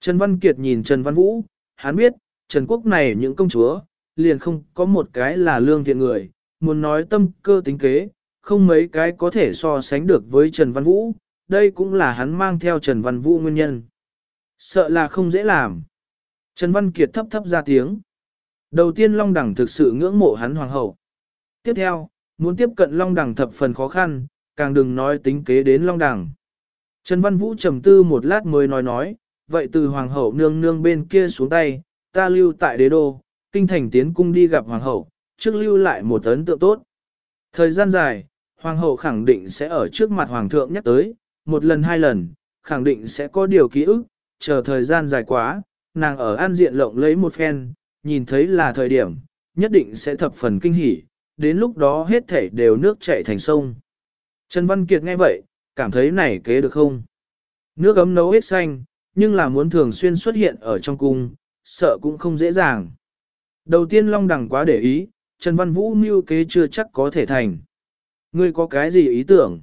Trần Văn Kiệt nhìn Trần Văn Vũ, hắn biết, Trần Quốc này những công chúa, liền không có một cái là lương thiện người, muốn nói tâm cơ tính kế, không mấy cái có thể so sánh được với Trần Văn Vũ, đây cũng là hắn mang theo Trần Văn Vũ nguyên nhân. Sợ là không dễ làm. Trần Văn Kiệt thấp thấp ra tiếng. Đầu tiên Long Đằng thực sự ngưỡng mộ hắn hoàng hậu. Tiếp theo, muốn tiếp cận Long Đằng thập phần khó khăn, càng đừng nói tính kế đến Long Đằng. Trần Văn Vũ trầm tư một lát mới nói nói, vậy từ hoàng hậu nương nương bên kia xuống tay, ta lưu tại đế đô, kinh thành tiến cung đi gặp hoàng hậu, trước lưu lại một ấn tượng tốt. Thời gian dài, hoàng hậu khẳng định sẽ ở trước mặt hoàng thượng nhắc tới, một lần hai lần, khẳng định sẽ có điều ký ức, chờ thời gian dài quá, nàng ở an diện lộng lấy một phen, nhìn thấy là thời điểm, nhất định sẽ thập phần kinh hỉ, đến lúc đó hết thảy đều nước chảy thành sông. Trần Văn Kiệt nghe vậy, cảm thấy này kế được không? Nước ấm nấu hết xanh, nhưng là muốn thường xuyên xuất hiện ở trong cung, sợ cũng không dễ dàng. Đầu tiên Long Đằng quá để ý, Trần Văn Vũ mưu kế chưa chắc có thể thành. Ngươi có cái gì ý tưởng?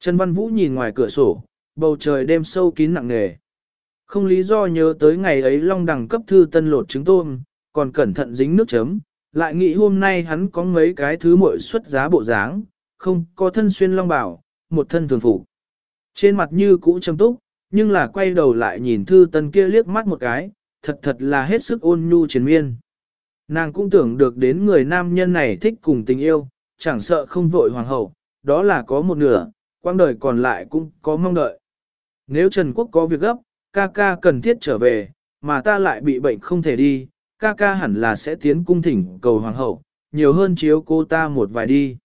Trần Văn Vũ nhìn ngoài cửa sổ, bầu trời đêm sâu kín nặng nề. Không lý do nhớ tới ngày ấy Long Đằng cấp thư tân lột trứng tôm, còn cẩn thận dính nước chấm, lại nghĩ hôm nay hắn có mấy cái thứ muội xuất giá bộ dáng, không có thân xuyên long bảo, một thân thường phục. Trên mặt như cũ trầm túc, nhưng là quay đầu lại nhìn thư tân kia liếc mắt một cái, thật thật là hết sức ôn nhu triền miên. Nàng cũng tưởng được đến người nam nhân này thích cùng tình yêu, chẳng sợ không vội hoàng hậu, đó là có một nửa, quang đời còn lại cũng có mong đợi. Nếu Trần Quốc có việc gấp, ca ca cần thiết trở về, mà ta lại bị bệnh không thể đi, ca ca hẳn là sẽ tiến cung thỉnh cầu hoàng hậu, nhiều hơn chiếu cô ta một vài đi.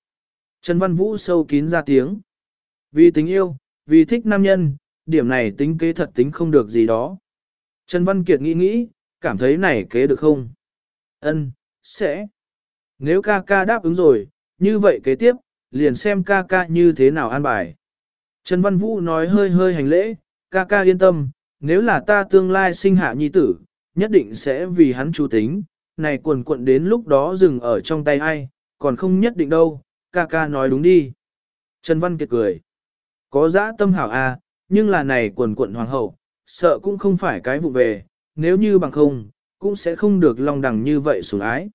Trần Văn Vũ sâu kín ra tiếng. Vì tình yêu, vì thích nam nhân, điểm này tính kế thật tính không được gì đó. Trần Văn Kiệt nghĩ nghĩ, cảm thấy này kế được không? Ân, sẽ. Nếu ca ca đáp ứng rồi, như vậy kế tiếp, liền xem ca ca như thế nào an bài. Trần Văn Vũ nói hơi hơi hành lễ, ca ca yên tâm, nếu là ta tương lai sinh hạ nhi tử, nhất định sẽ vì hắn chú tính, này quần quận đến lúc đó dừng ở trong tay ai, còn không nhất định đâu, ca ca nói đúng đi. Trần Văn Kiệt cười, có dã tâm hảo à, nhưng là này quần quận hoàng hậu, sợ cũng không phải cái vụ về, nếu như bằng không, cũng sẽ không được long đằng như vậy sủng ái.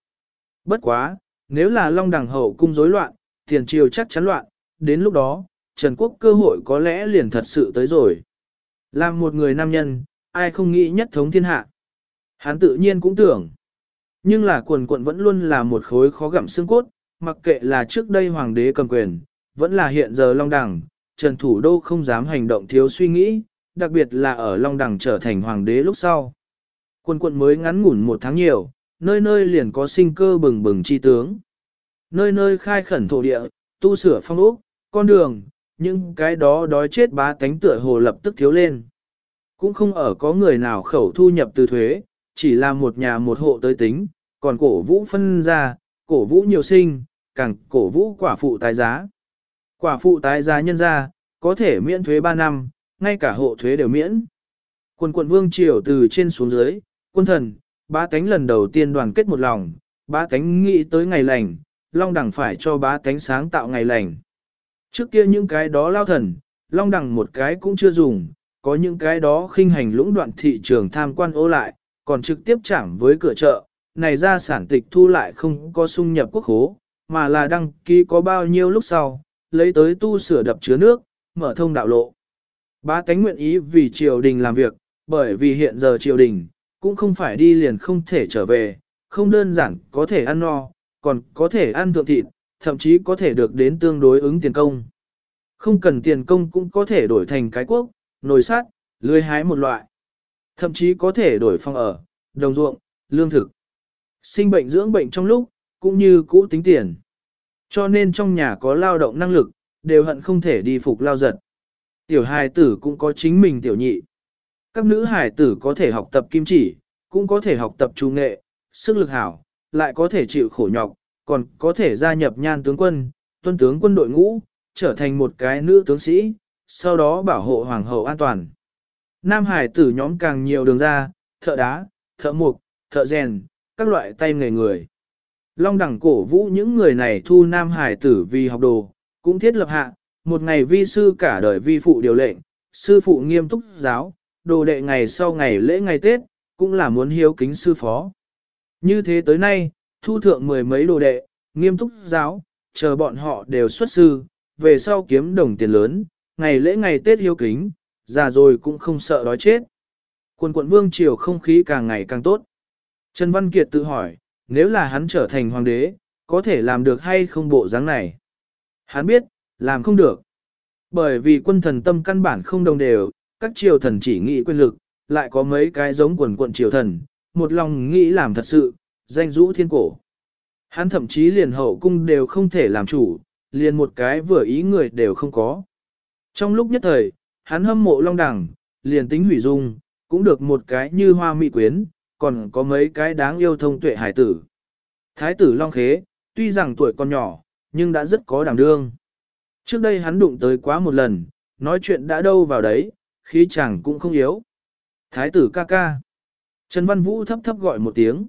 Bất quá, nếu là long đằng hậu cung rối loạn, tiền triều chắc chắn loạn, đến lúc đó, Trần Quốc cơ hội có lẽ liền thật sự tới rồi. Làm một người nam nhân, ai không nghĩ nhất thống thiên hạ. Hắn tự nhiên cũng tưởng. Nhưng là quần quận vẫn luôn là một khối khó gặm xương cốt, mặc kệ là trước đây hoàng đế cầm quyền, vẫn là hiện giờ Long Đằng, Trần Thủ Đô không dám hành động thiếu suy nghĩ, đặc biệt là ở Long Đằng trở thành hoàng đế lúc sau. Quân quận mới ngắn ngủn một tháng nhiều, nơi nơi liền có sinh cơ bừng bừng chi tướng. Nơi nơi khai khẩn thổ địa, tu sửa phong ốc, con đường, nhưng cái đó đói chết bá tánh tựa hồ lập tức thiếu lên. Cũng không ở có người nào khẩu thu nhập từ thuế, chỉ là một nhà một hộ tới tính, còn cổ vũ phân ra, cổ vũ nhiều sinh, càng cổ vũ quả phụ tài giá. Quả phụ tái giá nhân ra, có thể miễn thuế 3 năm, ngay cả hộ thuế đều miễn. Quân quận vương triều từ trên xuống dưới, quân thần, bá tánh lần đầu tiên đoàn kết một lòng, bá tánh nghĩ tới ngày lành, long đẳng phải cho bá tánh sáng tạo ngày lành. Trước kia những cái đó lao thần, long đẳng một cái cũng chưa dùng, có những cái đó khinh hành lũng đoạn thị trường tham quan ô lại, còn trực tiếp chạm với cửa chợ, này ra sản tịch thu lại không có sung nhập quốc hố, mà là đăng ký có bao nhiêu lúc sau, lấy tới tu sửa đập chứa nước, mở thông đạo lộ. Bá tánh nguyện ý vì triều đình làm việc, bởi vì hiện giờ triều đình, cũng không phải đi liền không thể trở về, không đơn giản có thể ăn no, còn có thể ăn thượng thịt, thậm chí có thể được đến tương đối ứng tiền công. Không cần tiền công cũng có thể đổi thành cái quốc, nồi sát, lưới hái một loại. Thậm chí có thể đổi phòng ở, đồng ruộng, lương thực. Sinh bệnh dưỡng bệnh trong lúc, cũng như cũ tính tiền. Cho nên trong nhà có lao động năng lực, đều hận không thể đi phục lao giật. Tiểu hài tử cũng có chính mình tiểu nhị. Các nữ hài tử có thể học tập kim chỉ, cũng có thể học tập trung nghệ, sức lực hảo, lại có thể chịu khổ nhọc, còn có thể gia nhập nhan tướng quân, tuân tướng quân đội ngũ, trở thành một cái nữ tướng sĩ, sau đó bảo hộ hoàng hậu an toàn. Nam hải tử nhóm càng nhiều đường ra, thợ đá, thợ mục, thợ rèn, các loại tay nghề người. Long đẳng cổ vũ những người này thu nam hải tử vì học đồ, cũng thiết lập hạ, một ngày vi sư cả đời vi phụ điều lệnh, sư phụ nghiêm túc giáo, đồ đệ ngày sau ngày lễ ngày Tết, cũng là muốn hiếu kính sư phó. Như thế tới nay, thu thượng mười mấy đồ đệ, nghiêm túc giáo, chờ bọn họ đều xuất sư, về sau kiếm đồng tiền lớn, ngày lễ ngày Tết hiếu kính, già rồi cũng không sợ đói chết. Quần quận vương triều không khí càng ngày càng tốt. Trần Văn Kiệt tự hỏi, nếu là hắn trở thành hoàng đế, có thể làm được hay không bộ dáng này? Hắn biết, làm không được. Bởi vì quân thần tâm căn bản không đồng đều, các triều thần chỉ nghĩ quyền lực, lại có mấy cái giống quần quận triều thần, một lòng nghĩ làm thật sự, danh rũ thiên cổ. Hắn thậm chí liền hậu cung đều không thể làm chủ, liền một cái vừa ý người đều không có. Trong lúc nhất thời, hắn hâm mộ long đẳng, liền tính hủy dung, cũng được một cái như hoa mỹ quyến, còn có mấy cái đáng yêu thông tuệ hải tử. Thái tử Long Khế, tuy rằng tuổi còn nhỏ, nhưng đã rất có đảm đương. Trước đây hắn đụng tới quá một lần, nói chuyện đã đâu vào đấy, khí chẳng cũng không yếu. Thái tử ca ca. Trần Văn Vũ thấp thấp gọi một tiếng.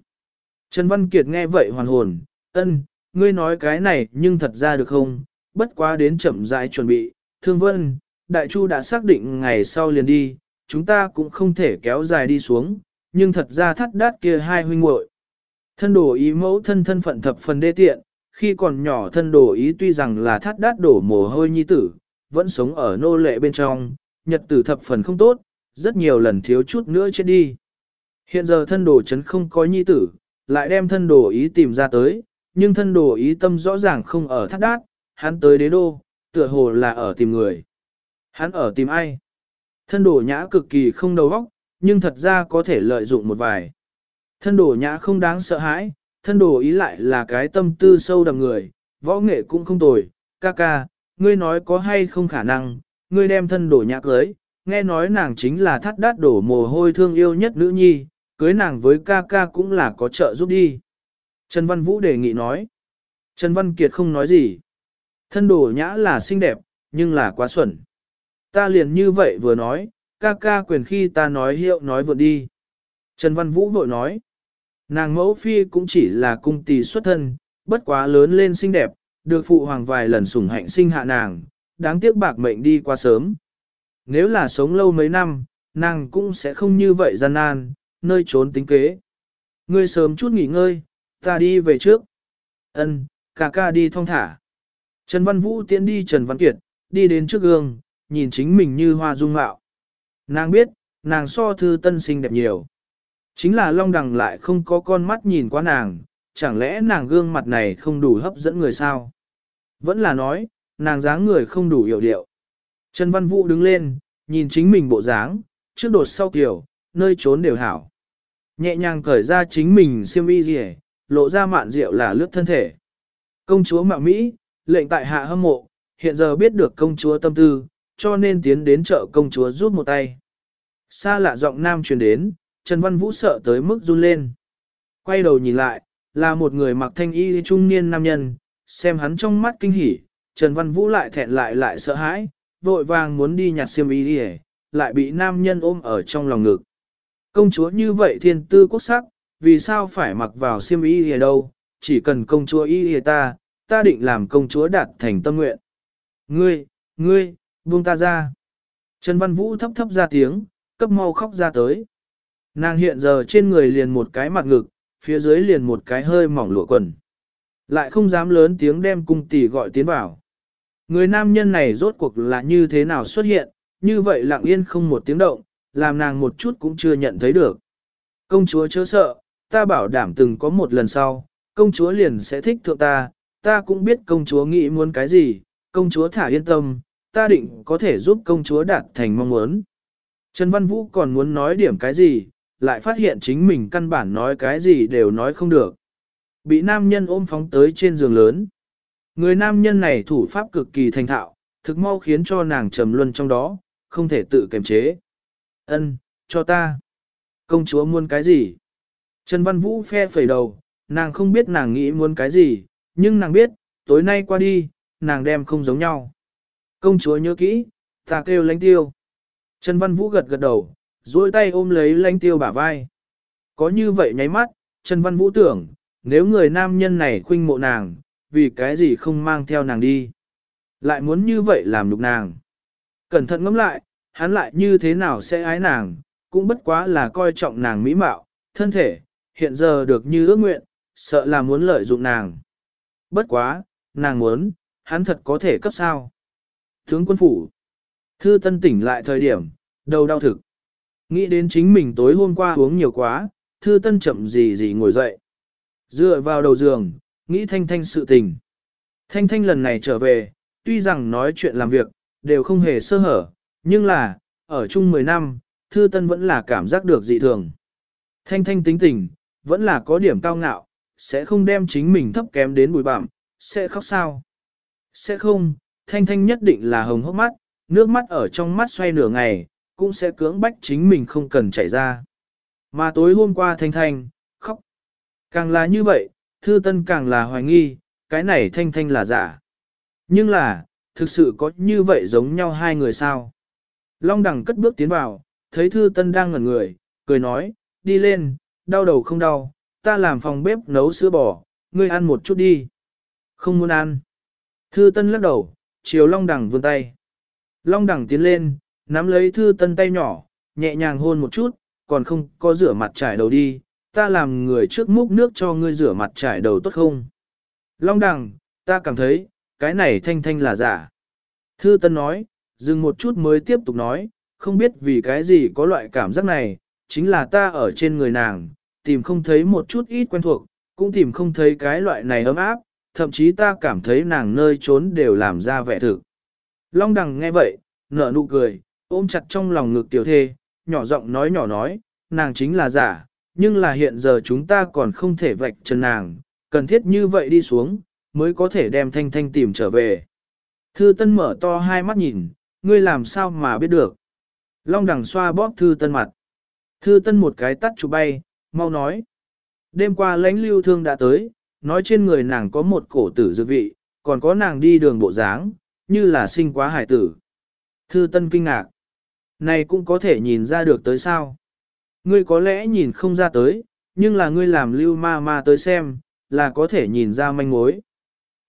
Trần Văn Kiệt nghe vậy hoàn hồn, ân, ngươi nói cái này nhưng thật ra được không, bất quá đến chậm rãi chuẩn bị, thương vân, đại chu đã xác định ngày sau liền đi, chúng ta cũng không thể kéo dài đi xuống, nhưng thật ra thắt đát kia hai huynh muội. Thân đồ ý mẫu thân thân phận thập phần đê tiện, khi còn nhỏ thân đồ ý tuy rằng là thắt đát đổ mồ hôi nhi tử, vẫn sống ở nô lệ bên trong, nhật tử thập phần không tốt, rất nhiều lần thiếu chút nữa chết đi. Hiện giờ thân đồ chấn không có nhi tử, lại đem thân đồ ý tìm ra tới, nhưng thân đồ ý tâm rõ ràng không ở thắt đát, hắn tới đế đô, tựa hồ là ở tìm người. Hắn ở tìm ai? Thân đồ nhã cực kỳ không đầu óc, nhưng thật ra có thể lợi dụng một vài. Thân đồ nhã không đáng sợ hãi, thân đồ ý lại là cái tâm tư sâu đậm người, võ nghệ cũng không tồi, ca ca, ngươi nói có hay không khả năng, ngươi đem thân đồ nhã cưới, nghe nói nàng chính là thắt đát đổ mồ hôi thương yêu nhất nữ nhi, cưới nàng với ca ca cũng là có trợ giúp đi. Trần Văn Vũ đề nghị nói. Trần Văn Kiệt không nói gì. Thân đồ nhã là xinh đẹp, nhưng là quá xuẩn. Ta liền như vậy vừa nói, ca ca quyền khi ta nói hiệu nói vượt đi. Trần Văn Vũ vội nói. Nàng mẫu phi cũng chỉ là cung tỳ xuất thân, bất quá lớn lên xinh đẹp, được phụ hoàng vài lần sủng hạnh sinh hạ nàng, đáng tiếc bạc mệnh đi qua sớm. Nếu là sống lâu mấy năm, nàng cũng sẽ không như vậy gian nan, nơi trốn tính kế. Ngươi sớm chút nghỉ ngơi, ta đi về trước. Ân, ca ca đi thong thả. Trần Văn Vũ tiến đi Trần Văn Kiệt, đi đến trước gương, nhìn chính mình như hoa dung mạo. Nàng biết, nàng so thư tân sinh đẹp nhiều. Chính là Long Đằng lại không có con mắt nhìn qua nàng, chẳng lẽ nàng gương mặt này không đủ hấp dẫn người sao? Vẫn là nói, nàng dáng người không đủ hiểu điệu. Trần Văn Vũ đứng lên, nhìn chính mình bộ dáng, trước đột sau kiểu, nơi trốn đều hảo. Nhẹ nhàng cởi ra chính mình xiêm y gì lộ ra mạn rượu là lướt thân thể. Công chúa Mạo Mỹ, lệnh tại hạ hâm mộ, hiện giờ biết được công chúa tâm tư, cho nên tiến đến chợ công chúa rút một tay. Xa lạ giọng nam truyền đến, Trần Văn Vũ sợ tới mức run lên. Quay đầu nhìn lại, là một người mặc thanh y trung niên nam nhân, xem hắn trong mắt kinh hỉ, Trần Văn Vũ lại thẹn lại lại sợ hãi, vội vàng muốn đi nhặt xiêm y đi lại bị nam nhân ôm ở trong lòng ngực. Công chúa như vậy thiên tư quốc sắc, vì sao phải mặc vào xiêm y đi đâu, chỉ cần công chúa y đi ta, ta định làm công chúa đạt thành tâm nguyện. Ngươi, ngươi, buông ta ra. Trần Văn Vũ thấp thấp ra tiếng, cấp mau khóc ra tới. Nàng hiện giờ trên người liền một cái mặt ngực, phía dưới liền một cái hơi mỏng lụa quần. Lại không dám lớn tiếng đem cung tỷ gọi tiến vào. Người nam nhân này rốt cuộc là như thế nào xuất hiện, như vậy lặng yên không một tiếng động, làm nàng một chút cũng chưa nhận thấy được. Công chúa chớ sợ, ta bảo đảm từng có một lần sau, công chúa liền sẽ thích thượng ta, ta cũng biết công chúa nghĩ muốn cái gì, công chúa thả yên tâm, ta định có thể giúp công chúa đạt thành mong muốn. Trần Văn Vũ còn muốn nói điểm cái gì, lại phát hiện chính mình căn bản nói cái gì đều nói không được. Bị nam nhân ôm phóng tới trên giường lớn. Người nam nhân này thủ pháp cực kỳ thành thạo, thực mau khiến cho nàng trầm luân trong đó, không thể tự kiềm chế. Ân, cho ta. Công chúa muốn cái gì? Trần Văn Vũ phe phẩy đầu, nàng không biết nàng nghĩ muốn cái gì, nhưng nàng biết, tối nay qua đi, nàng đem không giống nhau. Công chúa nhớ kỹ, ta kêu lánh tiêu. Trần Văn Vũ gật gật đầu, duỗi tay ôm lấy lãnh tiêu bả vai. Có như vậy nháy mắt, Trần Văn Vũ tưởng, nếu người nam nhân này khuynh mộ nàng, vì cái gì không mang theo nàng đi. Lại muốn như vậy làm nhục nàng. Cẩn thận ngẫm lại, hắn lại như thế nào sẽ ái nàng, cũng bất quá là coi trọng nàng mỹ mạo, thân thể, hiện giờ được như ước nguyện, sợ là muốn lợi dụng nàng. Bất quá, nàng muốn, hắn thật có thể cấp sao. Tướng quân phủ, thư tân tỉnh lại thời điểm, đầu đau thực. Nghĩ đến chính mình tối hôm qua uống nhiều quá, thư tân chậm gì gì ngồi dậy. Dựa vào đầu giường, nghĩ thanh thanh sự tình. Thanh thanh lần này trở về, tuy rằng nói chuyện làm việc, đều không hề sơ hở, nhưng là, ở chung 10 năm, thư tân vẫn là cảm giác được dị thường. Thanh thanh tính tình, vẫn là có điểm cao ngạo, sẽ không đem chính mình thấp kém đến bụi bặm, sẽ khóc sao. Sẽ không, thanh thanh nhất định là hồng hốc mắt, nước mắt ở trong mắt xoay nửa ngày, cũng sẽ cưỡng bách chính mình không cần chảy ra. Mà tối hôm qua thanh thanh, khóc. Càng là như vậy, thư tân càng là hoài nghi, cái này thanh thanh là giả. Nhưng là, thực sự có như vậy giống nhau hai người sao? Long đẳng cất bước tiến vào, thấy thư tân đang ngẩn người, cười nói, đi lên, đau đầu không đau, ta làm phòng bếp nấu sữa bò, ngươi ăn một chút đi. Không muốn ăn. Thư tân lắc đầu, chiều long đẳng vươn tay. Long đẳng tiến lên, nắm lấy thư tân tay nhỏ, nhẹ nhàng hôn một chút, còn không có rửa mặt trải đầu đi, ta làm người trước múc nước cho ngươi rửa mặt trải đầu tốt không? Long đẳng, ta cảm thấy, cái này thanh thanh là giả. Thư Tân nói, dừng một chút mới tiếp tục nói, không biết vì cái gì có loại cảm giác này, chính là ta ở trên người nàng, tìm không thấy một chút ít quen thuộc, cũng tìm không thấy cái loại này ấm áp, thậm chí ta cảm thấy nàng nơi trốn đều làm ra vẻ thực. Long đằng nghe vậy, nở nụ cười, ôm chặt trong lòng ngực tiểu thê, nhỏ giọng nói nhỏ nói, nàng chính là giả, nhưng là hiện giờ chúng ta còn không thể vạch trần nàng, cần thiết như vậy đi xuống, mới có thể đem thanh thanh tìm trở về. Thư Tân mở to hai mắt nhìn, ngươi làm sao mà biết được. Long đằng xoa bóp Thư Tân mặt. Thư Tân một cái tắt chụp bay, mau nói. Đêm qua lãnh lưu thương đã tới, nói trên người nàng có một cổ tử dư vị, còn có nàng đi đường bộ dáng, như là sinh quá hải tử. Thư Tân kinh ngạc. Này cũng có thể nhìn ra được tới sao. Ngươi có lẽ nhìn không ra tới, nhưng là ngươi làm lưu ma ma tới xem, là có thể nhìn ra manh mối.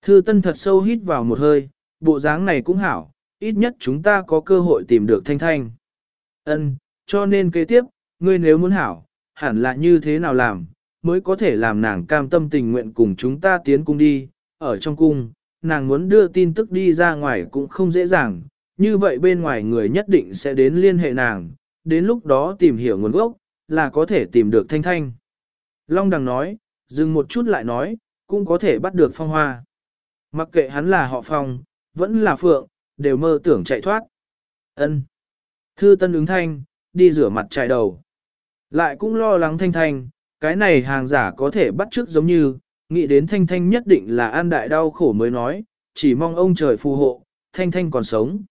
Thư Tân thật sâu hít vào một hơi, bộ dáng này cũng hảo, ít nhất chúng ta có cơ hội tìm được thanh thanh. Ân, cho nên kế tiếp, ngươi nếu muốn hảo, hẳn là như thế nào làm, mới có thể làm nàng cam tâm tình nguyện cùng chúng ta tiến cung đi, ở trong cung, nàng muốn đưa tin tức đi ra ngoài cũng không dễ dàng, như vậy bên ngoài người nhất định sẽ đến liên hệ nàng, đến lúc đó tìm hiểu nguồn gốc, là có thể tìm được thanh thanh. Long Đằng nói, dừng một chút lại nói, cũng có thể bắt được phong hoa. Mặc kệ hắn là họ phong, vẫn là phượng, đều mơ tưởng chạy thoát. Ân. Thư tân ứng thanh, đi rửa mặt chạy đầu. Lại cũng lo lắng thanh thanh, cái này hàng giả có thể bắt chước giống như, nghĩ đến thanh thanh nhất định là an đại đau khổ mới nói, chỉ mong ông trời phù hộ, thanh thanh còn sống.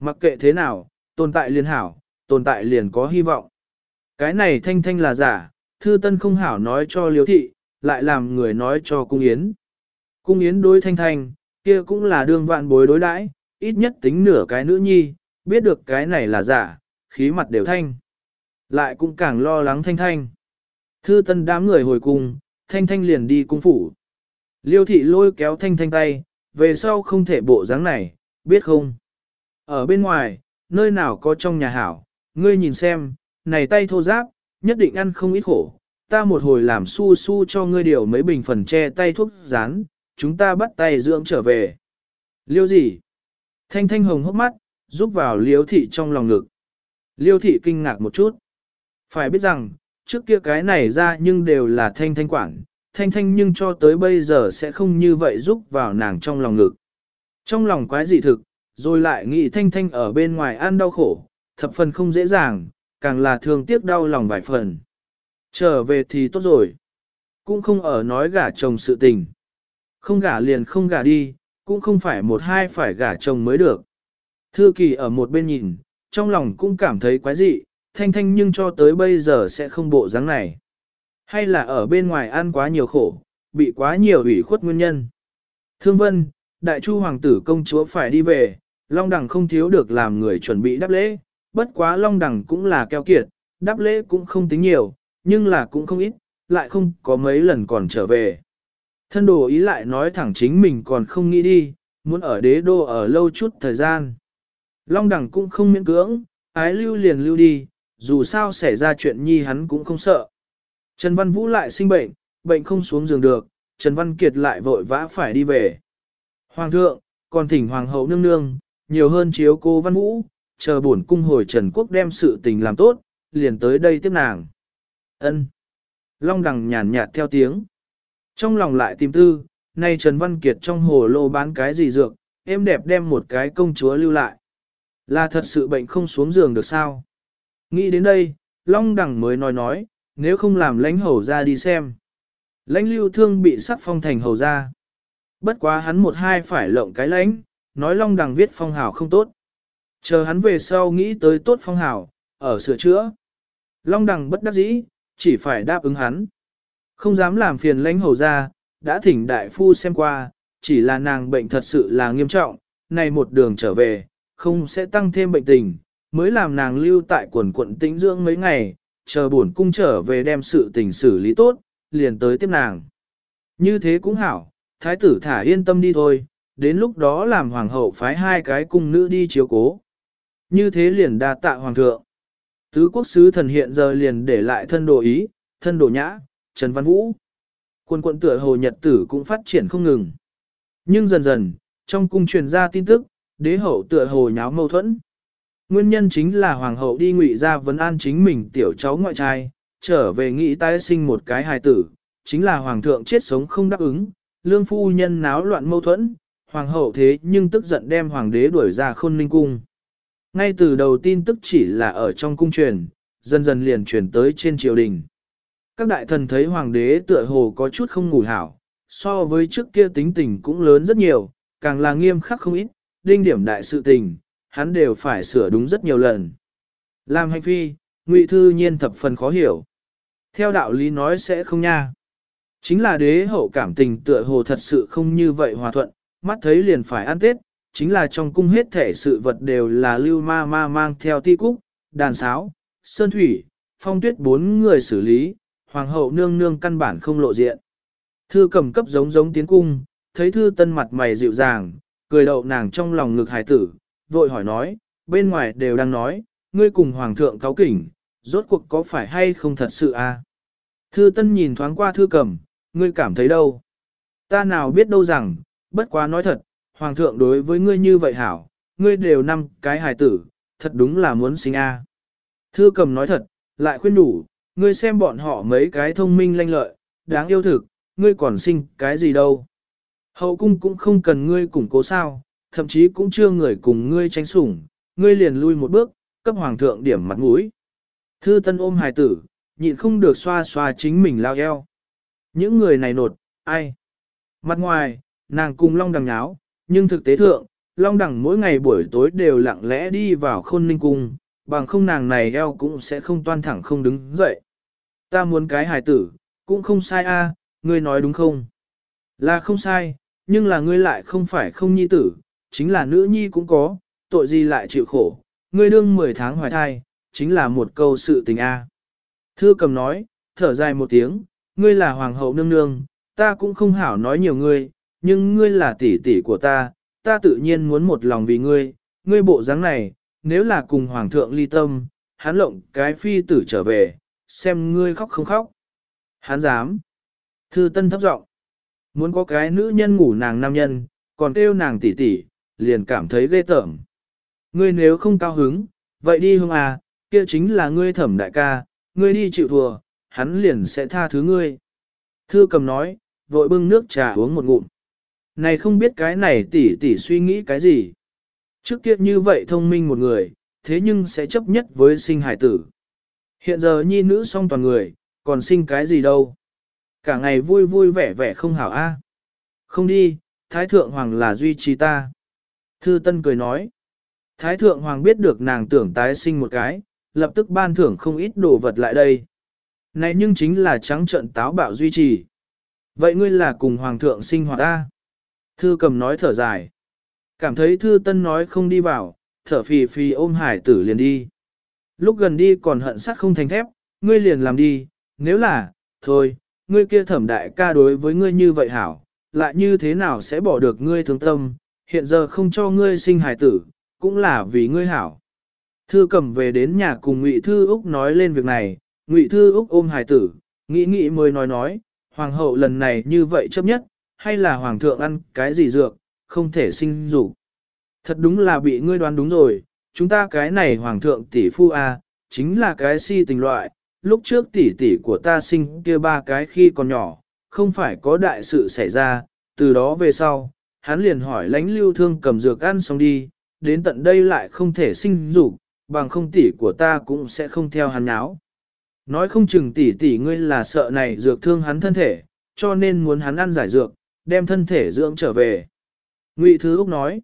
Mặc kệ thế nào, tồn tại liền hảo, tồn tại liền có hy vọng. Cái này thanh thanh là giả, thư tân không hảo nói cho liếu thị, lại làm người nói cho cung yến. Cung yến đối thanh thanh, kia cũng là đương vạn bối đối đãi, ít nhất tính nửa cái nữ nhi, biết được cái này là giả, khí mặt đều thanh. Lại cũng càng lo lắng thanh thanh. Thư tân đám người hồi cùng thanh thanh liền đi cung phủ. Liêu thị lôi kéo thanh thanh tay, về sau không thể bộ dáng này, biết không? Ở bên ngoài, nơi nào có trong nhà hảo, ngươi nhìn xem, này tay thô giáp, nhất định ăn không ít khổ. Ta một hồi làm su su cho ngươi điều mấy bình phần che tay thuốc rán, chúng ta bắt tay dưỡng trở về. Liêu gì? Thanh thanh hồng hốc mắt, giúp vào liêu thị trong lòng ngực. Liêu thị kinh ngạc một chút. Phải biết rằng, trước kia cái này ra nhưng đều là thanh thanh quản, thanh thanh nhưng cho tới bây giờ sẽ không như vậy giúp vào nàng trong lòng ngực. Trong lòng quái dị thực, rồi lại nghĩ thanh thanh ở bên ngoài ăn đau khổ, thập phần không dễ dàng, càng là thường tiếc đau lòng vài phần. Trở về thì tốt rồi. Cũng không ở nói gả chồng sự tình. Không gả liền không gả đi, cũng không phải một hai phải gả chồng mới được. Thư kỳ ở một bên nhìn, trong lòng cũng cảm thấy quái dị, thanh thanh nhưng cho tới bây giờ sẽ không bộ dáng này. Hay là ở bên ngoài ăn quá nhiều khổ, bị quá nhiều ủy khuất nguyên nhân. Thương vân, đại chu hoàng tử công chúa phải đi về, Long Đằng không thiếu được làm người chuẩn bị đáp lễ, bất quá Long Đằng cũng là keo kiệt, đáp lễ cũng không tính nhiều, nhưng là cũng không ít, lại không có mấy lần còn trở về. Thân đồ ý lại nói thẳng chính mình còn không nghĩ đi, muốn ở đế đô ở lâu chút thời gian. Long đẳng cũng không miễn cưỡng, ái lưu liền lưu đi, dù sao xảy ra chuyện nhi hắn cũng không sợ. Trần Văn Vũ lại sinh bệnh, bệnh không xuống giường được, Trần Văn Kiệt lại vội vã phải đi về. Hoàng thượng, còn thỉnh Hoàng hậu nương nương, nhiều hơn chiếu cô Văn Vũ, chờ bổn cung hồi Trần Quốc đem sự tình làm tốt, liền tới đây tiếp nàng. Ân. Long đằng nhàn nhạt theo tiếng. Trong lòng lại tìm tư, nay Trần Văn Kiệt trong hồ lô bán cái gì dược, em đẹp đem một cái công chúa lưu lại. Là thật sự bệnh không xuống giường được sao? Nghĩ đến đây, Long đằng mới nói nói, nếu không làm lãnh hầu ra đi xem. Lãnh lưu thương bị sắc phong thành hầu ra. Bất quá hắn một hai phải lộng cái lãnh, nói Long đằng viết phong hào không tốt. Chờ hắn về sau nghĩ tới tốt phong hào, ở sửa chữa. Long đằng bất đắc dĩ, chỉ phải đáp ứng hắn. Không dám làm phiền lãnh hầu ra, đã thỉnh đại phu xem qua, chỉ là nàng bệnh thật sự là nghiêm trọng, này một đường trở về, không sẽ tăng thêm bệnh tình, mới làm nàng lưu tại quần quận tĩnh dưỡng mấy ngày, chờ buồn cung trở về đem sự tình xử lý tốt, liền tới tiếp nàng. Như thế cũng hảo, thái tử thả yên tâm đi thôi, đến lúc đó làm hoàng hậu phái hai cái cung nữ đi chiếu cố. Như thế liền đa tạ hoàng thượng. Tứ quốc sứ thần hiện giờ liền để lại thân đồ ý, thân đồ nhã, Trần Văn Vũ. Quân quận tựa hồ nhật tử cũng phát triển không ngừng. Nhưng dần dần, trong cung truyền ra tin tức, đế hậu tựa hồ nháo mâu thuẫn. Nguyên nhân chính là hoàng hậu đi ngụy ra vấn an chính mình tiểu cháu ngoại trai, trở về nghĩ tái sinh một cái hài tử, chính là hoàng thượng chết sống không đáp ứng, lương phu nhân náo loạn mâu thuẫn, hoàng hậu thế nhưng tức giận đem hoàng đế đuổi ra khôn ninh cung. Ngay từ đầu tin tức chỉ là ở trong cung truyền, dần dần liền truyền tới trên triều đình. Các đại thần thấy hoàng đế tựa hồ có chút không ngủ hảo, so với trước kia tính tình cũng lớn rất nhiều, càng là nghiêm khắc không ít, đinh điểm đại sự tình, hắn đều phải sửa đúng rất nhiều lần. Làm hành phi, ngụy thư nhiên thập phần khó hiểu. Theo đạo lý nói sẽ không nha. Chính là đế hậu cảm tình tựa hồ thật sự không như vậy hòa thuận, mắt thấy liền phải ăn tết, chính là trong cung hết thể sự vật đều là lưu ma ma mang theo ti cúc, đàn sáo, sơn thủy, phong tuyết bốn người xử lý, hoàng hậu nương nương căn bản không lộ diện. Thư cầm cấp giống giống tiến cung, thấy thư tân mặt mày dịu dàng, cười đậu nàng trong lòng ngực hải tử, vội hỏi nói, bên ngoài đều đang nói, ngươi cùng hoàng thượng cáo kỉnh, rốt cuộc có phải hay không thật sự à? Thư tân nhìn thoáng qua thư cầm, ngươi cảm thấy đâu? Ta nào biết đâu rằng, bất quá nói thật, hoàng thượng đối với ngươi như vậy hảo, ngươi đều năm cái hài tử, thật đúng là muốn sinh a. À. Thư cầm nói thật, lại khuyên đủ, ngươi xem bọn họ mấy cái thông minh lanh lợi, đáng yêu thực, ngươi còn sinh cái gì đâu. Hậu cung cũng không cần ngươi củng cố sao, thậm chí cũng chưa người cùng ngươi tranh sủng, ngươi liền lui một bước, cấp hoàng thượng điểm mặt mũi. Thư tân ôm hài tử, nhịn không được xoa xoa chính mình lao eo. Những người này nột, ai? Mặt ngoài, nàng cùng long đằng nháo, nhưng thực tế thượng, long đằng mỗi ngày buổi tối đều lặng lẽ đi vào khôn ninh cung, bằng không nàng này eo cũng sẽ không toan thẳng không đứng dậy. Ta muốn cái hài tử, cũng không sai a, ngươi nói đúng không? Là không sai, nhưng là ngươi lại không phải không nhi tử, chính là nữ nhi cũng có, tội gì lại chịu khổ, ngươi đương 10 tháng hoài thai, chính là một câu sự tình a. Thư cầm nói, thở dài một tiếng, ngươi là hoàng hậu nương nương, ta cũng không hảo nói nhiều ngươi, nhưng ngươi là tỷ tỷ của ta, ta tự nhiên muốn một lòng vì ngươi, ngươi bộ dáng này, nếu là cùng hoàng thượng ly tâm, hắn lộng cái phi tử trở về, xem ngươi khóc không khóc. Hắn dám. Thư tân thấp giọng Muốn có cái nữ nhân ngủ nàng nam nhân, còn kêu nàng tỷ tỷ, liền cảm thấy ghê tởm. Ngươi nếu không cao hứng, vậy đi hương à, kia chính là ngươi thẩm đại ca, ngươi đi chịu thua, hắn liền sẽ tha thứ ngươi. Thư cầm nói, vội bưng nước trà uống một ngụm. Này không biết cái này tỷ tỷ suy nghĩ cái gì. Trước kia như vậy thông minh một người, thế nhưng sẽ chấp nhất với sinh hải tử. Hiện giờ nhi nữ song toàn người, còn sinh cái gì đâu. Cả ngày vui vui vẻ vẻ không hảo a. Không đi, Thái Thượng Hoàng là duy trì ta. Thư Tân cười nói. Thái Thượng Hoàng biết được nàng tưởng tái sinh một cái, lập tức ban thưởng không ít đồ vật lại đây. Này nhưng chính là trắng trận táo bạo duy trì. Vậy ngươi là cùng Hoàng thượng sinh hoạt ta. Thư cầm nói thở dài. Cảm thấy Thư Tân nói không đi vào, thở phì phì ôm hải tử liền đi. Lúc gần đi còn hận sắt không thành thép, ngươi liền làm đi, nếu là, thôi, ngươi kia thẩm đại ca đối với ngươi như vậy hảo, lại như thế nào sẽ bỏ được ngươi thương tâm, hiện giờ không cho ngươi sinh hài tử, cũng là vì ngươi hảo. Thư cầm về đến nhà cùng Ngụy Thư Úc nói lên việc này, Ngụy Thư Úc ôm hài tử, nghĩ nghĩ mới nói nói, hoàng hậu lần này như vậy chấp nhất, hay là hoàng thượng ăn cái gì dược, không thể sinh dục. Thật đúng là bị ngươi đoán đúng rồi, chúng ta cái này hoàng thượng tỷ phu a, chính là cái si tình loại, lúc trước tỷ tỷ của ta sinh kia ba cái khi còn nhỏ, không phải có đại sự xảy ra, từ đó về sau, hắn liền hỏi lãnh lưu thương cầm dược ăn xong đi, đến tận đây lại không thể sinh dục, bằng không tỷ của ta cũng sẽ không theo hắn náo. Nói không chừng tỷ tỷ ngươi là sợ này dược thương hắn thân thể, cho nên muốn hắn ăn giải dược, đem thân thể dưỡng trở về. Ngụy Thư Úc nói,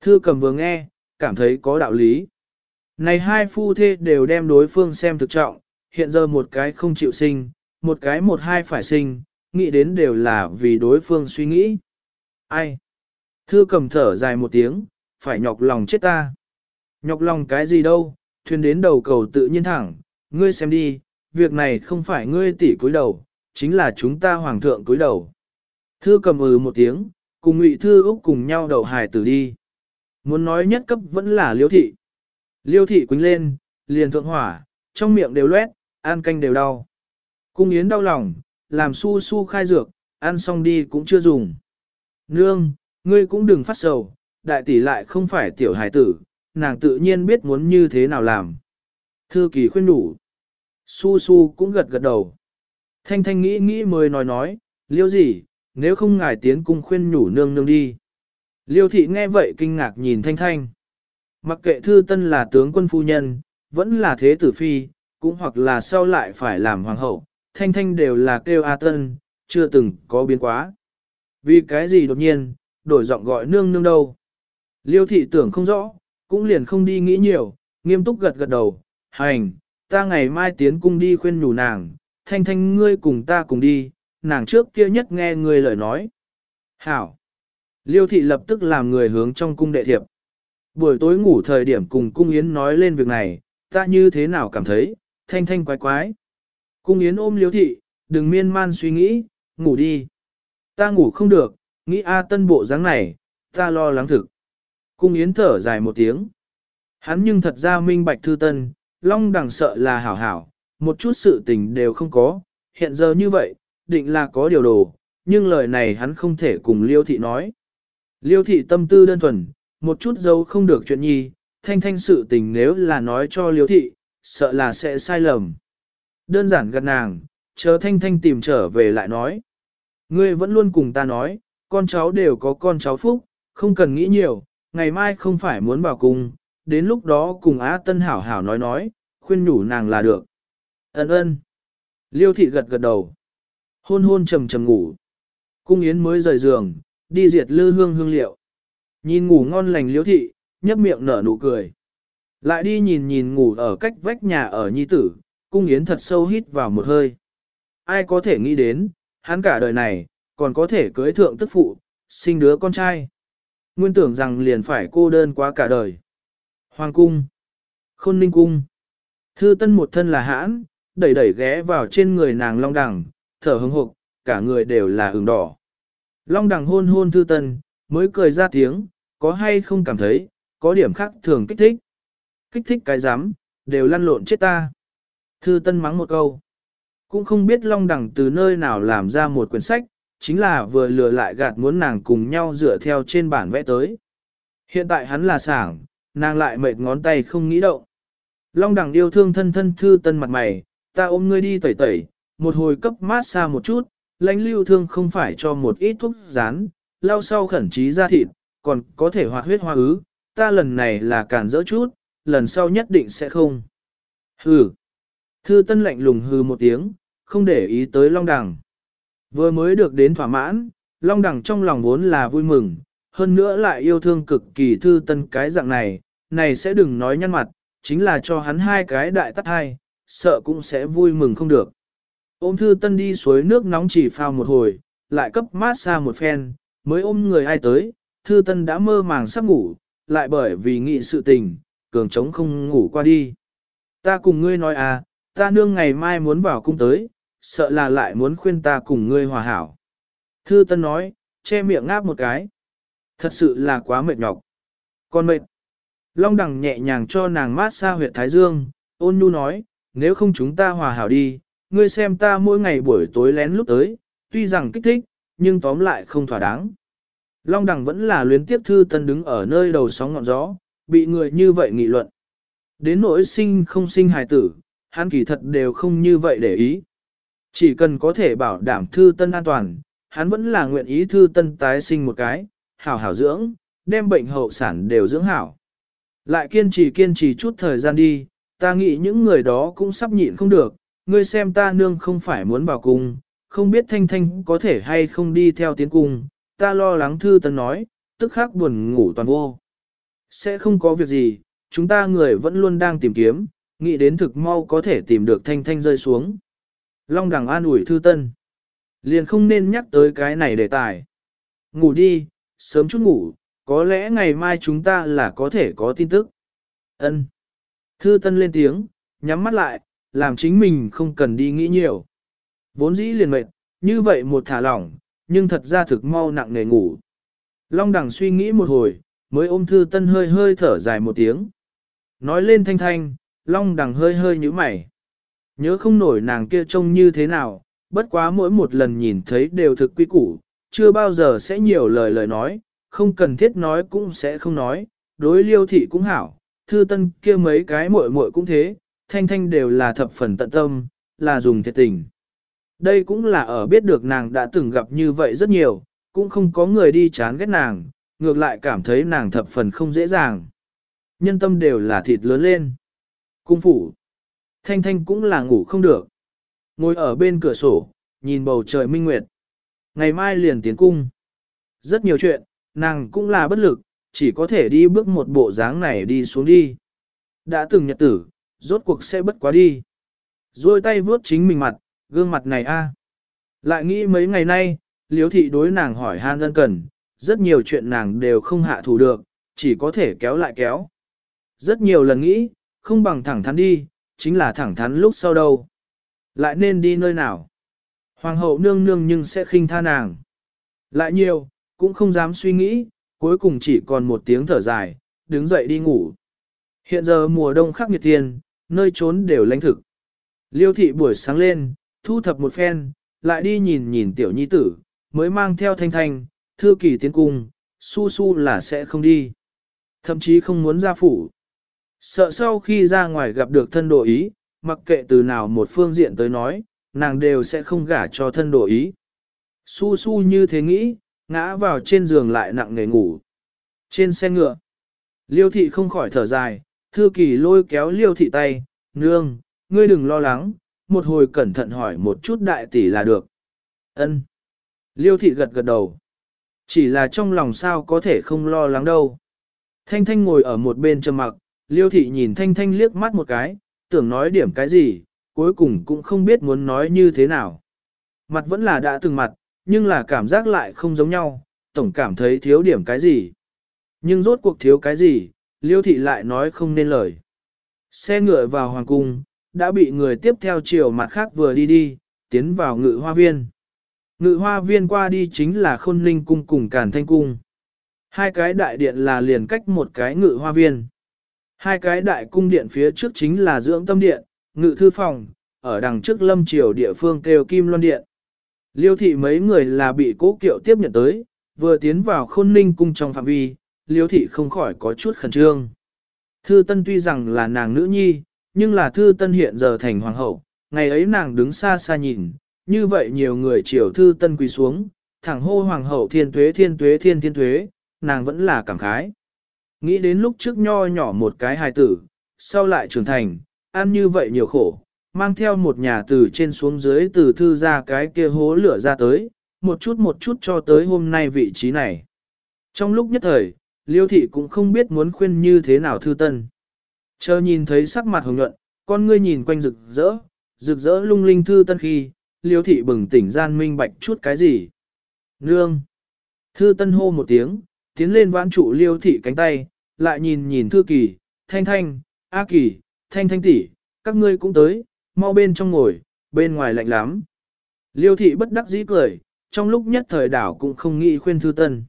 Thư cầm vừa nghe, cảm thấy có đạo lý. Này hai phu thê đều đem đối phương xem thực trọng, hiện giờ một cái không chịu sinh, một cái một hai phải sinh, nghĩ đến đều là vì đối phương suy nghĩ. Ai? Thư cầm thở dài một tiếng, phải nhọc lòng chết ta. Nhọc lòng cái gì đâu, thuyền đến đầu cầu tự nhiên thẳng, ngươi xem đi, việc này không phải ngươi tỷ cúi đầu, chính là chúng ta hoàng thượng cúi đầu. Thư cầm ừ một tiếng, cùng ngụy thư úc cùng nhau đầu hài tử đi. Muốn nói nhất cấp vẫn là liêu thị. Liêu thị quính lên, liền thượng hỏa, trong miệng đều loét, ăn canh đều đau. Cung yến đau lòng, làm su su khai dược, ăn xong đi cũng chưa dùng. Nương, ngươi cũng đừng phát sầu, đại tỷ lại không phải tiểu hài tử, nàng tự nhiên biết muốn như thế nào làm. Thư kỳ khuyên đủ. Su su cũng gật gật đầu. Thanh thanh nghĩ nghĩ mới nói nói, liêu gì, nếu không ngài tiến cung khuyên nhủ nương nương đi. Liêu thị nghe vậy kinh ngạc nhìn thanh thanh. Mặc kệ thư tân là tướng quân phu nhân, vẫn là thế tử phi, cũng hoặc là sau lại phải làm hoàng hậu, thanh thanh đều là kêu A tân, chưa từng có biến quá. Vì cái gì đột nhiên, đổi giọng gọi nương nương đâu. Liêu thị tưởng không rõ, cũng liền không đi nghĩ nhiều, nghiêm túc gật gật đầu, hành, ta ngày mai tiến cung đi khuyên nhủ nàng, thanh thanh ngươi cùng ta cùng đi, nàng trước kia nhất nghe ngươi lời nói. Hảo! Liêu thị lập tức làm người hướng trong cung đệ thiệp. Buổi tối ngủ thời điểm cùng cung yến nói lên việc này, ta như thế nào cảm thấy, thanh thanh quái quái. Cung yến ôm liêu thị, đừng miên man suy nghĩ, ngủ đi. Ta ngủ không được, nghĩ A tân bộ dáng này, ta lo lắng thực. Cung yến thở dài một tiếng. Hắn nhưng thật ra minh bạch thư tân, long đằng sợ là hảo hảo, một chút sự tình đều không có, hiện giờ như vậy, định là có điều đồ, nhưng lời này hắn không thể cùng liêu thị nói. Liêu thị tâm tư đơn thuần, một chút dấu không được chuyện nhi, thanh thanh sự tình nếu là nói cho liêu thị, sợ là sẽ sai lầm. Đơn giản gật nàng, chờ thanh thanh tìm trở về lại nói. Ngươi vẫn luôn cùng ta nói, con cháu đều có con cháu phúc, không cần nghĩ nhiều, ngày mai không phải muốn vào cùng, đến lúc đó cùng Á Tân hảo hảo nói nói, khuyên nhủ nàng là được. Ấn ơn. Liêu thị gật gật đầu. Hôn hôn trầm trầm ngủ. Cung Yến mới rời giường, đi diệt lư hương hương liệu. Nhìn ngủ ngon lành liêu thị, nhấp miệng nở nụ cười. Lại đi nhìn nhìn ngủ ở cách vách nhà ở nhi tử, cung Yến thật sâu hít vào một hơi. Ai có thể nghĩ đến, hắn cả đời này, còn có thể cưới thượng tức phụ, sinh đứa con trai. Nguyên tưởng rằng liền phải cô đơn quá cả đời. Hoàng cung, khôn ninh cung, thư tân một thân là hãn, đẩy đẩy ghé vào trên người nàng long đằng, thở hứng hộp, cả người đều là ửng đỏ. Long đằng hôn hôn thư tân, mới cười ra tiếng, có hay không cảm thấy, có điểm khác thường kích thích. Kích thích cái dám, đều lăn lộn chết ta. Thư tân mắng một câu. Cũng không biết long đằng từ nơi nào làm ra một quyển sách, chính là vừa lừa lại gạt muốn nàng cùng nhau dựa theo trên bản vẽ tới. Hiện tại hắn là sảng, nàng lại mệt ngón tay không nghĩ động. Long đằng yêu thương thân thân thư tân mặt mày, ta ôm ngươi đi tẩy tẩy, một hồi cấp mát xa một chút, lãnh lưu thương không phải cho một ít thuốc rán, lau sau khẩn trí ra thịt, còn có thể hoạt huyết hoa ứ, ta lần này là cản dỡ chút, lần sau nhất định sẽ không. Hừ. Thư tân lạnh lùng hừ một tiếng, không để ý tới long đằng. Vừa mới được đến thỏa mãn, long đằng trong lòng vốn là vui mừng, hơn nữa lại yêu thương cực kỳ thư tân cái dạng này, này sẽ đừng nói nhăn mặt, chính là cho hắn hai cái đại tắt hai, sợ cũng sẽ vui mừng không được. Ôm thư tân đi suối nước nóng chỉ phao một hồi, lại cấp mát xa một phen, mới ôm người ai tới, thư tân đã mơ màng sắp ngủ, lại bởi vì nghị sự tình, cường trống không ngủ qua đi. Ta cùng ngươi nói à, ta nương ngày mai muốn vào cung tới, sợ là lại muốn khuyên ta cùng ngươi hòa hảo. Thư tân nói, che miệng ngáp một cái. Thật sự là quá mệt nhọc. Con mệt. Long đằng nhẹ nhàng cho nàng mát xa huyệt Thái Dương, ôn nhu nói, nếu không chúng ta hòa hảo đi, ngươi xem ta mỗi ngày buổi tối lén lúc tới, tuy rằng kích thích, nhưng tóm lại không thỏa đáng. Long đằng vẫn là luyến tiếp thư tân đứng ở nơi đầu sóng ngọn gió, bị người như vậy nghị luận. Đến nỗi sinh không sinh hài tử, hắn kỳ thật đều không như vậy để ý. Chỉ cần có thể bảo đảm thư tân an toàn, hắn vẫn là nguyện ý thư tân tái sinh một cái, hảo hảo dưỡng, đem bệnh hậu sản đều dưỡng hảo. Lại kiên trì kiên trì chút thời gian đi, ta nghĩ những người đó cũng sắp nhịn không được, ngươi xem ta nương không phải muốn vào cung, không biết thanh thanh có thể hay không đi theo tiến cung, ta lo lắng thư tân nói, tức khắc buồn ngủ toàn vô. Sẽ không có việc gì, chúng ta người vẫn luôn đang tìm kiếm, nghĩ đến thực mau có thể tìm được thanh thanh rơi xuống. Long đằng an ủi thư tân. Liền không nên nhắc tới cái này đề tài. Ngủ đi, sớm chút ngủ, có lẽ ngày mai chúng ta là có thể có tin tức. Ân. Thư tân lên tiếng, nhắm mắt lại, làm chính mình không cần đi nghĩ nhiều. Vốn dĩ liền mệt, như vậy một thả lỏng, nhưng thật ra thực mau nặng nề ngủ. Long đằng suy nghĩ một hồi, mới ôm thư tân hơi hơi thở dài một tiếng. Nói lên thanh thanh, long đằng hơi hơi như mày. Nhớ không nổi nàng kia trông như thế nào, bất quá mỗi một lần nhìn thấy đều thực quy củ, chưa bao giờ sẽ nhiều lời lời nói, không cần thiết nói cũng sẽ không nói, đối liêu thị cũng hảo, thư tân kia mấy cái muội muội cũng thế, thanh thanh đều là thập phần tận tâm, là dùng thiệt tình. Đây cũng là ở biết được nàng đã từng gặp như vậy rất nhiều, cũng không có người đi chán ghét nàng, ngược lại cảm thấy nàng thập phần không dễ dàng. Nhân tâm đều là thịt lớn lên. Cung phủ. Thanh thanh cũng là ngủ không được. Ngồi ở bên cửa sổ, nhìn bầu trời minh nguyệt. Ngày mai liền tiến cung. Rất nhiều chuyện, nàng cũng là bất lực, chỉ có thể đi bước một bộ dáng này đi xuống đi. Đã từng nhật tử, rốt cuộc sẽ bất quá đi. Rồi tay vuốt chính mình mặt, gương mặt này a. Lại nghĩ mấy ngày nay, liếu thị đối nàng hỏi han ân cần, rất nhiều chuyện nàng đều không hạ thủ được, chỉ có thể kéo lại kéo. Rất nhiều lần nghĩ, không bằng thẳng thắn đi, chính là thẳng thắn lúc sau đâu. Lại nên đi nơi nào? Hoàng hậu nương nương nhưng sẽ khinh tha nàng. Lại nhiều, cũng không dám suy nghĩ, cuối cùng chỉ còn một tiếng thở dài, đứng dậy đi ngủ. Hiện giờ mùa đông khắc nghiệt tiền, nơi trốn đều lãnh thực. Liêu thị buổi sáng lên, thu thập một phen, lại đi nhìn nhìn tiểu nhi tử, mới mang theo thanh thanh, thư kỳ tiến cung, su su là sẽ không đi. Thậm chí không muốn ra phủ. Sợ sau khi ra ngoài gặp được thân đồ ý, mặc kệ từ nào một phương diện tới nói, nàng đều sẽ không gả cho thân đồ ý. Su su như thế nghĩ, ngã vào trên giường lại nặng nề ngủ. Trên xe ngựa, liêu thị không khỏi thở dài, thư kỳ lôi kéo liêu thị tay, nương, ngươi đừng lo lắng, một hồi cẩn thận hỏi một chút đại tỷ là được. Ân. Liêu thị gật gật đầu. Chỉ là trong lòng sao có thể không lo lắng đâu. Thanh Thanh ngồi ở một bên trầm mặc, Liêu thị nhìn Thanh Thanh liếc mắt một cái, tưởng nói điểm cái gì, cuối cùng cũng không biết muốn nói như thế nào. Mặt vẫn là đã từng mặt, nhưng là cảm giác lại không giống nhau, tổng cảm thấy thiếu điểm cái gì. Nhưng rốt cuộc thiếu cái gì, Liêu thị lại nói không nên lời. Xe ngựa vào hoàng cung, đã bị người tiếp theo chiều mặt khác vừa đi đi, tiến vào ngự hoa viên. Ngự hoa viên qua đi chính là khôn ninh cung cùng càn thanh cung. Hai cái đại điện là liền cách một cái ngự hoa viên. Hai cái đại cung điện phía trước chính là dưỡng tâm điện, ngự thư phòng, ở đằng trước lâm triều địa phương kêu kim loan điện. Liêu thị mấy người là bị cố kiệu tiếp nhận tới, vừa tiến vào khôn ninh cung trong phạm vi, liêu thị không khỏi có chút khẩn trương. Thư tân tuy rằng là nàng nữ nhi, nhưng là thư tân hiện giờ thành hoàng hậu, ngày ấy nàng đứng xa xa nhìn, như vậy nhiều người triều thư tân quỳ xuống, thẳng hô hoàng hậu thiên tuế thiên tuế thiên thiên tuế, nàng vẫn là cảm khái. Nghĩ đến lúc trước nho nhỏ một cái hài tử, sau lại trưởng thành, ăn như vậy nhiều khổ, mang theo một nhà từ trên xuống dưới từ thư ra cái kia hố lửa ra tới, một chút một chút cho tới hôm nay vị trí này. Trong lúc nhất thời, liêu thị cũng không biết muốn khuyên như thế nào thư tân. Chờ nhìn thấy sắc mặt hồng nhuận, con ngươi nhìn quanh rực rỡ, rực rỡ lung linh thư tân khi, liêu thị bừng tỉnh gian minh bạch chút cái gì. Nương! Thư tân hô một tiếng, tiến lên vãn trụ liêu thị cánh tay, lại nhìn nhìn thư kỳ, thanh thanh, a kỳ, thanh thanh tỷ, các ngươi cũng tới, mau bên trong ngồi, bên ngoài lạnh lắm. Liêu thị bất đắc dĩ cười, trong lúc nhất thời đảo cũng không nghĩ khuyên thư tân.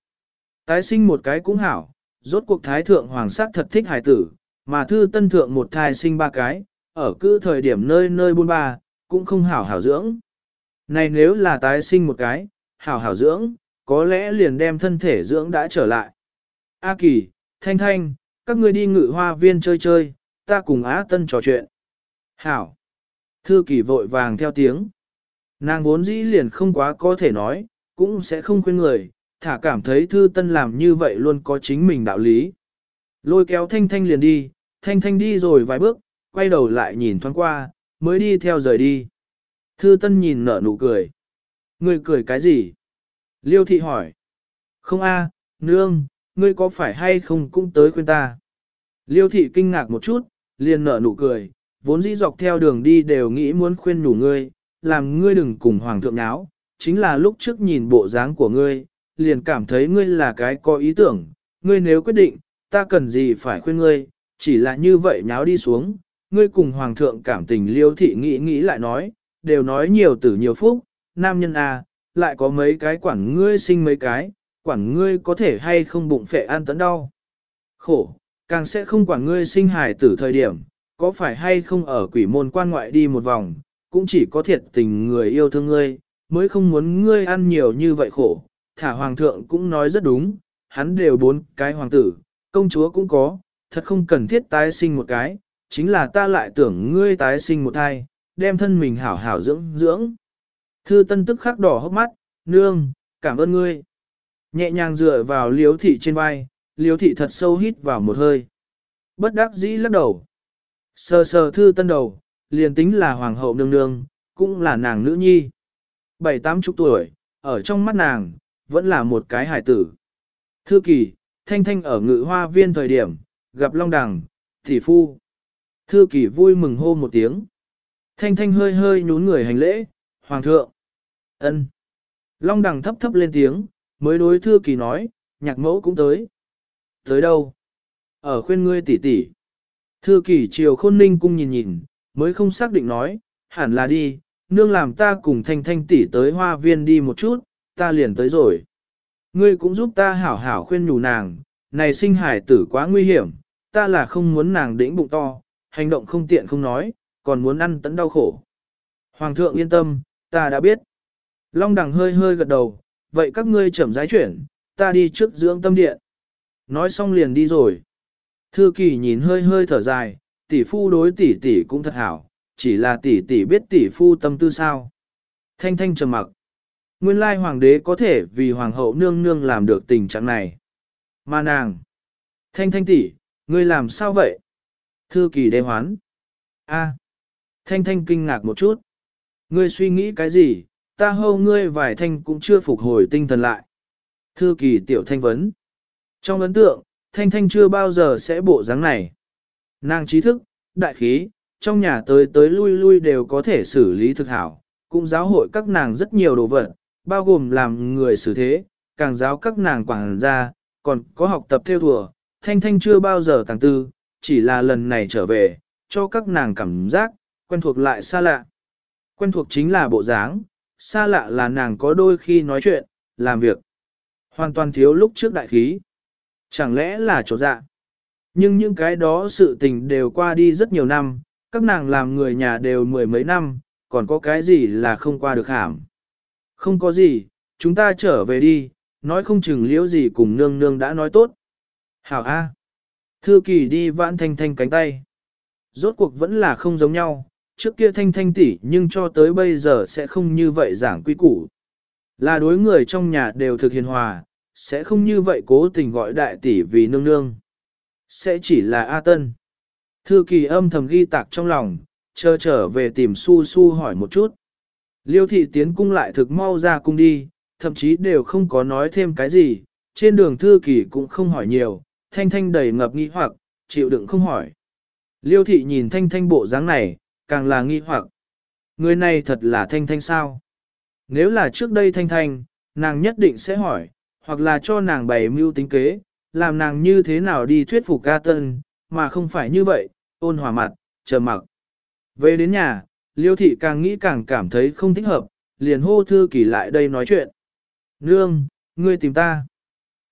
Tái sinh một cái cũng hảo, rốt cuộc thái thượng hoàng sắc thật thích hài tử, mà thư tân thượng một thai sinh ba cái, ở cứ thời điểm nơi nơi buôn ba, cũng không hảo hảo dưỡng. Này nếu là tái sinh một cái, hảo hảo dưỡng, có lẽ liền đem thân thể dưỡng đã trở lại. A Kỳ, Thanh Thanh, các ngươi đi ngự hoa viên chơi chơi, ta cùng Á Tân trò chuyện. Hảo. Thư Kỳ vội vàng theo tiếng. Nàng vốn dĩ liền không quá có thể nói, cũng sẽ không khuyên người, thả cảm thấy Thư Tân làm như vậy luôn có chính mình đạo lý. Lôi kéo Thanh Thanh liền đi, Thanh Thanh đi rồi vài bước, quay đầu lại nhìn thoáng qua, mới đi theo rời đi. Thư Tân nhìn nở nụ cười. người cười cái gì? Liêu thị hỏi. Không a, nương, ngươi có phải hay không cũng tới khuyên ta? Liêu thị kinh ngạc một chút, liền nở nụ cười, vốn dĩ dọc theo đường đi đều nghĩ muốn khuyên nhủ ngươi, làm ngươi đừng cùng hoàng thượng náo, chính là lúc trước nhìn bộ dáng của ngươi, liền cảm thấy ngươi là cái có ý tưởng, ngươi nếu quyết định, ta cần gì phải khuyên ngươi, chỉ là như vậy nháo đi xuống, ngươi cùng hoàng thượng cảm tình liêu thị nghĩ nghĩ lại nói, đều nói nhiều tử nhiều phúc, nam nhân à, lại có mấy cái quản ngươi sinh mấy cái, quản ngươi có thể hay không bụng phệ an tấn đau. Khổ, càng sẽ không quản ngươi sinh hài tử thời điểm, có phải hay không ở quỷ môn quan ngoại đi một vòng, cũng chỉ có thiệt tình người yêu thương ngươi, mới không muốn ngươi ăn nhiều như vậy khổ. Thả hoàng thượng cũng nói rất đúng, hắn đều bốn cái hoàng tử, công chúa cũng có, thật không cần thiết tái sinh một cái, chính là ta lại tưởng ngươi tái sinh một thai, đem thân mình hảo hảo dưỡng dưỡng. Thư tân tức khắc đỏ hốc mắt, nương, cảm ơn ngươi. Nhẹ nhàng dựa vào liếu thị trên vai, liếu thị thật sâu hít vào một hơi. Bất đắc dĩ lắc đầu. Sờ sờ thư tân đầu, liền tính là hoàng hậu nương nương, cũng là nàng nữ nhi. Bảy tám chục tuổi, ở trong mắt nàng, vẫn là một cái hải tử. Thư kỳ, thanh thanh ở ngự hoa viên thời điểm, gặp Long Đằng, thị phu. Thư kỳ vui mừng hô một tiếng. Thanh thanh hơi hơi nhún người hành lễ, hoàng thượng. ân. Long Đằng thấp thấp lên tiếng, mới đối thư kỳ nói, nhạc mẫu cũng tới. Tới đâu? Ở khuyên ngươi tỷ tỷ. Thư kỳ chiều khôn ninh cung nhìn nhìn, mới không xác định nói, hẳn là đi, nương làm ta cùng thanh thanh tỷ tới hoa viên đi một chút, ta liền tới rồi. Ngươi cũng giúp ta hảo hảo khuyên nhủ nàng, này sinh hải tử quá nguy hiểm, ta là không muốn nàng đĩnh bụng to, hành động không tiện không nói, còn muốn ăn tấn đau khổ. Hoàng thượng yên tâm, ta đã biết. Long đằng hơi hơi gật đầu, vậy các ngươi chậm rãi chuyển, ta đi trước dưỡng tâm điện. Nói xong liền đi rồi. Thư kỳ nhìn hơi hơi thở dài, tỷ phu đối tỷ tỷ cũng thật hảo, chỉ là tỷ tỷ biết tỷ phu tâm tư sao. Thanh thanh trầm mặc. Nguyên lai hoàng đế có thể vì hoàng hậu nương nương làm được tình trạng này. Mà nàng. Thanh thanh tỷ, ngươi làm sao vậy? Thư kỳ đề hoán. A. Thanh thanh kinh ngạc một chút. Ngươi suy nghĩ cái gì, ta hâu ngươi vài thanh cũng chưa phục hồi tinh thần lại. Thư kỳ tiểu thanh vấn. Trong ấn tượng, thanh thanh chưa bao giờ sẽ bộ dáng này. Nàng trí thức, đại khí, trong nhà tới tới lui lui đều có thể xử lý thực hảo, cũng giáo hội các nàng rất nhiều đồ vật, bao gồm làm người xử thế, càng giáo các nàng quảng ra, còn có học tập theo thùa, thanh thanh chưa bao giờ tàng tư, chỉ là lần này trở về, cho các nàng cảm giác, quen thuộc lại xa lạ. Quen thuộc chính là bộ dáng, xa lạ là nàng có đôi khi nói chuyện, làm việc. Hoàn toàn thiếu lúc trước đại khí. Chẳng lẽ là chỗ dạ? Nhưng những cái đó sự tình đều qua đi rất nhiều năm, các nàng làm người nhà đều mười mấy năm, còn có cái gì là không qua được hàm. Không có gì, chúng ta trở về đi, nói không chừng liễu gì cùng nương nương đã nói tốt. Hảo A. Thư kỳ đi vãn thanh thanh cánh tay. Rốt cuộc vẫn là không giống nhau, trước kia thanh thanh tỷ nhưng cho tới bây giờ sẽ không như vậy giảng quy củ. Là đối người trong nhà đều thực hiền hòa, sẽ không như vậy cố tình gọi đại tỷ vì nương nương. Sẽ chỉ là A Tân. Thư kỳ âm thầm ghi tạc trong lòng, chờ trở về tìm su su hỏi một chút. Liêu thị tiến cung lại thực mau ra cung đi, thậm chí đều không có nói thêm cái gì, trên đường thư kỳ cũng không hỏi nhiều, thanh thanh đầy ngập nghi hoặc, chịu đựng không hỏi. Liêu thị nhìn thanh thanh bộ dáng này, càng là nghi hoặc. Người này thật là thanh thanh sao? Nếu là trước đây thanh thanh, nàng nhất định sẽ hỏi, hoặc là cho nàng bày mưu tính kế, làm nàng như thế nào đi thuyết phục ca tân, mà không phải như vậy, ôn hòa mặt, chờ mặc. Về đến nhà, liêu thị càng nghĩ càng cảm thấy không thích hợp, liền hô thư kỳ lại đây nói chuyện. Nương, ngươi tìm ta.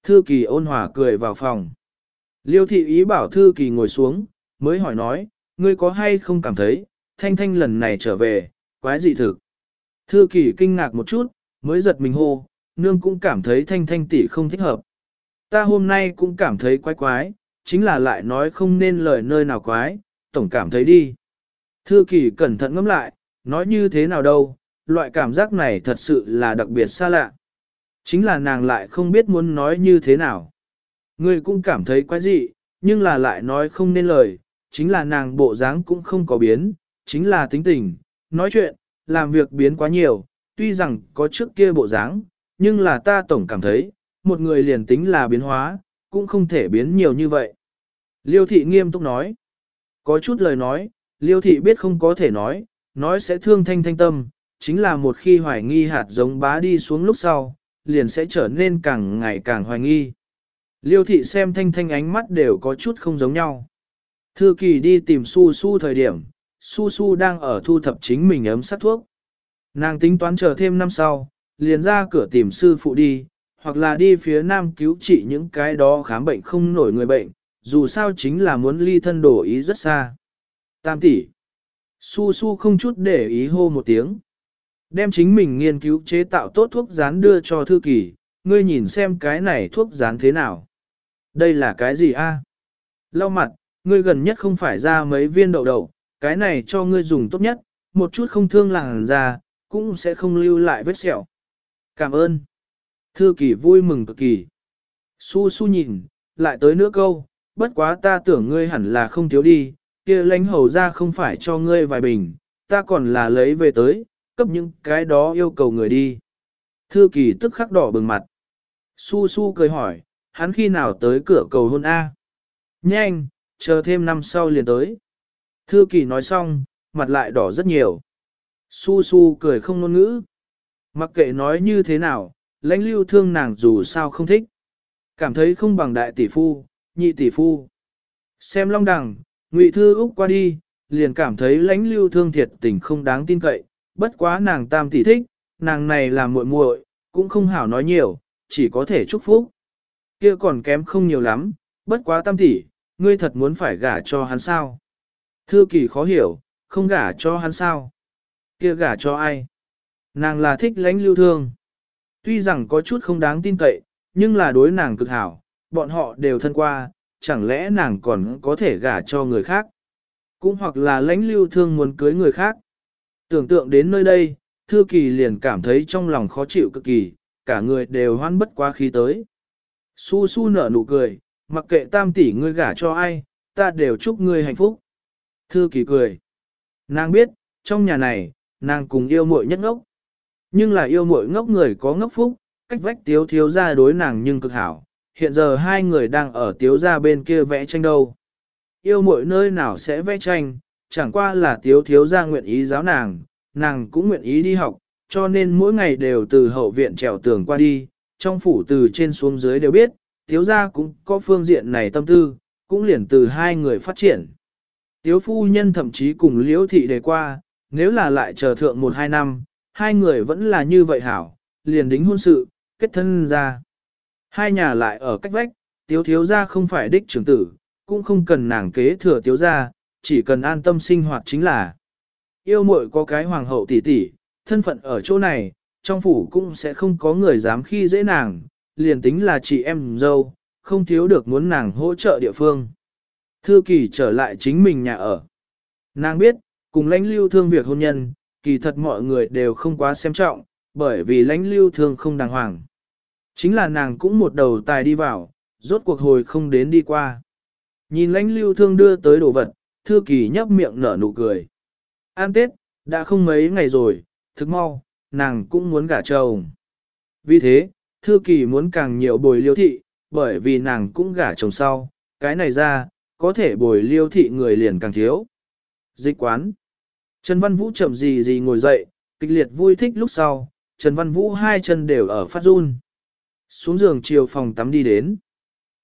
Thư kỳ ôn hòa cười vào phòng. Liêu thị ý bảo thư kỳ ngồi xuống, mới hỏi nói, ngươi có hay không cảm thấy, thanh thanh lần này trở về, quái dị thực. Thư kỳ kinh ngạc một chút, mới giật mình hô, nương cũng cảm thấy thanh thanh tỷ không thích hợp. Ta hôm nay cũng cảm thấy quái quái, chính là lại nói không nên lời nơi nào quái, tổng cảm thấy đi. Thư kỳ cẩn thận ngẫm lại, nói như thế nào đâu, loại cảm giác này thật sự là đặc biệt xa lạ. Chính là nàng lại không biết muốn nói như thế nào. Ngươi cũng cảm thấy quái dị, nhưng là lại nói không nên lời, chính là nàng bộ dáng cũng không có biến, chính là tính tình, nói chuyện, làm việc biến quá nhiều, tuy rằng có trước kia bộ dáng, nhưng là ta tổng cảm thấy, một người liền tính là biến hóa, cũng không thể biến nhiều như vậy. Liêu thị nghiêm túc nói, có chút lời nói, liêu thị biết không có thể nói, nói sẽ thương thanh thanh tâm, chính là một khi hoài nghi hạt giống bá đi xuống lúc sau, liền sẽ trở nên càng ngày càng hoài nghi. Liêu thị xem thanh thanh ánh mắt đều có chút không giống nhau. Thư kỳ đi tìm su su thời điểm, su su đang ở thu thập chính mình ấm sát thuốc. Nàng tính toán chờ thêm năm sau, liền ra cửa tìm sư phụ đi, hoặc là đi phía nam cứu trị những cái đó khám bệnh không nổi người bệnh, dù sao chính là muốn ly thân đổ ý rất xa. Tam tỷ. Su su không chút để ý hô một tiếng. Đem chính mình nghiên cứu chế tạo tốt thuốc rán đưa cho thư kỳ, ngươi nhìn xem cái này thuốc rán thế nào. Đây là cái gì a? Lau mặt, ngươi gần nhất không phải ra mấy viên đậu đậu, cái này cho ngươi dùng tốt nhất, một chút không thương làng ra, cũng sẽ không lưu lại vết sẹo. Cảm ơn. Thư kỳ vui mừng cực kỳ. Su su nhìn, lại tới nữa câu, bất quá ta tưởng ngươi hẳn là không thiếu đi, kia lãnh hầu ra không phải cho ngươi vài bình, ta còn là lấy về tới, cấp những cái đó yêu cầu người đi. Thư kỳ tức khắc đỏ bừng mặt. Su su cười hỏi, hắn khi nào tới cửa cầu hôn A? Nhanh, chờ thêm năm sau liền tới. Thư kỳ nói xong, mặt lại đỏ rất nhiều. Su su cười không ngôn ngữ. Mặc kệ nói như thế nào, lãnh lưu thương nàng dù sao không thích. Cảm thấy không bằng đại tỷ phu, nhị tỷ phu. Xem long đằng, ngụy thư úc qua đi, liền cảm thấy lãnh lưu thương thiệt tình không đáng tin cậy, bất quá nàng tam tỷ thích, nàng này là muội muội, cũng không hảo nói nhiều, chỉ có thể chúc phúc. Kia còn kém không nhiều lắm, bất quá tam tỷ, ngươi thật muốn phải gả cho hắn sao? Thư kỳ khó hiểu, không gả cho hắn sao? Kia gả cho ai? Nàng là thích lãnh lưu thương. Tuy rằng có chút không đáng tin cậy, nhưng là đối nàng cực hảo, bọn họ đều thân qua, chẳng lẽ nàng còn có thể gả cho người khác? Cũng hoặc là lãnh lưu thương muốn cưới người khác. Tưởng tượng đến nơi đây, thư kỳ liền cảm thấy trong lòng khó chịu cực kỳ, cả người đều hoan bất quá khí tới. Su su nở nụ cười, mặc kệ tam tỷ ngươi gả cho ai, ta đều chúc ngươi hạnh phúc. Thư kỳ cười. Nàng biết, trong nhà này, nàng cùng yêu muội nhất ngốc. Nhưng là yêu muội ngốc người có ngốc phúc, cách vách tiếu thiếu ra đối nàng nhưng cực hảo. Hiện giờ hai người đang ở tiếu ra bên kia vẽ tranh đâu. Yêu muội nơi nào sẽ vẽ tranh, chẳng qua là tiếu thiếu ra nguyện ý giáo nàng, nàng cũng nguyện ý đi học, cho nên mỗi ngày đều từ hậu viện trèo tường qua đi, trong phủ từ trên xuống dưới đều biết, tiếu ra cũng có phương diện này tâm tư, cũng liền từ hai người phát triển. Tiếu phu nhân thậm chí cùng liễu thị đề qua, nếu là lại chờ thượng một hai năm, hai người vẫn là như vậy hảo, liền đính hôn sự, kết thân ra. Hai nhà lại ở cách vách, tiếu thiếu gia không phải đích trưởng tử, cũng không cần nàng kế thừa tiếu gia, chỉ cần an tâm sinh hoạt chính là. Yêu muội có cái hoàng hậu tỷ tỷ, thân phận ở chỗ này, trong phủ cũng sẽ không có người dám khi dễ nàng, liền tính là chị em dâu, không thiếu được muốn nàng hỗ trợ địa phương. Thư kỳ trở lại chính mình nhà ở. Nàng biết, cùng lãnh lưu thương việc hôn nhân, kỳ thật mọi người đều không quá xem trọng, bởi vì lãnh lưu thương không đàng hoàng. Chính là nàng cũng một đầu tài đi vào, rốt cuộc hồi không đến đi qua. Nhìn lãnh lưu thương đưa tới đồ vật, thư kỳ nhấp miệng nở nụ cười. An Tết, đã không mấy ngày rồi, thức mau, nàng cũng muốn gả chồng. Vì thế, thư kỳ muốn càng nhiều bồi liêu thị, bởi vì nàng cũng gả chồng sau, cái này ra, có thể bồi liêu thị người liền càng thiếu. Dịch quán. Trần Văn Vũ chậm gì gì ngồi dậy, kịch liệt vui thích lúc sau, Trần Văn Vũ hai chân đều ở phát run. Xuống giường chiều phòng tắm đi đến.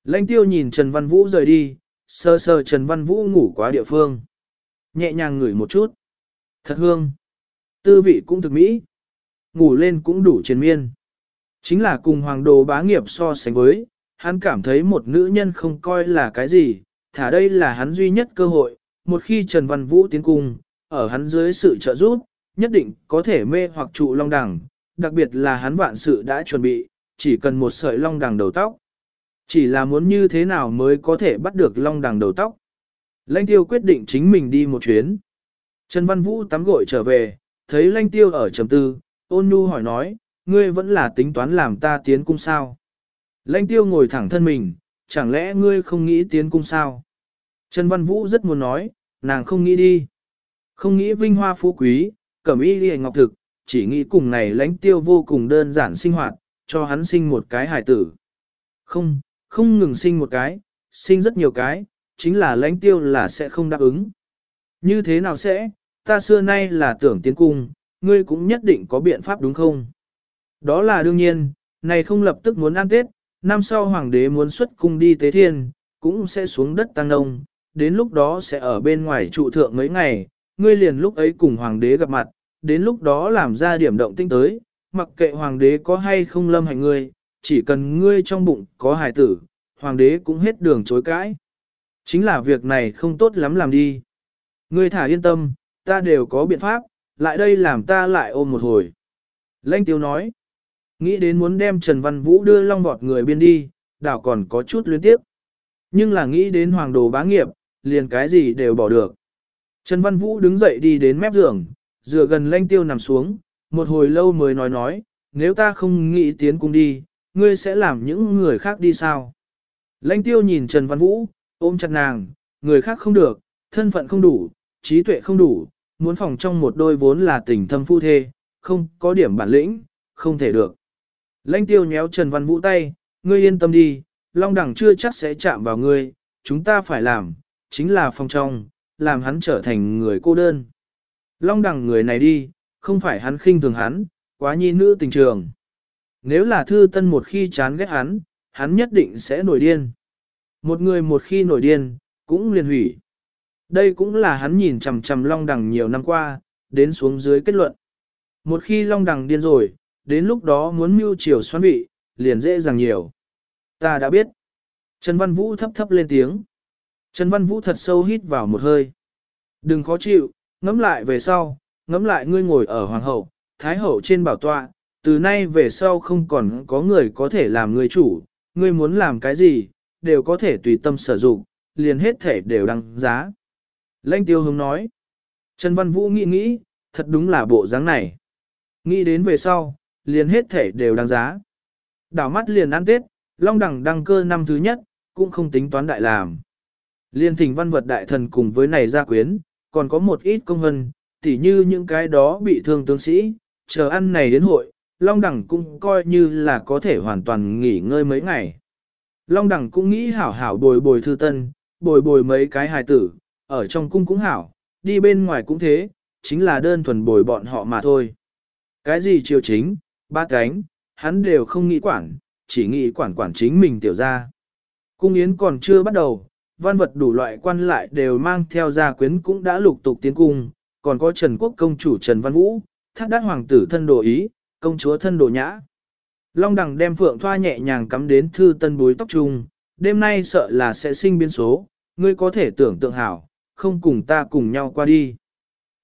Lãnh tiêu nhìn Trần Văn Vũ rời đi, sơ sơ Trần Văn Vũ ngủ quá địa phương. Nhẹ nhàng ngửi một chút. Thật hương. Tư vị cũng thực mỹ. Ngủ lên cũng đủ triền miên. Chính là cùng hoàng đồ bá nghiệp so sánh với, hắn cảm thấy một nữ nhân không coi là cái gì, thả đây là hắn duy nhất cơ hội, một khi Trần Văn Vũ tiến cung, ở hắn dưới sự trợ giúp, nhất định có thể mê hoặc trụ long đằng, đặc biệt là hắn vạn sự đã chuẩn bị, chỉ cần một sợi long đằng đầu tóc. Chỉ là muốn như thế nào mới có thể bắt được long đằng đầu tóc. Lanh tiêu quyết định chính mình đi một chuyến. Trần Văn Vũ tắm gội trở về, thấy lanh tiêu ở trầm tư, ôn nhu hỏi nói, ngươi vẫn là tính toán làm ta tiến cung sao. Lanh tiêu ngồi thẳng thân mình, chẳng lẽ ngươi không nghĩ tiến cung sao? Trần Văn Vũ rất muốn nói, nàng không nghĩ đi. Không nghĩ vinh hoa phú quý, cẩm y ghi ngọc thực, chỉ nghĩ cùng này lãnh tiêu vô cùng đơn giản sinh hoạt, cho hắn sinh một cái hải tử. Không, không ngừng sinh một cái, sinh rất nhiều cái, chính là lãnh tiêu là sẽ không đáp ứng. Như thế nào sẽ, ta xưa nay là tưởng tiến cung, ngươi cũng nhất định có biện pháp đúng không? Đó là đương nhiên, này không lập tức muốn ăn Tết, năm sau hoàng đế muốn xuất cung đi tế thiên, cũng sẽ xuống đất tăng nông, đến lúc đó sẽ ở bên ngoài trụ thượng mấy ngày, ngươi liền lúc ấy cùng hoàng đế gặp mặt, đến lúc đó làm ra điểm động tinh tới, mặc kệ hoàng đế có hay không lâm hành ngươi, chỉ cần ngươi trong bụng có hài tử, hoàng đế cũng hết đường chối cãi. Chính là việc này không tốt lắm làm đi. Ngươi thả yên tâm, ta đều có biện pháp, lại đây làm ta lại ôm một hồi. Lanh tiêu nói, nghĩ đến muốn đem Trần Văn Vũ đưa long vọt người biên đi, đảo còn có chút luyến tiếp. Nhưng là nghĩ đến hoàng đồ bá nghiệp, liền cái gì đều bỏ được. Trần Văn Vũ đứng dậy đi đến mép giường, dựa gần lanh tiêu nằm xuống, một hồi lâu mới nói nói, nếu ta không nghĩ tiến cung đi, ngươi sẽ làm những người khác đi sao? Lanh tiêu nhìn Trần Văn Vũ, ôm chặt nàng, người khác không được, thân phận không đủ, trí tuệ không đủ, muốn phòng trong một đôi vốn là tình thâm phu thê, không có điểm bản lĩnh, không thể được. Lanh tiêu nhéo Trần Văn Vũ tay, ngươi yên tâm đi, Long Đẳng chưa chắc sẽ chạm vào ngươi, chúng ta phải làm, chính là phòng trong, làm hắn trở thành người cô đơn. Long Đẳng người này đi, không phải hắn khinh thường hắn, quá nhi nữ tình trường. Nếu là thư tân một khi chán ghét hắn, hắn nhất định sẽ nổi điên. Một người một khi nổi điên, cũng liền hủy. Đây cũng là hắn nhìn chằm chằm Long Đằng nhiều năm qua, đến xuống dưới kết luận. Một khi Long Đằng điên rồi, đến lúc đó muốn mưu chiều xoan vị, liền dễ dàng nhiều. Ta đã biết. Trần Văn Vũ thấp thấp lên tiếng. Trần Văn Vũ thật sâu hít vào một hơi. Đừng khó chịu, ngẫm lại về sau, ngẫm lại ngươi ngồi ở hoàng hậu, thái hậu trên bảo tọa, từ nay về sau không còn có người có thể làm người chủ, ngươi muốn làm cái gì, đều có thể tùy tâm sử dụng, liền hết thể đều đăng giá. Lãnh tiêu hướng nói, Trần Văn Vũ nghĩ nghĩ, thật đúng là bộ dáng này. Nghĩ đến về sau, liền hết thể đều đăng giá. Đảo mắt liền ăn Tết, Long Đẳng đăng cơ năm thứ nhất, cũng không tính toán đại làm. Liên thỉnh văn vật đại thần cùng với này gia quyến, còn có một ít công hân, tỉ như những cái đó bị thương tướng sĩ, chờ ăn này đến hội, Long Đẳng cũng coi như là có thể hoàn toàn nghỉ ngơi mấy ngày. Long Đẳng cũng nghĩ hảo hảo bồi bồi thư tân, bồi bồi mấy cái hài tử, ở trong cung cũng hảo, đi bên ngoài cũng thế, chính là đơn thuần bồi bọn họ mà thôi. Cái gì triều chính, ba cánh, hắn đều không nghĩ quản, chỉ nghĩ quản quản chính mình tiểu ra. Cung yến còn chưa bắt đầu, văn vật đủ loại quan lại đều mang theo gia quyến cũng đã lục tục tiến cung, còn có Trần Quốc công chủ Trần Văn Vũ, thác đát hoàng tử thân đồ ý, công chúa thân đồ nhã. Long đằng đem phượng thoa nhẹ nhàng cắm đến thư tân bối tóc trung, đêm nay sợ là sẽ sinh biến số, ngươi có thể tưởng tượng hảo, không cùng ta cùng nhau qua đi.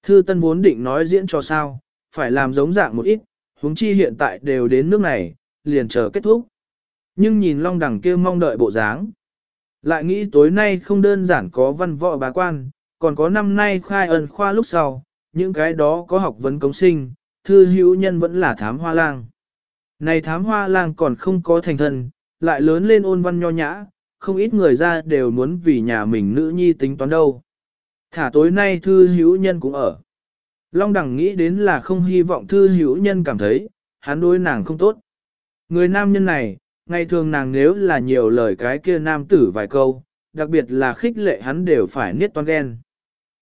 Thư tân vốn định nói diễn cho sao, phải làm giống dạng một ít, huống chi hiện tại đều đến nước này, liền chờ kết thúc. Nhưng nhìn long đằng kia mong đợi bộ dáng. Lại nghĩ tối nay không đơn giản có văn võ bá quan, còn có năm nay khai ẩn khoa lúc sau, những cái đó có học vấn công sinh, thư hữu nhân vẫn là thám hoa lang. Này thám hoa lang còn không có thành thân, lại lớn lên ôn văn nho nhã, không ít người ra đều muốn vì nhà mình nữ nhi tính toán đâu. Thả tối nay thư hữu nhân cũng ở. Long đẳng nghĩ đến là không hy vọng thư hữu nhân cảm thấy, hắn đối nàng không tốt. Người nam nhân này, ngày thường nàng nếu là nhiều lời cái kia nam tử vài câu, đặc biệt là khích lệ hắn đều phải niết toan ghen.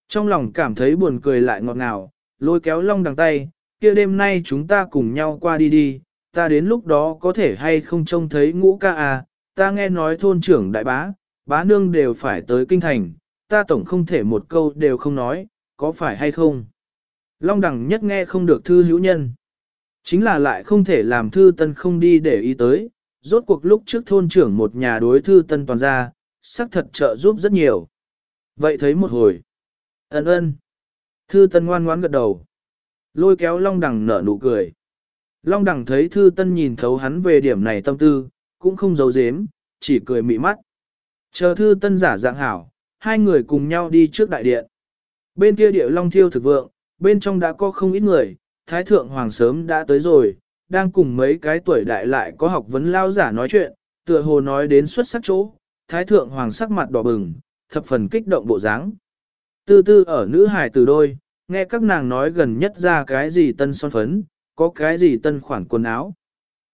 Trong lòng cảm thấy buồn cười lại ngọt ngào, lôi kéo long đằng tay, kia đêm nay chúng ta cùng nhau qua đi đi, ta đến lúc đó có thể hay không trông thấy ngũ ca à, ta nghe nói thôn trưởng đại bá, bá nương đều phải tới kinh thành, ta tổng không thể một câu đều không nói, có phải hay không. Long đẳng nhất nghe không được thư hữu nhân. Chính là lại không thể làm thư tân không đi để ý tới, rốt cuộc lúc trước thôn trưởng một nhà đối thư tân toàn ra, xác thật trợ giúp rất nhiều. Vậy thấy một hồi. Ấn ơn. Thư tân ngoan ngoãn gật đầu. Lôi kéo Long Đằng nở nụ cười. Long Đằng thấy Thư Tân nhìn thấu hắn về điểm này tâm tư, cũng không giấu giếm, chỉ cười mị mắt. Chờ Thư Tân giả dạng hảo, hai người cùng nhau đi trước đại điện. Bên kia địa Long Thiêu thực vượng, bên trong đã có không ít người, Thái Thượng Hoàng sớm đã tới rồi, đang cùng mấy cái tuổi đại lại có học vấn lao giả nói chuyện, tựa hồ nói đến xuất sắc chỗ, Thái Thượng Hoàng sắc mặt đỏ bừng, thập phần kích động bộ dáng. Tư tư ở nữ hài từ đôi, nghe các nàng nói gần nhất ra cái gì tân son phấn, có cái gì tân khoản quần áo.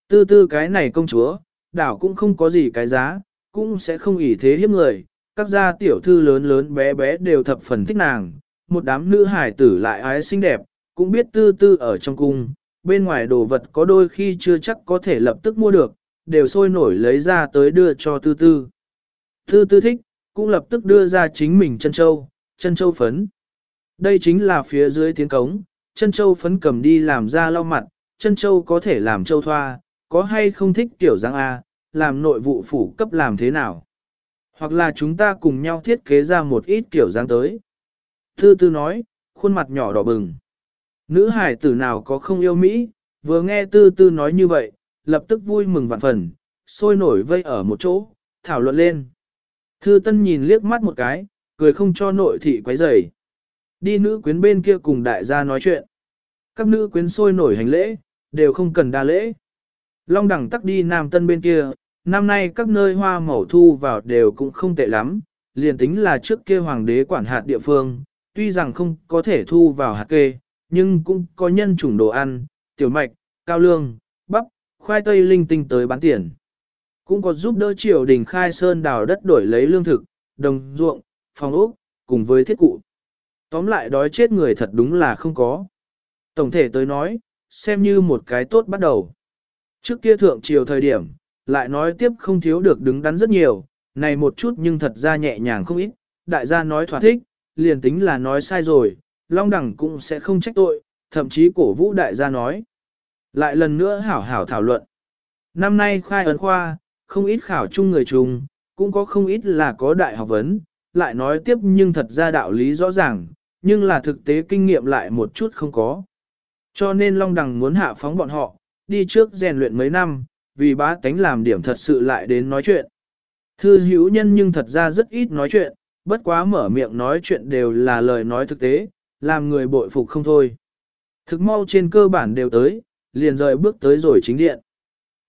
Tư tư cái này công chúa, đảo cũng không có gì cái giá, cũng sẽ không ỷ thế hiếp người, các gia tiểu thư lớn lớn bé bé đều thập phần thích nàng, một đám nữ hải tử lại ái xinh đẹp, cũng biết tư tư ở trong cung, bên ngoài đồ vật có đôi khi chưa chắc có thể lập tức mua được, đều sôi nổi lấy ra tới đưa cho tư tư. Tư tư thích, cũng lập tức đưa ra chính mình chân châu, chân châu phấn. Đây chính là phía dưới tiến cống, chân châu phấn cầm đi làm ra lau mặt, chân châu có thể làm châu thoa, có hay không thích tiểu dáng A, làm nội vụ phủ cấp làm thế nào. Hoặc là chúng ta cùng nhau thiết kế ra một ít kiểu dáng tới. Thư tư nói, khuôn mặt nhỏ đỏ bừng. Nữ hải tử nào có không yêu Mỹ, vừa nghe tư tư nói như vậy, lập tức vui mừng vạn phần, sôi nổi vây ở một chỗ, thảo luận lên. Thư tân nhìn liếc mắt một cái, cười không cho nội thị quấy rầy. Đi nữ quyến bên kia cùng đại gia nói chuyện. Các nữ quyến sôi nổi hành lễ, đều không cần đa lễ. Long đẳng tắc đi Nam Tân bên kia, năm nay các nơi hoa màu thu vào đều cũng không tệ lắm, liền tính là trước kia hoàng đế quản hạt địa phương, tuy rằng không có thể thu vào hạt kê, nhưng cũng có nhân chủng đồ ăn, tiểu mạch, cao lương, bắp, khoai tây linh tinh tới bán tiền. Cũng có giúp đỡ triều đình khai sơn đào đất đổi lấy lương thực, đồng ruộng, phòng ốc, cùng với thiết cụ. Tóm lại đói chết người thật đúng là không có. Tổng thể tới nói, xem như một cái tốt bắt đầu. Trước kia thượng triều thời điểm, lại nói tiếp không thiếu được đứng đắn rất nhiều, này một chút nhưng thật ra nhẹ nhàng không ít, đại gia nói thỏa thích, liền tính là nói sai rồi, Long Đẳng cũng sẽ không trách tội, thậm chí cổ vũ đại gia nói. Lại lần nữa hảo hảo thảo luận. Năm nay khai ấn khoa, không ít khảo chung người chung, cũng có không ít là có đại học vấn, lại nói tiếp nhưng thật ra đạo lý rõ ràng, nhưng là thực tế kinh nghiệm lại một chút không có. Cho nên Long Đằng muốn hạ phóng bọn họ, đi trước rèn luyện mấy năm, vì bá tánh làm điểm thật sự lại đến nói chuyện. Thư hữu nhân nhưng thật ra rất ít nói chuyện, bất quá mở miệng nói chuyện đều là lời nói thực tế, làm người bội phục không thôi. Thực mau trên cơ bản đều tới, liền rời bước tới rồi chính điện.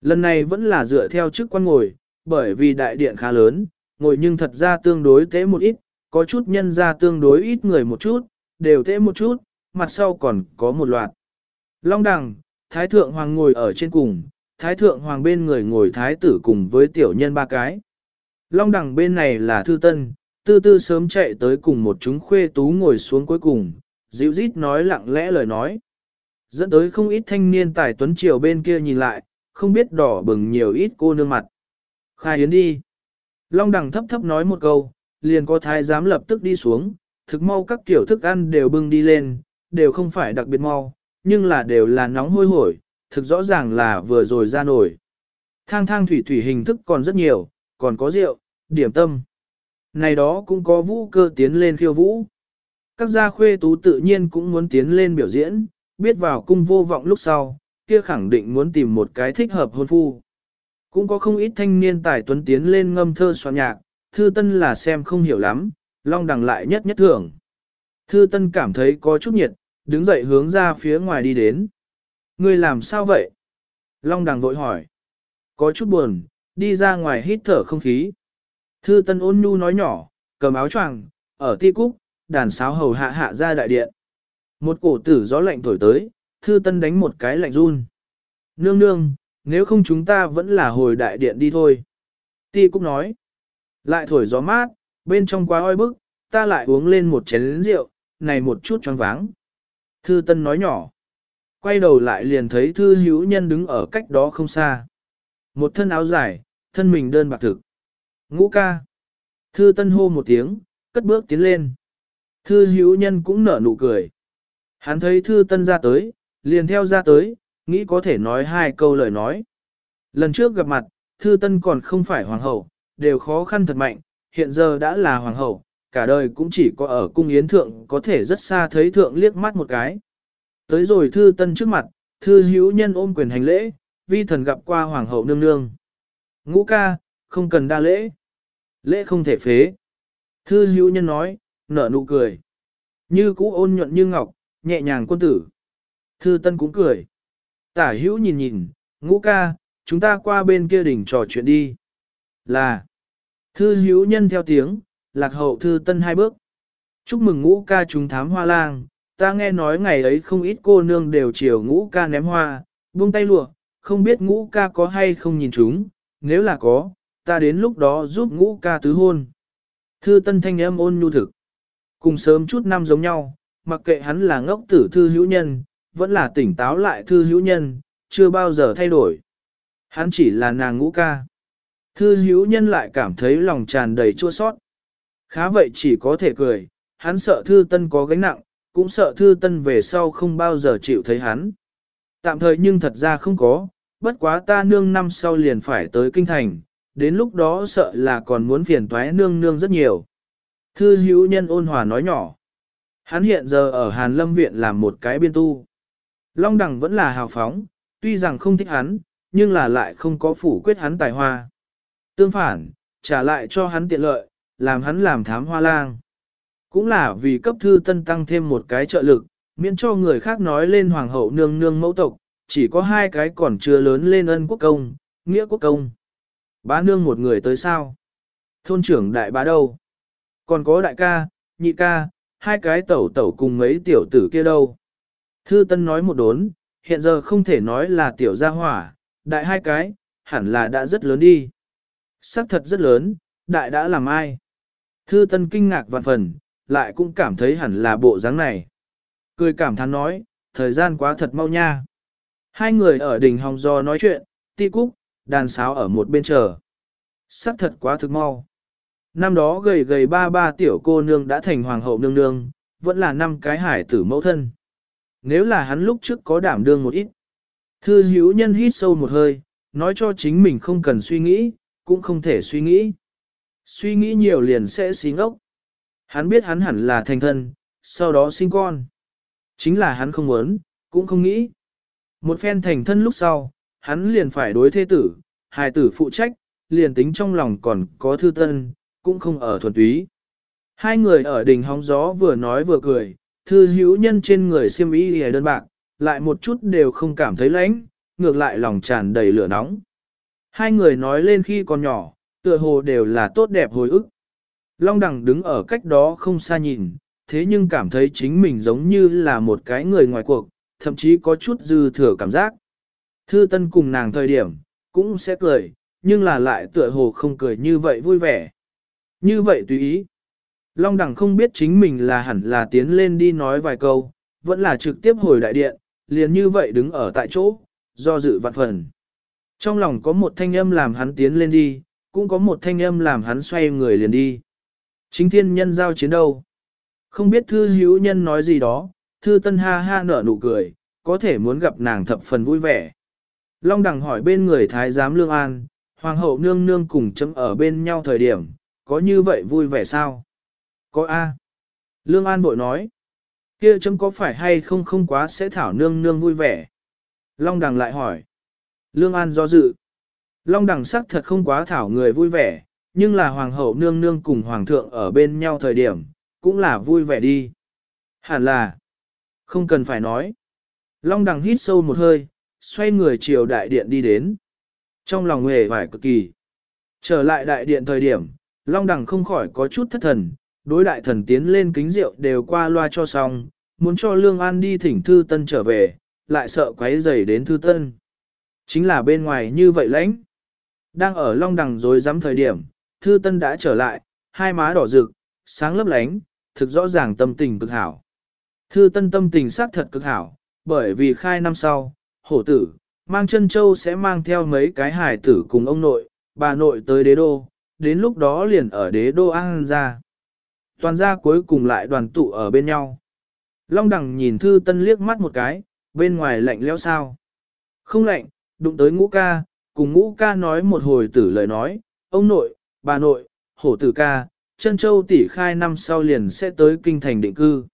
Lần này vẫn là dựa theo chức quan ngồi, bởi vì đại điện khá lớn, ngồi nhưng thật ra tương đối tế một ít, có chút nhân ra tương đối ít người một chút, đều tế một chút, mặt sau còn có một loạt. Long đằng, Thái Thượng Hoàng ngồi ở trên cùng, Thái Thượng Hoàng bên người ngồi Thái tử cùng với tiểu nhân ba cái. Long đằng bên này là Thư Tân, Tư Tư sớm chạy tới cùng một chúng khuê tú ngồi xuống cuối cùng, dịu rít nói lặng lẽ lời nói. Dẫn tới không ít thanh niên tài tuấn triều bên kia nhìn lại, không biết đỏ bừng nhiều ít cô nương mặt. Khai yến đi. Long đằng thấp thấp nói một câu, liền có thái giám lập tức đi xuống, thực mau các kiểu thức ăn đều bưng đi lên, đều không phải đặc biệt mau, nhưng là đều là nóng hôi hổi, thực rõ ràng là vừa rồi ra nổi. Thang thang thủy thủy hình thức còn rất nhiều, còn có rượu, điểm tâm. Này đó cũng có vũ cơ tiến lên khiêu vũ. Các gia khuê tú tự nhiên cũng muốn tiến lên biểu diễn, biết vào cung vô vọng lúc sau, kia khẳng định muốn tìm một cái thích hợp hôn phu. Cũng có không ít thanh niên tài tuấn tiến lên ngâm thơ soạn nhạc, thư tân là xem không hiểu lắm, long đằng lại nhất nhất thưởng. Thư tân cảm thấy có chút nhiệt, đứng dậy hướng ra phía ngoài đi đến. người làm sao vậy? Long đằng vội hỏi. Có chút buồn, đi ra ngoài hít thở không khí. Thư tân ôn nhu nói nhỏ, cầm áo choàng, ở ti cúc, đàn sáo hầu hạ hạ ra đại điện. Một cổ tử gió lạnh thổi tới, thư tân đánh một cái lạnh run. Nương nương, nếu không chúng ta vẫn là hồi đại điện đi thôi. Ti Cúc nói. Lại thổi gió mát, bên trong quá oi bức, ta lại uống lên một chén rượu, này một chút choáng váng. Thư Tân nói nhỏ. Quay đầu lại liền thấy Thư Hữu Nhân đứng ở cách đó không xa. Một thân áo dài, thân mình đơn bạc thực. Ngũ ca. Thư Tân hô một tiếng, cất bước tiến lên. Thư Hữu Nhân cũng nở nụ cười. Hắn thấy Thư Tân ra tới, liền theo ra tới, nghĩ có thể nói hai câu lời nói. Lần trước gặp mặt, thư tân còn không phải hoàng hậu, đều khó khăn thật mạnh, hiện giờ đã là hoàng hậu, cả đời cũng chỉ có ở cung yến thượng có thể rất xa thấy thượng liếc mắt một cái. Tới rồi thư tân trước mặt, thư hữu nhân ôm quyền hành lễ, vi thần gặp qua hoàng hậu nương nương. Ngũ ca, không cần đa lễ. Lễ không thể phế. Thư hữu nhân nói, nở nụ cười. Như cũ ôn nhuận như ngọc, nhẹ nhàng quân tử. Thư tân cũng cười. Tả hữu nhìn nhìn, ngũ ca, chúng ta qua bên kia đỉnh trò chuyện đi. Là. Thư hữu nhân theo tiếng, lạc hậu thư tân hai bước. Chúc mừng ngũ ca chúng thám hoa lang, ta nghe nói ngày ấy không ít cô nương đều chiều ngũ ca ném hoa, buông tay lụa, không biết ngũ ca có hay không nhìn chúng, nếu là có, ta đến lúc đó giúp ngũ ca tứ hôn. Thư tân thanh âm ôn nhu thực. Cùng sớm chút năm giống nhau, mặc kệ hắn là ngốc tử thư hữu nhân, vẫn là tỉnh táo lại thư hữu nhân, chưa bao giờ thay đổi. Hắn chỉ là nàng ngũ ca. Thư hữu nhân lại cảm thấy lòng tràn đầy chua sót. Khá vậy chỉ có thể cười, hắn sợ thư tân có gánh nặng, cũng sợ thư tân về sau không bao giờ chịu thấy hắn. Tạm thời nhưng thật ra không có, bất quá ta nương năm sau liền phải tới kinh thành, đến lúc đó sợ là còn muốn phiền toái nương nương rất nhiều. Thư hữu nhân ôn hòa nói nhỏ. Hắn hiện giờ ở Hàn Lâm Viện làm một cái biên tu. Long Đằng vẫn là hào phóng, tuy rằng không thích hắn, nhưng là lại không có phủ quyết hắn tài hoa. Tương phản, trả lại cho hắn tiện lợi, làm hắn làm thám hoa lang. Cũng là vì cấp thư tân tăng thêm một cái trợ lực, miễn cho người khác nói lên hoàng hậu nương nương mẫu tộc, chỉ có hai cái còn chưa lớn lên ân quốc công, nghĩa quốc công. Bá nương một người tới sao? Thôn trưởng đại bá đâu? Còn có đại ca, nhị ca, hai cái tẩu tẩu cùng mấy tiểu tử kia đâu? Thư Tân nói một đốn, hiện giờ không thể nói là tiểu gia hỏa, đại hai cái, hẳn là đã rất lớn đi. Sắc thật rất lớn, đại đã làm ai? Thư Tân kinh ngạc vạn phần, lại cũng cảm thấy hẳn là bộ dáng này. Cười cảm thán nói, thời gian quá thật mau nha. Hai người ở đỉnh hòng do nói chuyện, ti cúc, đàn sáo ở một bên chờ. Sắc thật quá thực mau. Năm đó gầy gầy ba ba tiểu cô nương đã thành hoàng hậu nương nương, vẫn là năm cái hải tử mẫu thân. Nếu là hắn lúc trước có đảm đương một ít. Thư hữu nhân hít sâu một hơi, nói cho chính mình không cần suy nghĩ, cũng không thể suy nghĩ. Suy nghĩ nhiều liền sẽ xí ngốc. Hắn biết hắn hẳn là thành thân, sau đó sinh con. Chính là hắn không muốn, cũng không nghĩ. Một phen thành thân lúc sau, hắn liền phải đối thế tử, hài tử phụ trách, liền tính trong lòng còn có thư tân, cũng không ở thuần túy. Hai người ở đỉnh hóng gió vừa nói vừa cười, thư hữu nhân trên người xiêm y hề đơn bạc, lại một chút đều không cảm thấy lạnh, ngược lại lòng tràn đầy lửa nóng. Hai người nói lên khi còn nhỏ, tựa hồ đều là tốt đẹp hồi ức. Long đằng đứng ở cách đó không xa nhìn, thế nhưng cảm thấy chính mình giống như là một cái người ngoài cuộc, thậm chí có chút dư thừa cảm giác. Thư Tân cùng nàng thời điểm, cũng sẽ cười, nhưng là lại tựa hồ không cười như vậy vui vẻ. Như vậy tùy ý. Long đẳng không biết chính mình là hẳn là tiến lên đi nói vài câu, vẫn là trực tiếp hồi đại điện, liền như vậy đứng ở tại chỗ, do dự vạn phần. Trong lòng có một thanh âm làm hắn tiến lên đi, cũng có một thanh âm làm hắn xoay người liền đi. Chính thiên nhân giao chiến đâu? Không biết thư hữu nhân nói gì đó, thư tân ha ha nở nụ cười, có thể muốn gặp nàng thập phần vui vẻ. Long đằng hỏi bên người thái giám lương an, hoàng hậu nương nương cùng chấm ở bên nhau thời điểm, có như vậy vui vẻ sao? Có A. Lương an bội nói, kia chấm có phải hay không không quá sẽ thảo nương nương vui vẻ? Long đằng lại hỏi. Lương an do dự. Long đằng sắc thật không quá thảo người vui vẻ, nhưng là hoàng hậu nương nương cùng hoàng thượng ở bên nhau thời điểm, cũng là vui vẻ đi. Hẳn là, không cần phải nói. Long đằng hít sâu một hơi, xoay người chiều đại điện đi đến. Trong lòng hề vải cực kỳ. Trở lại đại điện thời điểm, Long đằng không khỏi có chút thất thần, đối đại thần tiến lên kính rượu đều qua loa cho xong, muốn cho Lương An đi thỉnh Thư Tân trở về, lại sợ quấy rầy đến Thư Tân. Chính là bên ngoài như vậy lãnh. Đang ở Long đằng rồi dám thời điểm, Thư Tân đã trở lại, hai má đỏ rực, sáng lấp lánh, thực rõ ràng tâm tình cực hảo. Thư Tân tâm tình xác thật cực hảo, bởi vì khai năm sau, hổ tử, mang chân châu sẽ mang theo mấy cái hải tử cùng ông nội, bà nội tới đế đô, đến lúc đó liền ở đế đô an ra. Toàn gia cuối cùng lại đoàn tụ ở bên nhau. Long đằng nhìn thư tân liếc mắt một cái, bên ngoài lạnh lẽo sao. Không lạnh, đụng tới ngũ ca, cùng ngũ ca nói một hồi tử lời nói, ông nội, bà nội, hổ tử ca, chân châu tỷ khai năm sau liền sẽ tới kinh thành định cư.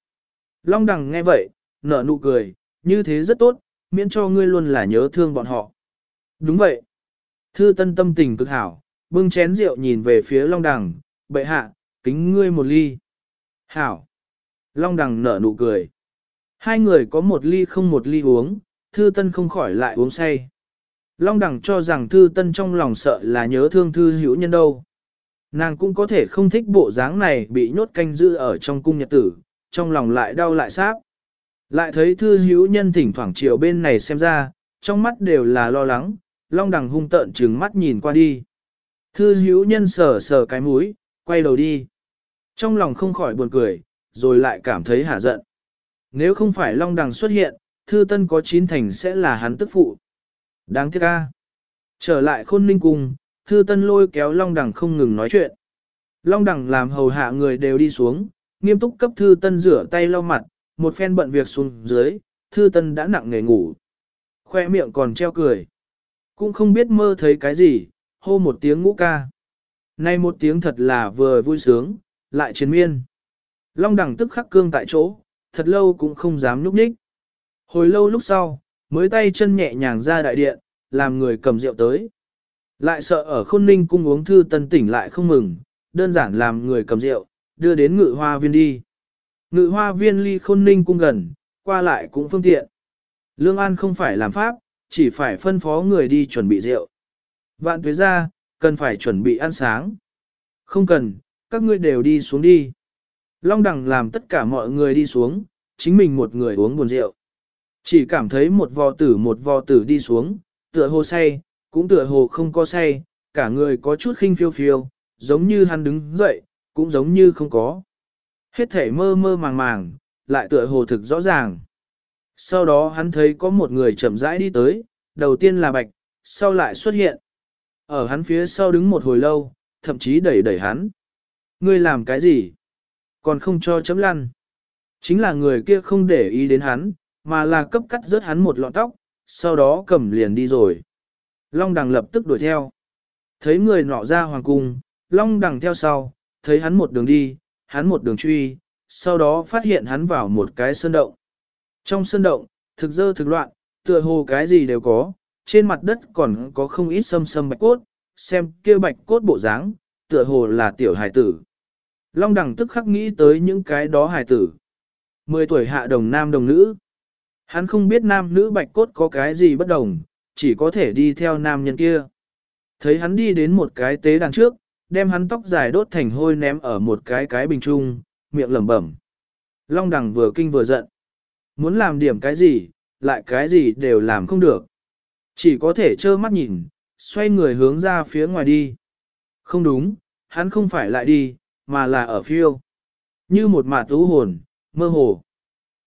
Long đằng nghe vậy, nở nụ cười, như thế rất tốt, miễn cho ngươi luôn là nhớ thương bọn họ. Đúng vậy. Thư tân tâm tình cực hảo, bưng chén rượu nhìn về phía Long đằng, bệ hạ, kính ngươi một ly. Hảo. Long đằng nở nụ cười. Hai người có một ly không một ly uống, thư tân không khỏi lại uống say. Long đằng cho rằng thư tân trong lòng sợ là nhớ thương thư hữu nhân đâu. Nàng cũng có thể không thích bộ dáng này bị nhốt canh giữ ở trong cung nhật tử, trong lòng lại đau lại sáp. Lại thấy thư hữu nhân thỉnh thoảng chiều bên này xem ra, trong mắt đều là lo lắng, long đằng hung tợn trừng mắt nhìn qua đi. Thư hữu nhân sờ sờ cái mũi, quay đầu đi. Trong lòng không khỏi buồn cười, rồi lại cảm thấy hả giận. Nếu không phải long đằng xuất hiện, thư tân có chín thành sẽ là hắn tức phụ. Đáng tiếc ca. Trở lại khôn ninh cung, thư tân lôi kéo long đằng không ngừng nói chuyện. Long đằng làm hầu hạ người đều đi xuống, nghiêm túc cấp thư tân rửa tay lau mặt, một phen bận việc xuống dưới, thư tân đã nặng nề ngủ. Khoe miệng còn treo cười. Cũng không biết mơ thấy cái gì, hô một tiếng ngũ ca. Nay một tiếng thật là vừa vui sướng, lại chiến miên. Long đẳng tức khắc cương tại chỗ, thật lâu cũng không dám núp ních. Hồi lâu lúc sau, mới tay chân nhẹ nhàng ra đại điện, làm người cầm rượu tới. Lại sợ ở khôn ninh cung uống thư tân tỉnh lại không mừng, đơn giản làm người cầm rượu, đưa đến ngự hoa viên đi. Ngự hoa viên ly khôn ninh cung gần, qua lại cũng phương tiện. Lương An không phải làm pháp, chỉ phải phân phó người đi chuẩn bị rượu. Vạn tuế ra, cần phải chuẩn bị ăn sáng. Không cần, các ngươi đều đi xuống đi. Long đằng làm tất cả mọi người đi xuống, chính mình một người uống buồn rượu. Chỉ cảm thấy một vò tử một vò tử đi xuống, tựa hồ say, cũng tựa hồ không có say, cả người có chút khinh phiêu phiêu, giống như hắn đứng dậy, cũng giống như không có. Hết thể mơ mơ màng màng, lại tựa hồ thực rõ ràng. Sau đó hắn thấy có một người chậm rãi đi tới, đầu tiên là bạch, sau lại xuất hiện. Ở hắn phía sau đứng một hồi lâu, thậm chí đẩy đẩy hắn. Ngươi làm cái gì? Còn không cho chấm lăn. Chính là người kia không để ý đến hắn, mà là cấp cắt rớt hắn một lọn tóc, sau đó cầm liền đi rồi. Long đằng lập tức đuổi theo. Thấy người nọ ra hoàng cung, long đằng theo sau, thấy hắn một đường đi, hắn một đường truy, sau đó phát hiện hắn vào một cái sơn động. Trong sơn động, thực dơ thực loạn, tựa hồ cái gì đều có, trên mặt đất còn có không ít sâm sâm bạch cốt, xem kia bạch cốt bộ dáng, tựa hồ là tiểu hài tử. Long đẳng tức khắc nghĩ tới những cái đó hài tử. Mười tuổi hạ đồng nam đồng nữ. Hắn không biết nam nữ bạch cốt có cái gì bất đồng, chỉ có thể đi theo nam nhân kia. Thấy hắn đi đến một cái tế đàn trước, đem hắn tóc dài đốt thành hôi ném ở một cái cái bình trung, miệng lẩm bẩm. Long đằng vừa kinh vừa giận. Muốn làm điểm cái gì, lại cái gì đều làm không được. Chỉ có thể trơ mắt nhìn, xoay người hướng ra phía ngoài đi. Không đúng, hắn không phải lại đi, mà là ở phiêu. Như một mạt tú hồn, mơ hồ.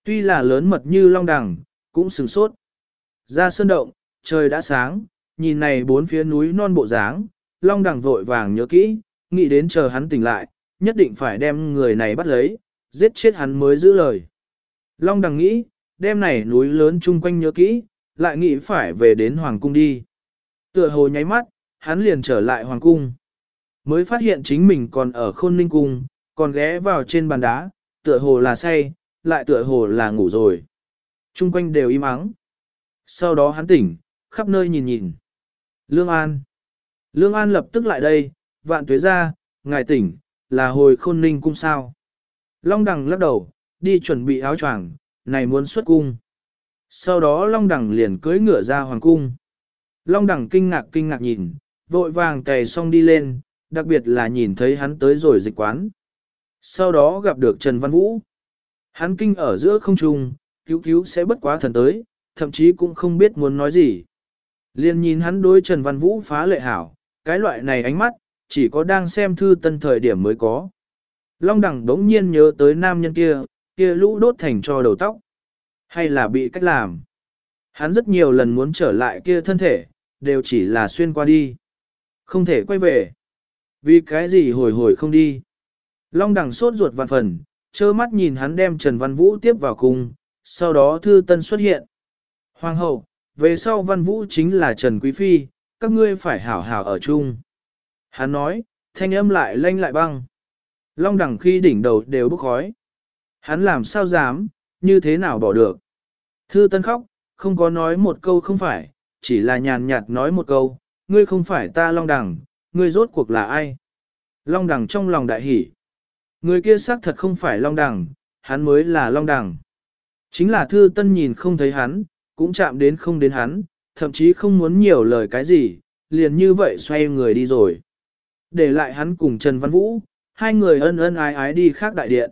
Tuy là lớn mật như long đằng, cũng sừng sốt. Ra sơn động, trời đã sáng, nhìn này bốn phía núi non bộ dáng, long đằng vội vàng nhớ kỹ, nghĩ đến chờ hắn tỉnh lại, nhất định phải đem người này bắt lấy, giết chết hắn mới giữ lời. Long đằng nghĩ, đêm này núi lớn chung quanh nhớ kỹ, lại nghĩ phải về đến Hoàng cung đi. Tựa hồ nháy mắt, hắn liền trở lại Hoàng cung. Mới phát hiện chính mình còn ở khôn ninh cung, còn ghé vào trên bàn đá, tựa hồ là say, lại tựa hồ là ngủ rồi. Trung quanh đều im ắng. Sau đó hắn tỉnh, khắp nơi nhìn nhìn. Lương An. Lương An lập tức lại đây, vạn tuế ra, ngài tỉnh, là hồi khôn ninh cung sao. Long đằng lắc đầu, đi chuẩn bị áo choàng, này muốn xuất cung. Sau đó Long đằng liền cưỡi ngựa ra hoàng cung. Long đằng kinh ngạc kinh ngạc nhìn, vội vàng cày xong đi lên, đặc biệt là nhìn thấy hắn tới rồi dịch quán. Sau đó gặp được Trần Văn Vũ. Hắn kinh ở giữa không trung, cứu cứu sẽ bất quá thần tới, thậm chí cũng không biết muốn nói gì. Liên nhìn hắn đối Trần Văn Vũ phá lệ hảo, cái loại này ánh mắt, chỉ có đang xem thư tân thời điểm mới có. Long đẳng đống nhiên nhớ tới nam nhân kia, kia lũ đốt thành cho đầu tóc. Hay là bị cách làm. Hắn rất nhiều lần muốn trở lại kia thân thể, đều chỉ là xuyên qua đi. Không thể quay về. Vì cái gì hồi hồi không đi. Long đẳng sốt ruột vạn phần, trơ mắt nhìn hắn đem Trần Văn Vũ tiếp vào cùng sau đó thư tân xuất hiện. Hoàng hậu, về sau Văn Vũ chính là Trần Quý Phi, các ngươi phải hảo hảo ở chung. Hắn nói, thanh âm lại lanh lại băng. Long đẳng khi đỉnh đầu đều bốc khói. Hắn làm sao dám, như thế nào bỏ được. Thư Tân khóc, không có nói một câu không phải, chỉ là nhàn nhạt nói một câu, ngươi không phải ta Long đẳng, ngươi rốt cuộc là ai? Long đẳng trong lòng đại hỉ. Người kia xác thật không phải Long đẳng, hắn mới là Long đẳng. Chính là Thư Tân nhìn không thấy hắn, cũng chạm đến không đến hắn, thậm chí không muốn nhiều lời cái gì, liền như vậy xoay người đi rồi. Để lại hắn cùng Trần Văn Vũ, hai người ân ân ái ái đi khác đại điện.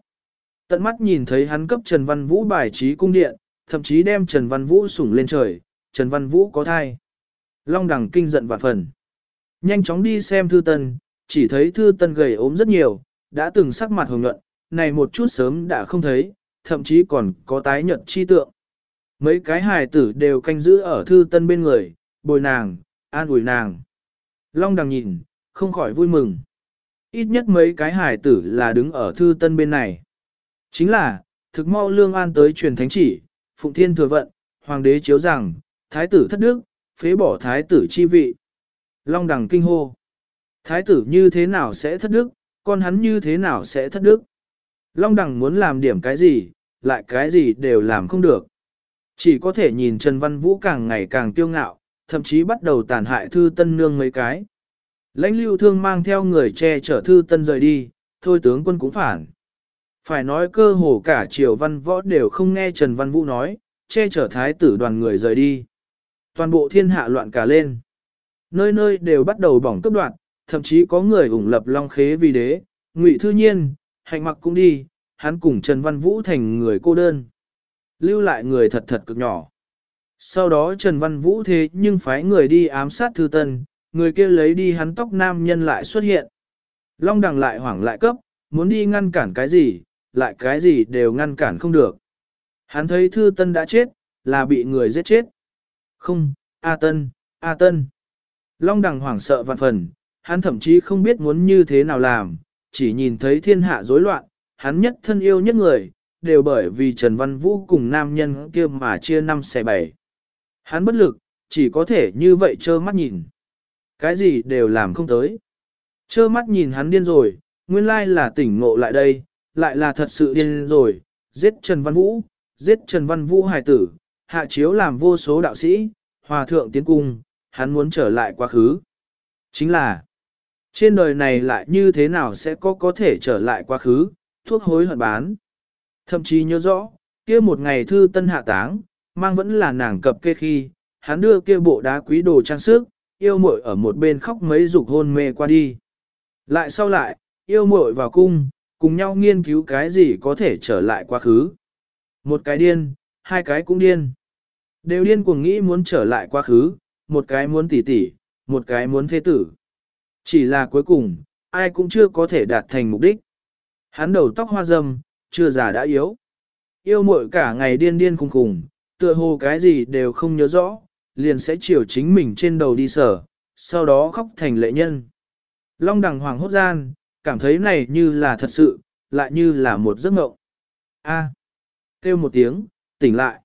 Tận mắt nhìn thấy hắn cấp Trần Văn Vũ bài trí cung điện, thậm chí đem Trần Văn Vũ sủng lên trời, Trần Văn Vũ có thai. Long đằng kinh giận vạn phần. Nhanh chóng đi xem thư tân, chỉ thấy thư tân gầy ốm rất nhiều, đã từng sắc mặt hồng nhuận, này một chút sớm đã không thấy, thậm chí còn có tái nhợt chi tượng. Mấy cái hài tử đều canh giữ ở thư tân bên người, bồi nàng, an ủi nàng. Long đằng nhìn, không khỏi vui mừng. Ít nhất mấy cái hài tử là đứng ở thư tân bên này. Chính là, thực mau lương an tới truyền thánh chỉ, phụng thiên thừa vận, hoàng đế chiếu rằng, thái tử thất đức, phế bỏ thái tử chi vị. Long đằng kinh hô. Thái tử như thế nào sẽ thất đức, con hắn như thế nào sẽ thất đức. Long đằng muốn làm điểm cái gì, lại cái gì đều làm không được. Chỉ có thể nhìn Trần Văn Vũ càng ngày càng tiêu ngạo, thậm chí bắt đầu tàn hại thư tân nương mấy cái. Lãnh lưu thương mang theo người che chở thư tân rời đi, thôi tướng quân cũng phản. Phải nói cơ hồ cả triều văn võ đều không nghe Trần Văn Vũ nói, che chở thái tử đoàn người rời đi. Toàn bộ thiên hạ loạn cả lên. Nơi nơi đều bắt đầu bỏng cấp đoạn, thậm chí có người ủng lập long khế vì đế, ngụy thư nhiên, hạnh mặc cũng đi, hắn cùng Trần Văn Vũ thành người cô đơn. Lưu lại người thật thật cực nhỏ. Sau đó Trần Văn Vũ thế nhưng phái người đi ám sát thư tân, người kia lấy đi hắn tóc nam nhân lại xuất hiện. Long đằng lại hoảng lại cấp, muốn đi ngăn cản cái gì, lại cái gì đều ngăn cản không được. Hắn thấy thư tân đã chết, là bị người giết chết. Không, A Tân, A Tân. Long đằng hoảng sợ vạn phần, hắn thậm chí không biết muốn như thế nào làm, chỉ nhìn thấy thiên hạ rối loạn, hắn nhất thân yêu nhất người, đều bởi vì Trần Văn Vũ cùng nam nhân kia mà chia năm xe bảy. Hắn bất lực, chỉ có thể như vậy trơ mắt nhìn. Cái gì đều làm không tới. Trơ mắt nhìn hắn điên rồi, nguyên lai là tỉnh ngộ lại đây, lại là thật sự điên rồi, giết Trần Văn Vũ, giết Trần Văn Vũ hài tử, hạ chiếu làm vô số đạo sĩ, hòa thượng tiến cung, hắn muốn trở lại quá khứ. Chính là, trên đời này lại như thế nào sẽ có có thể trở lại quá khứ, thuốc hối hận bán. Thậm chí nhớ rõ, kia một ngày thư tân hạ táng, mang vẫn là nàng cập kê khi, hắn đưa kia bộ đá quý đồ trang sức, yêu muội ở một bên khóc mấy dục hôn mê qua đi. Lại sau lại, yêu muội vào cung, cùng nhau nghiên cứu cái gì có thể trở lại quá khứ. Một cái điên, hai cái cũng điên. Đều điên cuồng nghĩ muốn trở lại quá khứ, một cái muốn tỉ tỉ, một cái muốn thế tử. Chỉ là cuối cùng, ai cũng chưa có thể đạt thành mục đích. Hắn đầu tóc hoa râm, chưa già đã yếu. Yêu muội cả ngày điên điên khùng khùng, tựa hồ cái gì đều không nhớ rõ, liền sẽ chiều chính mình trên đầu đi sở, sau đó khóc thành lệ nhân. Long đằng hoàng hốt gian, cảm thấy này như là thật sự, lại như là một giấc mộng. A. À, kêu một tiếng, tỉnh lại.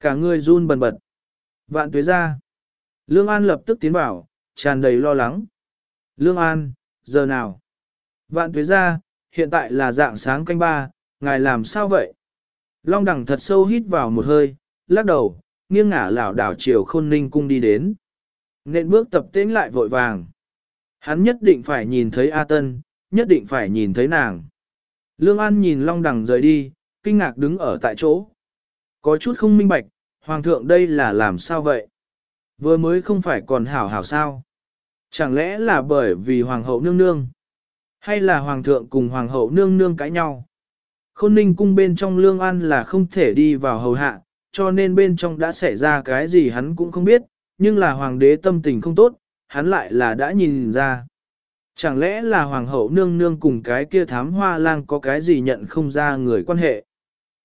Cả người run bần bật. Vạn tuế ra. Lương An lập tức tiến vào, tràn đầy lo lắng. Lương An, giờ nào? Vạn tuế ra, hiện tại là dạng sáng canh ba, ngài làm sao vậy? Long đẳng thật sâu hít vào một hơi, lắc đầu, nghiêng ngả lảo đảo chiều khôn ninh cung đi đến. Nên bước tập tễnh lại vội vàng. Hắn nhất định phải nhìn thấy A Tân, nhất định phải nhìn thấy nàng. Lương An nhìn Long Đằng rời đi, kinh ngạc đứng ở tại chỗ. Có chút không minh bạch, Hoàng thượng đây là làm sao vậy? Vừa mới không phải còn hảo hảo sao? Chẳng lẽ là bởi vì Hoàng hậu nương nương? Hay là Hoàng thượng cùng Hoàng hậu nương nương cãi nhau? Khôn ninh cung bên trong Lương An là không thể đi vào hầu hạ, cho nên bên trong đã xảy ra cái gì hắn cũng không biết, nhưng là Hoàng đế tâm tình không tốt, hắn lại là đã nhìn ra. Chẳng lẽ là hoàng hậu nương nương cùng cái kia thám hoa lang có cái gì nhận không ra người quan hệ?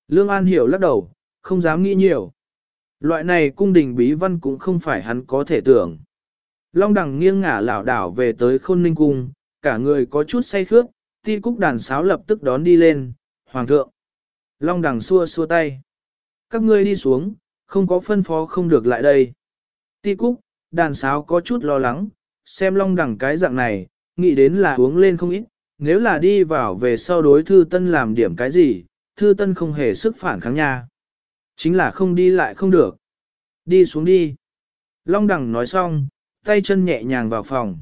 Lương An hiểu lắc đầu, không dám nghĩ nhiều. Loại này cung đình bí văn cũng không phải hắn có thể tưởng. Long đằng nghiêng ngả lảo đảo về tới khôn ninh cung, cả người có chút say khước, ti cúc đàn sáo lập tức đón đi lên, hoàng thượng. Long đằng xua xua tay. Các ngươi đi xuống, không có phân phó không được lại đây. Ti cúc, đàn sáo có chút lo lắng, xem long đẳng cái dạng này, nghĩ đến là uống lên không ít, nếu là đi vào về sau đối thư tân làm điểm cái gì, thư tân không hề sức phản kháng nha. Chính là không đi lại không được. Đi xuống đi. Long đẳng nói xong, tay chân nhẹ nhàng vào phòng.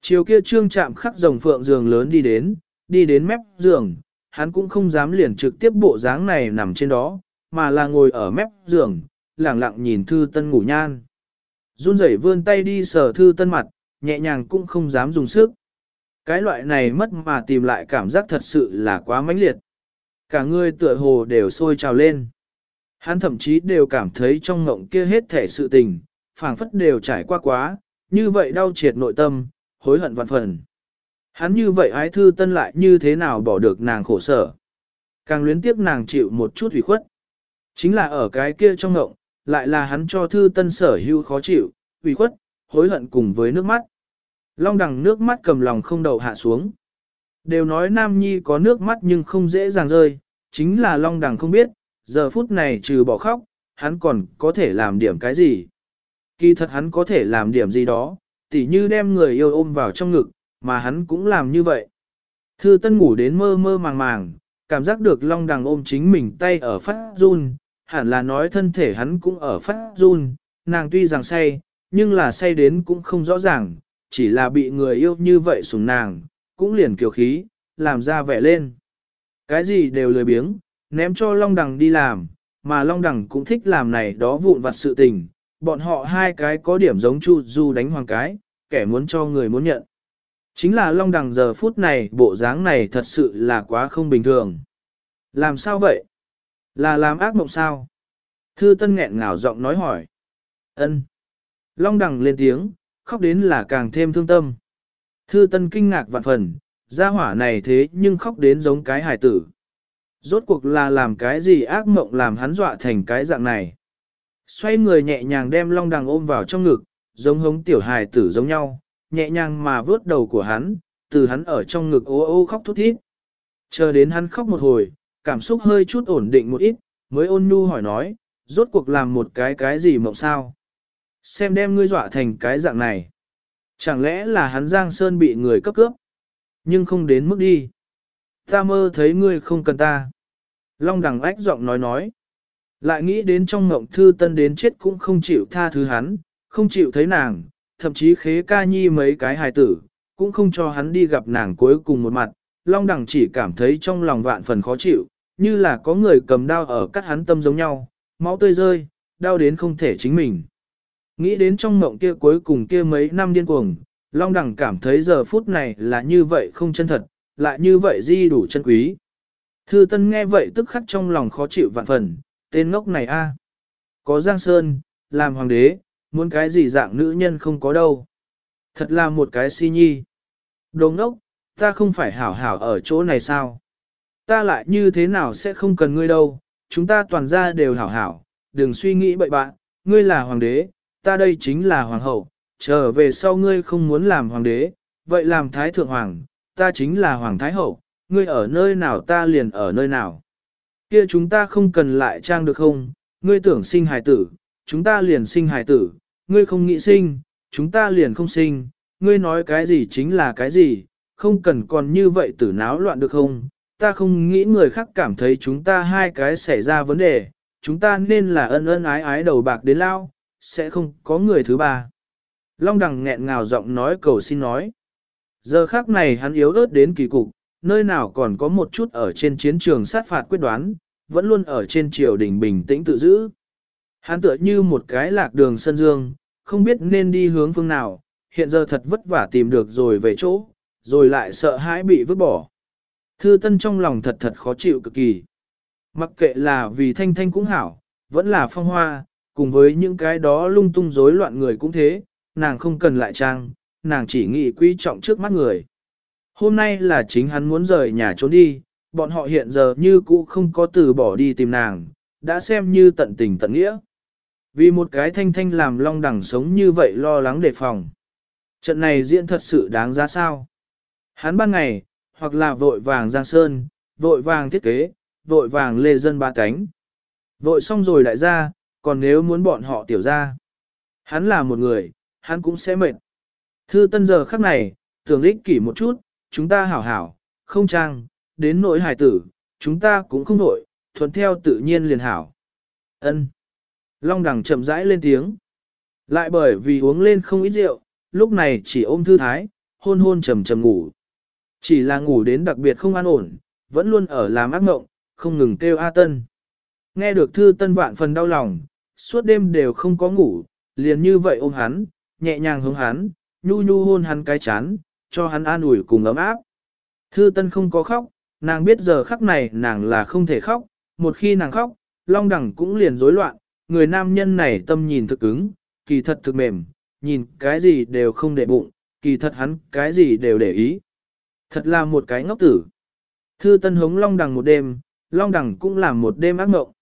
Chiều kia trương chạm khắc rồng phượng giường lớn đi đến, đi đến mép giường, hắn cũng không dám liền trực tiếp bộ dáng này nằm trên đó, mà là ngồi ở mép giường, lẳng lặng nhìn thư tân ngủ nhan. Run rẩy vươn tay đi sờ thư tân mặt, nhẹ nhàng cũng không dám dùng sức. Cái loại này mất mà tìm lại cảm giác thật sự là quá mãnh liệt. Cả người tựa hồ đều sôi trào lên. Hắn thậm chí đều cảm thấy trong ngộng kia hết thể sự tình, phảng phất đều trải qua quá, như vậy đau triệt nội tâm, hối hận vạn phần. Hắn như vậy ái thư tân lại như thế nào bỏ được nàng khổ sở. Càng luyến tiếc nàng chịu một chút ủy khuất. Chính là ở cái kia trong ngộng, lại là hắn cho thư tân sở hưu khó chịu, ủy khuất, hối hận cùng với nước mắt. Long đằng nước mắt cầm lòng không đầu hạ xuống. Đều nói Nam Nhi có nước mắt nhưng không dễ dàng rơi, chính là Long đằng không biết, giờ phút này trừ bỏ khóc, hắn còn có thể làm điểm cái gì. Kỳ thật hắn có thể làm điểm gì đó, tỉ như đem người yêu ôm vào trong ngực, mà hắn cũng làm như vậy. Thư Tân ngủ đến mơ mơ màng màng, cảm giác được Long Đằng ôm chính mình tay ở phát run, hẳn là nói thân thể hắn cũng ở phát run, nàng tuy rằng say, nhưng là say đến cũng không rõ ràng, chỉ là bị người yêu như vậy sủng nàng, cũng liền kiều khí, làm ra vẻ lên. Cái gì đều lười biếng, ném cho Long Đằng đi làm, mà Long Đằng cũng thích làm này đó vụn vặt sự tình, bọn họ hai cái có điểm giống Chu Du đánh hoàng cái, kẻ muốn cho người muốn nhận. Chính là Long Đằng giờ phút này bộ dáng này thật sự là quá không bình thường. Làm sao vậy? Là làm ác mộng sao? Thư Tân nghẹn ngào giọng nói hỏi. Ân. Long Đằng lên tiếng, khóc đến là càng thêm thương tâm. Thư Tân kinh ngạc vạn phần, gia hỏa này thế nhưng khóc đến giống cái hài tử. Rốt cuộc là làm cái gì ác mộng làm hắn dọa thành cái dạng này. Xoay người nhẹ nhàng đem Long Đằng ôm vào trong ngực, giống hống tiểu hài tử giống nhau, nhẹ nhàng mà vớt đầu của hắn, từ hắn ở trong ngực ô ô khóc thút thít. Chờ đến hắn khóc một hồi, cảm xúc hơi chút ổn định một ít, mới ôn nhu hỏi nói, rốt cuộc làm một cái cái gì mộng sao? Xem đem ngươi dọa thành cái dạng này. Chẳng lẽ là hắn Giang Sơn bị người cấp cướp? Nhưng không đến mức đi. Ta mơ thấy ngươi không cần ta. Long đằng ách giọng nói nói. Lại nghĩ đến trong mộng thư tân đến chết cũng không chịu tha thứ hắn, không chịu thấy nàng, thậm chí khế ca nhi mấy cái hài tử, cũng không cho hắn đi gặp nàng cuối cùng một mặt. Long đằng chỉ cảm thấy trong lòng vạn phần khó chịu, như là có người cầm đao ở cắt hắn tâm giống nhau, máu tươi rơi, đau đến không thể chính mình. Nghĩ đến trong mộng kia cuối cùng kia mấy năm điên cuồng, Long đằng cảm thấy giờ phút này là như vậy không chân thật, lại như vậy di đủ chân quý. Thư Tân nghe vậy tức khắc trong lòng khó chịu vạn phần, tên ngốc này a, Có Giang Sơn, làm hoàng đế, muốn cái gì dạng nữ nhân không có đâu. Thật là một cái si nhi. Đồ ngốc, ta không phải hảo hảo ở chỗ này sao? Ta lại như thế nào sẽ không cần ngươi đâu, chúng ta toàn ra đều hảo hảo, đừng suy nghĩ bậy bạn, ngươi là hoàng đế, ta đây chính là hoàng hậu, trở về sau ngươi không muốn làm hoàng đế, vậy làm thái thượng hoàng, ta chính là hoàng thái hậu, ngươi ở nơi nào ta liền ở nơi nào. Kia chúng ta không cần lại trang được không, ngươi tưởng sinh hài tử, chúng ta liền sinh hài tử, ngươi không nghĩ sinh, chúng ta liền không sinh, ngươi nói cái gì chính là cái gì, không cần còn như vậy tử náo loạn được không, ta không nghĩ người khác cảm thấy chúng ta hai cái xảy ra vấn đề, chúng ta nên là ân ân ái ái đầu bạc đến lao, sẽ không có người thứ ba. Long đằng nghẹn ngào giọng nói cầu xin nói. Giờ khác này hắn yếu ớt đến kỳ cục, nơi nào còn có một chút ở trên chiến trường sát phạt quyết đoán, vẫn luôn ở trên triều đình bình tĩnh tự giữ. Hắn tựa như một cái lạc đường sân dương, không biết nên đi hướng phương nào, hiện giờ thật vất vả tìm được rồi về chỗ, rồi lại sợ hãi bị vứt bỏ. Thư Tân trong lòng thật thật khó chịu cực kỳ. Mặc kệ là vì thanh thanh cũng hảo, vẫn là phong hoa, cùng với những cái đó lung tung rối loạn người cũng thế, nàng không cần lại trang, nàng chỉ nghĩ quý trọng trước mắt người. Hôm nay là chính hắn muốn rời nhà trốn đi, bọn họ hiện giờ như cũ không có từ bỏ đi tìm nàng, đã xem như tận tình tận nghĩa. Vì một cái thanh thanh làm long đẳng sống như vậy lo lắng đề phòng. Trận này diễn thật sự đáng giá sao. Hắn ban ngày, hoặc là vội vàng giang sơn, vội vàng thiết kế, vội vàng lê dân ba cánh. Vội xong rồi đại gia, còn nếu muốn bọn họ tiểu ra. Hắn là một người, hắn cũng sẽ mệt. Thư tân giờ khắc này, tưởng ích kỷ một chút, chúng ta hảo hảo, không trang, đến nỗi hải tử, chúng ta cũng không nổi, thuận theo tự nhiên liền hảo. ân Long đằng chậm rãi lên tiếng. Lại bởi vì uống lên không ít rượu, lúc này chỉ ôm thư thái, hôn hôn trầm trầm ngủ. Chỉ là ngủ đến đặc biệt không an ổn, vẫn luôn ở làm ác ngộng, không ngừng kêu A Tân. Nghe được thư tân vạn phần đau lòng, suốt đêm đều không có ngủ, liền như vậy ôm hắn, nhẹ nhàng hướng hắn, nhu nhu hôn hắn cái chán, cho hắn an ủi cùng ấm áp. Thư tân không có khóc, nàng biết giờ khắc này nàng là không thể khóc, một khi nàng khóc, long đẳng cũng liền rối loạn, người nam nhân này tâm nhìn thực cứng, kỳ thật thực mềm, nhìn cái gì đều không để bụng, kỳ thật hắn cái gì đều để ý. Thật là một cái ngốc tử. Thư tân hống long đằng một đêm, long đằng cũng làm một đêm ác mộng.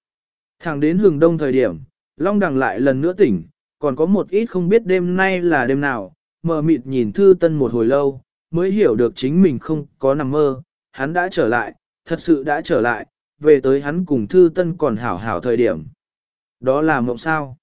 Thẳng đến hừng đông thời điểm, long đằng lại lần nữa tỉnh, còn có một ít không biết đêm nay là đêm nào, mờ mịt nhìn thư tân một hồi lâu, mới hiểu được chính mình không có nằm mơ, hắn đã trở lại, thật sự đã trở lại, về tới hắn cùng thư tân còn hảo hảo thời điểm. Đó là mộng sao?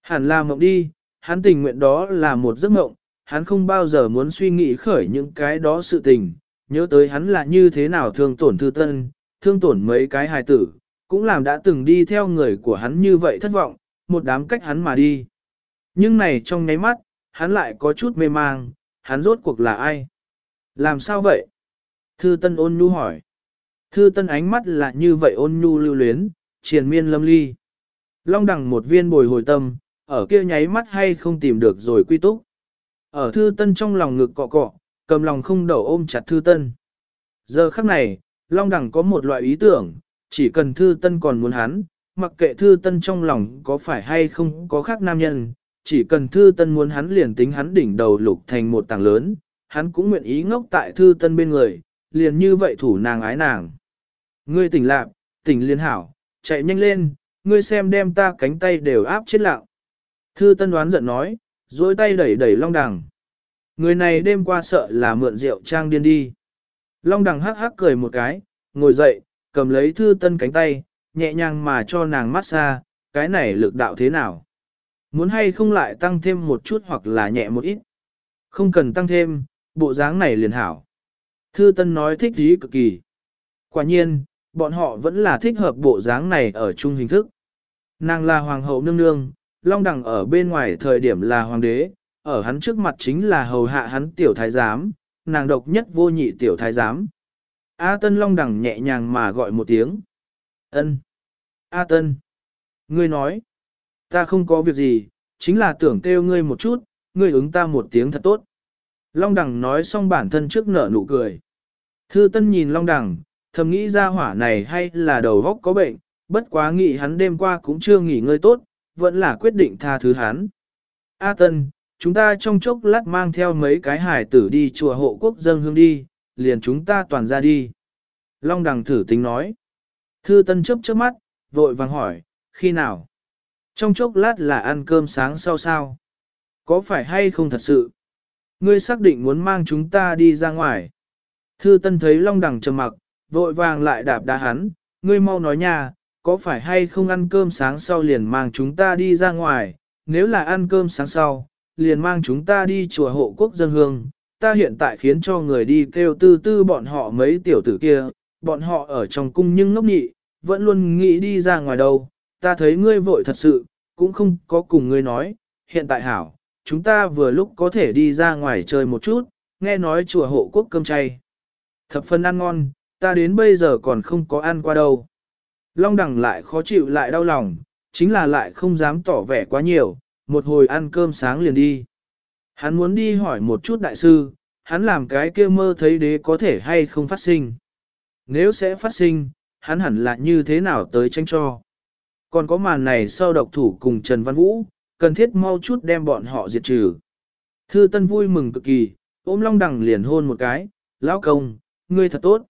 Hẳn là mộng đi, hắn tình nguyện đó là một giấc mộng, hắn không bao giờ muốn suy nghĩ khởi những cái đó sự tình, nhớ tới hắn là như thế nào thương tổn thư tân, thương tổn mấy cái hài tử, cũng làm đã từng đi theo người của hắn như vậy thất vọng, một đám cách hắn mà đi. Nhưng này trong nháy mắt, hắn lại có chút mê mang, hắn rốt cuộc là ai? Làm sao vậy? Thư Tân ôn nhu hỏi. Thư Tân ánh mắt là như vậy ôn nhu lưu luyến, triền miên lâm ly. Long đằng một viên bồi hồi tâm, ở kia nháy mắt hay không tìm được rồi quy túc. Ở Thư Tân trong lòng ngực cọ cọ, cầm lòng không đầu ôm chặt Thư Tân. Giờ khắc này, Long đằng có một loại ý tưởng, chỉ cần Thư Tân còn muốn hắn, mặc kệ Thư Tân trong lòng có phải hay không có khác nam nhân, chỉ cần Thư Tân muốn hắn liền tính hắn đỉnh đầu lục thành một tảng lớn, hắn cũng nguyện ý ngốc tại Thư Tân bên người, liền như vậy thủ nàng ái nàng. Ngươi tỉnh lạc, tỉnh liên hảo, chạy nhanh lên, ngươi xem đem ta cánh tay đều áp chết lạo. Thư Tân đoán giận nói, duỗi tay đẩy đẩy Long Đằng. Người này đêm qua sợ là mượn rượu trang điên đi. Long Đằng hắc hắc cười một cái, ngồi dậy, cầm lấy Thư Tân cánh tay, nhẹ nhàng mà cho nàng mát xa, cái này lực đạo thế nào? Muốn hay không lại tăng thêm một chút hoặc là nhẹ một ít? Không cần tăng thêm, bộ dáng này liền hảo. Thư Tân nói thích ý cực kỳ. Quả nhiên, bọn họ vẫn là thích hợp bộ dáng này ở chung hình thức. Nàng là hoàng hậu nương nương, Long Đằng ở bên ngoài thời điểm là hoàng đế, ở hắn trước mặt chính là hầu hạ hắn tiểu thái giám, nàng độc nhất vô nhị tiểu thái giám. A Tân Long Đằng nhẹ nhàng mà gọi một tiếng. Ân. A Tân. Ngươi nói. Ta không có việc gì, chính là tưởng kêu ngươi một chút, ngươi ứng ta một tiếng thật tốt. Long Đằng nói xong bản thân trước nở nụ cười. Thư Tân nhìn Long Đằng, thầm nghĩ ra hỏa này hay là đầu góc có bệnh, bất quá nghĩ hắn đêm qua cũng chưa nghỉ ngơi tốt, vẫn là quyết định tha thứ hắn. A Tân, chúng ta trong chốc lát mang theo mấy cái hải tử đi chùa hộ quốc dân hương đi, liền chúng ta toàn ra đi. Long Đằng thử tính nói. Thư Tân chớp chớp mắt, vội vàng hỏi, khi nào? Trong chốc lát là ăn cơm sáng sau sao? Có phải hay không thật sự? Ngươi xác định muốn mang chúng ta đi ra ngoài. Thư Tân thấy Long Đằng trầm mặc, vội vàng lại đạp đá hắn, ngươi mau nói nha, có phải hay không ăn cơm sáng sau liền mang chúng ta đi ra ngoài, nếu là ăn cơm sáng sau, liền mang chúng ta đi chùa hộ quốc dân hương, ta hiện tại khiến cho người đi kêu tư tư bọn họ mấy tiểu tử kia, bọn họ ở trong cung nhưng ngốc nhị, vẫn luôn nghĩ đi ra ngoài đâu, ta thấy ngươi vội thật sự, cũng không có cùng ngươi nói, hiện tại hảo, chúng ta vừa lúc có thể đi ra ngoài chơi một chút, nghe nói chùa hộ quốc cơm chay. Thập phần ăn ngon, ta đến bây giờ còn không có ăn qua đâu. Long đẳng lại khó chịu lại đau lòng, chính là lại không dám tỏ vẻ quá nhiều, một hồi ăn cơm sáng liền đi. Hắn muốn đi hỏi một chút đại sư, hắn làm cái kia mơ thấy đế có thể hay không phát sinh. Nếu sẽ phát sinh, hắn hẳn là như thế nào tới tranh cho. Còn có màn này sau độc thủ cùng Trần Văn Vũ, cần thiết mau chút đem bọn họ diệt trừ. Thư Tân vui mừng cực kỳ, ôm Long Đằng liền hôn một cái, lão công, ngươi thật tốt.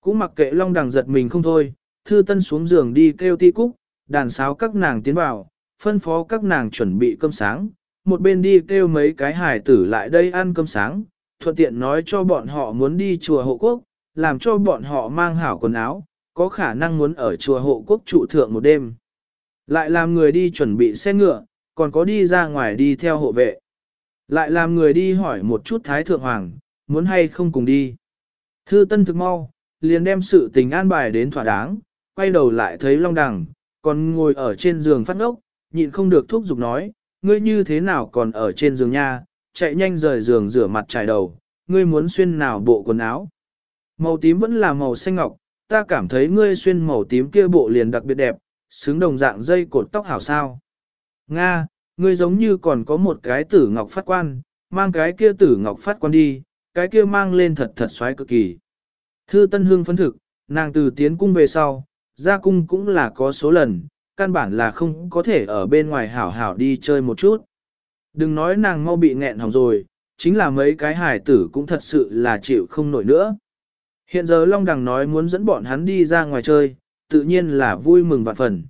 Cũng mặc kệ Long Đằng giật mình không thôi, Thư Tân xuống giường đi kêu ti cúc, đàn sáo các nàng tiến vào, phân phó các nàng chuẩn bị cơm sáng, một bên đi kêu mấy cái hài tử lại đây ăn cơm sáng, thuận tiện nói cho bọn họ muốn đi chùa hộ quốc, làm cho bọn họ mang hảo quần áo, có khả năng muốn ở chùa hộ quốc trụ thượng một đêm. Lại làm người đi chuẩn bị xe ngựa, còn có đi ra ngoài đi theo hộ vệ. Lại làm người đi hỏi một chút Thái Thượng Hoàng, muốn hay không cùng đi. Thư Tân thực mau, liền đem sự tình an bài đến thỏa đáng, quay đầu lại thấy Long Đằng, còn ngồi ở trên giường phát ngốc, nhịn không được thúc giục nói, ngươi như thế nào còn ở trên giường nha, chạy nhanh rời giường rửa mặt trải đầu, ngươi muốn xuyên nào bộ quần áo. Màu tím vẫn là màu xanh ngọc, ta cảm thấy ngươi xuyên màu tím kia bộ liền đặc biệt đẹp, xứng đồng dạng dây cột tóc hảo sao. Nga, ngươi giống như còn có một cái tử ngọc phát quan, mang cái kia tử ngọc phát quan đi, cái kia mang lên thật thật xoáy cực kỳ. Thư Tân Hương phấn thực, nàng từ tiến cung về sau, ra cung cũng là có số lần, căn bản là không có thể ở bên ngoài hảo hảo đi chơi một chút. Đừng nói nàng mau bị nghẹn hỏng rồi, chính là mấy cái hải tử cũng thật sự là chịu không nổi nữa. Hiện giờ Long Đằng nói muốn dẫn bọn hắn đi ra ngoài chơi, tự nhiên là vui mừng vạn phần.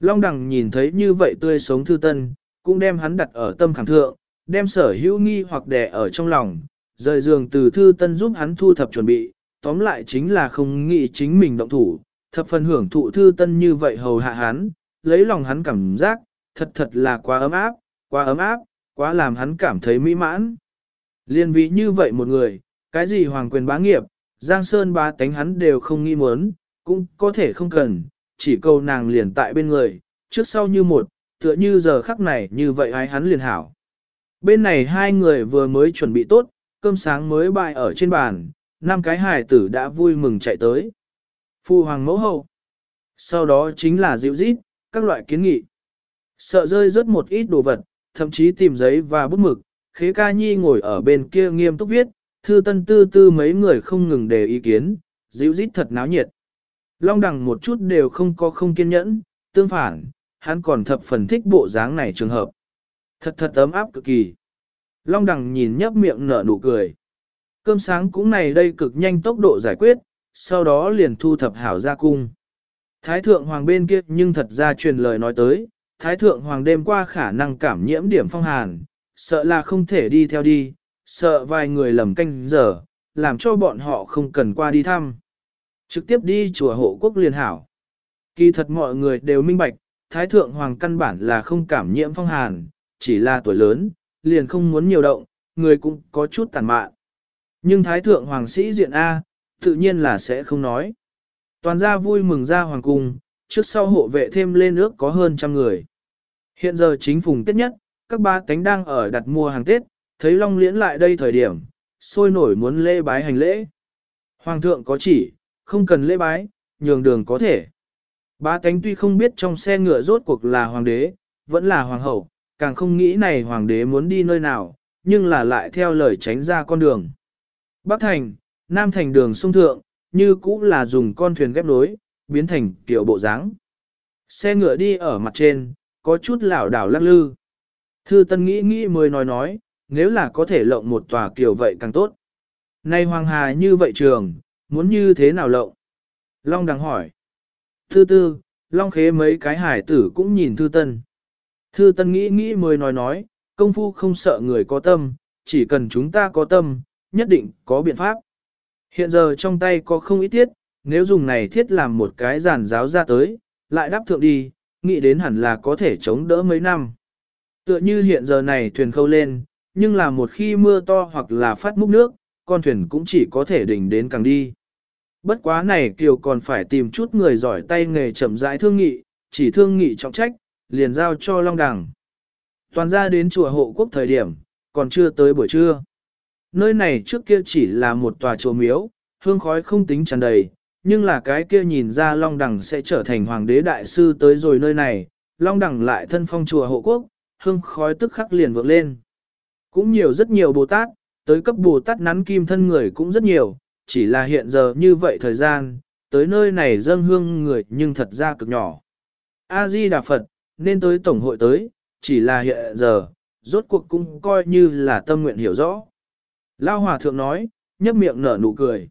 Long Đằng nhìn thấy như vậy tươi sống thư tân, cũng đem hắn đặt ở tâm khảm thượng, đem sở hữu nghi hoặc đè ở trong lòng, rời giường từ thư tân giúp hắn thu thập chuẩn bị, tóm lại chính là không nghĩ chính mình động thủ, thập phần hưởng thụ thư tân như vậy hầu hạ hắn, lấy lòng hắn cảm giác, thật thật là quá ấm áp, quá ấm áp, quá làm hắn cảm thấy mỹ mãn. Liên vị như vậy một người, cái gì hoàng quyền bá nghiệp, Giang Sơn ba tánh hắn đều không nghi muốn, cũng có thể không cần, chỉ cầu nàng liền tại bên người, trước sau như một, tựa như giờ khắc này như vậy ai hắn liền hảo. Bên này hai người vừa mới chuẩn bị tốt, cơm sáng mới bày ở trên bàn, năm cái hài tử đã vui mừng chạy tới. Phu hoàng mẫu hậu. Sau đó chính là dịu rít, các loại kiến nghị. Sợ rơi rớt một ít đồ vật, thậm chí tìm giấy và bút mực, khế ca nhi ngồi ở bên kia nghiêm túc viết, thư tân tư tư mấy người không ngừng đề ý kiến, dịu rít thật náo nhiệt. Long đằng một chút đều không có không kiên nhẫn, tương phản, hắn còn thập phần thích bộ dáng này trường hợp. Thật thật ấm áp cực kỳ. Long đằng nhìn nhấp miệng nở nụ cười. Cơm sáng cũng này đây cực nhanh tốc độ giải quyết, sau đó liền thu thập hảo ra cung. Thái thượng hoàng bên kia nhưng thật ra truyền lời nói tới, thái thượng hoàng đêm qua khả năng cảm nhiễm điểm phong hàn, sợ là không thể đi theo đi, sợ vài người lầm canh giờ, làm cho bọn họ không cần qua đi thăm. Trực tiếp đi chùa hộ quốc liền hảo. Kỳ thật mọi người đều minh bạch, thái thượng hoàng căn bản là không cảm nhiễm phong hàn, chỉ là tuổi lớn, liền không muốn nhiều động, người cũng có chút tàn mạn. Nhưng thái thượng hoàng sĩ diện A, tự nhiên là sẽ không nói. Toàn gia vui mừng ra hoàng cung, trước sau hộ vệ thêm lên ước có hơn trăm người. Hiện giờ chính phùng Tết nhất, các ba tánh đang ở đặt mua hàng Tết, thấy Long Liễn lại đây thời điểm, sôi nổi muốn lễ bái hành lễ. Hoàng thượng có chỉ, không cần lễ bái, nhường đường có thể. Ba tánh tuy không biết trong xe ngựa rốt cuộc là hoàng đế, vẫn là hoàng hậu, càng không nghĩ này hoàng đế muốn đi nơi nào, nhưng là lại theo lời tránh ra con đường. Bắc thành, Nam thành đường sông thượng, như cũ là dùng con thuyền ghép nối, biến thành kiểu bộ dáng. Xe ngựa đi ở mặt trên, có chút lảo đảo lắc lư. Thư Tân nghĩ nghĩ mới nói nói, nếu là có thể lộng một tòa kiểu vậy càng tốt. Nay Hoàng Hà như vậy trường, muốn như thế nào lộng? Long đằng hỏi. Thư tư, Long khế mấy cái hải tử cũng nhìn Thư Tân. Thư Tân nghĩ nghĩ mới nói nói, công phu không sợ người có tâm, chỉ cần chúng ta có tâm, nhất định có biện pháp. Hiện giờ trong tay có không ít thiết, nếu dùng này thiết làm một cái giàn giáo ra tới, lại đáp thượng đi, nghĩ đến hẳn là có thể chống đỡ mấy năm. Tựa như hiện giờ này thuyền khâu lên, nhưng là một khi mưa to hoặc là phát múc nước, con thuyền cũng chỉ có thể đỉnh đến càng đi. Bất quá này Kiều còn phải tìm chút người giỏi tay nghề chậm rãi thương nghị, chỉ thương nghị trọng trách, liền giao cho Long Đằng. Toàn ra đến chùa hộ quốc thời điểm, còn chưa tới buổi trưa. Nơi này trước kia chỉ là một tòa chùa miếu, hương khói không tính tràn đầy, nhưng là cái kia nhìn ra Long Đằng sẽ trở thành hoàng đế đại sư tới rồi nơi này, Long Đằng lại thân phong chùa hộ quốc, hương khói tức khắc liền vượng lên. Cũng nhiều rất nhiều Bồ Tát, tới cấp Bồ Tát nắn kim thân người cũng rất nhiều, chỉ là hiện giờ như vậy thời gian, tới nơi này dâng hương người nhưng thật ra cực nhỏ. A-di Đà Phật, nên tới Tổng hội tới, chỉ là hiện giờ, rốt cuộc cũng coi như là tâm nguyện hiểu rõ. Lao Hòa Thượng nói, nhấp miệng nở nụ cười.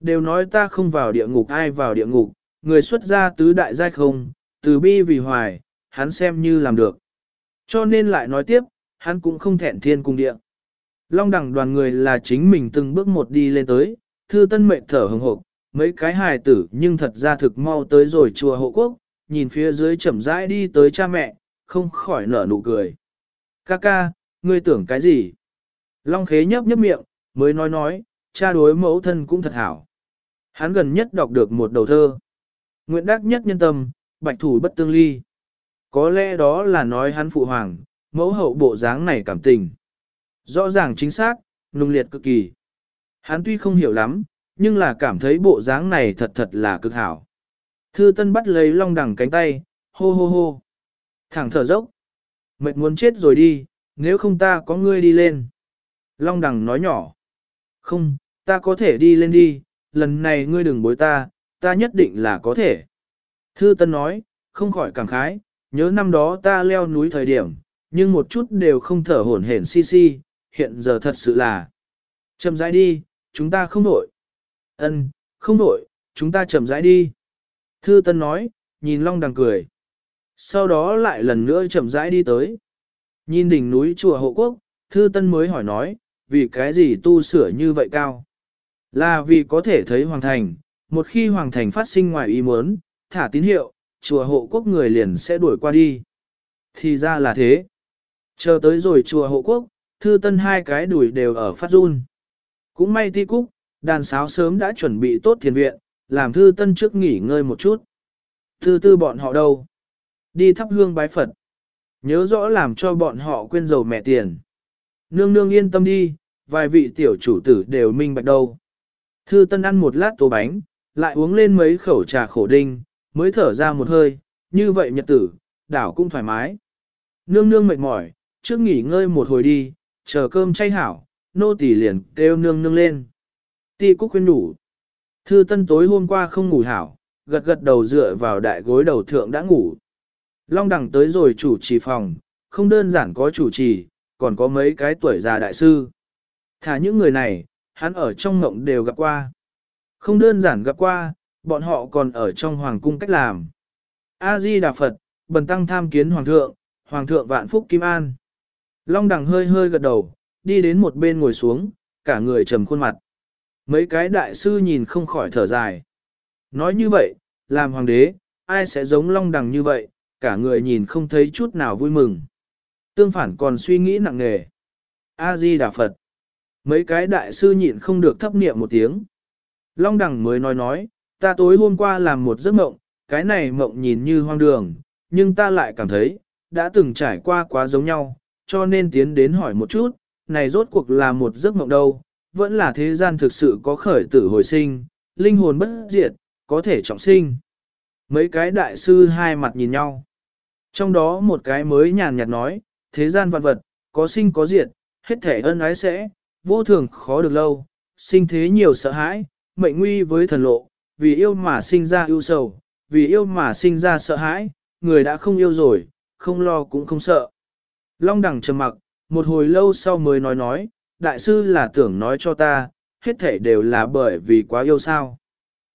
Đều nói ta không vào địa ngục ai vào địa ngục, người xuất gia tứ đại giai không, từ bi vì hoài, hắn xem như làm được. Cho nên lại nói tiếp, hắn cũng không thẹn thiên cung địa. Long đẳng đoàn người là chính mình từng bước một đi lên tới, thư tân mệnh thở hồng hộp, mấy cái hài tử nhưng thật ra thực mau tới rồi chùa hộ quốc, nhìn phía dưới chậm rãi đi tới cha mẹ, không khỏi nở nụ cười. Ca ca, ngươi tưởng cái gì? Long khế nhấp nhấp miệng, mới nói nói, cha đối mẫu thân cũng thật hảo. Hắn gần nhất đọc được một đầu thơ. Nguyện đắc nhất nhân tâm, bạch thủ bất tương ly. Có lẽ đó là nói hắn phụ hoàng, mẫu hậu bộ dáng này cảm tình. Rõ ràng chính xác, nung liệt cực kỳ. Hắn tuy không hiểu lắm, nhưng là cảm thấy bộ dáng này thật thật là cực hảo. Thư Tân bắt lấy Long Đằng cánh tay, hô hô hô. Thẳng thở dốc. Mệt muốn chết rồi đi, nếu không ta có ngươi đi lên. Long Đằng nói nhỏ. Không, ta có thể đi lên đi, lần này ngươi đừng bối ta, ta nhất định là có thể. Thư Tân nói, không khỏi cảm khái, nhớ năm đó ta leo núi thời điểm, nhưng một chút đều không thở hổn hển xi xi. hiện giờ thật sự là. Chậm rãi đi, chúng ta không đổi. Ân, không đổi, chúng ta chậm rãi đi. Thư Tân nói, nhìn Long Đằng cười. Sau đó lại lần nữa chậm rãi đi tới. Nhìn đỉnh núi chùa hộ quốc, Thư Tân mới hỏi nói, vì cái gì tu sửa như vậy cao? Là vì có thể thấy hoàng thành, một khi hoàng thành phát sinh ngoài ý muốn, thả tín hiệu, chùa hộ quốc người liền sẽ đuổi qua đi. Thì ra là thế. Chờ tới rồi chùa hộ quốc, Thư Tân hai cái đuổi đều ở phát run. Cũng may ti cúc, đàn sáo sớm đã chuẩn bị tốt thiền viện, làm Thư Tân trước nghỉ ngơi một chút. Thư tư bọn họ đâu? Đi thắp hương bái Phật. Nhớ rõ làm cho bọn họ quên dầu mẹ tiền. Nương nương yên tâm đi, vài vị tiểu chủ tử đều minh bạch đâu. Thư Tân ăn một lát tô bánh, lại uống lên mấy khẩu trà khổ đinh, mới thở ra một hơi, như vậy nhật tử, đảo cũng thoải mái. Nương nương mệt mỏi, trước nghỉ ngơi một hồi đi, chờ cơm chay hảo, nô tỳ liền kêu nương nương lên. Ti Cúc khuyên đủ. Thư Tân tối hôm qua không ngủ hảo, gật gật đầu dựa vào đại gối đầu thượng đã ngủ. Long đẳng tới rồi chủ trì phòng, không đơn giản có chủ trì, còn có mấy cái tuổi già đại sư. Thả những người này, hắn ở trong ngộng đều gặp qua. Không đơn giản gặp qua, bọn họ còn ở trong hoàng cung cách làm. A-di Đà Phật, bần tăng tham kiến hoàng thượng, hoàng thượng vạn phúc kim an. Long đằng hơi hơi gật đầu, đi đến một bên ngồi xuống, cả người trầm khuôn mặt. Mấy cái đại sư nhìn không khỏi thở dài. Nói như vậy, làm hoàng đế, ai sẽ giống long đằng như vậy, cả người nhìn không thấy chút nào vui mừng. Tương phản còn suy nghĩ nặng nề. A-di Đà Phật. Mấy cái đại sư nhịn không được thấp niệm một tiếng. Long đằng mới nói nói, ta tối hôm qua làm một giấc mộng, cái này mộng nhìn như hoang đường, nhưng ta lại cảm thấy, đã từng trải qua quá giống nhau, cho nên tiến đến hỏi một chút, này rốt cuộc là một giấc mộng đâu, vẫn là thế gian thực sự có khởi tử hồi sinh, linh hồn bất diệt, có thể trọng sinh. Mấy cái đại sư hai mặt nhìn nhau. Trong đó một cái mới nhàn nhạt nói, thế gian vạn vật, có sinh có diệt, hết thể ân ái sẽ, vô thường khó được lâu, sinh thế nhiều sợ hãi, mệnh nguy với thần lộ, vì yêu mà sinh ra ưu sầu, vì yêu mà sinh ra sợ hãi, người đã không yêu rồi, không lo cũng không sợ. Long đẳng trầm mặc, một hồi lâu sau mới nói nói, đại sư là tưởng nói cho ta, hết thể đều là bởi vì quá yêu sao.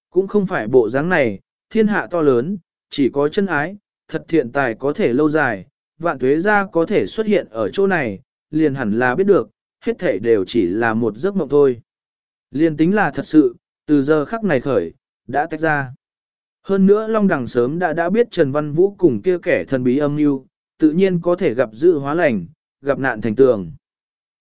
Cũng không phải bộ dáng này, thiên hạ to lớn, chỉ có chân ái, thật thiện tài có thể lâu dài, vạn tuế gia có thể xuất hiện ở chỗ này, liền hẳn là biết được, hết thể đều chỉ là một giấc mộng thôi. Liên tính là thật sự, từ giờ khắc này khởi, đã tách ra. Hơn nữa Long Đằng sớm đã đã biết Trần Văn Vũ cùng kia kẻ thần bí âm mưu, tự nhiên có thể gặp dự hóa lành, gặp nạn thành tường.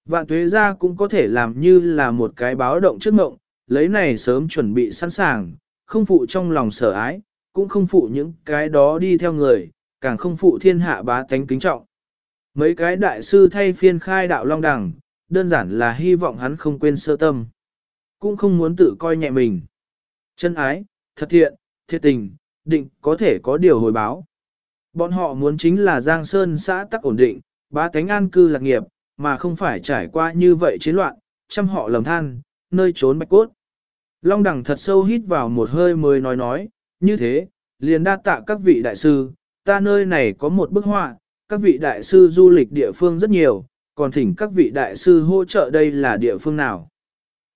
Vạn tuế gia cũng có thể làm như là một cái báo động trước mộng, lấy này sớm chuẩn bị sẵn sàng, không phụ trong lòng sở ái, cũng không phụ những cái đó đi theo người, càng không phụ thiên hạ bá tánh kính trọng. Mấy cái đại sư thay phiên khai đạo long Đằng đơn giản là hy vọng hắn không quên sơ tâm. Cũng không muốn tự coi nhẹ mình. Chân ái, thật thiện, thiệt tình, định có thể có điều hồi báo. Bọn họ muốn chính là Giang Sơn xã tắc ổn định, ba tánh an cư lạc nghiệp, mà không phải trải qua như vậy chiến loạn, chăm họ lầm than, nơi trốn bạch cốt. Long đẳng thật sâu hít vào một hơi mới nói nói, như thế, liền đa tạ các vị đại sư, ta nơi này có một bức họa, các vị đại sư du lịch địa phương rất nhiều, còn thỉnh các vị đại sư hỗ trợ đây là địa phương nào.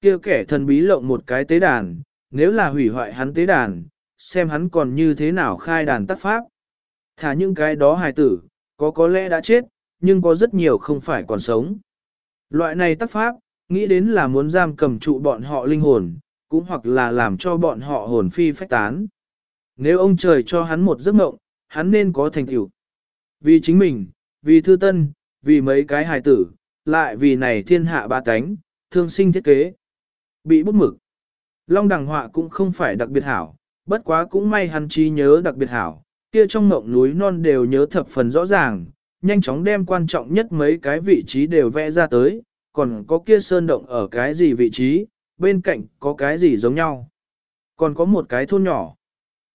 kia kẻ thần bí lộng một cái tế đàn, nếu là hủy hoại hắn tế đàn, xem hắn còn như thế nào khai đàn tác pháp. Thả những cái đó hài tử, có có lẽ đã chết, nhưng có rất nhiều không phải còn sống. Loại này tác pháp, nghĩ đến là muốn giam cầm trụ bọn họ linh hồn, cũng hoặc là làm cho bọn họ hồn phi phách tán. Nếu ông trời cho hắn một giấc mộng, hắn nên có thành tựu. Vì chính mình, vì thư tân, vì mấy cái hài tử, lại vì này thiên hạ ba cánh, thương sinh thiết kế. Bị bút mực. Long đằng họa cũng không phải đặc biệt hảo, bất quá cũng may hắn trí nhớ đặc biệt hảo, kia trong ngộng núi non đều nhớ thập phần rõ ràng, nhanh chóng đem quan trọng nhất mấy cái vị trí đều vẽ ra tới, còn có kia sơn động ở cái gì vị trí, bên cạnh có cái gì giống nhau. Còn có một cái thôn nhỏ.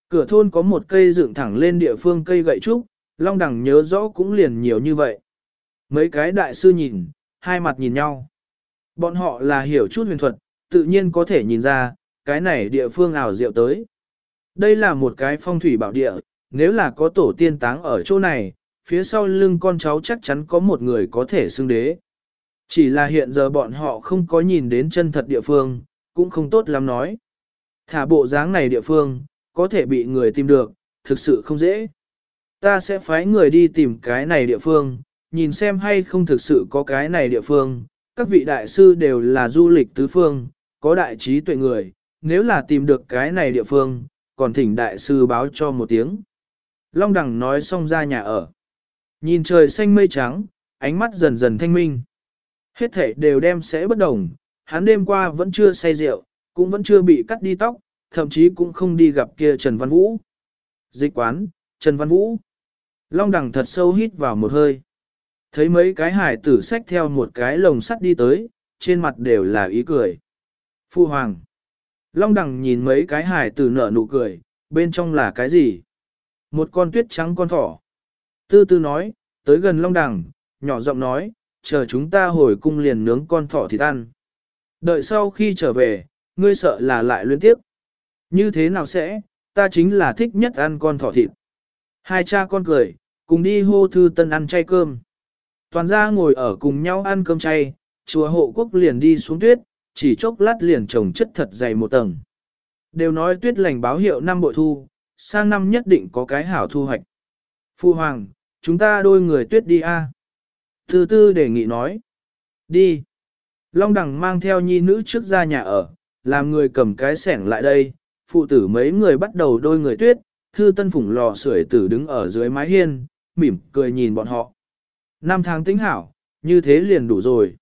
Cửa thôn có một cây dựng thẳng lên địa phương cây gậy trúc, Long Đằng nhớ rõ cũng liền nhiều như vậy. Mấy cái đại sư nhìn, hai mặt nhìn nhau. Bọn họ là hiểu chút huyền thuật, tự nhiên có thể nhìn ra, cái này địa phương ảo diệu tới. Đây là một cái phong thủy bảo địa, nếu là có tổ tiên táng ở chỗ này, phía sau lưng con cháu chắc chắn có một người có thể xưng đế. Chỉ là hiện giờ bọn họ không có nhìn đến chân thật địa phương, cũng không tốt lắm nói. Thả bộ dáng này địa phương, có thể bị người tìm được, thực sự không dễ. Ta sẽ phái người đi tìm cái này địa phương, nhìn xem hay không thực sự có cái này địa phương. Các vị đại sư đều là du lịch tứ phương, có đại trí tuệ người, nếu là tìm được cái này địa phương, còn thỉnh đại sư báo cho một tiếng. Long đẳng nói xong ra nhà ở. Nhìn trời xanh mây trắng, ánh mắt dần dần thanh minh. Hết thể đều đem sẽ bất đồng, hắn đêm qua vẫn chưa say rượu, cũng vẫn chưa bị cắt đi tóc, thậm chí cũng không đi gặp kia Trần Văn Vũ. Dịch quán, Trần Văn Vũ. Long đẳng thật sâu hít vào một hơi. Thấy mấy cái hải tử xách theo một cái lồng sắt đi tới, trên mặt đều là ý cười. Phu Hoàng. Long đẳng nhìn mấy cái hải tử nở nụ cười, bên trong là cái gì? Một con tuyết trắng con thỏ. Tư tư nói, tới gần Long đẳng, nhỏ giọng nói, chờ chúng ta hồi cung liền nướng con thỏ thịt ăn. Đợi sau khi trở về, ngươi sợ là lại liên tiếp. Như thế nào sẽ, ta chính là thích nhất ăn con thỏ thịt. Hai cha con cười, cùng đi hô thư tân ăn chay cơm. Toàn gia ngồi ở cùng nhau ăn cơm chay, chùa hộ quốc liền đi xuống tuyết, chỉ chốc lát liền trồng chất thật dày một tầng. Đều nói tuyết lành báo hiệu năm bội thu, sang năm nhất định có cái hảo thu hoạch. Phu Hoàng, chúng ta đôi người tuyết đi a. Thứ tư đề nghị nói. Đi. Long đẳng mang theo nhi nữ trước ra nhà ở, làm người cầm cái sẻng lại đây, phụ tử mấy người bắt đầu đôi người tuyết, thư tân phủng lò sưởi tử đứng ở dưới mái hiên, mỉm cười nhìn bọn họ. Năm tháng tính hảo, như thế liền đủ rồi.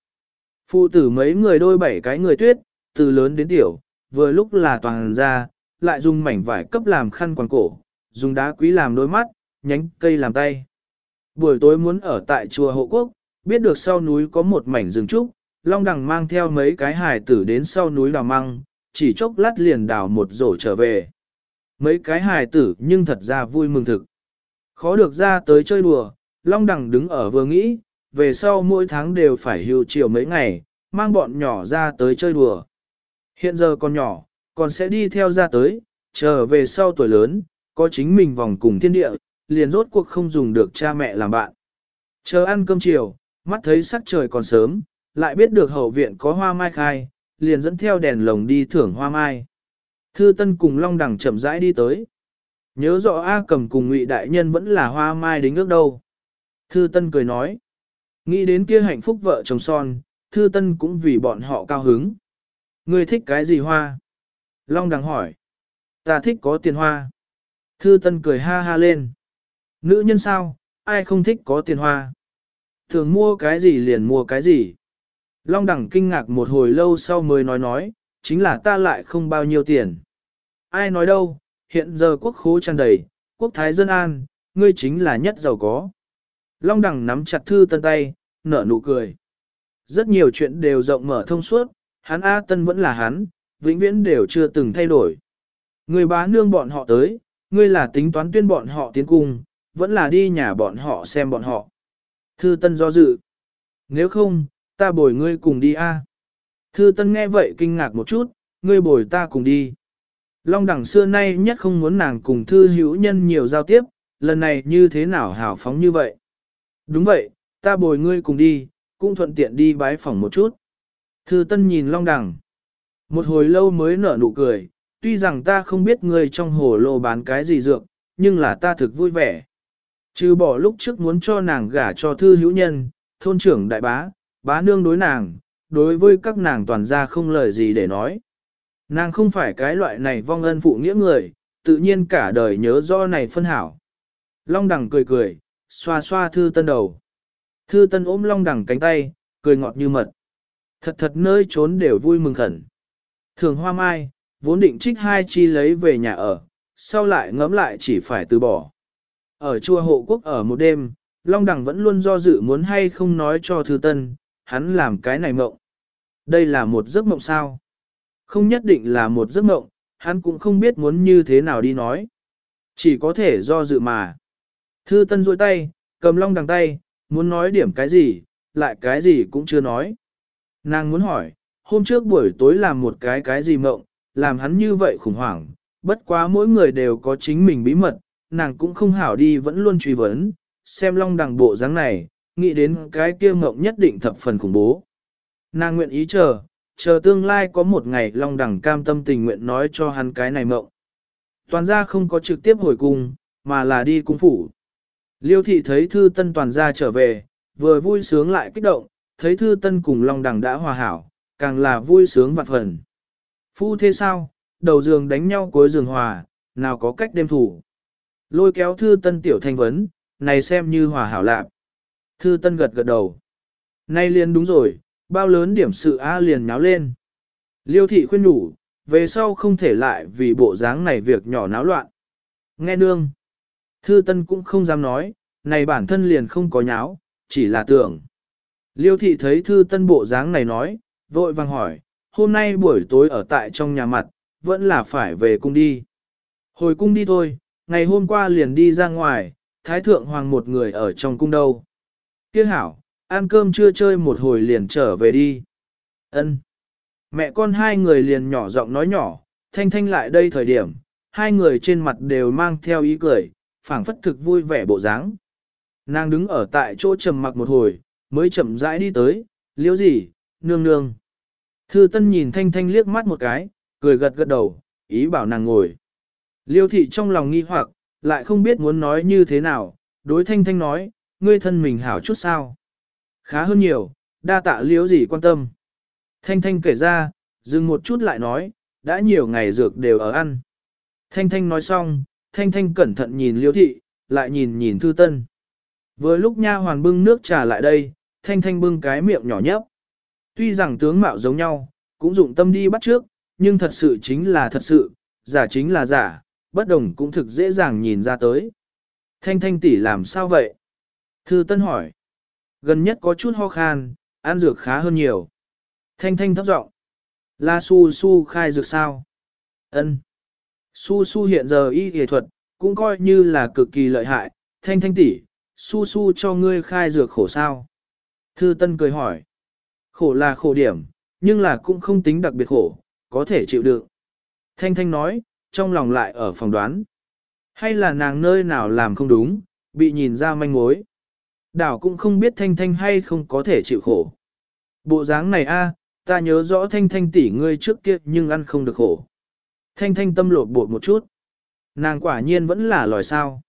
Phụ tử mấy người đôi bảy cái người tuyết, từ lớn đến tiểu, vừa lúc là toàn ra, lại dùng mảnh vải cấp làm khăn quàng cổ, dùng đá quý làm đôi mắt, nhánh cây làm tay. Buổi tối muốn ở tại chùa hộ quốc, biết được sau núi có một mảnh rừng trúc, Long Đằng mang theo mấy cái hài tử đến sau núi đào măng, chỉ chốc lát liền đào một rổ trở về. Mấy cái hài tử nhưng thật ra vui mừng thực. Khó được ra tới chơi đùa, Long Đằng đứng ở vừa nghĩ, về sau mỗi tháng đều phải hưu chiều mấy ngày, mang bọn nhỏ ra tới chơi đùa. Hiện giờ còn nhỏ, còn sẽ đi theo ra tới, chờ về sau tuổi lớn, có chính mình vòng cùng thiên địa, liền rốt cuộc không dùng được cha mẹ làm bạn. Chờ ăn cơm chiều, mắt thấy sắc trời còn sớm, lại biết được hậu viện có hoa mai khai, liền dẫn theo đèn lồng đi thưởng hoa mai. Thư Tân cùng Long Đằng chậm rãi đi tới. Nhớ rõ A Cầm cùng Ngụy đại nhân vẫn là hoa mai đính ước đâu. Thư Tân cười nói, nghĩ đến kia hạnh phúc vợ chồng son, Thư Tân cũng vì bọn họ cao hứng. Ngươi thích cái gì hoa? Long Đằng hỏi. Ta thích có tiền hoa. Thư Tân cười ha ha lên. Nữ nhân sao, ai không thích có tiền hoa? Thường mua cái gì liền mua cái gì. Long đẳng kinh ngạc một hồi lâu sau mới nói nói, chính là ta lại không bao nhiêu tiền. Ai nói đâu, hiện giờ quốc khố tràn đầy, quốc thái dân an, ngươi chính là nhất giàu có. Long Đằng nắm chặt thư tân tay, nở nụ cười. Rất nhiều chuyện đều rộng mở thông suốt, hắn A Tân vẫn là hắn, vĩnh viễn đều chưa từng thay đổi. Người bá nương bọn họ tới, ngươi là tính toán tuyên bọn họ tiến cung, vẫn là đi nhà bọn họ xem bọn họ. Thư Tân do dự. Nếu không, ta bồi ngươi cùng đi a. Thư Tân nghe vậy kinh ngạc một chút, ngươi bồi ta cùng đi. Long đẳng xưa nay nhất không muốn nàng cùng thư hữu nhân nhiều giao tiếp, lần này như thế nào hào phóng như vậy. Đúng vậy, ta bồi ngươi cùng đi, cũng thuận tiện đi bái phỏng một chút. Thư Tân nhìn Long Đằng, Một hồi lâu mới nở nụ cười, tuy rằng ta không biết ngươi trong hồ lô bán cái gì dược, nhưng là ta thực vui vẻ. Trừ bỏ lúc trước muốn cho nàng gả cho thư hữu nhân, thôn trưởng đại bá, bá nương đối nàng, đối với các nàng toàn ra không lời gì để nói. Nàng không phải cái loại này vong ân phụ nghĩa người, tự nhiên cả đời nhớ do này phân hảo. Long đằng cười cười, xoa xoa thư tân đầu. Thư tân ôm long đẳng cánh tay, cười ngọt như mật. Thật thật nơi trốn đều vui mừng khẩn. Thường hoa mai, vốn định trích hai chi lấy về nhà ở, sau lại ngẫm lại chỉ phải từ bỏ. Ở chùa hộ quốc ở một đêm, Long Đằng vẫn luôn do dự muốn hay không nói cho Thư Tân, hắn làm cái này mộng. Đây là một giấc mộng sao? Không nhất định là một giấc mộng, hắn cũng không biết muốn như thế nào đi nói. Chỉ có thể do dự mà. Thư Tân duỗi tay, cầm Long Đằng tay, muốn nói điểm cái gì, lại cái gì cũng chưa nói. Nàng muốn hỏi, hôm trước buổi tối làm một cái cái gì mộng, làm hắn như vậy khủng hoảng, bất quá mỗi người đều có chính mình bí mật, nàng cũng không hảo đi vẫn luôn truy vấn, xem long đằng bộ dáng này, nghĩ đến cái kia mộng nhất định thập phần khủng bố. Nàng nguyện ý chờ, chờ tương lai có một ngày long đằng cam tâm tình nguyện nói cho hắn cái này mộng. Toàn gia không có trực tiếp hồi cung, mà là đi cung phủ. Liêu thị thấy thư tân toàn ra trở về, vừa vui sướng lại kích động, thấy thư tân cùng long đằng đã hòa hảo, càng là vui sướng vạn phần. Phu thế sao, đầu giường đánh nhau cuối giường hòa, nào có cách đêm thủ. Lôi kéo thư tân tiểu thanh vấn, này xem như hòa hảo lạc. Thư tân gật gật đầu. Nay liền đúng rồi, bao lớn điểm sự A liền nháo lên. Liêu thị khuyên nhủ, về sau không thể lại vì bộ dáng này việc nhỏ náo loạn. Nghe nương. Thư tân cũng không dám nói, này bản thân liền không có nháo, chỉ là tưởng. Liêu thị thấy thư tân bộ dáng này nói, vội vàng hỏi, hôm nay buổi tối ở tại trong nhà mặt, vẫn là phải về cung đi. Hồi cung đi thôi, ngày hôm qua liền đi ra ngoài, thái thượng hoàng một người ở trong cung đâu. Kiếc hảo, ăn cơm chưa chơi một hồi liền trở về đi. Ân. Mẹ con hai người liền nhỏ giọng nói nhỏ, thanh thanh lại đây thời điểm, hai người trên mặt đều mang theo ý cười, phảng phất thực vui vẻ bộ dáng. Nàng đứng ở tại chỗ trầm mặc một hồi, mới chậm rãi đi tới, liếu gì, nương nương. Thư Tân nhìn Thanh Thanh liếc mắt một cái, cười gật gật đầu, ý bảo nàng ngồi. Liêu thị trong lòng nghi hoặc, lại không biết muốn nói như thế nào, đối Thanh Thanh nói, ngươi thân mình hảo chút sao. Khá hơn nhiều, đa tạ liếu gì quan tâm. Thanh Thanh kể ra, dừng một chút lại nói, đã nhiều ngày dược đều ở ăn. Thanh Thanh nói xong, Thanh Thanh cẩn thận nhìn liêu thị, lại nhìn nhìn Thư Tân. Vừa lúc nha hoàn bưng nước trà lại đây, Thanh Thanh bưng cái miệng nhỏ nhấp. Tuy rằng tướng mạo giống nhau, cũng dụng tâm đi bắt trước, nhưng thật sự chính là thật sự, giả chính là giả, bất đồng cũng thực dễ dàng nhìn ra tới. Thanh thanh tỷ làm sao vậy? Thư Tân hỏi. Gần nhất có chút ho khan, ăn dược khá hơn nhiều. Thanh thanh thấp giọng. La Su Su khai dược sao? Ân. Su Su hiện giờ y y thuật, cũng coi như là cực kỳ lợi hại. Thanh thanh tỷ, Su Su cho ngươi khai dược khổ sao? Thư Tân cười hỏi. Khổ là khổ điểm, nhưng là cũng không tính đặc biệt khổ, có thể chịu đựng. Thanh Thanh nói, trong lòng lại ở phòng đoán. Hay là nàng nơi nào làm không đúng, bị nhìn ra manh mối. Đảo cũng không biết Thanh Thanh hay không có thể chịu khổ. Bộ dáng này a, ta nhớ rõ Thanh Thanh tỷ ngươi trước kia nhưng ăn không được khổ. Thanh Thanh tâm lột bột một chút. Nàng quả nhiên vẫn là lòi sao.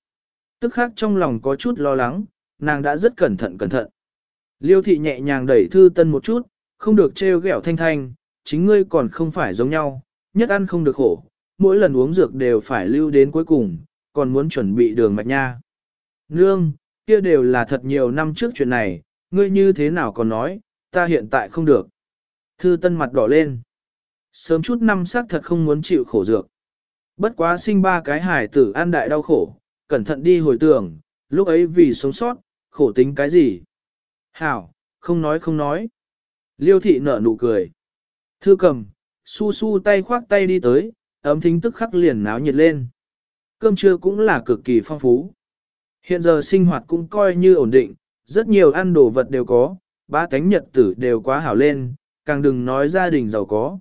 Tức khác trong lòng có chút lo lắng, nàng đã rất cẩn thận cẩn thận. Liêu thị nhẹ nhàng đẩy thư tân một chút, không được trêu ghẹo thanh thanh, chính ngươi còn không phải giống nhau, nhất ăn không được khổ, mỗi lần uống dược đều phải lưu đến cuối cùng, còn muốn chuẩn bị đường mạch nha. Nương, kia đều là thật nhiều năm trước chuyện này, ngươi như thế nào còn nói, ta hiện tại không được. Thư tân mặt đỏ lên. Sớm chút năm xác thật không muốn chịu khổ dược. Bất quá sinh ba cái hải tử an đại đau khổ, cẩn thận đi hồi tưởng, lúc ấy vì sống sót, khổ tính cái gì. Hảo, không nói không nói. Liêu thị nở nụ cười. Thư cầm, su su tay khoác tay đi tới, ấm thính tức khắc liền náo nhiệt lên. Cơm trưa cũng là cực kỳ phong phú. Hiện giờ sinh hoạt cũng coi như ổn định, rất nhiều ăn đồ vật đều có, ba cánh nhật tử đều quá hảo lên, càng đừng nói gia đình giàu có.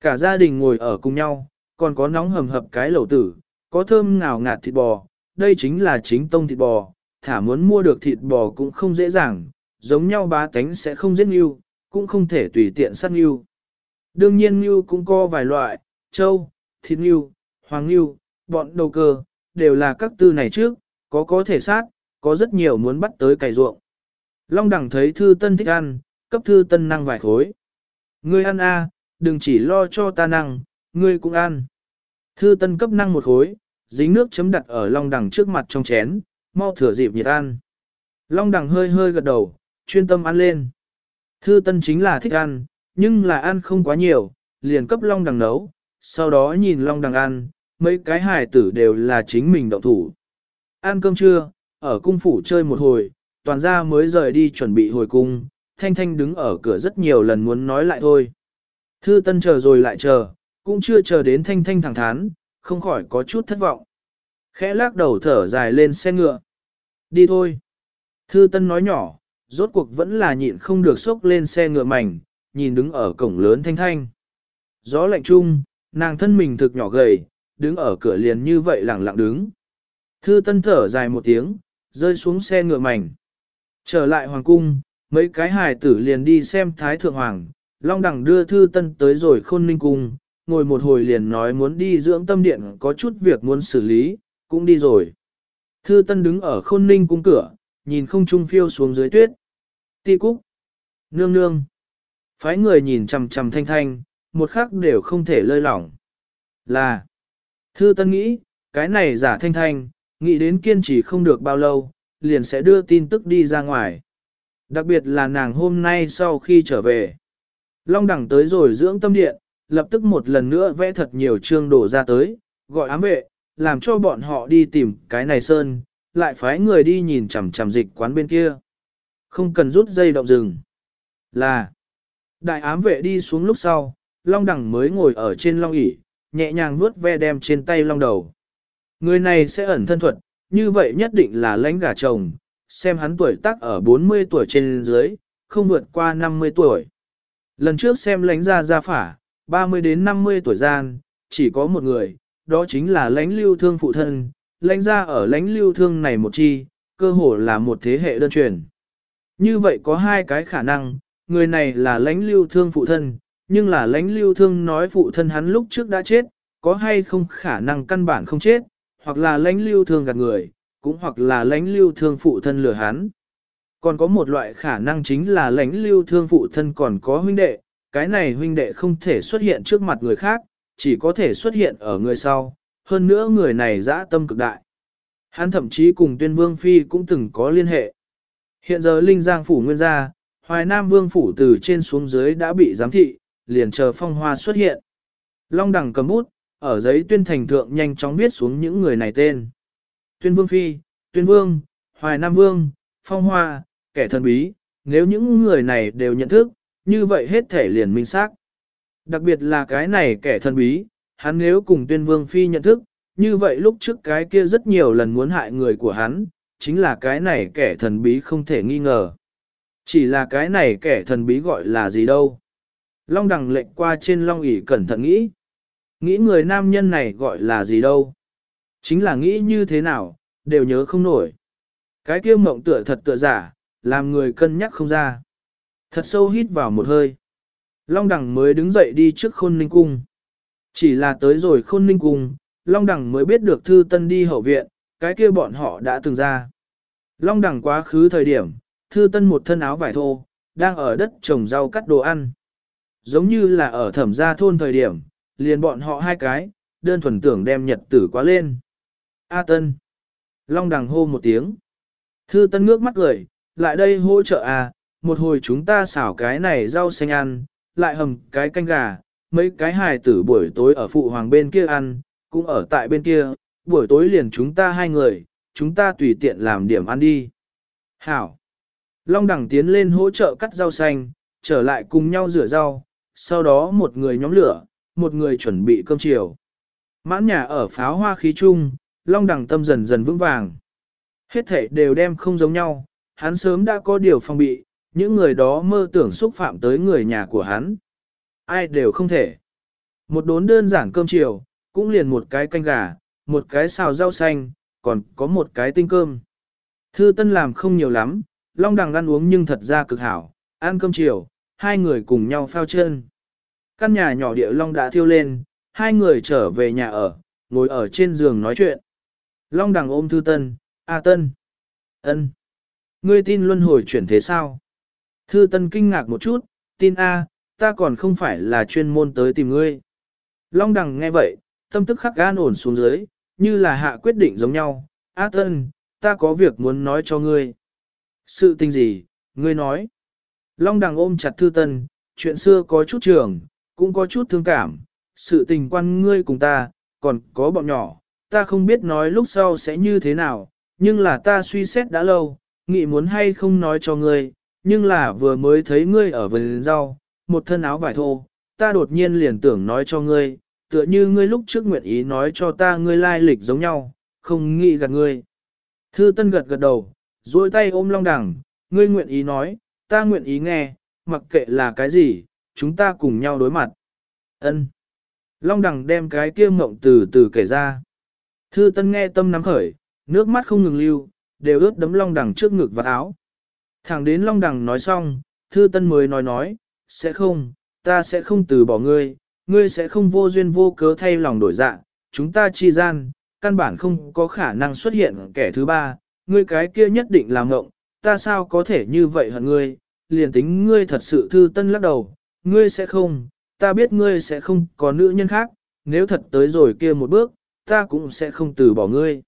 Cả gia đình ngồi ở cùng nhau, còn có nóng hầm hập cái lẩu tử, có thơm nào ngạt thịt bò, đây chính là chính tông thịt bò, thả muốn mua được thịt bò cũng không dễ dàng, giống nhau bá tánh sẽ không giết ngưu, cũng không thể tùy tiện sát ngưu. Đương nhiên ngưu cũng có vài loại, châu, thịt ngưu, hoàng ngưu, bọn đầu cơ, đều là các tư này trước, có có thể sát, có rất nhiều muốn bắt tới cày ruộng. Long đẳng thấy thư tân thích ăn, cấp thư tân năng vài khối. Ngươi ăn a, đừng chỉ lo cho ta năng, ngươi cũng ăn. Thư tân cấp năng một khối, dính nước chấm đặt ở long đằng trước mặt trong chén, mau thừa dịp nhiệt ăn. Long đằng hơi hơi gật đầu, chuyên tâm ăn lên. Thư tân chính là thích ăn, nhưng là ăn không quá nhiều, liền cấp long đằng nấu, sau đó nhìn long đằng ăn, mấy cái hài tử đều là chính mình động thủ. Ăn cơm trưa, ở cung phủ chơi một hồi, toàn gia mới rời đi chuẩn bị hồi cung, Thanh Thanh đứng ở cửa rất nhiều lần muốn nói lại thôi. Thư Tân chờ rồi lại chờ, cũng chưa chờ đến Thanh Thanh thẳng thắn, không khỏi có chút thất vọng. Khẽ lắc đầu thở dài lên xe ngựa. Đi thôi. Thư Tân nói nhỏ, rốt cuộc vẫn là nhịn không được sốc lên xe ngựa mảnh, nhìn đứng ở cổng lớn Thanh Thanh. Gió lạnh chung, nàng thân mình thực nhỏ gầy, đứng ở cửa liền như vậy lặng lặng đứng. Thư Tân thở dài một tiếng, rơi xuống xe ngựa mảnh. Trở lại hoàng cung, mấy cái hài tử liền đi xem Thái Thượng Hoàng, Long Đằng đưa Thư Tân tới rồi khôn ninh cung, ngồi một hồi liền nói muốn đi dưỡng tâm điện có chút việc muốn xử lý, cũng đi rồi. Thư Tân đứng ở khôn ninh cung cửa, nhìn không trung phiêu xuống dưới tuyết. Ti cúc, nương nương, phái người nhìn chằm chằm thanh thanh, một khắc đều không thể lơi lỏng. Là, Thư Tân nghĩ, cái này giả thanh thanh, nghĩ đến kiên trì không được bao lâu, liền sẽ đưa tin tức đi ra ngoài. Đặc biệt là nàng hôm nay sau khi trở về. Long đẳng tới rồi dưỡng tâm điện, lập tức một lần nữa vẽ thật nhiều chương đổ ra tới, gọi ám vệ, làm cho bọn họ đi tìm cái này sơn, lại phái người đi nhìn chằm chằm dịch quán bên kia. Không cần rút dây động rừng. Là, đại ám vệ đi xuống lúc sau, Long đẳng mới ngồi ở trên long ỷ nhẹ nhàng vuốt ve đem trên tay long đầu. Người này sẽ ẩn thân thuật, như vậy nhất định là lãnh gà chồng, xem hắn tuổi tác ở 40 tuổi trên dưới, không vượt qua 50 tuổi. Lần trước xem lãnh gia gia phả, 30 đến 50 tuổi gian, chỉ có một người, đó chính là lãnh lưu thương phụ thân, lãnh gia ở lãnh lưu thương này một chi, cơ hồ là một thế hệ đơn truyền. Như vậy có hai cái khả năng, người này là lãnh lưu thương phụ thân, nhưng là lãnh lưu thương nói phụ thân hắn lúc trước đã chết, có hay không khả năng căn bản không chết, hoặc là lãnh lưu thương gạt người, cũng hoặc là lãnh lưu thương phụ thân lừa hắn. Còn có một loại khả năng chính là lãnh lưu thương phụ thân còn có huynh đệ, cái này huynh đệ không thể xuất hiện trước mặt người khác, chỉ có thể xuất hiện ở người sau, hơn nữa người này dã tâm cực đại. Hắn thậm chí cùng tuyên vương phi cũng từng có liên hệ. Hiện giờ Linh Giang phủ nguyên gia, Hoài Nam vương phủ từ trên xuống dưới đã bị giám thị, liền chờ phong hoa xuất hiện. Long đẳng cầm bút, ở giấy tuyên thành thượng nhanh chóng viết xuống những người này tên. Tuyên vương phi, tuyên vương, hoài nam vương, phong hoa, kẻ thần bí, nếu những người này đều nhận thức, như vậy hết thể liền minh xác. Đặc biệt là cái này kẻ thần bí, hắn nếu cùng tuyên vương phi nhận thức, như vậy lúc trước cái kia rất nhiều lần muốn hại người của hắn, chính là cái này kẻ thần bí không thể nghi ngờ. Chỉ là cái này kẻ thần bí gọi là gì đâu. Long đằng lệnh qua trên long ỷ cẩn thận nghĩ. Nghĩ người nam nhân này gọi là gì đâu. Chính là nghĩ như thế nào, đều nhớ không nổi. Cái kia mộng tựa thật tựa giả, làm người cân nhắc không ra. Thật sâu hít vào một hơi. Long đẳng mới đứng dậy đi trước khôn ninh cung. Chỉ là tới rồi khôn ninh cung, Long đẳng mới biết được thư tân đi hậu viện, cái kia bọn họ đã từng ra. Long đẳng quá khứ thời điểm, thư tân một thân áo vải thô, đang ở đất trồng rau cắt đồ ăn. Giống như là ở thẩm gia thôn thời điểm, liền bọn họ hai cái, đơn thuần tưởng đem nhật tử quá lên. A Tân. Long đằng hô một tiếng. Thư Tân ngước mắt cười, lại đây hỗ trợ à, một hồi chúng ta xào cái này rau xanh ăn, lại hầm cái canh gà, mấy cái hài tử buổi tối ở phụ hoàng bên kia ăn, cũng ở tại bên kia, buổi tối liền chúng ta hai người, chúng ta tùy tiện làm điểm ăn đi. Hảo. Long đẳng tiến lên hỗ trợ cắt rau xanh, trở lại cùng nhau rửa rau, sau đó một người nhóm lửa, một người chuẩn bị cơm chiều. Mãn nhà ở pháo hoa khí trung, long đẳng tâm dần dần vững vàng. Hết thể đều đem không giống nhau, hắn sớm đã có điều phòng bị, những người đó mơ tưởng xúc phạm tới người nhà của hắn. Ai đều không thể. Một đốn đơn giản cơm chiều, cũng liền một cái canh gà, một cái xào rau xanh, còn có một cái tinh cơm. Thư Tân làm không nhiều lắm, Long Đằng ăn uống nhưng thật ra cực hảo, ăn cơm chiều, hai người cùng nhau phao chân. Căn nhà nhỏ địa Long đã thiêu lên, hai người trở về nhà ở, ngồi ở trên giường nói chuyện. Long đằng ôm Thư Tân, A Tân. ân, Ngươi tin luân hồi chuyển thế sao? Thư Tân kinh ngạc một chút, tin A, ta còn không phải là chuyên môn tới tìm ngươi. Long đằng nghe vậy, tâm tức khắc gan ổn xuống dưới, như là hạ quyết định giống nhau. A Tân, ta có việc muốn nói cho ngươi. Sự tình gì, ngươi nói. Long đằng ôm chặt thư tân, chuyện xưa có chút trường, cũng có chút thương cảm, sự tình quan ngươi cùng ta, còn có bọn nhỏ, ta không biết nói lúc sau sẽ như thế nào, nhưng là ta suy xét đã lâu, nghĩ muốn hay không nói cho ngươi, nhưng là vừa mới thấy ngươi ở vườn rau, một thân áo vải thô, ta đột nhiên liền tưởng nói cho ngươi, tựa như ngươi lúc trước nguyện ý nói cho ta ngươi lai lịch giống nhau, không nghĩ gạt ngươi. Thư Tân gật gật đầu, duỗi tay ôm Long đẳng ngươi nguyện ý nói, ta nguyện ý nghe, mặc kệ là cái gì, chúng ta cùng nhau đối mặt. Ân. Long đẳng đem cái kia mộng từ từ kể ra. Thư Tân nghe tâm nắm khởi, nước mắt không ngừng lưu, đều ướt đấm Long Đằng trước ngực và áo. Thẳng đến Long Đằng nói xong, Thư Tân mới nói nói, sẽ không, ta sẽ không từ bỏ ngươi, ngươi sẽ không vô duyên vô cớ thay lòng đổi dạ, chúng ta chi gian, căn bản không có khả năng xuất hiện kẻ thứ ba, ngươi cái kia nhất định là ngộng, ta sao có thể như vậy hận ngươi, liền tính ngươi thật sự thư tân lắc đầu, ngươi sẽ không, ta biết ngươi sẽ không có nữ nhân khác, nếu thật tới rồi kia một bước, ta cũng sẽ không từ bỏ ngươi.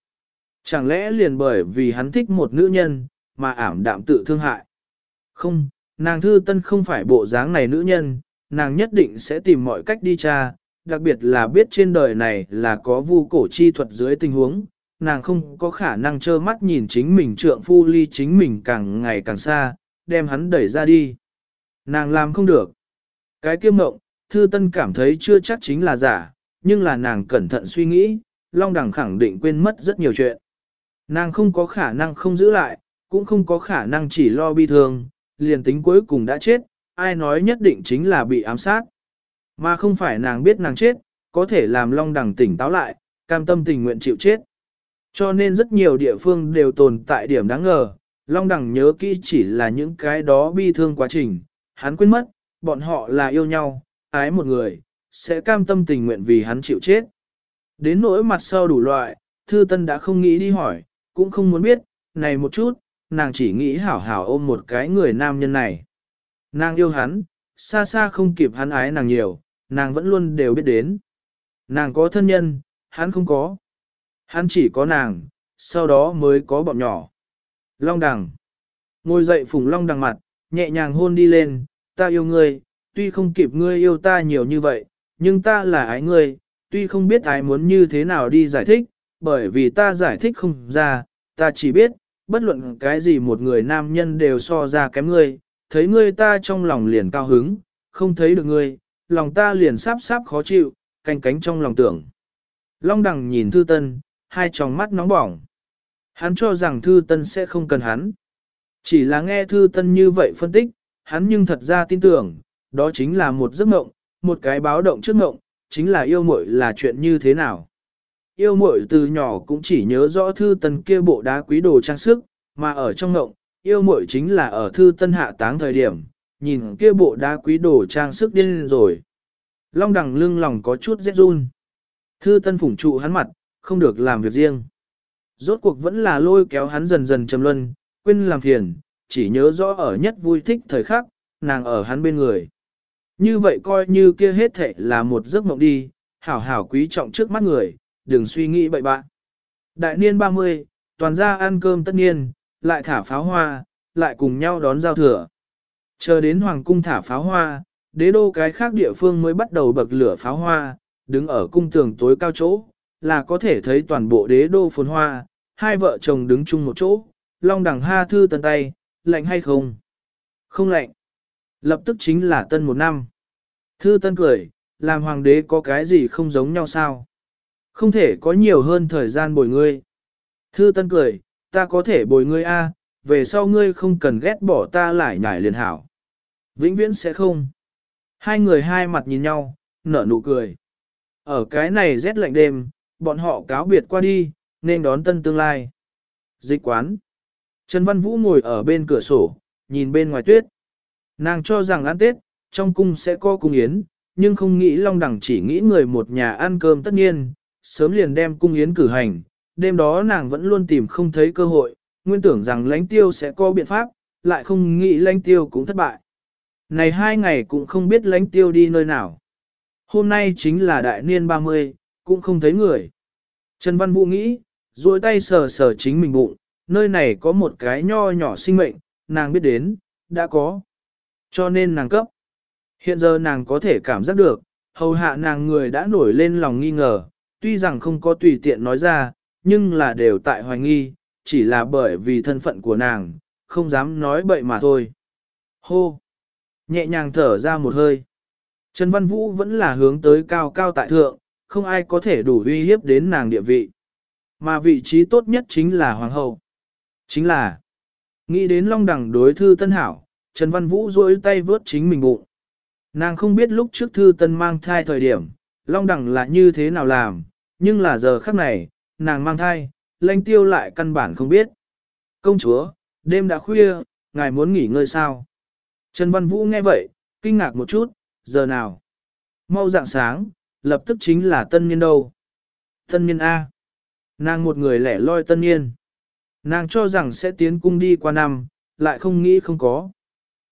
Chẳng lẽ liền bởi vì hắn thích một nữ nhân, mà ảm đạm tự thương hại? Không, nàng thư tân không phải bộ dáng này nữ nhân, nàng nhất định sẽ tìm mọi cách đi tra, đặc biệt là biết trên đời này là có vu cổ chi thuật dưới tình huống, nàng không có khả năng trơ mắt nhìn chính mình trượng phu ly chính mình càng ngày càng xa, đem hắn đẩy ra đi. Nàng làm không được. Cái kiêm mộng, thư tân cảm thấy chưa chắc chính là giả, nhưng là nàng cẩn thận suy nghĩ, Long Đằng khẳng định quên mất rất nhiều chuyện. Nàng không có khả năng không giữ lại, cũng không có khả năng chỉ lo bi thương, liền tính cuối cùng đã chết, ai nói nhất định chính là bị ám sát. Mà không phải nàng biết nàng chết, có thể làm Long Đằng tỉnh táo lại, cam tâm tình nguyện chịu chết. Cho nên rất nhiều địa phương đều tồn tại điểm đáng ngờ, Long Đằng nhớ kỹ chỉ là những cái đó bi thương quá trình, hắn quên mất, bọn họ là yêu nhau, ái một người, sẽ cam tâm tình nguyện vì hắn chịu chết. Đến nỗi mặt sau đủ loại, Thư Tân đã không nghĩ đi hỏi, cũng không muốn biết, này một chút, nàng chỉ nghĩ hảo hảo ôm một cái người nam nhân này. Nàng yêu hắn, xa xa không kịp hắn ái nàng nhiều, nàng vẫn luôn đều biết đến. Nàng có thân nhân, hắn không có. Hắn chỉ có nàng, sau đó mới có bọn nhỏ. Long đằng. Ngồi dậy phùng long đằng mặt, nhẹ nhàng hôn đi lên, ta yêu ngươi, tuy không kịp ngươi yêu ta nhiều như vậy, nhưng ta là ái ngươi, tuy không biết ái muốn như thế nào đi giải thích, bởi vì ta giải thích không ra, ta chỉ biết, bất luận cái gì một người nam nhân đều so ra kém ngươi, thấy ngươi ta trong lòng liền cao hứng, không thấy được ngươi, lòng ta liền sáp sáp khó chịu, canh cánh trong lòng tưởng. Long đằng nhìn thư tân, hai tròng mắt nóng bỏng. Hắn cho rằng thư tân sẽ không cần hắn. Chỉ là nghe thư tân như vậy phân tích, hắn nhưng thật ra tin tưởng, đó chính là một giấc mộng, một cái báo động trước mộng, chính là yêu muội là chuyện như thế nào. Yêu muội từ nhỏ cũng chỉ nhớ rõ thư tân kia bộ đá quý đồ trang sức, mà ở trong ngộng, yêu muội chính là ở thư tân hạ táng thời điểm, nhìn kia bộ đá quý đồ trang sức điên rồi. Long đằng lưng lòng có chút rét run. Thư tân phủng trụ hắn mặt, không được làm việc riêng. Rốt cuộc vẫn là lôi kéo hắn dần dần trầm luân, quên làm phiền, chỉ nhớ rõ ở nhất vui thích thời khắc, nàng ở hắn bên người. Như vậy coi như kia hết thệ là một giấc mộng đi, hảo hảo quý trọng trước mắt người, đừng suy nghĩ bậy bạn. Đại niên 30, toàn gia ăn cơm tất niên, lại thả pháo hoa, lại cùng nhau đón giao thừa. Chờ đến hoàng cung thả pháo hoa, đế đô cái khác địa phương mới bắt đầu bậc lửa pháo hoa, đứng ở cung tường tối cao chỗ, là có thể thấy toàn bộ đế đô phồn hoa, hai vợ chồng đứng chung một chỗ, long đẳng ha thư tân tay, lạnh hay không? Không lạnh. Lập tức chính là tân một năm. Thư tân cười, làm hoàng đế có cái gì không giống nhau sao? Không thể có nhiều hơn thời gian bồi ngươi. Thư tân cười, ta có thể bồi ngươi a, về sau ngươi không cần ghét bỏ ta lại nhảy liền hảo. Vĩnh viễn sẽ không. Hai người hai mặt nhìn nhau, nở nụ cười. Ở cái này rét lạnh đêm, bọn họ cáo biệt qua đi, nên đón tân tương lai. Dịch quán. Trần Văn Vũ ngồi ở bên cửa sổ, nhìn bên ngoài tuyết. Nàng cho rằng ăn Tết, trong cung sẽ có cung yến, nhưng không nghĩ Long Đẳng chỉ nghĩ người một nhà ăn cơm tất nhiên, sớm liền đem cung yến cử hành. Đêm đó nàng vẫn luôn tìm không thấy cơ hội, nguyên tưởng rằng lãnh tiêu sẽ có biện pháp, lại không nghĩ lãnh tiêu cũng thất bại. Này hai ngày cũng không biết lãnh tiêu đi nơi nào. Hôm nay chính là đại niên 30, cũng không thấy người. Trần Văn Vũ nghĩ, duỗi tay sờ sờ chính mình bụng, nơi này có một cái nho nhỏ sinh mệnh, nàng biết đến, đã có. Cho nên nàng cấp. Hiện giờ nàng có thể cảm giác được, hầu hạ nàng người đã nổi lên lòng nghi ngờ, tuy rằng không có tùy tiện nói ra, nhưng là đều tại hoài nghi, chỉ là bởi vì thân phận của nàng, không dám nói bậy mà thôi. Hô! Nhẹ nhàng thở ra một hơi. Trần Văn Vũ vẫn là hướng tới cao cao tại thượng, không ai có thể đủ uy hiếp đến nàng địa vị. Mà vị trí tốt nhất chính là Hoàng hậu. Chính là, nghĩ đến Long Đằng đối thư Tân Hảo, Trần Văn Vũ duỗi tay vớt chính mình bụng. Nàng không biết lúc trước thư Tân mang thai thời điểm, Long Đằng là như thế nào làm, nhưng là giờ khắc này, nàng mang thai, lãnh tiêu lại căn bản không biết. Công chúa, đêm đã khuya, ngài muốn nghỉ ngơi sao? Trần Văn Vũ nghe vậy, kinh ngạc một chút, giờ nào? Mau dạng sáng, lập tức chính là tân niên đâu. Tân niên A. Nàng một người lẻ loi tân niên. Nàng cho rằng sẽ tiến cung đi qua năm, lại không nghĩ không có.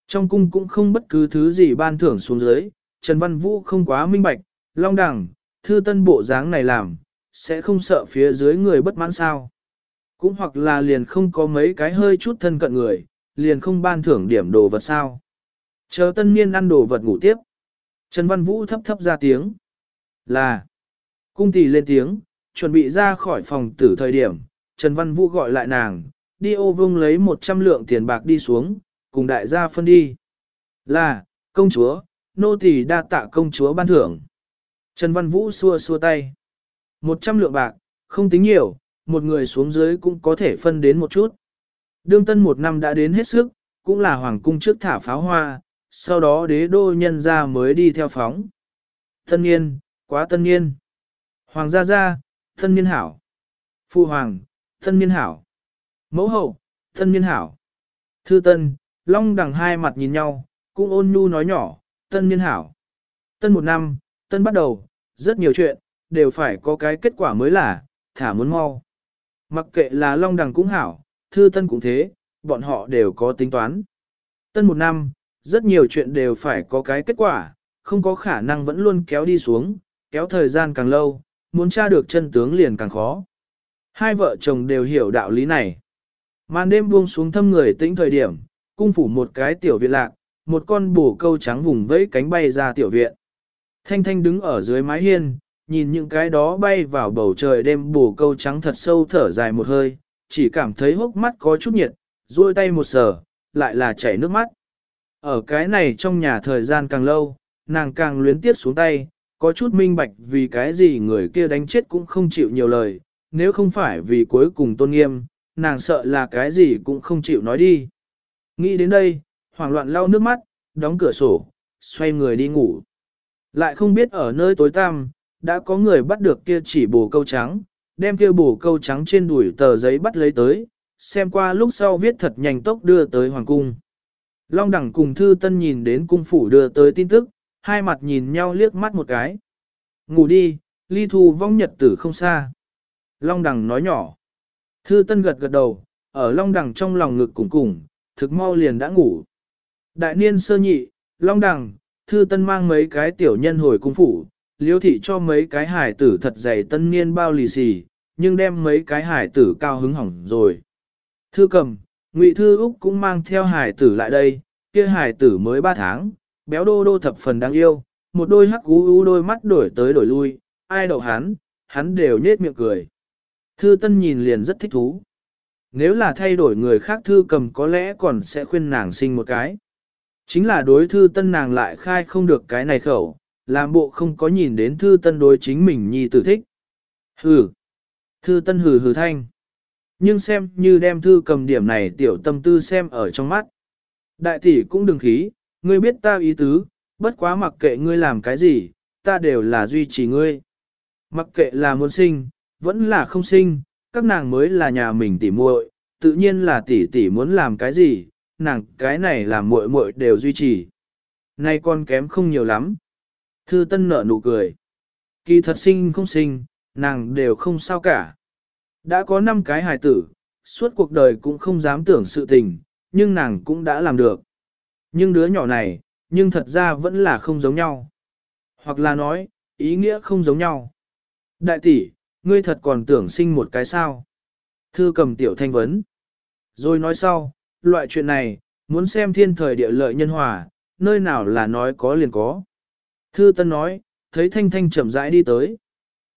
Trong cung cũng không bất cứ thứ gì ban thưởng xuống dưới, Trần Văn Vũ không quá minh bạch, long đẳng, thư tân bộ dáng này làm, sẽ không sợ phía dưới người bất mãn sao. Cũng hoặc là liền không có mấy cái hơi chút thân cận người, liền không ban thưởng điểm đồ vật sao. Chờ tân niên ăn đồ vật ngủ tiếp. Trần Văn Vũ thấp thấp ra tiếng. Là. Cung tỷ lên tiếng, chuẩn bị ra khỏi phòng tử thời điểm. Trần Văn Vũ gọi lại nàng, đi ô vông lấy 100 lượng tiền bạc đi xuống, cùng đại gia phân đi. Là, công chúa, nô tỷ đa tạ công chúa ban thưởng. Trần Văn Vũ xua xua tay. 100 lượng bạc, không tính nhiều, một người xuống dưới cũng có thể phân đến một chút. Đương tân một năm đã đến hết sức, cũng là hoàng cung trước thả pháo hoa, sau đó đế đô nhân ra mới đi theo phóng. Tân niên, quá tân niên. Hoàng gia gia, tân niên hảo. Phu hoàng, tân niên hảo. Mẫu hậu, tân niên hảo. Thư tân, long đằng hai mặt nhìn nhau, cũng ôn nhu nói nhỏ, tân niên hảo. Tân một năm, tân bắt đầu, rất nhiều chuyện, đều phải có cái kết quả mới là, thả muốn mau. Mặc kệ là long đằng cũng hảo, thư tân cũng thế, bọn họ đều có tính toán. Tân một năm, rất nhiều chuyện đều phải có cái kết quả, không có khả năng vẫn luôn kéo đi xuống, kéo thời gian càng lâu, muốn tra được chân tướng liền càng khó. Hai vợ chồng đều hiểu đạo lý này. Màn đêm buông xuống thâm người tĩnh thời điểm, cung phủ một cái tiểu viện lạc, một con bổ câu trắng vùng vẫy cánh bay ra tiểu viện. Thanh Thanh đứng ở dưới mái hiên, nhìn những cái đó bay vào bầu trời đêm bù câu trắng thật sâu thở dài một hơi, chỉ cảm thấy hốc mắt có chút nhiệt, duỗi tay một sờ, lại là chảy nước mắt. Ở cái này trong nhà thời gian càng lâu, nàng càng luyến tiếc xuống tay, có chút minh bạch vì cái gì người kia đánh chết cũng không chịu nhiều lời, nếu không phải vì cuối cùng tôn nghiêm, nàng sợ là cái gì cũng không chịu nói đi. Nghĩ đến đây, hoảng loạn lau nước mắt, đóng cửa sổ, xoay người đi ngủ. Lại không biết ở nơi tối tăm, đã có người bắt được kia chỉ bồ câu trắng, đem kia bồ câu trắng trên đuổi tờ giấy bắt lấy tới, xem qua lúc sau viết thật nhanh tốc đưa tới hoàng cung. Long đẳng cùng thư tân nhìn đến cung phủ đưa tới tin tức, hai mặt nhìn nhau liếc mắt một cái. Ngủ đi, ly thu vong nhật tử không xa. Long đẳng nói nhỏ. Thư tân gật gật đầu, ở long đẳng trong lòng ngực cùng cùng, thực mau liền đã ngủ. Đại niên sơ nhị, long đẳng, thư tân mang mấy cái tiểu nhân hồi cung phủ, liêu thị cho mấy cái hải tử thật dày tân niên bao lì xì, nhưng đem mấy cái hải tử cao hứng hỏng rồi. Thư cầm, Ngụy Thư Úc cũng mang theo hải tử lại đây, kia hải tử mới 3 tháng, béo đô đô thập phần đáng yêu, một đôi hắc gú ú đôi mắt đổi tới đổi lui, ai đậu hắn, hắn đều nhết miệng cười. Thư Tân nhìn liền rất thích thú. Nếu là thay đổi người khác Thư cầm có lẽ còn sẽ khuyên nàng sinh một cái. Chính là đối Thư Tân nàng lại khai không được cái này khẩu, làm bộ không có nhìn đến Thư Tân đối chính mình nhi tử thích. Hừ. Thư Tân hừ hừ thanh. Nhưng xem như đem thư cầm điểm này tiểu tâm tư xem ở trong mắt. Đại tỷ cũng đừng khí, ngươi biết ta ý tứ, bất quá mặc kệ ngươi làm cái gì, ta đều là duy trì ngươi. Mặc kệ là muốn sinh, vẫn là không sinh, các nàng mới là nhà mình tỷ muội, tự nhiên là tỷ tỷ muốn làm cái gì, nàng cái này làm muội muội đều duy trì. Nay con kém không nhiều lắm. Thư Tân nở nụ cười. Kỳ thật sinh không sinh, nàng đều không sao cả. Đã có 5 cái hài tử, suốt cuộc đời cũng không dám tưởng sự tình, nhưng nàng cũng đã làm được. Nhưng đứa nhỏ này, nhưng thật ra vẫn là không giống nhau. Hoặc là nói, ý nghĩa không giống nhau. Đại tỷ, ngươi thật còn tưởng sinh một cái sao? Thư cầm tiểu thanh vấn. Rồi nói sau, loại chuyện này, muốn xem thiên thời địa lợi nhân hòa, nơi nào là nói có liền có. Thư Tân nói, thấy Thanh Thanh chậm rãi đi tới.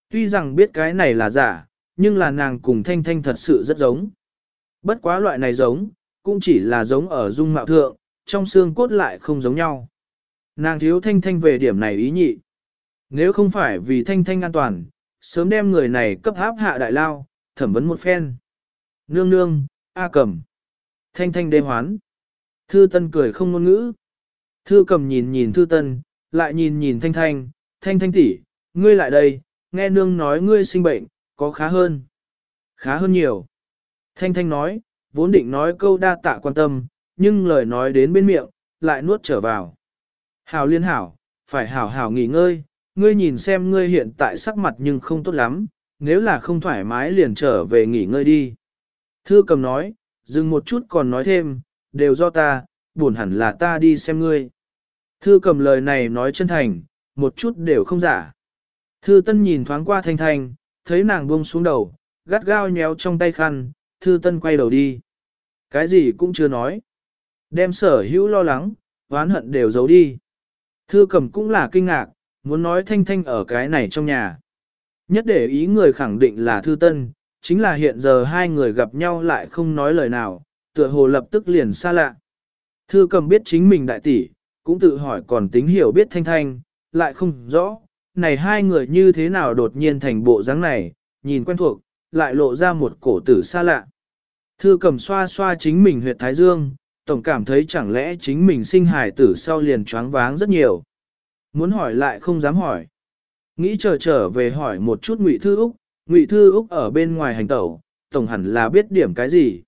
Tuy rằng biết cái này là giả, nhưng là nàng cùng Thanh Thanh thật sự rất giống. Bất quá loại này giống, cũng chỉ là giống ở dung mạo thượng, trong xương cốt lại không giống nhau. Nàng thiếu Thanh Thanh về điểm này ý nhị. Nếu không phải vì Thanh Thanh an toàn, sớm đem người này cấp áp hạ đại lao, thẩm vấn một phen. Nương nương, A cẩm. Thanh Thanh đê hoán. Thư Tân cười không ngôn ngữ. Thư cầm nhìn nhìn Thư Tân, lại nhìn nhìn Thanh Thanh, Thanh Thanh tỷ, ngươi lại đây, nghe nương nói ngươi sinh bệnh, có khá hơn. Khá hơn nhiều. Thanh Thanh nói, vốn định nói câu đa tạ quan tâm, nhưng lời nói đến bên miệng, lại nuốt trở vào. Hảo liên hảo, phải hảo hảo nghỉ ngơi, ngươi nhìn xem ngươi hiện tại sắc mặt nhưng không tốt lắm, nếu là không thoải mái liền trở về nghỉ ngơi đi. Thư cầm nói, dừng một chút còn nói thêm, đều do ta, buồn hẳn là ta đi xem ngươi. Thư cầm lời này nói chân thành, một chút đều không giả. Thư tân nhìn thoáng qua thanh thanh, thấy nàng buông xuống đầu, gắt gao nhéo trong tay khăn, thư tân quay đầu đi. Cái gì cũng chưa nói. Đem sở hữu lo lắng, oán hận đều giấu đi. Thư cầm cũng là kinh ngạc, muốn nói thanh thanh ở cái này trong nhà. Nhất để ý người khẳng định là thư tân, chính là hiện giờ hai người gặp nhau lại không nói lời nào, tựa hồ lập tức liền xa lạ. Thư cầm biết chính mình đại tỷ, cũng tự hỏi còn tính hiểu biết thanh thanh, lại không rõ, này hai người như thế nào đột nhiên thành bộ dáng này, nhìn quen thuộc, lại lộ ra một cổ tử xa lạ. Thư cầm xoa xoa chính mình huyệt thái dương, tổng cảm thấy chẳng lẽ chính mình sinh hài tử sau liền choáng váng rất nhiều. Muốn hỏi lại không dám hỏi. Nghĩ chờ trở về hỏi một chút Ngụy Thư Úc, Ngụy Thư Úc ở bên ngoài hành tẩu, tổng hẳn là biết điểm cái gì.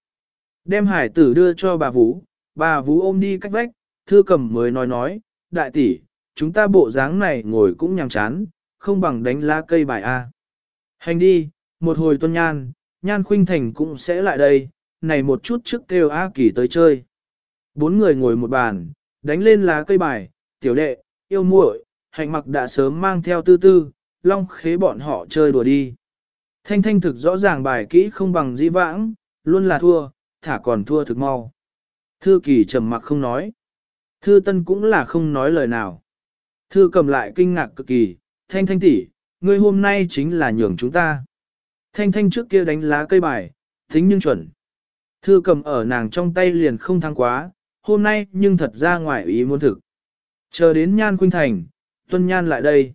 Đem hải tử đưa cho bà Vũ, bà Vũ ôm đi cách vách, Thư cầm mới nói nói, đại tỷ, chúng ta bộ dáng này ngồi cũng nhàm chán, không bằng đánh lá cây bài A. Hành đi, một hồi tuân nhan, nhan khuynh thành cũng sẽ lại đây, này một chút trước kêu A kỳ tới chơi. Bốn người ngồi một bàn, đánh lên lá cây bài, tiểu đệ, yêu muội, hạnh mặc đã sớm mang theo tư tư, long khế bọn họ chơi đùa đi. Thanh thanh thực rõ ràng bài kỹ không bằng di vãng, luôn là thua, thả còn thua thực mau. Thư kỳ trầm mặc không nói. Thư tân cũng là không nói lời nào. Thư cầm lại kinh ngạc cực kỳ, thanh thanh tỷ, ngươi hôm nay chính là nhường chúng ta. Thanh thanh trước kia đánh lá cây bài, tính nhưng chuẩn. Thư cầm ở nàng trong tay liền không thăng quá, hôm nay nhưng thật ra ngoài ý muốn thực. Chờ đến nhan khuynh thành, tuân nhan lại đây.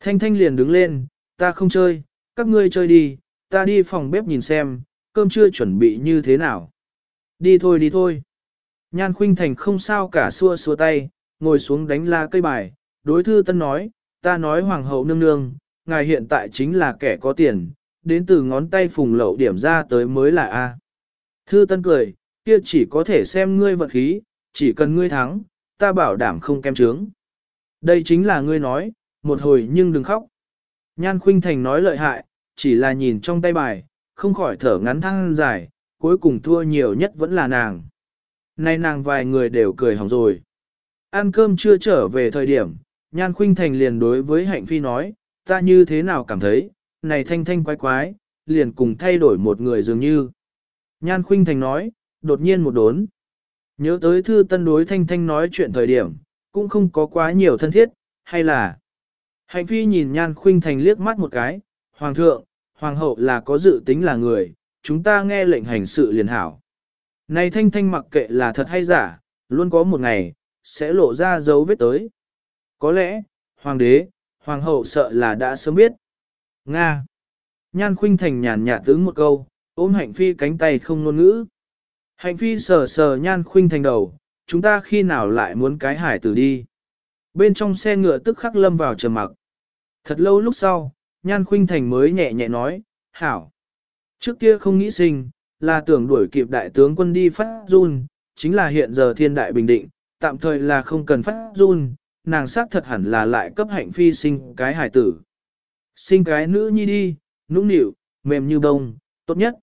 Thanh thanh liền đứng lên, ta không chơi, các ngươi chơi đi, ta đi phòng bếp nhìn xem, cơm chưa chuẩn bị như thế nào. Đi thôi đi thôi. Nhan khuynh thành không sao cả xua xua tay, ngồi xuống đánh la cây bài, đối thư tân nói, ta nói hoàng hậu nương nương, ngài hiện tại chính là kẻ có tiền, đến từ ngón tay phùng lậu điểm ra tới mới là A. Thư tân cười, kia chỉ có thể xem ngươi vận khí, chỉ cần ngươi thắng, ta bảo đảm không kem trướng. Đây chính là ngươi nói, một hồi nhưng đừng khóc. Nhan Khuynh Thành nói lợi hại, chỉ là nhìn trong tay bài, không khỏi thở ngắn thăng dài, cuối cùng thua nhiều nhất vẫn là nàng. Nay nàng vài người đều cười hỏng rồi. Ăn cơm chưa trở về thời điểm, Nhan Khuynh Thành liền đối với Hạnh Phi nói, ta như thế nào cảm thấy, này thanh thanh quái quái, liền cùng thay đổi một người dường như. Nhan Khuynh Thành nói, đột nhiên một đốn. Nhớ tới thư tân đối thanh thanh nói chuyện thời điểm, cũng không có quá nhiều thân thiết, hay là... Hạnh Phi nhìn Nhan Khuynh Thành liếc mắt một cái, Hoàng thượng, Hoàng hậu là có dự tính là người, chúng ta nghe lệnh hành sự liền hảo. Này thanh thanh mặc kệ là thật hay giả, luôn có một ngày, sẽ lộ ra dấu vết tới. Có lẽ, Hoàng đế, Hoàng hậu sợ là đã sớm biết. Nga. Nhan Khuynh Thành nhàn nhạt tướng một câu, ôm Hạnh Phi cánh tay không ngôn ngữ. Hạnh Phi sờ sờ Nhan Khuynh Thành đầu, chúng ta khi nào lại muốn cái hải tử đi. Bên trong xe ngựa tức khắc lâm vào trầm mặc. Thật lâu lúc sau, Nhan Khuynh Thành mới nhẹ nhẹ nói, hảo. Trước kia không nghĩ sinh, là tưởng đuổi kịp đại tướng quân đi phát run, chính là hiện giờ thiên đại bình định, tạm thời là không cần phát run, nàng xác thật hẳn là lại cấp hạnh phi sinh cái hải tử. Sinh cái nữ nhi đi, nũng nịu, mềm như bông, tốt nhất.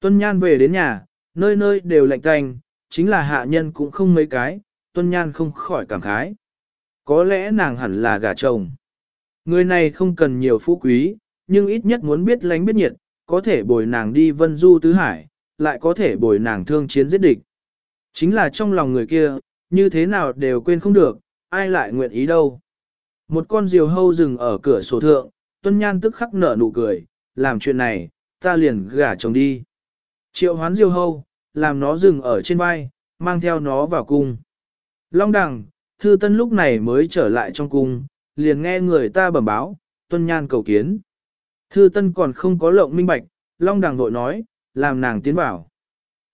Tuân Nhan về đến nhà, nơi nơi đều lạnh tanh, chính là hạ nhân cũng không mấy cái, Tuân Nhan không khỏi cảm khái. Có lẽ nàng hẳn là gả chồng. Người này không cần nhiều phú quý, nhưng ít nhất muốn biết lánh biết nhiệt, có thể bồi nàng đi vân du tứ hải, lại có thể bồi nàng thương chiến giết địch. Chính là trong lòng người kia, như thế nào đều quên không được, ai lại nguyện ý đâu. Một con diều hâu dừng ở cửa sổ thượng, tuân nhan tức khắc nở nụ cười, làm chuyện này, ta liền gả chồng đi. Triệu hoán diều hâu, làm nó dừng ở trên vai, mang theo nó vào cung. Long đằng, thư tân lúc này mới trở lại trong cung, liền nghe người ta bẩm báo, tuân nhan cầu kiến. Thư tân còn không có lộng minh bạch, long đằng vội nói, làm nàng tiến vào.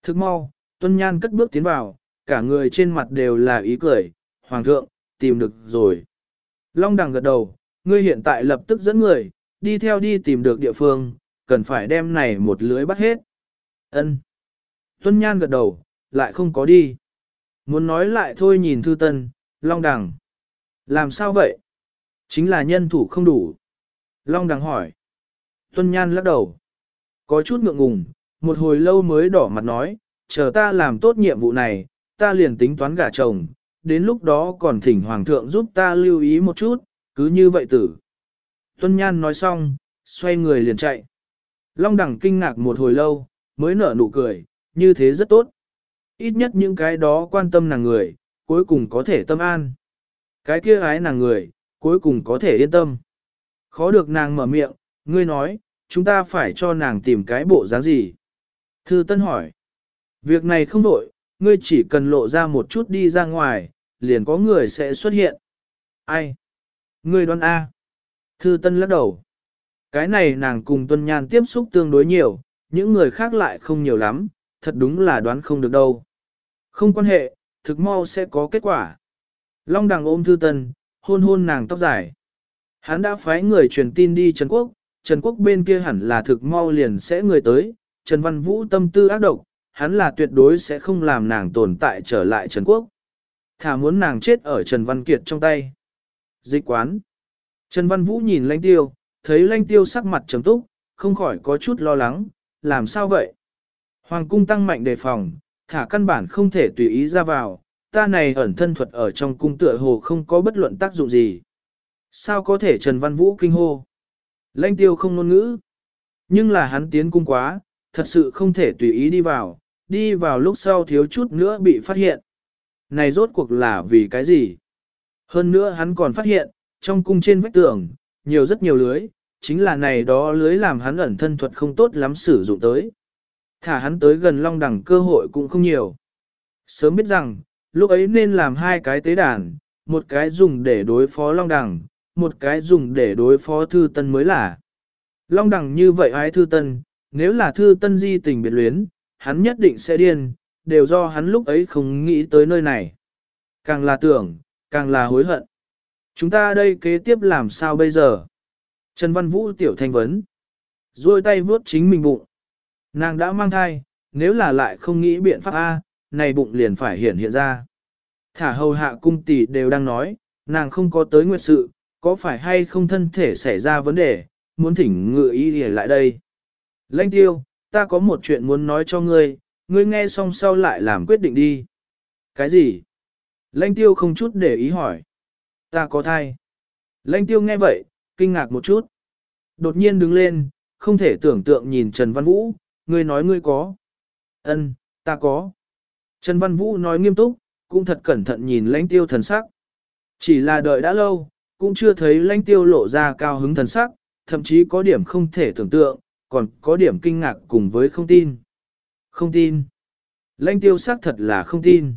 Thức mau, tuân nhan cất bước tiến vào, cả người trên mặt đều là ý cười, hoàng thượng, tìm được rồi. Long đằng gật đầu, ngươi hiện tại lập tức dẫn người, đi theo đi tìm được địa phương, cần phải đem này một lưới bắt hết. Ân. Tuân Nhan gật đầu, lại không có đi. Muốn nói lại thôi nhìn Thư Tân, Long Đằng. Làm sao vậy? Chính là nhân thủ không đủ. Long Đằng hỏi. Tuân Nhan lắc đầu. Có chút ngượng ngùng, một hồi lâu mới đỏ mặt nói, chờ ta làm tốt nhiệm vụ này, ta liền tính toán gả chồng, đến lúc đó còn thỉnh Hoàng thượng giúp ta lưu ý một chút, cứ như vậy tử. Tuân Nhan nói xong, xoay người liền chạy. Long Đằng kinh ngạc một hồi lâu, mới nở nụ cười, như thế rất tốt. Ít nhất những cái đó quan tâm nàng người, cuối cùng có thể tâm an. Cái kia ái nàng người, cuối cùng có thể yên tâm. Khó được nàng mở miệng, ngươi nói, chúng ta phải cho nàng tìm cái bộ dáng gì. Thư Tân hỏi, việc này không đổi, ngươi chỉ cần lộ ra một chút đi ra ngoài, liền có người sẽ xuất hiện. Ai? Ngươi đoán A. Thư Tân lắc đầu. Cái này nàng cùng Tuân Nhan tiếp xúc tương đối nhiều, những người khác lại không nhiều lắm, thật đúng là đoán không được đâu. Không quan hệ, thực mau sẽ có kết quả. Long đằng ôm Thư Tân, hôn hôn nàng tóc dài. Hắn đã phái người truyền tin đi Trần Quốc, Trần Quốc bên kia hẳn là thực mau liền sẽ người tới, Trần Văn Vũ tâm tư ác độc, hắn là tuyệt đối sẽ không làm nàng tồn tại trở lại Trần Quốc. Thả muốn nàng chết ở Trần Văn Kiệt trong tay. Dịch quán. Trần Văn Vũ nhìn lãnh tiêu, thấy lãnh tiêu sắc mặt trầm túc, không khỏi có chút lo lắng, làm sao vậy? Hoàng cung tăng mạnh đề phòng, thả căn bản không thể tùy ý ra vào, ta này ẩn thân thuật ở trong cung tựa hồ không có bất luận tác dụng gì. Sao có thể Trần Văn Vũ kinh hô? Lãnh tiêu không ngôn ngữ. Nhưng là hắn tiến cung quá, thật sự không thể tùy ý đi vào, đi vào lúc sau thiếu chút nữa bị phát hiện. Này rốt cuộc là vì cái gì? Hơn nữa hắn còn phát hiện, trong cung trên vách tường, nhiều rất nhiều lưới, chính là này đó lưới làm hắn ẩn thân thuật không tốt lắm sử dụng tới. Thả hắn tới gần long đẳng cơ hội cũng không nhiều. Sớm biết rằng, lúc ấy nên làm hai cái tế đàn, một cái dùng để đối phó long Đằng, một cái dùng để đối phó thư tân mới là. Long Đằng như vậy ái thư tân, nếu là thư tân di tình biệt luyến, hắn nhất định sẽ điên, đều do hắn lúc ấy không nghĩ tới nơi này. Càng là tưởng, càng là hối hận. Chúng ta đây kế tiếp làm sao bây giờ? Trần Văn Vũ tiểu thanh vấn. Rồi tay vuốt chính mình bụng. Nàng đã mang thai, nếu là lại không nghĩ biện pháp A, này bụng liền phải hiển hiện ra. Thả hầu hạ cung tỷ đều đang nói, nàng không có tới nguyệt sự, có phải hay không thân thể xảy ra vấn đề, muốn thỉnh ngự để lại đây. Lanh tiêu, ta có một chuyện muốn nói cho ngươi, ngươi nghe xong sau lại làm quyết định đi. Cái gì? Lanh tiêu không chút để ý hỏi. Ta có thai. Lanh tiêu nghe vậy, kinh ngạc một chút. Đột nhiên đứng lên, không thể tưởng tượng nhìn Trần Văn Vũ, ngươi nói ngươi có. Ân, ta có. Trần Văn Vũ nói nghiêm túc, cũng thật cẩn thận nhìn lãnh tiêu thần sắc. Chỉ là đợi đã lâu, cũng chưa thấy lãnh tiêu lộ ra cao hứng thần sắc, thậm chí có điểm không thể tưởng tượng, còn có điểm kinh ngạc cùng với không tin. Không tin. Lãnh tiêu xác thật là không tin.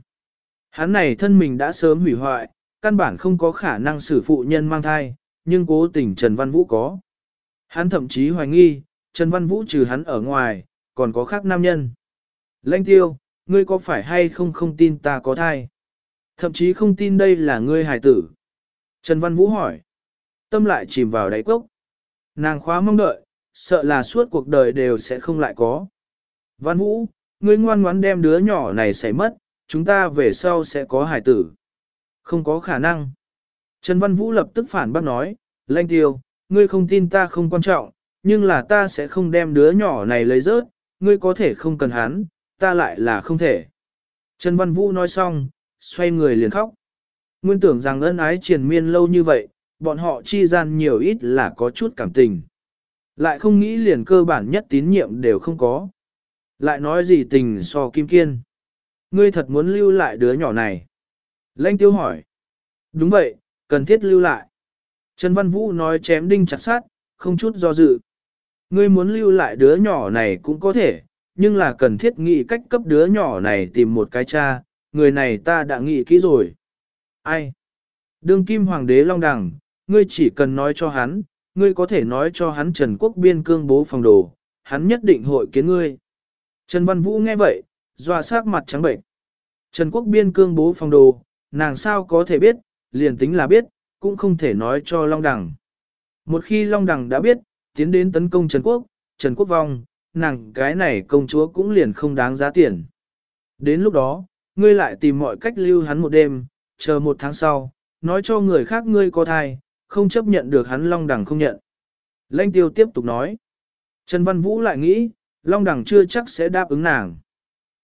Hắn này thân mình đã sớm hủy hoại, căn bản không có khả năng xử phụ nhân mang thai, nhưng cố tình Trần Văn Vũ có. Hắn thậm chí hoài nghi, Trần Văn Vũ trừ hắn ở ngoài, còn có khác nam nhân. lãnh tiêu, ngươi có phải hay không không tin ta có thai? Thậm chí không tin đây là ngươi hài tử. Trần Văn Vũ hỏi. Tâm lại chìm vào đáy cốc. Nàng khóa mong đợi, sợ là suốt cuộc đời đều sẽ không lại có. Văn Vũ, ngươi ngoan ngoãn đem đứa nhỏ này xảy mất, chúng ta về sau sẽ có hài tử. Không có khả năng. Trần Văn Vũ lập tức phản bác nói, Lanh tiêu, ngươi không tin ta không quan trọng, nhưng là ta sẽ không đem đứa nhỏ này lấy rớt, ngươi có thể không cần hắn, ta lại là không thể. Trần Văn Vũ nói xong, xoay người liền khóc. Nguyên tưởng rằng ân ái triền miên lâu như vậy, bọn họ chi gian nhiều ít là có chút cảm tình. Lại không nghĩ liền cơ bản nhất tín nhiệm đều không có. Lại nói gì tình so kim kiên. Ngươi thật muốn lưu lại đứa nhỏ này. Lãnh tiêu hỏi. Đúng vậy, cần thiết lưu lại. Trần Văn Vũ nói chém đinh chặt sát, không chút do dự. Ngươi muốn lưu lại đứa nhỏ này cũng có thể, nhưng là cần thiết nghĩ cách cấp đứa nhỏ này tìm một cái cha, người này ta đã nghĩ kỹ rồi. Ai? Đương kim hoàng đế Long Đằng, ngươi chỉ cần nói cho hắn, ngươi có thể nói cho hắn Trần Quốc Biên cương bố phòng đồ, hắn nhất định hội kiến ngươi. Trần Văn Vũ nghe vậy, dọa sát mặt trắng bệnh. Trần Quốc Biên cương bố phòng đồ, nàng sao có thể biết, liền tính là biết, cũng không thể nói cho Long Đằng. Một khi Long Đằng đã biết, tiến đến tấn công Trần Quốc, Trần Quốc vong, nàng cái này công chúa cũng liền không đáng giá tiền. Đến lúc đó, ngươi lại tìm mọi cách lưu hắn một đêm, chờ một tháng sau, nói cho người khác ngươi có thai, không chấp nhận được hắn Long Đằng không nhận. Lanh tiêu tiếp tục nói. Trần Văn Vũ lại nghĩ, Long Đằng chưa chắc sẽ đáp ứng nàng.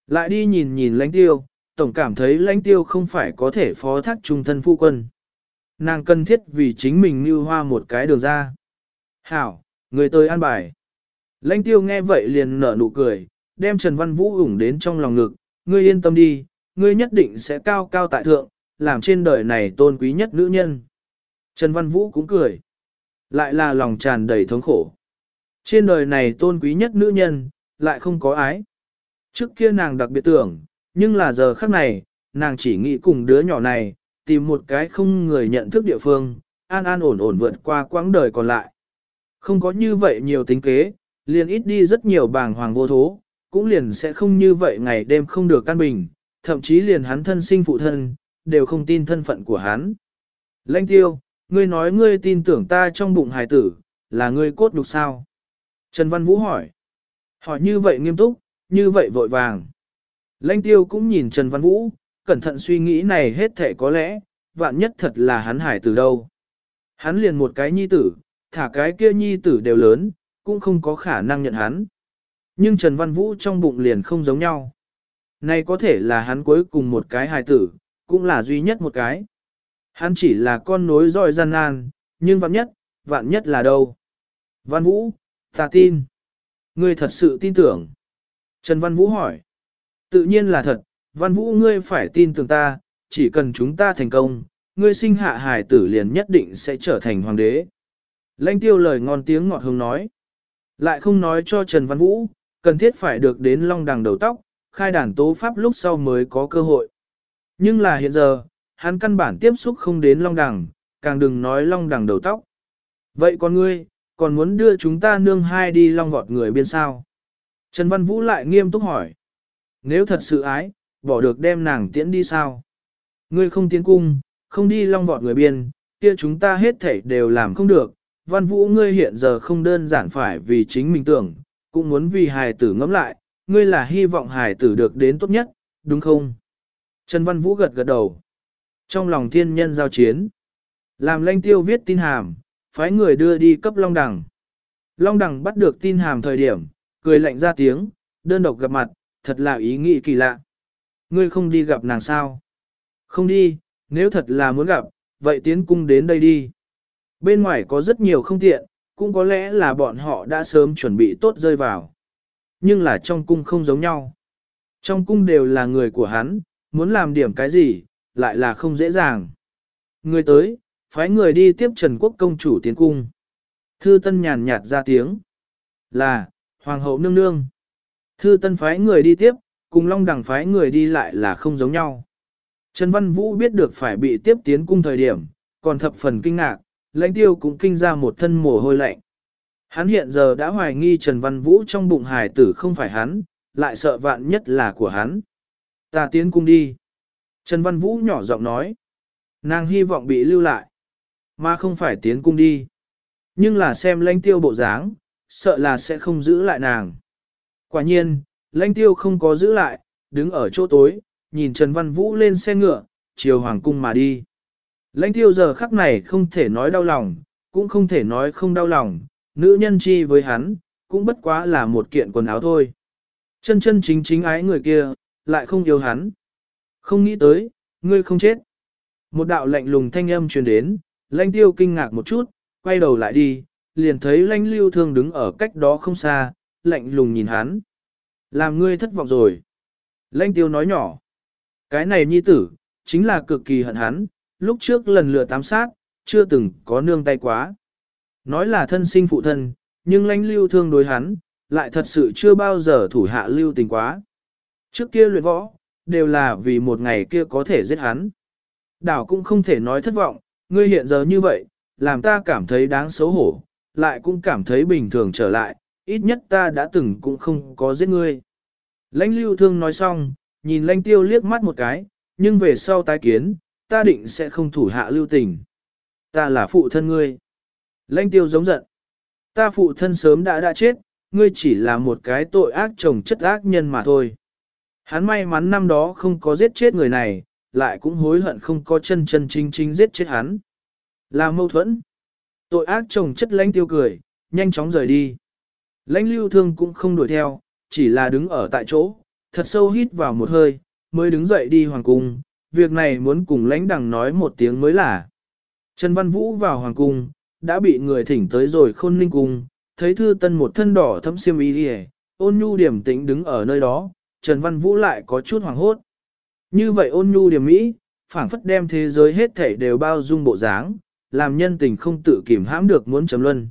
Lại đi nhìn nhìn lãnh tiêu, tổng cảm thấy lãnh tiêu không phải có thể phó thác trung thân phu quân. Nàng cần thiết vì chính mình như hoa một cái đường ra. Hảo, người tôi an bài. Lãnh tiêu nghe vậy liền nở nụ cười, đem Trần Văn Vũ ủng đến trong lòng ngực, ngươi yên tâm đi, ngươi nhất định sẽ cao cao tại thượng, làm trên đời này tôn quý nhất nữ nhân. Trần Văn Vũ cũng cười, lại là lòng tràn đầy thống khổ. Trên đời này tôn quý nhất nữ nhân, lại không có ái. Trước kia nàng đặc biệt tưởng, nhưng là giờ khắc này, nàng chỉ nghĩ cùng đứa nhỏ này, tìm một cái không người nhận thức địa phương, an an ổn ổn vượt qua quãng đời còn lại. Không có như vậy nhiều tính kế, liền ít đi rất nhiều bàng hoàng vô thố, cũng liền sẽ không như vậy ngày đêm không được căn bình, thậm chí liền hắn thân sinh phụ thân, đều không tin thân phận của hắn. Lãnh tiêu, ngươi nói ngươi tin tưởng ta trong bụng hài tử, là ngươi cốt đục sao? Trần Văn Vũ hỏi. Hỏi như vậy nghiêm túc, như vậy vội vàng. Lãnh tiêu cũng nhìn Trần Văn Vũ, cẩn thận suy nghĩ này hết thể có lẽ, vạn nhất thật là hắn hải tử đâu. Hắn liền một cái nhi tử, thả cái kia nhi tử đều lớn, cũng không có khả năng nhận hắn. Nhưng Trần Văn Vũ trong bụng liền không giống nhau. Này có thể là hắn cuối cùng một cái hài tử, cũng là duy nhất một cái. Hắn chỉ là con nối dõi gian nan, nhưng vạn nhất, vạn nhất là đâu? Văn Vũ, ta tin. Ngươi thật sự tin tưởng. Trần Văn Vũ hỏi. Tự nhiên là thật, Văn Vũ ngươi phải tin tưởng ta, chỉ cần chúng ta thành công, ngươi sinh hạ hài tử liền nhất định sẽ trở thành hoàng đế. Lanh tiêu lời ngon tiếng ngọt hương nói. Lại không nói cho Trần Văn Vũ, cần thiết phải được đến long đằng đầu tóc, khai đàn tố pháp lúc sau mới có cơ hội. Nhưng là hiện giờ, hắn căn bản tiếp xúc không đến long đằng, càng đừng nói long đằng đầu tóc. Vậy con ngươi, còn muốn đưa chúng ta nương hai đi long vọt người biên sao? Trần Văn Vũ lại nghiêm túc hỏi. Nếu thật sự ái, bỏ được đem nàng tiễn đi sao? Ngươi không tiến cung, không đi long vọt người biên, kia chúng ta hết thảy đều làm không được. Văn Vũ ngươi hiện giờ không đơn giản phải vì chính mình tưởng, cũng muốn vì hài tử ngẫm lại, ngươi là hy vọng hài tử được đến tốt nhất, đúng không? Trần Văn Vũ gật gật đầu. Trong lòng thiên nhân giao chiến, làm lanh tiêu viết tin hàm, phái người đưa đi cấp Long Đằng. Long Đằng bắt được tin hàm thời điểm, cười lạnh ra tiếng, đơn độc gặp mặt, thật là ý nghĩ kỳ lạ. Ngươi không đi gặp nàng sao? Không đi, nếu thật là muốn gặp, vậy tiến cung đến đây đi. Bên ngoài có rất nhiều không tiện, cũng có lẽ là bọn họ đã sớm chuẩn bị tốt rơi vào. Nhưng là trong cung không giống nhau. Trong cung đều là người của hắn, muốn làm điểm cái gì, lại là không dễ dàng. Người tới, phái người đi tiếp Trần Quốc công chủ tiến cung. Thư Tân nhàn nhạt ra tiếng. Là, Hoàng hậu nương nương. Thư Tân phái người đi tiếp, cùng Long Đằng phái người đi lại là không giống nhau. Trần Văn Vũ biết được phải bị tiếp tiến cung thời điểm, còn thập phần kinh ngạc, lãnh tiêu cũng kinh ra một thân mồ hôi lạnh. Hắn hiện giờ đã hoài nghi Trần Văn Vũ trong bụng hài tử không phải hắn, lại sợ vạn nhất là của hắn. Ta tiến cung đi. Trần Văn Vũ nhỏ giọng nói. Nàng hy vọng bị lưu lại, mà không phải tiến cung đi. Nhưng là xem lãnh tiêu bộ dáng, sợ là sẽ không giữ lại nàng. Quả nhiên, lãnh tiêu không có giữ lại, đứng ở chỗ tối, nhìn Trần Văn Vũ lên xe ngựa, chiều hoàng cung mà đi. Lãnh tiêu giờ khắc này không thể nói đau lòng, cũng không thể nói không đau lòng, nữ nhân chi với hắn, cũng bất quá là một kiện quần áo thôi. Chân chân chính chính ái người kia, lại không yêu hắn. Không nghĩ tới, ngươi không chết. Một đạo lạnh lùng thanh âm truyền đến, lãnh tiêu kinh ngạc một chút, quay đầu lại đi, liền thấy lãnh lưu thương đứng ở cách đó không xa, lạnh lùng nhìn hắn. Làm ngươi thất vọng rồi. Lãnh tiêu nói nhỏ. Cái này nhi tử, chính là cực kỳ hận hắn, lúc trước lần lựa tám sát, chưa từng có nương tay quá. Nói là thân sinh phụ thân, nhưng lãnh lưu thương đối hắn, lại thật sự chưa bao giờ thủ hạ lưu tình quá. Trước kia luyện võ, đều là vì một ngày kia có thể giết hắn. Đảo cũng không thể nói thất vọng, ngươi hiện giờ như vậy, làm ta cảm thấy đáng xấu hổ, lại cũng cảm thấy bình thường trở lại, ít nhất ta đã từng cũng không có giết ngươi. Lãnh lưu thương nói xong, nhìn lãnh tiêu liếc mắt một cái, nhưng về sau tái kiến, ta định sẽ không thủ hạ lưu tình. Ta là phụ thân ngươi. Lãnh tiêu giống giận. Ta phụ thân sớm đã đã chết, ngươi chỉ là một cái tội ác chồng chất ác nhân mà thôi. Hắn may mắn năm đó không có giết chết người này, lại cũng hối hận không có chân chân chính chính giết chết hắn. Là mâu thuẫn. Tội ác chồng chất lãnh tiêu cười, nhanh chóng rời đi. Lãnh lưu thương cũng không đuổi theo, chỉ là đứng ở tại chỗ, thật sâu hít vào một hơi, mới đứng dậy đi hoàng cung. Việc này muốn cùng lãnh đằng nói một tiếng mới là. Trần Văn Vũ vào hoàng cung, đã bị người thỉnh tới rồi khôn ninh cung, thấy thư tân một thân đỏ thâm xiêm y đi ôn nhu điểm tĩnh đứng ở nơi đó, Trần Văn Vũ lại có chút hoàng hốt. Như vậy ôn nhu điểm mỹ, phảng phất đem thế giới hết thảy đều bao dung bộ dáng, làm nhân tình không tự kìm hãm được muốn chấm luân.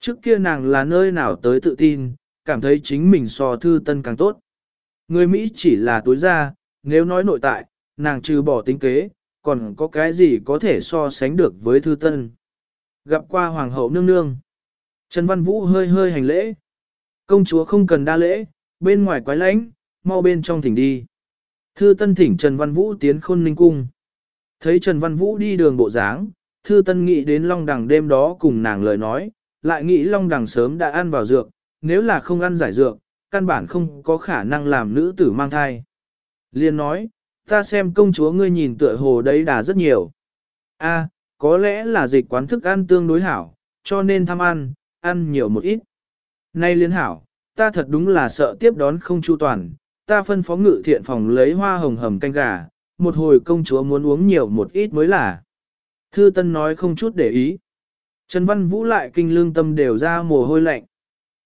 Trước kia nàng là nơi nào tới tự tin, cảm thấy chính mình so thư tân càng tốt. Người Mỹ chỉ là tối ra, nếu nói nội tại, nàng trừ bỏ tính kế, còn có cái gì có thể so sánh được với thư tân. Gặp qua hoàng hậu nương nương. Trần Văn Vũ hơi hơi hành lễ. Công chúa không cần đa lễ, bên ngoài quái lãnh, mau bên trong thỉnh đi. Thư Tân thỉnh Trần Văn Vũ tiến khôn ninh cung. Thấy Trần Văn Vũ đi đường bộ dáng, Thư Tân nghĩ đến Long Đằng đêm đó cùng nàng lời nói, lại nghĩ Long Đằng sớm đã ăn vào dược, nếu là không ăn giải dược, căn bản không có khả năng làm nữ tử mang thai. Liên nói, ta xem công chúa ngươi nhìn tựa hồ đấy đã rất nhiều. A, có lẽ là dịch quán thức ăn tương đối hảo, cho nên tham ăn, ăn nhiều một ít. Nay liên hảo, ta thật đúng là sợ tiếp đón không chu toàn, ta phân phó ngự thiện phòng lấy hoa hồng hầm canh gà, một hồi công chúa muốn uống nhiều một ít mới là. Thư Tân nói không chút để ý. Trần Văn Vũ lại kinh lương tâm đều ra mồ hôi lạnh.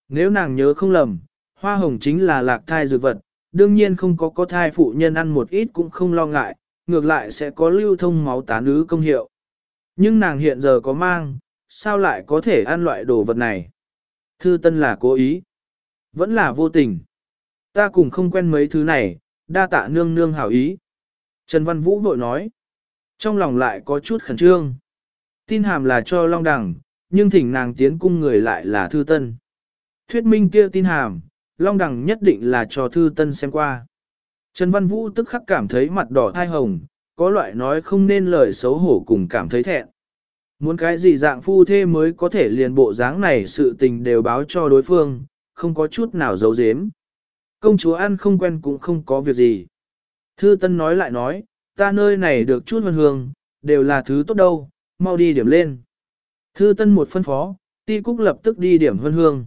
Nếu nàng nhớ không lầm, hoa hồng chính là lạc thai dược vật, đương nhiên không có có thai phụ nhân ăn một ít cũng không lo ngại, ngược lại sẽ có lưu thông máu tán ứ công hiệu. Nhưng nàng hiện giờ có mang, sao lại có thể ăn loại đồ vật này? Thư Tân là cố ý, vẫn là vô tình. Ta cùng không quen mấy thứ này, đa tạ nương nương hảo ý. Trần Văn Vũ vội nói. Trong lòng lại có chút khẩn trương. Tin hàm là cho Long Đằng, nhưng thỉnh nàng tiến cung người lại là Thư Tân. Thuyết minh kia tin hàm, Long Đằng nhất định là cho Thư Tân xem qua. Trần Văn Vũ tức khắc cảm thấy mặt đỏ thai hồng, có loại nói không nên lời xấu hổ cùng cảm thấy thẹn. Muốn cái gì dạng phu thê mới có thể liền bộ dáng này sự tình đều báo cho đối phương, không có chút nào giấu giếm. Công chúa ăn không quen cũng không có việc gì. Thư Tân nói lại nói, ta nơi này được chút hương hương, đều là thứ tốt đâu, mau đi điểm lên. Thư Tân một phân phó, Ti Cúc lập tức đi điểm hương hương.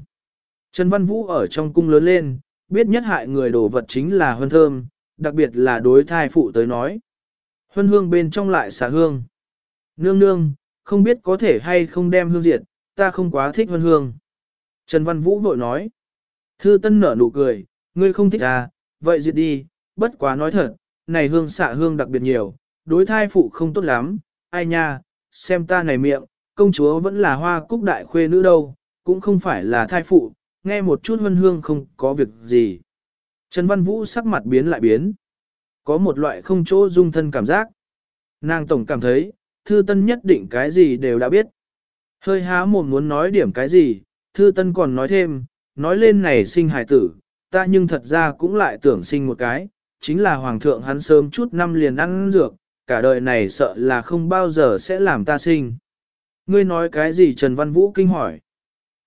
Trần Văn Vũ ở trong cung lớn lên, biết nhất hại người đồ vật chính là hương thơm, đặc biệt là đối thai phụ tới nói. Hương hương bên trong lại xả hương. Nương nương, không biết có thể hay không đem hương diệt, ta không quá thích hương hương. Trần Văn Vũ vội nói. Thư Tân nở nụ cười, Ngươi không thích à, vậy diệt đi, bất quá nói thật, này hương xạ hương đặc biệt nhiều, đối thai phụ không tốt lắm, ai nha, xem ta này miệng, công chúa vẫn là hoa cúc đại khuê nữ đâu, cũng không phải là thai phụ, nghe một chút hương hương không có việc gì. Trần Văn Vũ sắc mặt biến lại biến, có một loại không chỗ dung thân cảm giác. Nàng tổng cảm thấy, thư tân nhất định cái gì đều đã biết. Hơi há mồm muốn nói điểm cái gì, thư tân còn nói thêm, nói lên này sinh hài tử, ta nhưng thật ra cũng lại tưởng sinh một cái, chính là hoàng thượng hắn sớm chút năm liền ăn dược, cả đời này sợ là không bao giờ sẽ làm ta sinh. Ngươi nói cái gì Trần Văn Vũ kinh hỏi?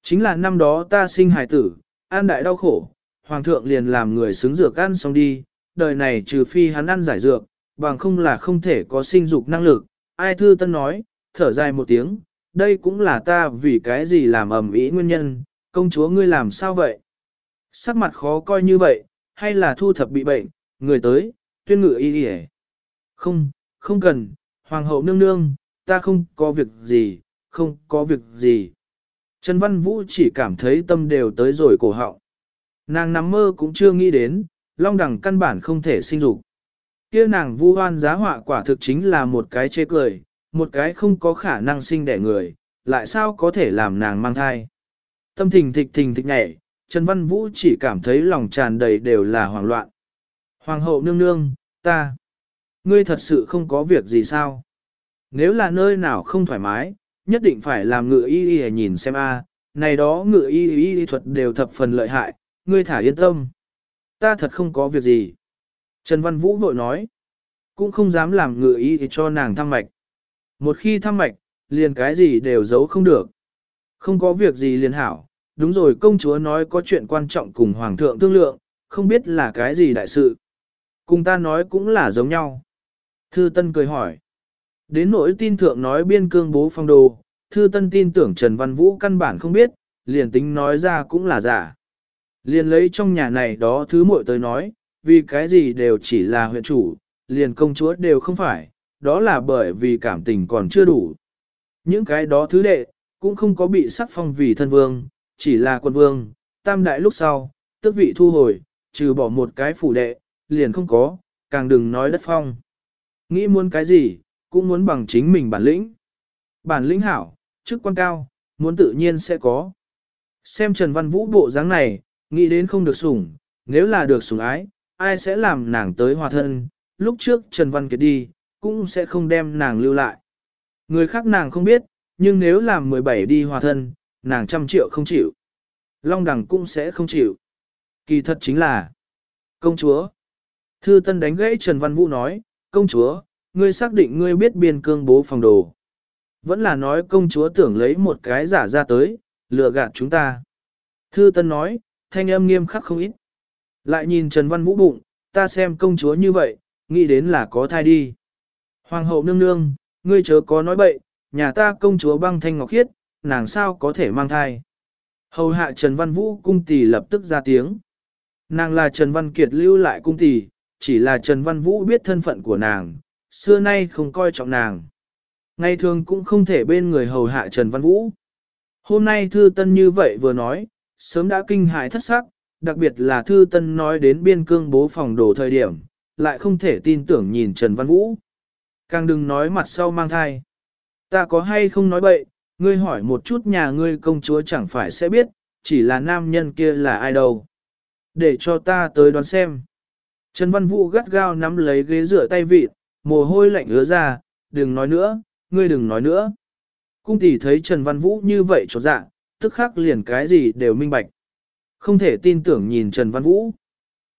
Chính là năm đó ta sinh hài tử, an đại đau khổ, hoàng thượng liền làm người xứng dược ăn xong đi, đời này trừ phi hắn ăn giải dược, bằng không là không thể có sinh dục năng lực. Ai thư tân nói, thở dài một tiếng, đây cũng là ta vì cái gì làm ẩm ý nguyên nhân, công chúa ngươi làm sao vậy? sắc mặt khó coi như vậy, hay là thu thập bị bệnh, người tới, tuyên ngự y đi Không, không cần, hoàng hậu nương nương, ta không có việc gì, không có việc gì. Trần Văn Vũ chỉ cảm thấy tâm đều tới rồi cổ họng. Nàng nằm mơ cũng chưa nghĩ đến, long đẳng căn bản không thể sinh dục. kia nàng vu hoan giá họa quả thực chính là một cái chê cười, một cái không có khả năng sinh đẻ người, lại sao có thể làm nàng mang thai. Tâm thình thịch thình thịch nhảy, Trần Văn Vũ chỉ cảm thấy lòng tràn đầy đều là hoảng loạn. Hoàng hậu nương nương, ta, ngươi thật sự không có việc gì sao? Nếu là nơi nào không thoải mái, nhất định phải làm ngựa y y nhìn xem a, này đó ngựa y y thuật đều thập phần lợi hại, ngươi thả yên tâm. Ta thật không có việc gì. Trần Văn Vũ vội nói, cũng không dám làm ngựa y cho nàng thăm mạch. Một khi thăm mạch, liền cái gì đều giấu không được. Không có việc gì liền hảo, đúng rồi công chúa nói có chuyện quan trọng cùng hoàng thượng thương lượng, không biết là cái gì đại sự. Cùng ta nói cũng là giống nhau. Thư Tân cười hỏi. Đến nỗi tin thượng nói biên cương bố phong đồ, Thư Tân tin tưởng Trần Văn Vũ căn bản không biết, liền tính nói ra cũng là giả. Liền lấy trong nhà này đó thứ muội tới nói, vì cái gì đều chỉ là huyện chủ, liền công chúa đều không phải, đó là bởi vì cảm tình còn chưa đủ. Những cái đó thứ đệ, cũng không có bị sắc phong vì thân vương, chỉ là quân vương, tam đại lúc sau, tước vị thu hồi, trừ bỏ một cái phủ đệ, liền không có, càng đừng nói đất phong. Nghĩ muốn cái gì, cũng muốn bằng chính mình bản lĩnh. Bản lĩnh hảo, chức quan cao, muốn tự nhiên sẽ có. Xem Trần Văn Vũ bộ dáng này, nghĩ đến không được sủng, nếu là được sủng ái, ai sẽ làm nàng tới hòa thân, lúc trước Trần Văn Kiệt đi, cũng sẽ không đem nàng lưu lại. Người khác nàng không biết, nhưng nếu làm 17 đi hòa thân, nàng trăm triệu không chịu. Long đẳng cũng sẽ không chịu. Kỳ thật chính là Công chúa. Thư Tân đánh gãy Trần Văn Vũ nói, công chúa, ngươi xác định ngươi biết biên cương bố phòng đồ. Vẫn là nói công chúa tưởng lấy một cái giả ra tới, lừa gạt chúng ta. Thư Tân nói, thanh âm nghiêm khắc không ít. Lại nhìn Trần Văn Vũ bụng, ta xem công chúa như vậy, nghĩ đến là có thai đi. Hoàng hậu nương nương, ngươi chớ có nói bậy, nhà ta công chúa băng thanh ngọc khiết, nàng sao có thể mang thai. Hầu hạ Trần Văn Vũ cung tỷ lập tức ra tiếng. Nàng là Trần Văn Kiệt lưu lại cung tỷ, chỉ là Trần Văn Vũ biết thân phận của nàng, xưa nay không coi trọng nàng. Ngày thường cũng không thể bên người hầu hạ Trần Văn Vũ. Hôm nay Thư Tân như vậy vừa nói, sớm đã kinh hại thất sắc, đặc biệt là Thư Tân nói đến biên cương bố phòng đồ thời điểm, lại không thể tin tưởng nhìn Trần Văn Vũ. Càng đừng nói mặt sau mang thai. Ta có hay không nói bậy, ngươi hỏi một chút nhà ngươi công chúa chẳng phải sẽ biết, chỉ là nam nhân kia là ai đâu. Để cho ta tới đoán xem. Trần Văn Vũ gắt gao nắm lấy ghế rửa tay vịt, mồ hôi lạnh ứa ra, đừng nói nữa, ngươi đừng nói nữa. Cung tỷ thấy Trần Văn Vũ như vậy cho dạ, tức khắc liền cái gì đều minh bạch. Không thể tin tưởng nhìn Trần Văn Vũ.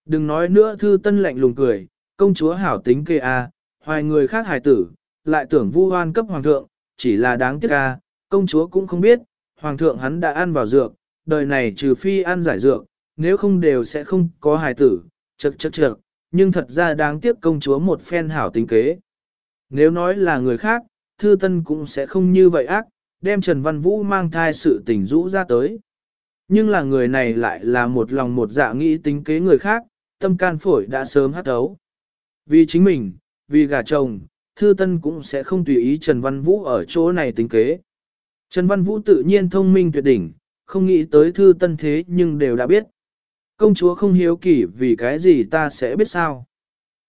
Đừng nói nữa thư tân lạnh lùng cười, công chúa hảo tính kê a, hoài người khác hài tử, lại tưởng vu hoan cấp hoàng thượng, chỉ là đáng tiếc a, công chúa cũng không biết, hoàng thượng hắn đã ăn vào dược, đời này trừ phi ăn giải dược, nếu không đều sẽ không có hài tử, chật chật chật, nhưng thật ra đáng tiếc công chúa một phen hảo tính kế. Nếu nói là người khác, thư tân cũng sẽ không như vậy ác, đem Trần Văn Vũ mang thai sự tình rũ ra tới. Nhưng là người này lại là một lòng một dạ nghĩ tính kế người khác, tâm can phổi đã sớm hát thấu. Vì chính mình, vì gà chồng, Thư Tân cũng sẽ không tùy ý Trần Văn Vũ ở chỗ này tính kế. Trần Văn Vũ tự nhiên thông minh tuyệt đỉnh, không nghĩ tới Thư Tân thế nhưng đều đã biết. Công chúa không hiếu kỳ vì cái gì ta sẽ biết sao.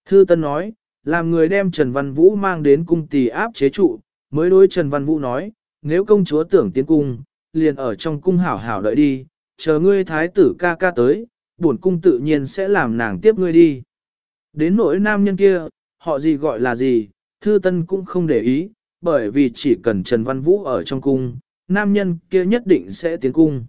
Thư Tân nói, làm người đem Trần Văn Vũ mang đến cung tỳ áp chế trụ, mới đối Trần Văn Vũ nói, nếu công chúa tưởng tiến cung, liền ở trong cung hảo hảo đợi đi, chờ ngươi thái tử ca ca tới, bổn cung tự nhiên sẽ làm nàng tiếp ngươi đi. Đến nỗi nam nhân kia, họ gì gọi là gì, Thư Tân cũng không để ý, bởi vì chỉ cần Trần Văn Vũ ở trong cung, nam nhân kia nhất định sẽ tiến cung.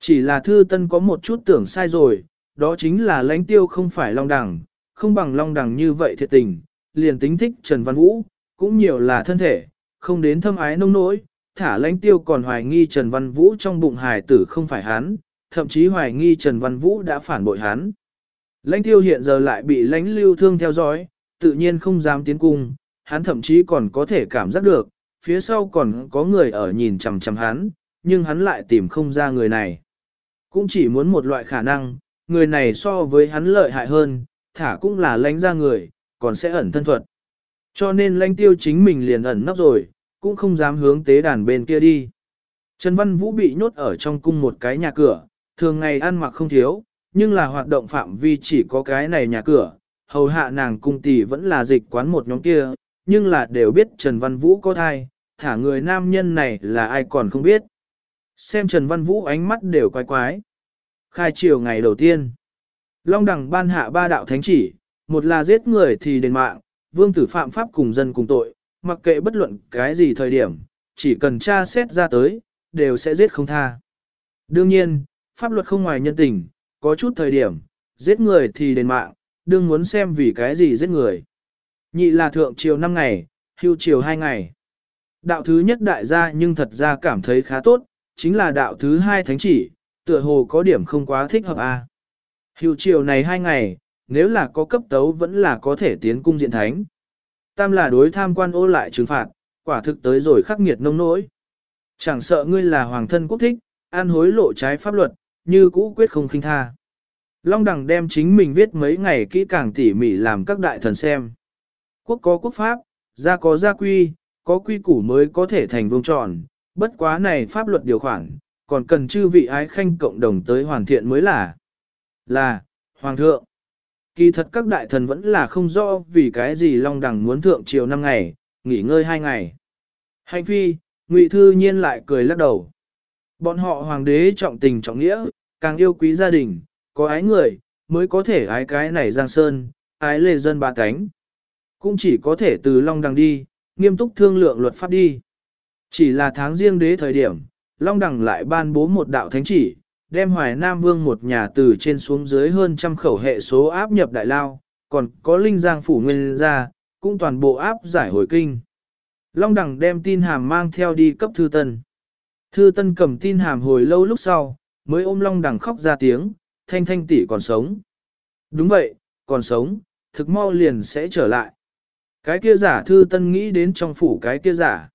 Chỉ là Thư Tân có một chút tưởng sai rồi, đó chính là lãnh tiêu không phải long đẳng, không bằng long đẳng như vậy thiệt tình, liền tính thích Trần Văn Vũ, cũng nhiều là thân thể, không đến thâm ái nông nỗi, thả lãnh tiêu còn hoài nghi Trần Văn Vũ trong bụng hài tử không phải hắn, thậm chí hoài nghi Trần Văn Vũ đã phản bội hắn. Lãnh tiêu hiện giờ lại bị lãnh lưu thương theo dõi, tự nhiên không dám tiến cung, hắn thậm chí còn có thể cảm giác được, phía sau còn có người ở nhìn chằm chằm hắn, nhưng hắn lại tìm không ra người này. Cũng chỉ muốn một loại khả năng, người này so với hắn lợi hại hơn, thả cũng là lãnh ra người, còn sẽ ẩn thân thuật. Cho nên lãnh tiêu chính mình liền ẩn nấp rồi, cũng không dám hướng tế đàn bên kia đi. Trần Văn Vũ bị nhốt ở trong cung một cái nhà cửa, thường ngày ăn mặc không thiếu, nhưng là hoạt động phạm vi chỉ có cái này nhà cửa, hầu hạ nàng cung tỷ vẫn là dịch quán một nhóm kia, nhưng là đều biết Trần Văn Vũ có thai, thả người nam nhân này là ai còn không biết. Xem Trần Văn Vũ ánh mắt đều quái quái. Khai chiều ngày đầu tiên, Long Đằng ban hạ ba đạo thánh chỉ, một là giết người thì đền mạng, vương tử phạm pháp cùng dân cùng tội, mặc kệ bất luận cái gì thời điểm, chỉ cần tra xét ra tới, đều sẽ giết không tha. Đương nhiên, pháp luật không ngoài nhân tình, có chút thời điểm, giết người thì đền mạng, đương muốn xem vì cái gì giết người. Nhị là thượng triều 5 ngày, hưu triều 2 ngày. Đạo thứ nhất đại gia nhưng thật ra cảm thấy khá tốt, chính là đạo thứ hai thánh chỉ, tựa hồ có điểm không quá thích hợp a. À. Hưu này hai ngày, nếu là có cấp tấu vẫn là có thể tiến cung diện thánh. Tam là đối tham quan ô lại trừng phạt, quả thực tới rồi khắc nghiệt nông nỗi. Chẳng sợ ngươi là hoàng thân quốc thích, an hối lộ trái pháp luật, như cũ quyết không khinh tha. Long đẳng đem chính mình viết mấy ngày kỹ càng tỉ mỉ làm các đại thần xem. Quốc có quốc pháp, gia có gia quy, có quy củ mới có thể thành vương tròn, bất quá này pháp luật điều khoản, còn cần chư vị ái khanh cộng đồng tới hoàn thiện mới là. Là, Hoàng thượng. Kỳ thật các đại thần vẫn là không rõ vì cái gì Long Đằng muốn thượng triều năm ngày, nghỉ ngơi hai ngày. Hành phi, Ngụy Thư Nhiên lại cười lắc đầu. Bọn họ hoàng đế trọng tình trọng nghĩa, càng yêu quý gia đình, có ái người, mới có thể ái cái này giang sơn, ái lê dân ba cánh. Cũng chỉ có thể từ Long Đằng đi, nghiêm túc thương lượng luật pháp đi. Chỉ là tháng riêng đế thời điểm, Long Đằng lại ban bố một đạo thánh chỉ, đem Hoài Nam Vương một nhà từ trên xuống dưới hơn trăm khẩu hệ số áp nhập đại lao, còn có Linh Giang Phủ Nguyên ra, cũng toàn bộ áp giải hồi kinh. Long Đằng đem tin hàm mang theo đi cấp Thư Tân. Thư Tân cầm tin hàm hồi lâu lúc sau, mới ôm Long Đằng khóc ra tiếng, thanh thanh tỷ còn sống. Đúng vậy, còn sống, thực mau liền sẽ trở lại. Cái kia giả Thư Tân nghĩ đến trong phủ cái kia giả.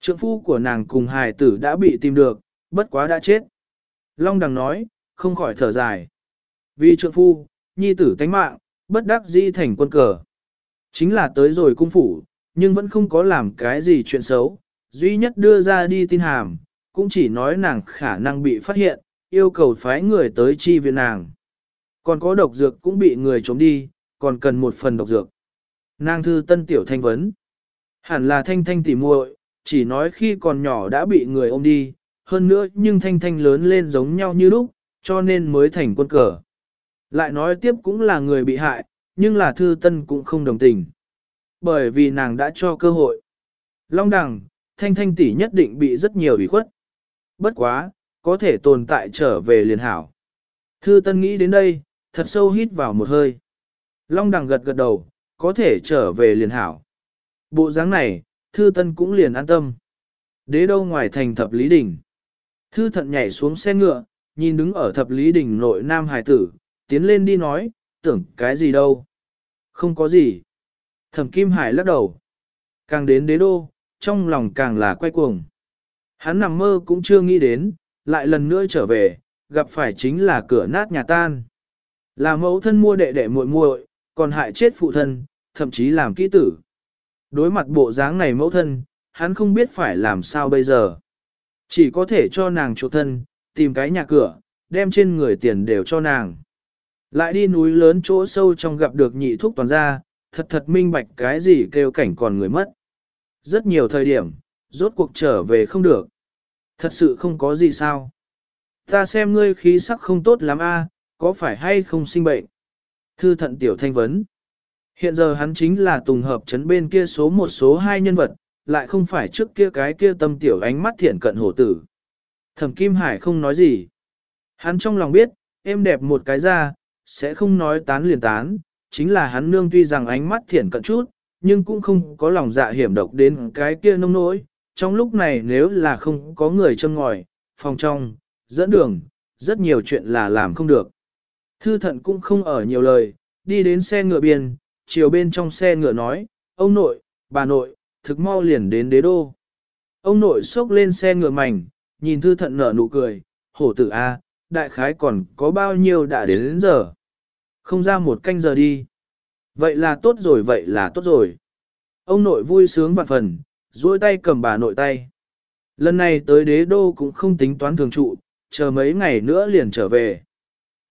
Trượng phu của nàng cùng hài tử đã bị tìm được, bất quá đã chết. Long Đằng nói, không khỏi thở dài. Vì trượng phu, nhi tử tánh mạng, bất đắc di thành quân cờ. Chính là tới rồi cung phủ, nhưng vẫn không có làm cái gì chuyện xấu, duy nhất đưa ra đi tin hàm, cũng chỉ nói nàng khả năng bị phát hiện, yêu cầu phái người tới chi viện nàng. Còn có độc dược cũng bị người trốn đi, còn cần một phần độc dược. Nàng thư tân tiểu thanh vấn. Hẳn là thanh thanh tỉ muội, chỉ nói khi còn nhỏ đã bị người ôm đi, hơn nữa nhưng thanh thanh lớn lên giống nhau như lúc, cho nên mới thành quân cờ. Lại nói tiếp cũng là người bị hại, nhưng là thư tân cũng không đồng tình. Bởi vì nàng đã cho cơ hội. Long đằng, thanh thanh tỷ nhất định bị rất nhiều ủy khuất. Bất quá, có thể tồn tại trở về liền hảo. Thư tân nghĩ đến đây, thật sâu hít vào một hơi. Long đằng gật gật đầu, có thể trở về liền hảo. Bộ dáng này, thư tân cũng liền an tâm. Đế đâu ngoài thành thập lý đỉnh. Thư thận nhảy xuống xe ngựa, nhìn đứng ở thập lý đỉnh nội nam hải tử, tiến lên đi nói, tưởng cái gì đâu. Không có gì. Thẩm Kim Hải lắc đầu. Càng đến đế đô, trong lòng càng là quay cuồng. Hắn nằm mơ cũng chưa nghĩ đến, lại lần nữa trở về, gặp phải chính là cửa nát nhà tan. Là mẫu thân mua đệ đệ muội muội, còn hại chết phụ thân, thậm chí làm kỹ tử. Đối mặt bộ dáng này mẫu thân, hắn không biết phải làm sao bây giờ. Chỉ có thể cho nàng chỗ thân, tìm cái nhà cửa, đem trên người tiền đều cho nàng. Lại đi núi lớn chỗ sâu trong gặp được nhị thuốc toàn gia, thật thật minh bạch cái gì kêu cảnh còn người mất. Rất nhiều thời điểm, rốt cuộc trở về không được. Thật sự không có gì sao. Ta xem ngươi khí sắc không tốt lắm a, có phải hay không sinh bệnh? Thư thận tiểu thanh vấn. Hiện giờ hắn chính là tùng hợp chấn bên kia số một số hai nhân vật, lại không phải trước kia cái kia tâm tiểu ánh mắt thiện cận hổ tử. Thẩm Kim Hải không nói gì. Hắn trong lòng biết, em đẹp một cái ra, sẽ không nói tán liền tán, chính là hắn nương tuy rằng ánh mắt thiện cận chút, nhưng cũng không có lòng dạ hiểm độc đến cái kia nông nỗi. Trong lúc này nếu là không có người châm ngòi, phòng trong, dẫn đường, rất nhiều chuyện là làm không được. Thư thận cũng không ở nhiều lời, đi đến xe ngựa biên, chiều bên trong xe ngựa nói, ông nội, bà nội, thực mau liền đến đế đô. Ông nội xốc lên xe ngựa mảnh, nhìn thư thận nở nụ cười, hổ tử A, đại khái còn có bao nhiêu đã đến đến giờ. Không ra một canh giờ đi. Vậy là tốt rồi, vậy là tốt rồi. Ông nội vui sướng vạn phần, duỗi tay cầm bà nội tay. Lần này tới đế đô cũng không tính toán thường trụ, chờ mấy ngày nữa liền trở về.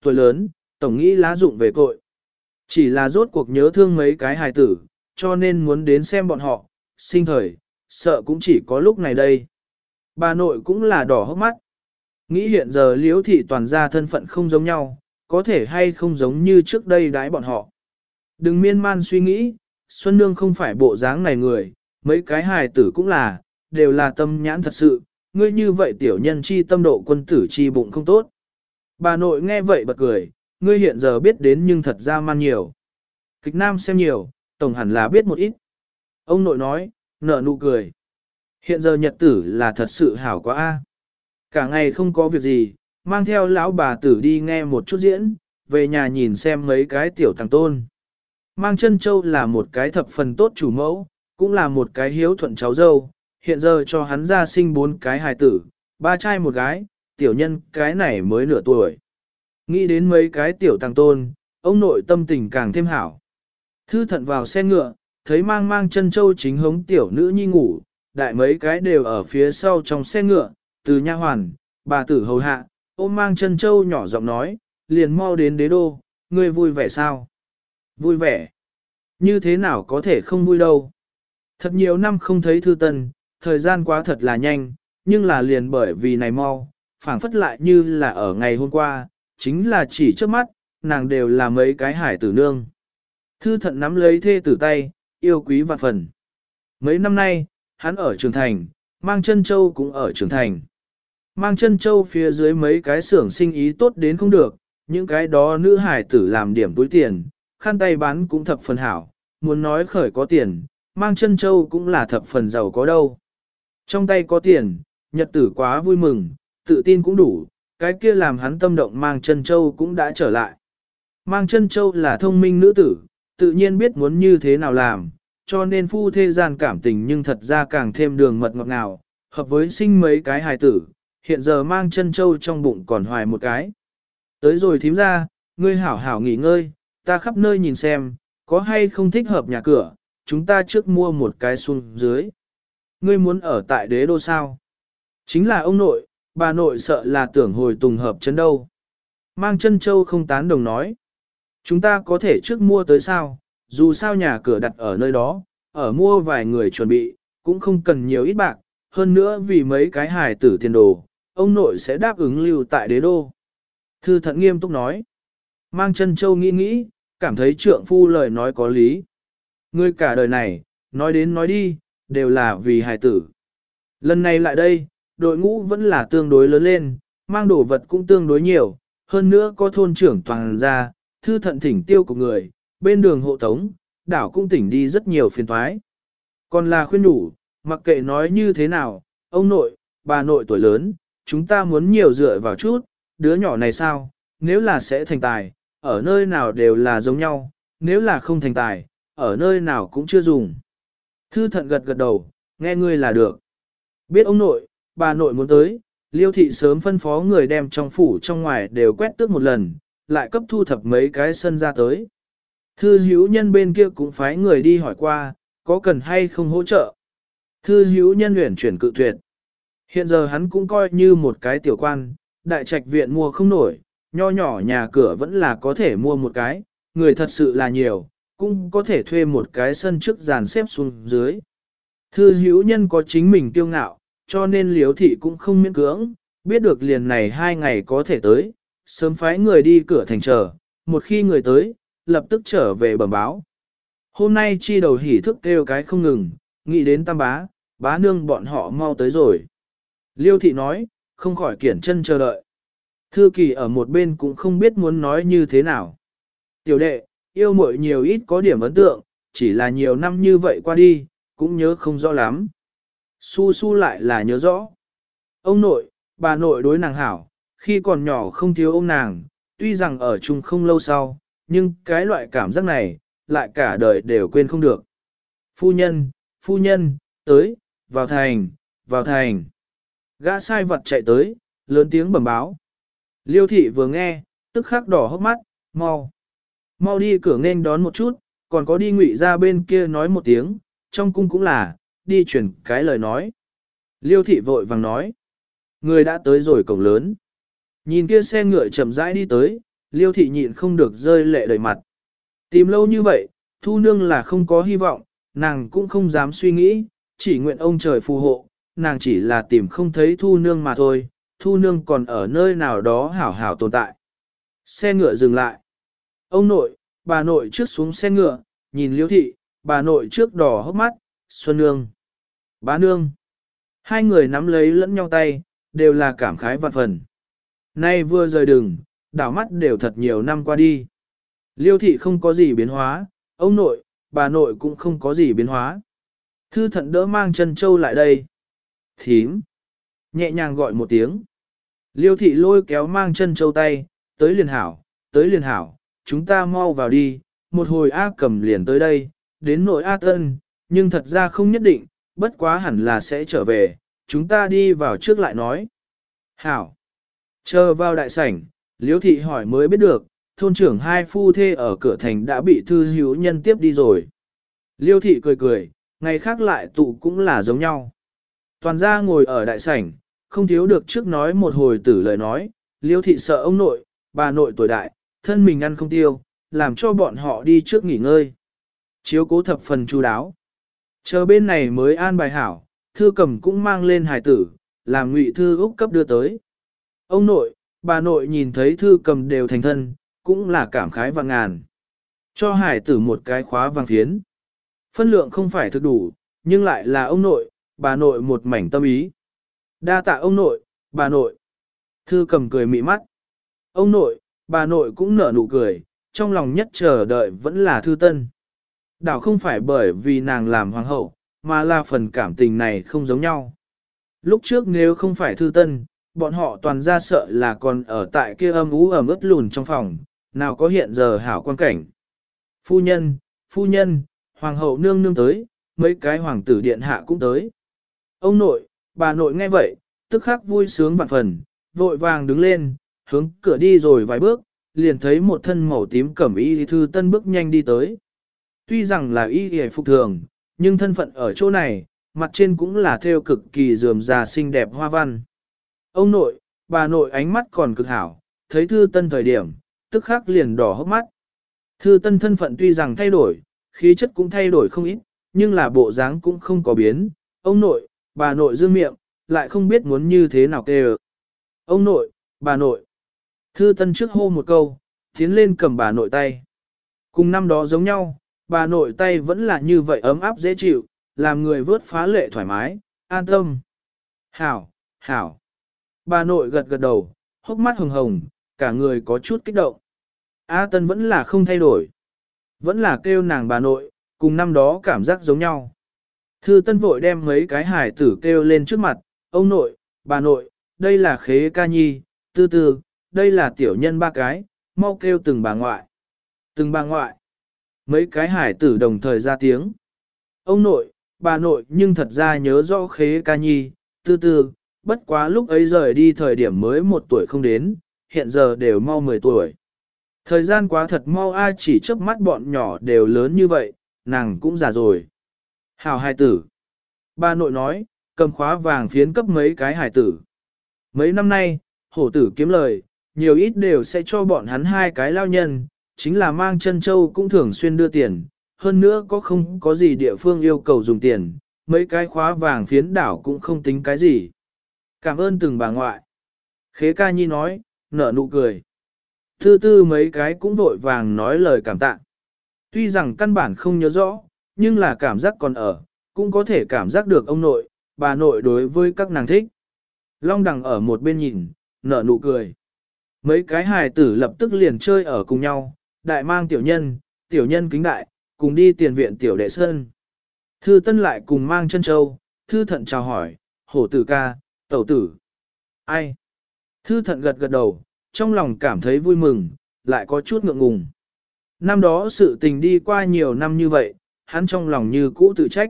Tuổi lớn, tổng nghĩ lá dụng về cội. Chỉ là rốt cuộc nhớ thương mấy cái hài tử, cho nên muốn đến xem bọn họ, sinh thời, sợ cũng chỉ có lúc này đây. Bà nội cũng là đỏ hốc mắt. Nghĩ hiện giờ liễu thị toàn gia thân phận không giống nhau, có thể hay không giống như trước đây đái bọn họ. Đừng miên man suy nghĩ, Xuân Nương không phải bộ dáng này người, mấy cái hài tử cũng là, đều là tâm nhãn thật sự, ngươi như vậy tiểu nhân chi tâm độ quân tử chi bụng không tốt. Bà nội nghe vậy bật cười, ngươi hiện giờ biết đến nhưng thật ra man nhiều. Kịch nam xem nhiều, tổng hẳn là biết một ít. Ông nội nói, nở nụ cười. Hiện giờ nhật tử là thật sự hảo quá a. Cả ngày không có việc gì, mang theo lão bà tử đi nghe một chút diễn, về nhà nhìn xem mấy cái tiểu thằng tôn. Mang chân châu là một cái thập phần tốt chủ mẫu, cũng là một cái hiếu thuận cháu dâu, hiện giờ cho hắn ra sinh bốn cái hài tử, ba trai một gái, tiểu nhân cái này mới nửa tuổi. Nghĩ đến mấy cái tiểu tăng tôn, ông nội tâm tình càng thêm hảo. Thư thận vào xe ngựa, thấy mang mang chân châu chính hống tiểu nữ nhi ngủ, đại mấy cái đều ở phía sau trong xe ngựa, từ nha hoàn, bà tử hầu hạ, ôm mang chân châu nhỏ giọng nói, liền mau đến đế đô, ngươi vui vẻ sao? Vui vẻ. Như thế nào có thể không vui đâu? Thật nhiều năm không thấy thư tân, thời gian quá thật là nhanh, nhưng là liền bởi vì này mau, phảng phất lại như là ở ngày hôm qua, chính là chỉ trước mắt, nàng đều là mấy cái hải tử nương. Thư thận nắm lấy thê tử tay, yêu quý vạn phần. Mấy năm nay, hắn ở trường thành, mang chân châu cũng ở trường thành. Mang chân châu phía dưới mấy cái xưởng sinh ý tốt đến không được, những cái đó nữ hải tử làm điểm túi tiền, khăn tay bán cũng thập phần hảo, muốn nói khởi có tiền, mang chân châu cũng là thập phần giàu có đâu. Trong tay có tiền, nhật tử quá vui mừng, tự tin cũng đủ, cái kia làm hắn tâm động mang chân châu cũng đã trở lại. Mang chân châu là thông minh nữ tử, tự nhiên biết muốn như thế nào làm, cho nên phu thế gian cảm tình nhưng thật ra càng thêm đường mật ngọt ngào, hợp với sinh mấy cái hài tử, hiện giờ mang chân châu trong bụng còn hoài một cái. Tới rồi thím ra, ngươi hảo hảo nghỉ ngơi, ta khắp nơi nhìn xem, có hay không thích hợp nhà cửa, chúng ta trước mua một cái xuống dưới. Ngươi muốn ở tại đế đô sao? Chính là ông nội, bà nội sợ là tưởng hồi tùng hợp chân đâu. Mang chân châu không tán đồng nói. Chúng ta có thể trước mua tới sao, dù sao nhà cửa đặt ở nơi đó, ở mua vài người chuẩn bị, cũng không cần nhiều ít bạc, hơn nữa vì mấy cái hài tử tiền đồ, ông nội sẽ đáp ứng lưu tại đế đô. Thư thận nghiêm túc nói. Mang chân châu nghĩ nghĩ, cảm thấy trượng phu lời nói có lý. Ngươi cả đời này, nói đến nói đi, đều là vì hài tử. Lần này lại đây, đội ngũ vẫn là tương đối lớn lên, mang đồ vật cũng tương đối nhiều, hơn nữa có thôn trưởng toàn ra, thư thận thỉnh tiêu của người, bên đường hộ tống, đảo cũng tỉnh đi rất nhiều phiền thoái. Còn là khuyên đủ, mặc kệ nói như thế nào, ông nội, bà nội tuổi lớn, chúng ta muốn nhiều dựa vào chút, đứa nhỏ này sao, nếu là sẽ thành tài, ở nơi nào đều là giống nhau, nếu là không thành tài, ở nơi nào cũng chưa dùng. Thư thận gật gật đầu, nghe ngươi là được. Biết ông nội, bà nội muốn tới, liêu thị sớm phân phó người đem trong phủ trong ngoài đều quét tước một lần, lại cấp thu thập mấy cái sân ra tới. Thư hữu nhân bên kia cũng phái người đi hỏi qua, có cần hay không hỗ trợ. Thư hữu nhân luyện chuyển cự tuyệt. Hiện giờ hắn cũng coi như một cái tiểu quan, đại trạch viện mua không nổi, nho nhỏ nhà cửa vẫn là có thể mua một cái, người thật sự là nhiều, cũng có thể thuê một cái sân trước dàn xếp xuống dưới. Thư hữu nhân có chính mình kiêu ngạo, cho nên liếu thị cũng không miễn cưỡng, biết được liền này hai ngày có thể tới, sớm phái người đi cửa thành chờ, một khi người tới, lập tức trở về bẩm báo. Hôm nay chi đầu hỉ thức kêu cái không ngừng, nghĩ đến tam bá, bá nương bọn họ mau tới rồi. Liêu thị nói, không khỏi kiển chân chờ đợi. Thư kỳ ở một bên cũng không biết muốn nói như thế nào. Tiểu đệ, yêu muội nhiều ít có điểm ấn tượng, chỉ là nhiều năm như vậy qua đi, cũng nhớ không rõ lắm. Su su lại là nhớ rõ. Ông nội, bà nội đối nàng hảo, khi còn nhỏ không thiếu ông nàng, tuy rằng ở chung không lâu sau, nhưng cái loại cảm giác này, lại cả đời đều quên không được. Phu nhân, phu nhân, tới, vào thành, vào thành. Gã sai vật chạy tới, lớn tiếng bẩm báo. Liêu thị vừa nghe, tức khắc đỏ hốc mắt, mau. Mau đi cửa nghênh đón một chút, còn có đi ngụy ra bên kia nói một tiếng, trong cung cũng là, đi truyền cái lời nói. Liêu thị vội vàng nói. Người đã tới rồi cổng lớn. Nhìn kia xe ngựa chậm rãi đi tới, liêu thị nhịn không được rơi lệ đầy mặt. Tìm lâu như vậy, thu nương là không có hy vọng, nàng cũng không dám suy nghĩ, chỉ nguyện ông trời phù hộ, nàng chỉ là tìm không thấy thu nương mà thôi, thu nương còn ở nơi nào đó hảo hảo tồn tại. Xe ngựa dừng lại. Ông nội, bà nội trước xuống xe ngựa, nhìn liêu thị, bà nội trước đỏ hốc mắt, xuân nương. Bá nương. Hai người nắm lấy lẫn nhau tay, đều là cảm khái vạn phần. Nay vừa rời đường, đảo mắt đều thật nhiều năm qua đi. Liêu thị không có gì biến hóa, ông nội, bà nội cũng không có gì biến hóa. Thư thận đỡ mang chân châu lại đây. Thím. Nhẹ nhàng gọi một tiếng. Liêu thị lôi kéo mang chân châu tay, tới liền hảo, tới liền hảo, chúng ta mau vào đi, một hồi A cầm liền tới đây, đến nội A tân, nhưng thật ra không nhất định, bất quá hẳn là sẽ trở về, chúng ta đi vào trước lại nói. Hảo. Chờ vào đại sảnh, Liêu thị hỏi mới biết được, thôn trưởng hai phu thê ở cửa thành đã bị thư hữu nhân tiếp đi rồi. Liêu thị cười cười, ngày khác lại tụ cũng là giống nhau. Toàn gia ngồi ở đại sảnh, không thiếu được trước nói một hồi tử lời nói, liêu thị sợ ông nội, bà nội tuổi đại, thân mình ăn không tiêu, làm cho bọn họ đi trước nghỉ ngơi. Chiếu cố thập phần chu đáo. Chờ bên này mới an bài hảo, thư cầm cũng mang lên hài tử, làm ngụy thư úc cấp đưa tới. Ông nội, bà nội nhìn thấy thư cầm đều thành thân, cũng là cảm khái vạn ngàn. Cho hải tử một cái khóa vàng phiến. Phân lượng không phải thực đủ, nhưng lại là ông nội, bà nội một mảnh tâm ý. Đa tạ ông nội, bà nội. Thư cầm cười mị mắt. Ông nội, bà nội cũng nở nụ cười, trong lòng nhất chờ đợi vẫn là thư tân. Đảo không phải bởi vì nàng làm hoàng hậu, mà là phần cảm tình này không giống nhau. Lúc trước nếu không phải thư tân, bọn họ toàn ra sợ là còn ở tại kia âm ú ẩm ướt lùn trong phòng, nào có hiện giờ hảo quan cảnh. Phu nhân, phu nhân, hoàng hậu nương nương tới, mấy cái hoàng tử điện hạ cũng tới. Ông nội, bà nội nghe vậy, tức khắc vui sướng vạn phần, vội vàng đứng lên, hướng cửa đi rồi vài bước, liền thấy một thân màu tím cẩm y thư tân bước nhanh đi tới. Tuy rằng là y hề phục thường, nhưng thân phận ở chỗ này, mặt trên cũng là theo cực kỳ dườm già xinh đẹp hoa văn. Ông nội, bà nội ánh mắt còn cực hảo, thấy thư tân thời điểm, tức khắc liền đỏ hốc mắt. Thư tân thân phận tuy rằng thay đổi, khí chất cũng thay đổi không ít, nhưng là bộ dáng cũng không có biến. Ông nội, bà nội dương miệng, lại không biết muốn như thế nào kêu. Ông nội, bà nội. Thư tân trước hô một câu, tiến lên cầm bà nội tay. Cùng năm đó giống nhau, bà nội tay vẫn là như vậy ấm áp dễ chịu, làm người vớt phá lệ thoải mái, an tâm. Hảo, hảo. Bà nội gật gật đầu, hốc mắt hồng hồng, cả người có chút kích động. A Tân vẫn là không thay đổi. Vẫn là kêu nàng bà nội, cùng năm đó cảm giác giống nhau. Thư Tân vội đem mấy cái hải tử kêu lên trước mặt, ông nội, bà nội, đây là khế ca nhi, tư tư, đây là tiểu nhân ba cái, mau kêu từng bà ngoại. Từng bà ngoại. Mấy cái hải tử đồng thời ra tiếng. Ông nội, bà nội nhưng thật ra nhớ rõ khế ca nhi, tư tư, bất quá lúc ấy rời đi thời điểm mới một tuổi không đến, hiện giờ đều mau 10 tuổi. Thời gian quá thật mau ai chỉ chớp mắt bọn nhỏ đều lớn như vậy, nàng cũng già rồi. Hào hài tử. Bà nội nói, cầm khóa vàng phiến cấp mấy cái hài tử. Mấy năm nay, hổ tử kiếm lời, nhiều ít đều sẽ cho bọn hắn hai cái lao nhân, chính là mang chân châu cũng thường xuyên đưa tiền, hơn nữa có không có gì địa phương yêu cầu dùng tiền, mấy cái khóa vàng phiến đảo cũng không tính cái gì. Cảm ơn từng bà ngoại. Khế ca nhi nói, nở nụ cười. Thư tư mấy cái cũng vội vàng nói lời cảm tạ. Tuy rằng căn bản không nhớ rõ, nhưng là cảm giác còn ở, cũng có thể cảm giác được ông nội, bà nội đối với các nàng thích. Long đằng ở một bên nhìn, nở nụ cười. Mấy cái hài tử lập tức liền chơi ở cùng nhau, đại mang tiểu nhân, tiểu nhân kính đại, cùng đi tiền viện tiểu đệ sơn. Thư tân lại cùng mang chân châu, thư thận chào hỏi, hổ tử ca, tẩu tử. Ai? Thư thận gật gật đầu, trong lòng cảm thấy vui mừng, lại có chút ngượng ngùng. Năm đó sự tình đi qua nhiều năm như vậy, hắn trong lòng như cũ tự trách.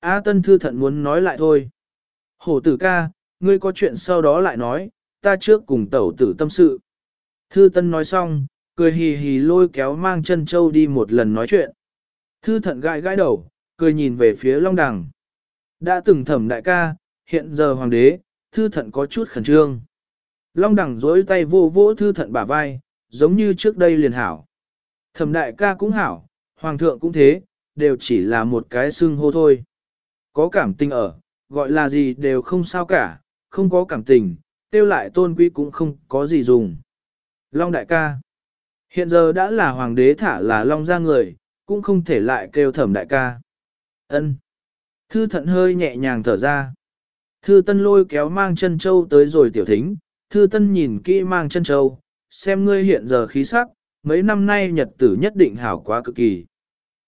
A tân thư thận muốn nói lại thôi. Hổ tử ca, ngươi có chuyện sau đó lại nói, ta trước cùng tẩu tử tâm sự. Thư tân nói xong, cười hì hì lôi kéo mang chân châu đi một lần nói chuyện. Thư thận gãi gãi đầu, cười nhìn về phía long đằng. Đã từng thẩm đại ca, hiện giờ hoàng đế, thư thận có chút khẩn trương. Long đẳng dối tay vô vỗ thư thận bả vai, giống như trước đây liền hảo. Thẩm đại ca cũng hảo, hoàng thượng cũng thế, đều chỉ là một cái xưng hô thôi. Có cảm tình ở, gọi là gì đều không sao cả, không có cảm tình, tiêu lại tôn quý cũng không có gì dùng. Long đại ca. Hiện giờ đã là hoàng đế thả là long ra người, cũng không thể lại kêu thẩm đại ca. ân Thư thận hơi nhẹ nhàng thở ra. Thư tân lôi kéo mang chân châu tới rồi tiểu thính, thư tân nhìn kỹ mang chân châu, xem ngươi hiện giờ khí sắc, mấy năm nay nhật tử nhất định hảo quá cực kỳ.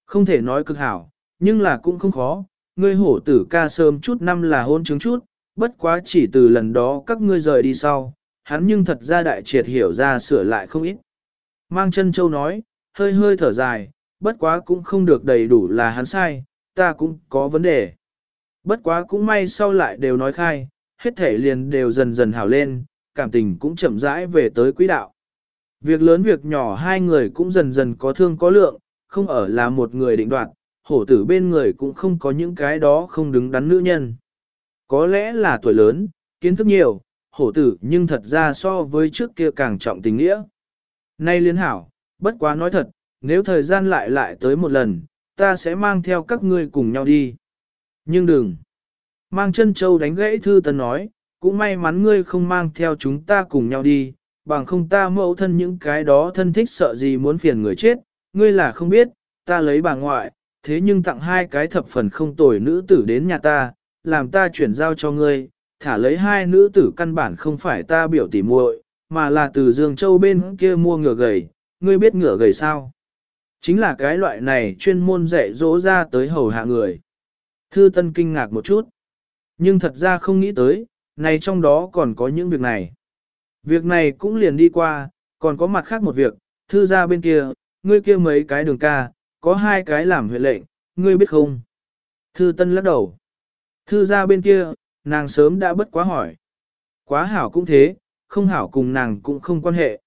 Không thể nói cực hảo, nhưng là cũng không khó, ngươi hổ tử ca sớm chút năm là hôn chứng chút, bất quá chỉ từ lần đó các ngươi rời đi sau, hắn nhưng thật ra đại triệt hiểu ra sửa lại không ít. Mang chân châu nói, hơi hơi thở dài, bất quá cũng không được đầy đủ là hắn sai, ta cũng có vấn đề. Bất quá cũng may sau lại đều nói khai, hết thể liền đều dần dần hảo lên, cảm tình cũng chậm rãi về tới quỹ đạo. Việc lớn việc nhỏ hai người cũng dần dần có thương có lượng, không ở là một người định đoạt, hổ tử bên người cũng không có những cái đó không đứng đắn nữ nhân. Có lẽ là tuổi lớn, kiến thức nhiều, hổ tử nhưng thật ra so với trước kia càng trọng tình nghĩa. Nay liên hảo, bất quá nói thật, nếu thời gian lại lại tới một lần, ta sẽ mang theo các ngươi cùng nhau đi. Nhưng đừng. Mang chân châu đánh gãy thư tần nói, cũng may mắn ngươi không mang theo chúng ta cùng nhau đi, bằng không ta mẫu thân những cái đó thân thích sợ gì muốn phiền người chết, ngươi là không biết, ta lấy bà ngoại, thế nhưng tặng hai cái thập phần không tồi nữ tử đến nhà ta, làm ta chuyển giao cho ngươi, thả lấy hai nữ tử căn bản không phải ta biểu tỉ muội, mà là từ Dương Châu bên kia mua ngựa gầy, ngươi biết ngựa gầy sao? Chính là cái loại này chuyên môn dạy dỗ ra tới hầu hạ người. Thư Tân kinh ngạc một chút, nhưng thật ra không nghĩ tới, này trong đó còn có những việc này. Việc này cũng liền đi qua, còn có mặt khác một việc, thư gia bên kia, ngươi kia mấy cái đường ca, có hai cái làm huyện lệnh, ngươi biết không? Thư Tân lắc đầu. Thư gia bên kia, nàng sớm đã bất quá hỏi. Quá hảo cũng thế, không hảo cùng nàng cũng không quan hệ.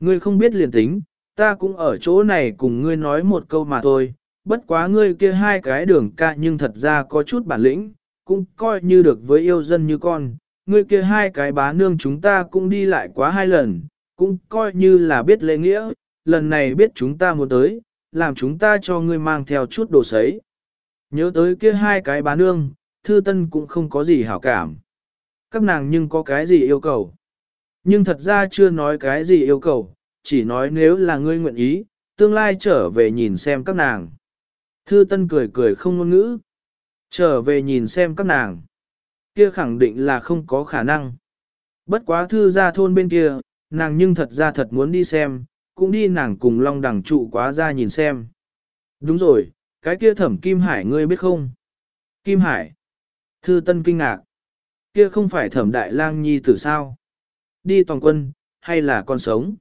Ngươi không biết liền tính, ta cũng ở chỗ này cùng ngươi nói một câu mà thôi, bất quá ngươi kia hai cái đường ca nhưng thật ra có chút bản lĩnh, cũng coi như được với yêu dân như con, ngươi kia hai cái bá nương chúng ta cũng đi lại quá hai lần, cũng coi như là biết lễ nghĩa, lần này biết chúng ta muốn tới, làm chúng ta cho ngươi mang theo chút đồ sấy. Nhớ tới kia hai cái bá nương, thư tân cũng không có gì hảo cảm. Các nàng nhưng có cái gì yêu cầu. Nhưng thật ra chưa nói cái gì yêu cầu, chỉ nói nếu là ngươi nguyện ý, tương lai trở về nhìn xem các nàng. Thư Tân cười cười không ngôn ngữ. Trở về nhìn xem các nàng. Kia khẳng định là không có khả năng. Bất quá thư ra thôn bên kia, nàng nhưng thật ra thật muốn đi xem, cũng đi nàng cùng long đằng trụ quá ra nhìn xem. Đúng rồi, cái kia thẩm Kim Hải ngươi biết không? Kim Hải. Thư Tân kinh ngạc. Kia không phải thẩm đại lang nhi tử sao? Đi toàn quân, hay là con sống?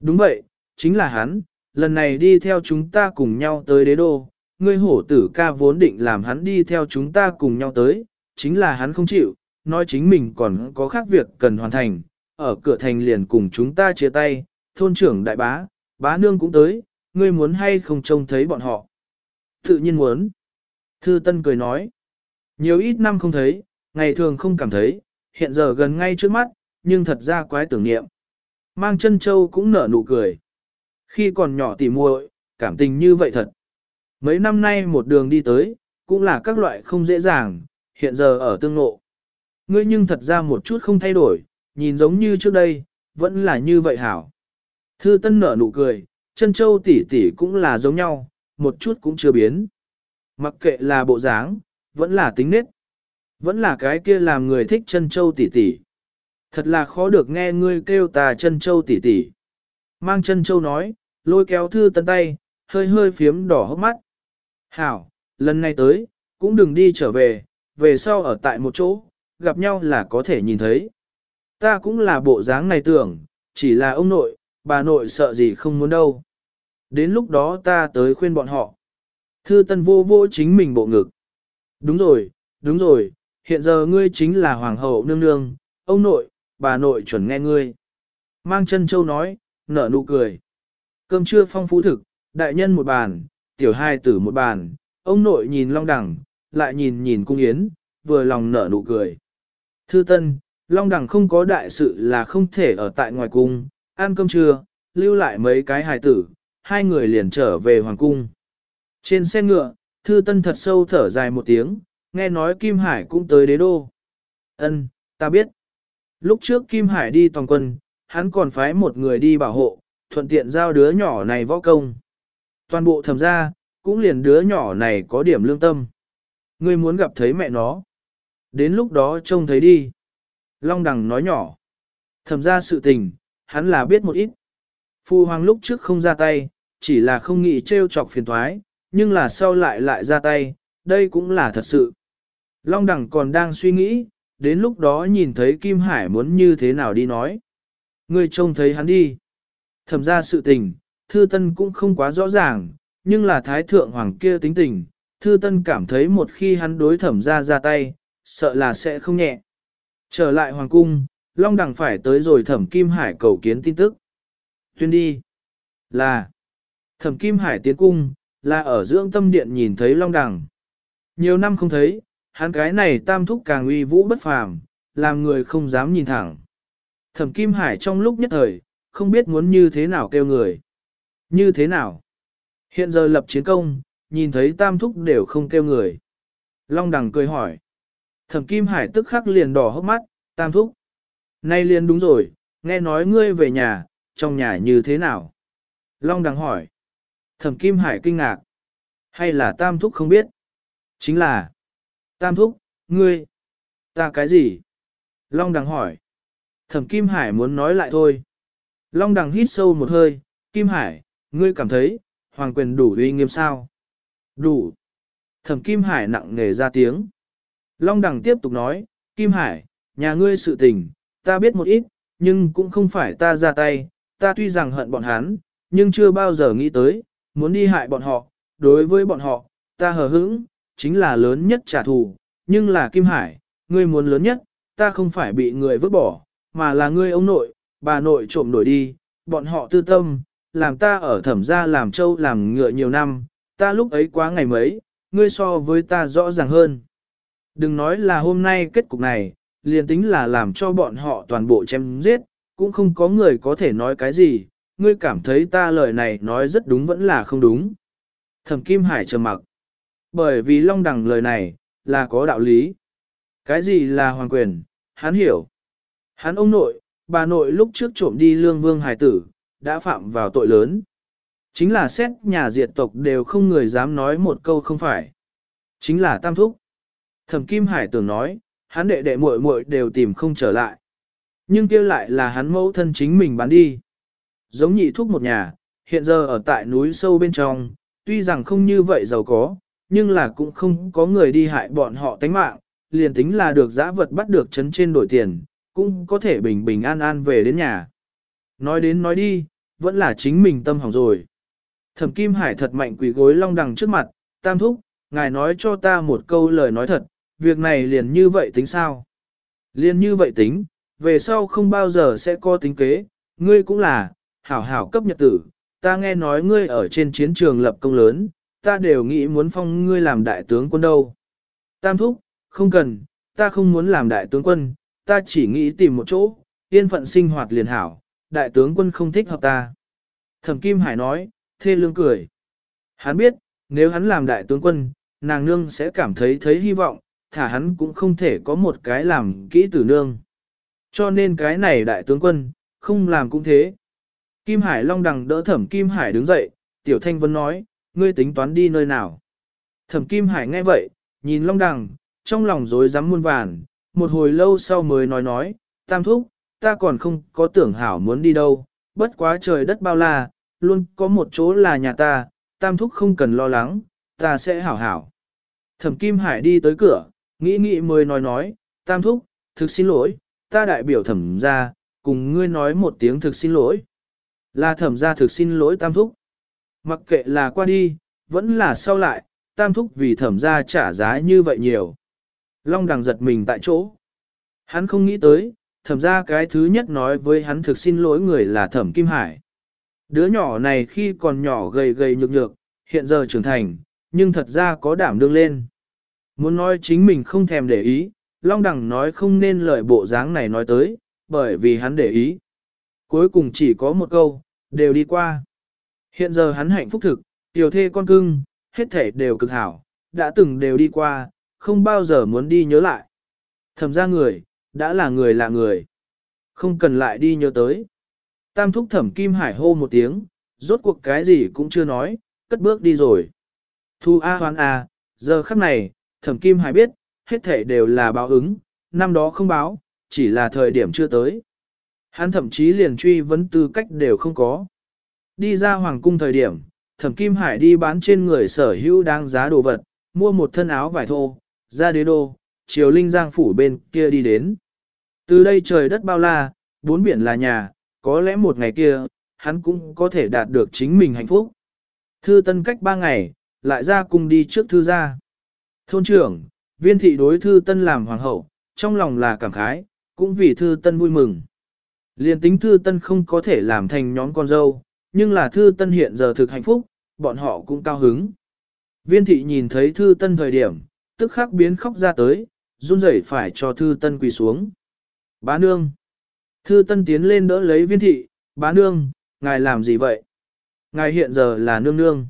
Đúng vậy, chính là hắn, lần này đi theo chúng ta cùng nhau tới đế đô, ngươi hổ tử ca vốn định làm hắn đi theo chúng ta cùng nhau tới, chính là hắn không chịu, nói chính mình còn có khác việc cần hoàn thành, ở cửa thành liền cùng chúng ta chia tay, thôn trưởng đại bá, bá nương cũng tới, ngươi muốn hay không trông thấy bọn họ. Tự nhiên muốn. Thư Tân cười nói, nhiều ít năm không thấy, ngày thường không cảm thấy, hiện giờ gần ngay trước mắt, nhưng thật ra quái tưởng niệm. Mang chân châu cũng nở nụ cười. Khi còn nhỏ tỉ muội, cảm tình như vậy thật. Mấy năm nay một đường đi tới, cũng là các loại không dễ dàng, hiện giờ ở tương ngộ Ngươi nhưng thật ra một chút không thay đổi, nhìn giống như trước đây, vẫn là như vậy hảo. Thư Tân nở nụ cười, chân châu tỷ tỷ cũng là giống nhau, một chút cũng chưa biến. Mặc kệ là bộ dáng, vẫn là tính nết. Vẫn là cái kia làm người thích chân châu tỷ tỷ. Thật là khó được nghe ngươi kêu ta chân châu tỷ tỷ. Mang chân châu nói, lôi kéo thư tân tay, hơi hơi phiếm đỏ hốc mắt. Hảo, lần này tới, cũng đừng đi trở về, về sau ở tại một chỗ, gặp nhau là có thể nhìn thấy. Ta cũng là bộ dáng này tưởng, chỉ là ông nội, bà nội sợ gì không muốn đâu. Đến lúc đó ta tới khuyên bọn họ. Thư tân vô vô chính mình bộ ngực. Đúng rồi, đúng rồi, hiện giờ ngươi chính là hoàng hậu nương nương, ông nội, bà nội chuẩn nghe ngươi. Mang chân châu nói, nở nụ cười. Cơm trưa phong phú thực, đại nhân một bàn, tiểu hai tử một bàn, ông nội nhìn long đẳng, lại nhìn nhìn cung yến, vừa lòng nở nụ cười. Thư tân, long đẳng không có đại sự là không thể ở tại ngoài cung, ăn cơm trưa, lưu lại mấy cái hài tử, hai người liền trở về Hoàng Cung. Trên xe ngựa, Thư Tân thật sâu thở dài một tiếng, nghe nói Kim Hải cũng tới đế đô. Ân, ta biết. Lúc trước Kim Hải đi toàn quân, hắn còn phái một người đi bảo hộ, thuận tiện giao đứa nhỏ này võ công. Toàn bộ thẩm gia, cũng liền đứa nhỏ này có điểm lương tâm. Ngươi muốn gặp thấy mẹ nó. Đến lúc đó trông thấy đi. Long đằng nói nhỏ. Thẩm ra sự tình, hắn là biết một ít. Phu hoàng lúc trước không ra tay, chỉ là không nghĩ trêu chọc phiền thoái, nhưng là sau lại lại ra tay, đây cũng là thật sự. Long đằng còn đang suy nghĩ, đến lúc đó nhìn thấy Kim Hải muốn như thế nào đi nói. Ngươi trông thấy hắn đi. Thẩm ra sự tình, thư tân cũng không quá rõ ràng, nhưng là thái thượng hoàng kia tính tình, thư tân cảm thấy một khi hắn đối thẩm ra ra tay, sợ là sẽ không nhẹ. Trở lại hoàng cung, Long Đằng phải tới rồi thẩm Kim Hải cầu kiến tin tức. Tuyên đi. Là. Thẩm Kim Hải tiến cung, là ở dưỡng tâm điện nhìn thấy Long Đằng. Nhiều năm không thấy, hắn cái này tam thúc càng uy vũ bất phàm, làm người không dám nhìn thẳng. Thẩm Kim Hải trong lúc nhất thời, không biết muốn như thế nào kêu người. Như thế nào? Hiện giờ lập chiến công, nhìn thấy tam thúc đều không kêu người. Long đằng cười hỏi. Thẩm Kim Hải tức khắc liền đỏ hốc mắt, tam thúc. Nay liền đúng rồi, nghe nói ngươi về nhà, trong nhà như thế nào? Long đằng hỏi. Thẩm Kim Hải kinh ngạc. Hay là tam thúc không biết? Chính là. Tam thúc, ngươi. Ta cái gì? Long đằng hỏi. Thẩm Kim Hải muốn nói lại thôi. Long đằng hít sâu một hơi. Kim Hải, ngươi cảm thấy, hoàng quyền đủ uy nghiêm sao? Đủ. Thẩm Kim Hải nặng nề ra tiếng. Long đằng tiếp tục nói, Kim Hải, nhà ngươi sự tình, ta biết một ít, nhưng cũng không phải ta ra tay, ta tuy rằng hận bọn hắn, nhưng chưa bao giờ nghĩ tới, muốn đi hại bọn họ, đối với bọn họ, ta hờ hững, chính là lớn nhất trả thù, nhưng là Kim Hải, ngươi muốn lớn nhất, ta không phải bị người vứt bỏ, mà là ngươi ông nội, bà nội trộm đổi đi, bọn họ tư tâm, làm ta ở thẩm gia làm châu làm ngựa nhiều năm, ta lúc ấy quá ngày mấy, ngươi so với ta rõ ràng hơn. Đừng nói là hôm nay kết cục này, liền tính là làm cho bọn họ toàn bộ chém giết, cũng không có người có thể nói cái gì, ngươi cảm thấy ta lời này nói rất đúng vẫn là không đúng. Thẩm Kim Hải trầm mặc. Bởi vì Long Đằng lời này, là có đạo lý. Cái gì là hoàng quyền, hắn hiểu. Hắn ông nội, bà nội lúc trước trộm đi lương vương hải tử, đã phạm vào tội lớn. Chính là xét nhà diệt tộc đều không người dám nói một câu không phải. Chính là tam thúc. Thẩm Kim Hải tưởng nói, hắn đệ đệ muội muội đều tìm không trở lại. Nhưng kia lại là hắn mẫu thân chính mình bán đi. Giống nhị thúc một nhà, hiện giờ ở tại núi sâu bên trong, tuy rằng không như vậy giàu có, nhưng là cũng không có người đi hại bọn họ tánh mạng, liền tính là được giã vật bắt được chấn trên đổi tiền, cũng có thể bình bình an an về đến nhà. Nói đến nói đi, vẫn là chính mình tâm hỏng rồi. Thẩm Kim Hải thật mạnh quỷ gối long đằng trước mặt, tam thúc, ngài nói cho ta một câu lời nói thật, việc này liền như vậy tính sao? Liền như vậy tính, về sau không bao giờ sẽ có tính kế, ngươi cũng là, hảo hảo cấp nhật tử, ta nghe nói ngươi ở trên chiến trường lập công lớn, ta đều nghĩ muốn phong ngươi làm đại tướng quân đâu. Tam thúc, không cần, ta không muốn làm đại tướng quân, ta chỉ nghĩ tìm một chỗ, yên phận sinh hoạt liền hảo, đại tướng quân không thích hợp ta. Thẩm Kim Hải nói, thê lương cười. Hắn biết, nếu hắn làm đại tướng quân, nàng nương sẽ cảm thấy thấy hy vọng, thả hắn cũng không thể có một cái làm kỹ tử nương. Cho nên cái này đại tướng quân, không làm cũng thế. Kim Hải Long đằng đỡ thẩm Kim Hải đứng dậy, Tiểu Thanh Vân nói, ngươi tính toán đi nơi nào. Thẩm Kim Hải nghe vậy, nhìn Long đằng, trong lòng rối rắm muôn vàn, một hồi lâu sau mới nói nói, tam thúc, ta còn không có tưởng hảo muốn đi đâu, bất quá trời đất bao la, luôn có một chỗ là nhà ta, tam thúc không cần lo lắng, ta sẽ hảo hảo. Thẩm Kim Hải đi tới cửa, nghĩ nghĩ mới nói nói, tam thúc, thực xin lỗi, ta đại biểu thẩm ra, cùng ngươi nói một tiếng thực xin lỗi. Là thẩm ra thực xin lỗi tam thúc. Mặc kệ là qua đi, vẫn là sau lại, tam thúc vì thẩm ra trả giá như vậy nhiều. Long đằng giật mình tại chỗ. Hắn không nghĩ tới, thẩm ra cái thứ nhất nói với hắn thực xin lỗi người là thẩm Kim Hải. Đứa nhỏ này khi còn nhỏ gầy gầy nhược nhược, hiện giờ trưởng thành, nhưng thật ra có đảm đương lên. Muốn nói chính mình không thèm để ý, Long Đằng nói không nên lời bộ dáng này nói tới, bởi vì hắn để ý. Cuối cùng chỉ có một câu, đều đi qua. Hiện giờ hắn hạnh phúc thực, tiểu thê con cưng, hết thể đều cực hảo, đã từng đều đi qua, không bao giờ muốn đi nhớ lại. Thầm ra người, đã là người là người. Không cần lại đi nhớ tới. Tam thúc thẩm kim hải hô một tiếng, rốt cuộc cái gì cũng chưa nói, cất bước đi rồi. Thu A hoan A, giờ khắc này, thẩm kim hải biết, hết thể đều là báo ứng, năm đó không báo, chỉ là thời điểm chưa tới. Hắn thậm chí liền truy vấn tư cách đều không có. Đi ra hoàng cung thời điểm, thẩm kim hải đi bán trên người sở hữu đáng giá đồ vật, mua một thân áo vải thô, ra đế đô, chiều linh giang phủ bên kia đi đến. Từ đây trời đất bao la, bốn biển là nhà, có lẽ một ngày kia, hắn cũng có thể đạt được chính mình hạnh phúc. Thư tân cách ba ngày, lại ra cùng đi trước thư gia. Thôn trưởng, viên thị đối thư tân làm hoàng hậu, trong lòng là cảm khái, cũng vì thư tân vui mừng. Liên tính thư tân không có thể làm thành nhóm con dâu, nhưng là thư tân hiện giờ thực hạnh phúc, bọn họ cũng cao hứng. Viên thị nhìn thấy thư tân thời điểm, tức khắc biến khóc ra tới, run rẩy phải cho thư tân quỳ xuống. Bá nương. Thư tân tiến lên đỡ lấy viên thị, bá nương, ngài làm gì vậy? Ngài hiện giờ là nương nương.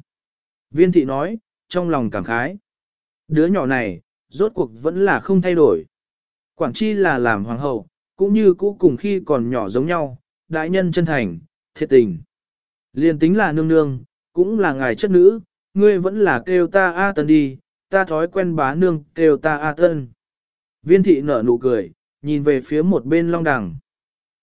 Viên thị nói, trong lòng cảm khái. Đứa nhỏ này, rốt cuộc vẫn là không thay đổi. Quảng chi là làm hoàng hậu, cũng như cũ cùng khi còn nhỏ giống nhau, đại nhân chân thành, thiệt tình. Liên tính là nương nương, cũng là ngài chất nữ, ngươi vẫn là kêu ta A Tân đi, ta thói quen bá nương kêu ta A Tân. Viên thị nở nụ cười, nhìn về phía một bên Long Đằng.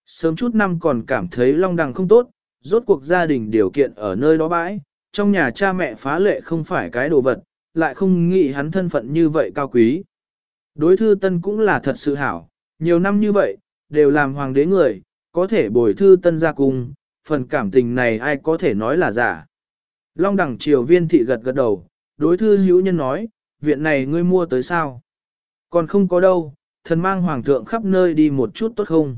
Sớm chút năm còn cảm thấy Long Đằng không tốt, rốt cuộc gia đình điều kiện ở nơi đó bãi, trong nhà cha mẹ phá lệ không phải cái đồ vật, lại không nghĩ hắn thân phận như vậy cao quý. Đối thư tân cũng là thật sự hảo, nhiều năm như vậy, đều làm hoàng đế người, có thể bồi thư tân ra cùng, phần cảm tình này ai có thể nói là giả. Long đẳng triều viên thị gật gật đầu, đối thư hữu nhân nói, viện này ngươi mua tới sao? Còn không có đâu, thần mang hoàng thượng khắp nơi đi một chút tốt không?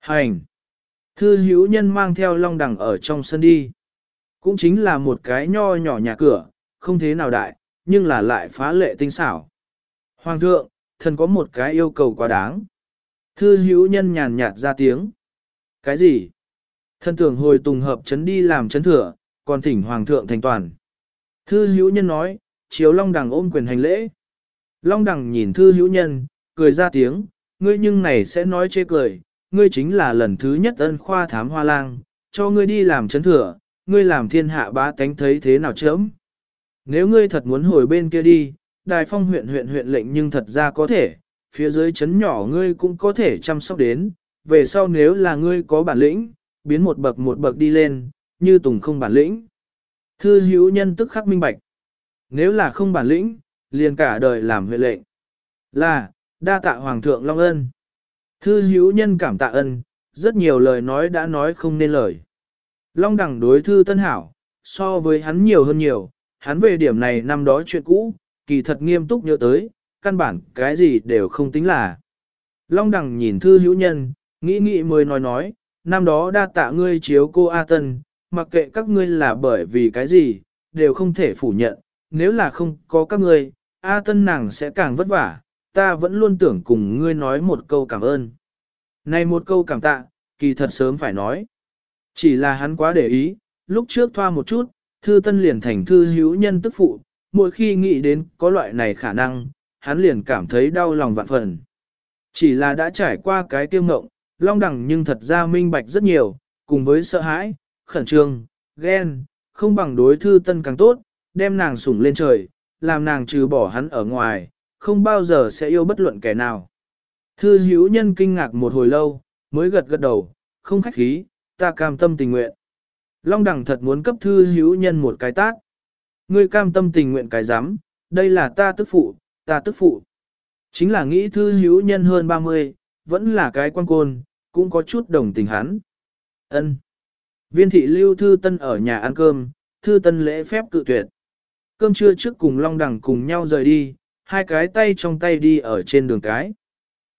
Hành! Thư hữu nhân mang theo long đẳng ở trong sân đi. Cũng chính là một cái nho nhỏ nhà cửa, không thế nào đại, nhưng là lại phá lệ tinh xảo. Hoàng thượng, thần có một cái yêu cầu quá đáng. Thư hữu nhân nhàn nhạt ra tiếng. Cái gì? Thân tưởng hồi tùng hợp chấn đi làm chấn thừa, còn thỉnh hoàng thượng thành toàn. Thư hữu nhân nói, chiếu long đằng ôm quyền hành lễ. Long đằng nhìn thư hữu nhân, cười ra tiếng, ngươi nhưng này sẽ nói chê cười, ngươi chính là lần thứ nhất ân khoa thám hoa lang, cho ngươi đi làm chấn thừa, ngươi làm thiên hạ bá tánh thấy thế nào chớm. Nếu ngươi thật muốn hồi bên kia đi, đài phong huyện huyện huyện lệnh nhưng thật ra có thể, phía dưới chấn nhỏ ngươi cũng có thể chăm sóc đến, về sau nếu là ngươi có bản lĩnh, biến một bậc một bậc đi lên, như tùng không bản lĩnh. Thư hữu nhân tức khắc minh bạch. Nếu là không bản lĩnh, liền cả đời làm huệ lệnh. Là, đa tạ Hoàng thượng Long Ân. Thư hữu nhân cảm tạ ân, rất nhiều lời nói đã nói không nên lời. Long đẳng đối thư tân hảo, so với hắn nhiều hơn nhiều, hắn về điểm này năm đó chuyện cũ, kỳ thật nghiêm túc nhớ tới, căn bản cái gì đều không tính là. Long đẳng nhìn thư hữu nhân, nghĩ nghĩ mới nói nói, năm đó đa tạ ngươi chiếu cô A Tân, mặc kệ các ngươi là bởi vì cái gì, đều không thể phủ nhận, nếu là không có các ngươi, A Tân nàng sẽ càng vất vả, ta vẫn luôn tưởng cùng ngươi nói một câu cảm ơn. Này một câu cảm tạ, kỳ thật sớm phải nói. Chỉ là hắn quá để ý, lúc trước thoa một chút, thư tân liền thành thư hữu nhân tức phụ, mỗi khi nghĩ đến có loại này khả năng, hắn liền cảm thấy đau lòng vạn phần. Chỉ là đã trải qua cái tiêu ngộng, long đẳng nhưng thật ra minh bạch rất nhiều, cùng với sợ hãi, khẩn trương, ghen, không bằng đối thư tân càng tốt, đem nàng sủng lên trời, làm nàng trừ bỏ hắn ở ngoài, không bao giờ sẽ yêu bất luận kẻ nào. Thư hữu nhân kinh ngạc một hồi lâu, mới gật gật đầu, không khách khí, ta cam tâm tình nguyện. Long đẳng thật muốn cấp thư hữu nhân một cái tác. Ngươi cam tâm tình nguyện cái giám, đây là ta tức phụ, ta tức phụ. Chính là nghĩ thư hữu nhân hơn 30, vẫn là cái quan côn, cũng có chút đồng tình hắn. Ân. Viên thị lưu thư tân ở nhà ăn cơm, thư tân lễ phép cự tuyệt. Cơm trưa trước cùng Long Đằng cùng nhau rời đi, hai cái tay trong tay đi ở trên đường cái.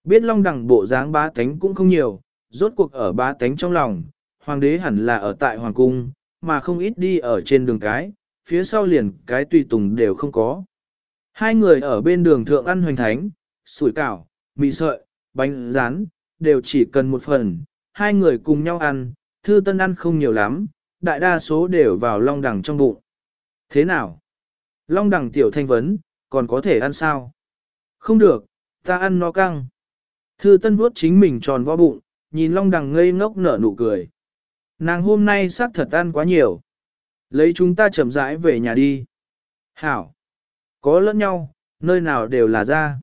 Biết Long Đằng bộ dáng bá tánh cũng không nhiều, rốt cuộc ở bá tánh trong lòng, hoàng đế hẳn là ở tại hoàng cung, mà không ít đi ở trên đường cái, phía sau liền cái tùy tùng đều không có. Hai người ở bên đường thượng ăn hoành thánh, sủi cảo, mì sợi, bánh rán, đều chỉ cần một phần, hai người cùng nhau ăn, thư tân ăn không nhiều lắm, đại đa số đều vào long đằng trong bụng. Thế nào? Long đằng tiểu thanh vấn, còn có thể ăn sao? Không được, ta ăn nó căng. Thư tân vuốt chính mình tròn vo bụng, nhìn long đằng ngây ngốc nở nụ cười. Nàng hôm nay xác thật ăn quá nhiều. Lấy chúng ta chậm rãi về nhà đi. Hảo. Có lẫn nhau, nơi nào đều là ra.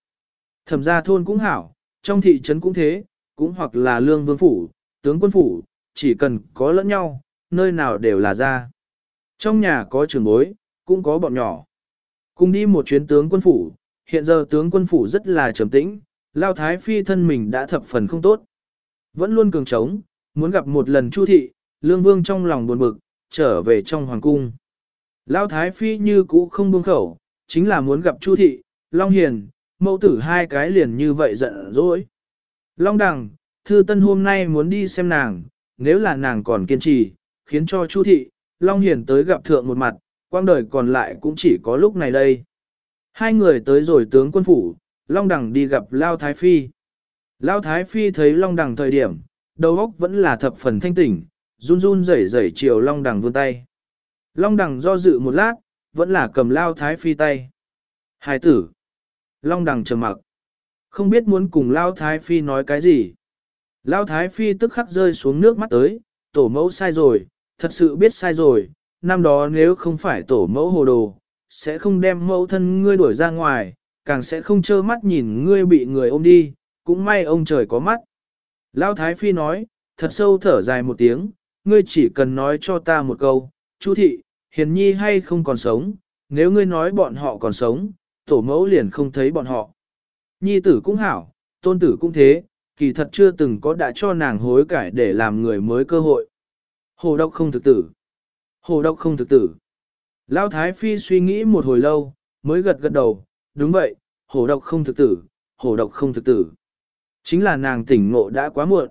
Thẩm gia thôn cũng hảo, trong thị trấn cũng thế, cũng hoặc là lương vương phủ, tướng quân phủ, chỉ cần có lẫn nhau, nơi nào đều là ra. Trong nhà có trường bối, cũng có bọn nhỏ. Cùng đi một chuyến tướng quân phủ, hiện giờ tướng quân phủ rất là trầm tĩnh, Lao Thái Phi thân mình đã thập phần không tốt. Vẫn luôn cường trống, muốn gặp một lần Chu thị, Lương Vương trong lòng buồn bực, trở về trong hoàng cung. Lao Thái Phi như cũ không buông khẩu, chính là muốn gặp Chu thị, Long Hiền, mẫu tử hai cái liền như vậy giận dỗi. Long Đằng, Thư Tân hôm nay muốn đi xem nàng, nếu là nàng còn kiên trì, khiến cho Chu thị, Long Hiền tới gặp thượng một mặt, quang đời còn lại cũng chỉ có lúc này đây. Hai người tới rồi tướng quân phủ, Long Đằng đi gặp Lao Thái Phi. Lao Thái Phi thấy Long Đằng thời điểm, đầu óc vẫn là thập phần thanh tỉnh, run run rẩy rẩy chiều Long Đằng vươn tay. Long Đằng do dự một lát, vẫn là cầm Lao Thái Phi tay. Hai tử. Long Đằng trầm mặc. Không biết muốn cùng Lao Thái Phi nói cái gì. Lao Thái Phi tức khắc rơi xuống nước mắt tới, tổ mẫu sai rồi, thật sự biết sai rồi, năm đó nếu không phải tổ mẫu hồ đồ, sẽ không đem mẫu thân ngươi đuổi ra ngoài, càng sẽ không trơ mắt nhìn ngươi bị người ôm đi, cũng may ông trời có mắt. Lao Thái Phi nói, thật sâu thở dài một tiếng, ngươi chỉ cần nói cho ta một câu, Chu thị, hiền nhi hay không còn sống, nếu ngươi nói bọn họ còn sống, tổ mẫu liền không thấy bọn họ. Nhi tử cũng hảo, tôn tử cũng thế, kỳ thật chưa từng có đã cho nàng hối cải để làm người mới cơ hội. Hồ độc không thực tử. Hồ độc không thực tử. Lão Thái Phi suy nghĩ một hồi lâu, mới gật gật đầu, đúng vậy, hồ độc không thực tử, hồ độc không thực tử. Chính là nàng tỉnh ngộ đã quá muộn.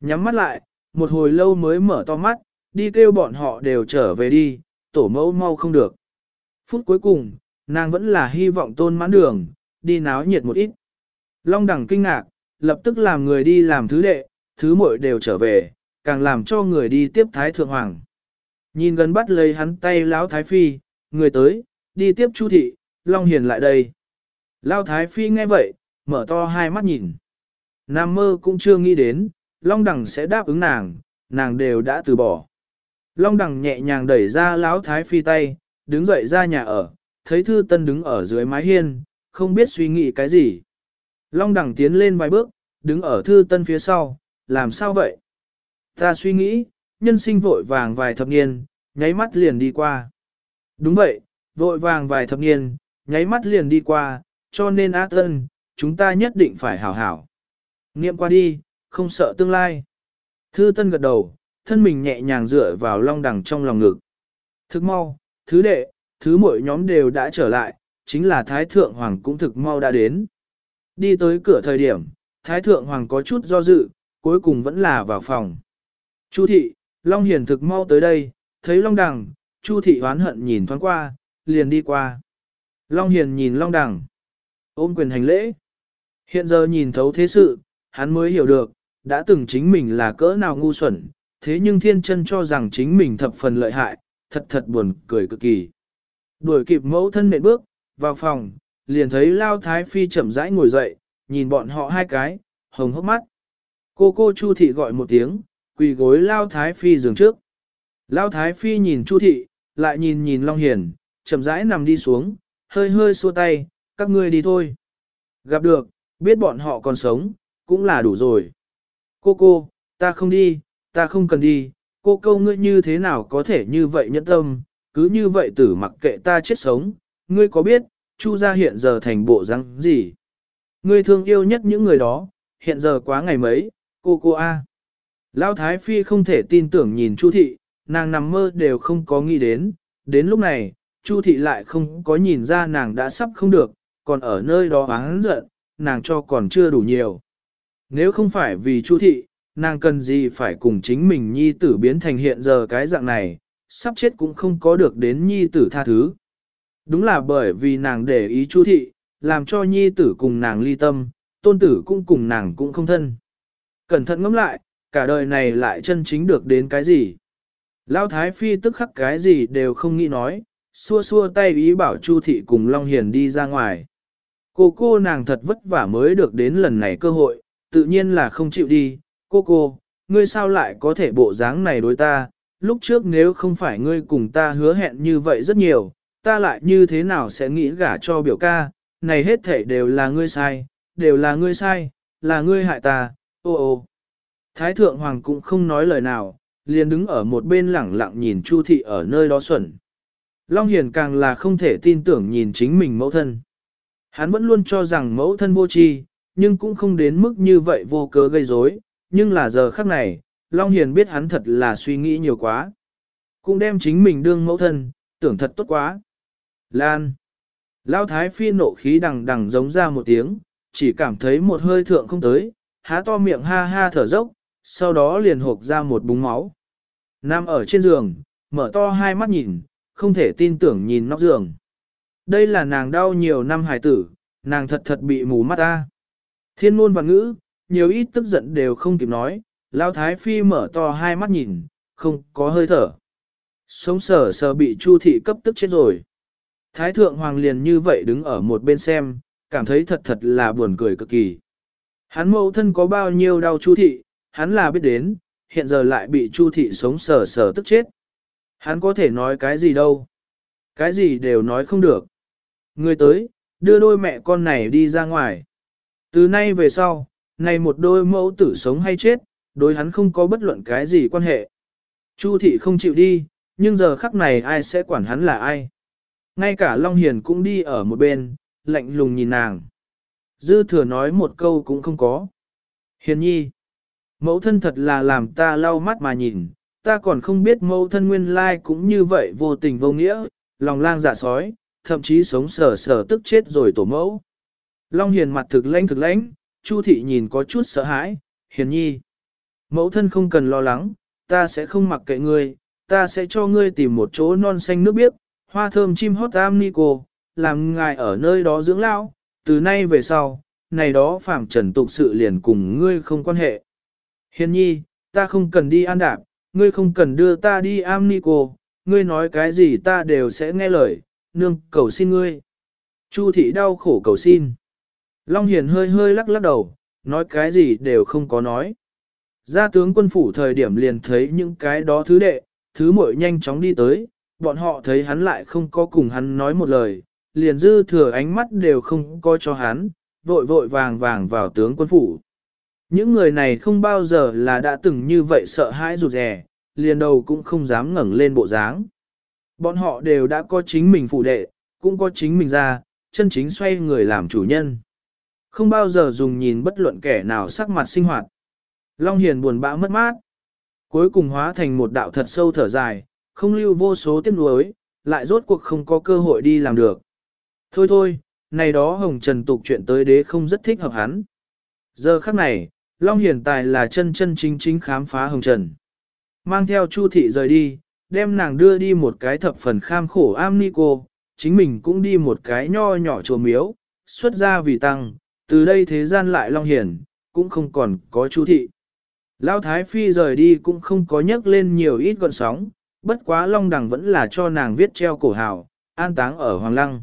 Nhắm mắt lại, một hồi lâu mới mở to mắt, đi kêu bọn họ đều trở về đi, tổ mẫu mau không được. Phút cuối cùng, nàng vẫn là hy vọng tôn mãn đường, đi náo nhiệt một ít. Long đẳng kinh ngạc, lập tức làm người đi làm thứ đệ, thứ muội đều trở về, càng làm cho người đi tiếp thái thượng hoàng. Nhìn gần bắt lấy hắn tay lão thái phi, người tới, đi tiếp chu thị, Long Hiền lại đây. Lão thái phi nghe vậy, mở to hai mắt nhìn. Nam mơ cũng chưa nghĩ đến, Long Đằng sẽ đáp ứng nàng, nàng đều đã từ bỏ. Long Đằng nhẹ nhàng đẩy ra lão thái phi tay, đứng dậy ra nhà ở, thấy Thư Tân đứng ở dưới mái hiên, không biết suy nghĩ cái gì. Long Đằng tiến lên vài bước, đứng ở Thư Tân phía sau, làm sao vậy? Ta suy nghĩ, nhân sinh vội vàng vài thập niên, nháy mắt liền đi qua. Đúng vậy, vội vàng vài thập niên, nháy mắt liền đi qua, cho nên Á Tân, chúng ta nhất định phải hảo hảo. Niệm qua đi, không sợ tương lai. Thư Tân gật đầu, thân mình nhẹ nhàng dựa vào long đằng trong lòng ngực. Thức mau, thứ đệ, thứ mỗi nhóm đều đã trở lại, chính là Thái Thượng Hoàng cũng thực mau đã đến. Đi tới cửa thời điểm, Thái Thượng Hoàng có chút do dự, cuối cùng vẫn là vào phòng. Chu thị, Long Hiền thực mau tới đây, thấy Long Đằng, Chu thị hoán hận nhìn thoáng qua, liền đi qua. Long Hiền nhìn Long Đằng, ôm quyền hành lễ. Hiện giờ nhìn thấu thế sự, hắn mới hiểu được, đã từng chính mình là cỡ nào ngu xuẩn, thế nhưng thiên chân cho rằng chính mình thập phần lợi hại, thật thật buồn cười cực kỳ. Đuổi kịp mẫu thân nện bước, vào phòng, liền thấy Lao Thái Phi chậm rãi ngồi dậy, nhìn bọn họ hai cái, hồng hốc mắt. Cô cô Chu thị gọi một tiếng, quỳ gối Lao Thái Phi giường trước. Lao Thái Phi nhìn Chu thị, lại nhìn nhìn Long Hiền, chậm rãi nằm đi xuống, hơi hơi xua tay, các ngươi đi thôi. Gặp được, biết bọn họ còn sống, cũng là đủ rồi. Cô cô, ta không đi, ta không cần đi, cô câu ngươi như thế nào có thể như vậy nhẫn tâm, cứ như vậy tử mặc kệ ta chết sống, ngươi có biết, Chu gia hiện giờ thành bộ răng gì? Ngươi thương yêu nhất những người đó, hiện giờ quá ngày mấy, cô cô A. Lão Thái Phi không thể tin tưởng nhìn Chu thị, nàng nằm mơ đều không có nghĩ đến, đến lúc này, Chu thị lại không có nhìn ra nàng đã sắp không được, còn ở nơi đó oán giận, nàng cho còn chưa đủ nhiều. Nếu không phải vì Chu thị, nàng cần gì phải cùng chính mình nhi tử biến thành hiện giờ cái dạng này, sắp chết cũng không có được đến nhi tử tha thứ. Đúng là bởi vì nàng để ý Chu thị, làm cho nhi tử cùng nàng ly tâm, tôn tử cũng cùng nàng cũng không thân. Cẩn thận ngẫm lại, cả đời này lại chân chính được đến cái gì? Lão Thái Phi tức khắc cái gì đều không nghĩ nói, xua xua tay ý bảo Chu Thị cùng Long Hiền đi ra ngoài. Cô cô nàng thật vất vả mới được đến lần này cơ hội, tự nhiên là không chịu đi. Cô cô, ngươi sao lại có thể bộ dáng này đối ta, lúc trước nếu không phải ngươi cùng ta hứa hẹn như vậy rất nhiều, ta lại như thế nào sẽ nghĩ gả cho biểu ca, này hết thể đều là ngươi sai, đều là ngươi sai, là ngươi hại ta, ô ô. Thái thượng hoàng cũng không nói lời nào, liền đứng ở một bên lẳng lặng nhìn Chu thị ở nơi đó xuẩn. Long Hiền càng là không thể tin tưởng nhìn chính mình mẫu thân. Hắn vẫn luôn cho rằng mẫu thân vô tri, nhưng cũng không đến mức như vậy vô cớ gây rối. nhưng là giờ khắc này, Long Hiền biết hắn thật là suy nghĩ nhiều quá. Cũng đem chính mình đương mẫu thân, tưởng thật tốt quá. Lan. Lao Thái Phi nộ khí đằng đằng giống ra một tiếng, chỉ cảm thấy một hơi thượng không tới, há to miệng ha ha thở dốc, sau đó liền hộp ra một búng máu. Nam ở trên giường, mở to hai mắt nhìn, không thể tin tưởng nhìn nóc giường. Đây là nàng đau nhiều năm hài tử, nàng thật thật bị mù mắt ta. Thiên môn và ngữ, nhiều ít tức giận đều không kịp nói, Lao Thái Phi mở to hai mắt nhìn, không có hơi thở. Sống sở sờ bị Chu thị cấp tức chết rồi. Thái thượng hoàng liền như vậy đứng ở một bên xem, cảm thấy thật thật là buồn cười cực kỳ. Hắn mẫu thân có bao nhiêu đau Chu thị, hắn là biết đến, hiện giờ lại bị Chu thị sống sờ sờ tức chết. Hắn có thể nói cái gì đâu. Cái gì đều nói không được. Người tới, đưa đôi mẹ con này đi ra ngoài. Từ nay về sau, này một đôi mẫu tử sống hay chết, đối hắn không có bất luận cái gì quan hệ. Chu thị không chịu đi, nhưng giờ khắc này ai sẽ quản hắn là ai. Ngay cả Long Hiền cũng đi ở một bên, lạnh lùng nhìn nàng. Dư thừa nói một câu cũng không có. Hiền nhi, mẫu thân thật là làm ta lau mắt mà nhìn, ta còn không biết mẫu thân nguyên lai cũng như vậy vô tình vô nghĩa, lòng lang dạ sói, thậm chí sống sờ sờ tức chết rồi tổ mẫu. Long Hiền mặt thực lãnh thực lãnh, Chu thị nhìn có chút sợ hãi, Hiền nhi. Mẫu thân không cần lo lắng, ta sẽ không mặc kệ ngươi, ta sẽ cho ngươi tìm một chỗ non xanh nước biếc, hoa thơm chim hót am ni cô, làm ngài ở nơi đó dưỡng lão, từ nay về sau, này đó phạm trần tục sự liền cùng ngươi không quan hệ. Hiền nhi, ta không cần đi an đạp, ngươi không cần đưa ta đi am ni cô, ngươi nói cái gì ta đều sẽ nghe lời, nương cầu xin ngươi. Chu thị đau khổ cầu xin. Long Hiền hơi hơi lắc lắc đầu, nói cái gì đều không có nói. Gia tướng quân phủ thời điểm liền thấy những cái đó thứ đệ, thứ muội nhanh chóng đi tới, bọn họ thấy hắn lại không có cùng hắn nói một lời, liền dư thừa ánh mắt đều không có cho hắn, vội vội vàng vàng vào tướng quân phủ. Những người này không bao giờ là đã từng như vậy sợ hãi rụt rè, liền đầu cũng không dám ngẩng lên bộ dáng. Bọn họ đều đã có chính mình phụ đệ, cũng có chính mình ra, chân chính xoay người làm chủ nhân. Không bao giờ dùng nhìn bất luận kẻ nào sắc mặt sinh hoạt. Long Hiền buồn bã mất mát. Cuối cùng hóa thành một đạo thật sâu thở dài, không lưu vô số tiếc nuối, lại rốt cuộc không có cơ hội đi làm được. Thôi thôi, này đó hồng trần tục chuyện tới đế không rất thích hợp hắn. Giờ khắc này, Long Hiền Tài là chân chân chính chính khám phá hồng trần. Mang theo Chu thị rời đi, đem nàng đưa đi một cái thập phần kham khổ am ni cô, chính mình cũng đi một cái nho nhỏ chùa miếu, xuất ra vì tăng, từ đây thế gian lại Long Hiền, cũng không còn có Chu thị. Lão Thái Phi rời đi cũng không có nhắc lên nhiều ít gọn sóng, bất quá Long Đằng vẫn là cho nàng viết treo cổ hào, an táng ở Hoàng Lăng.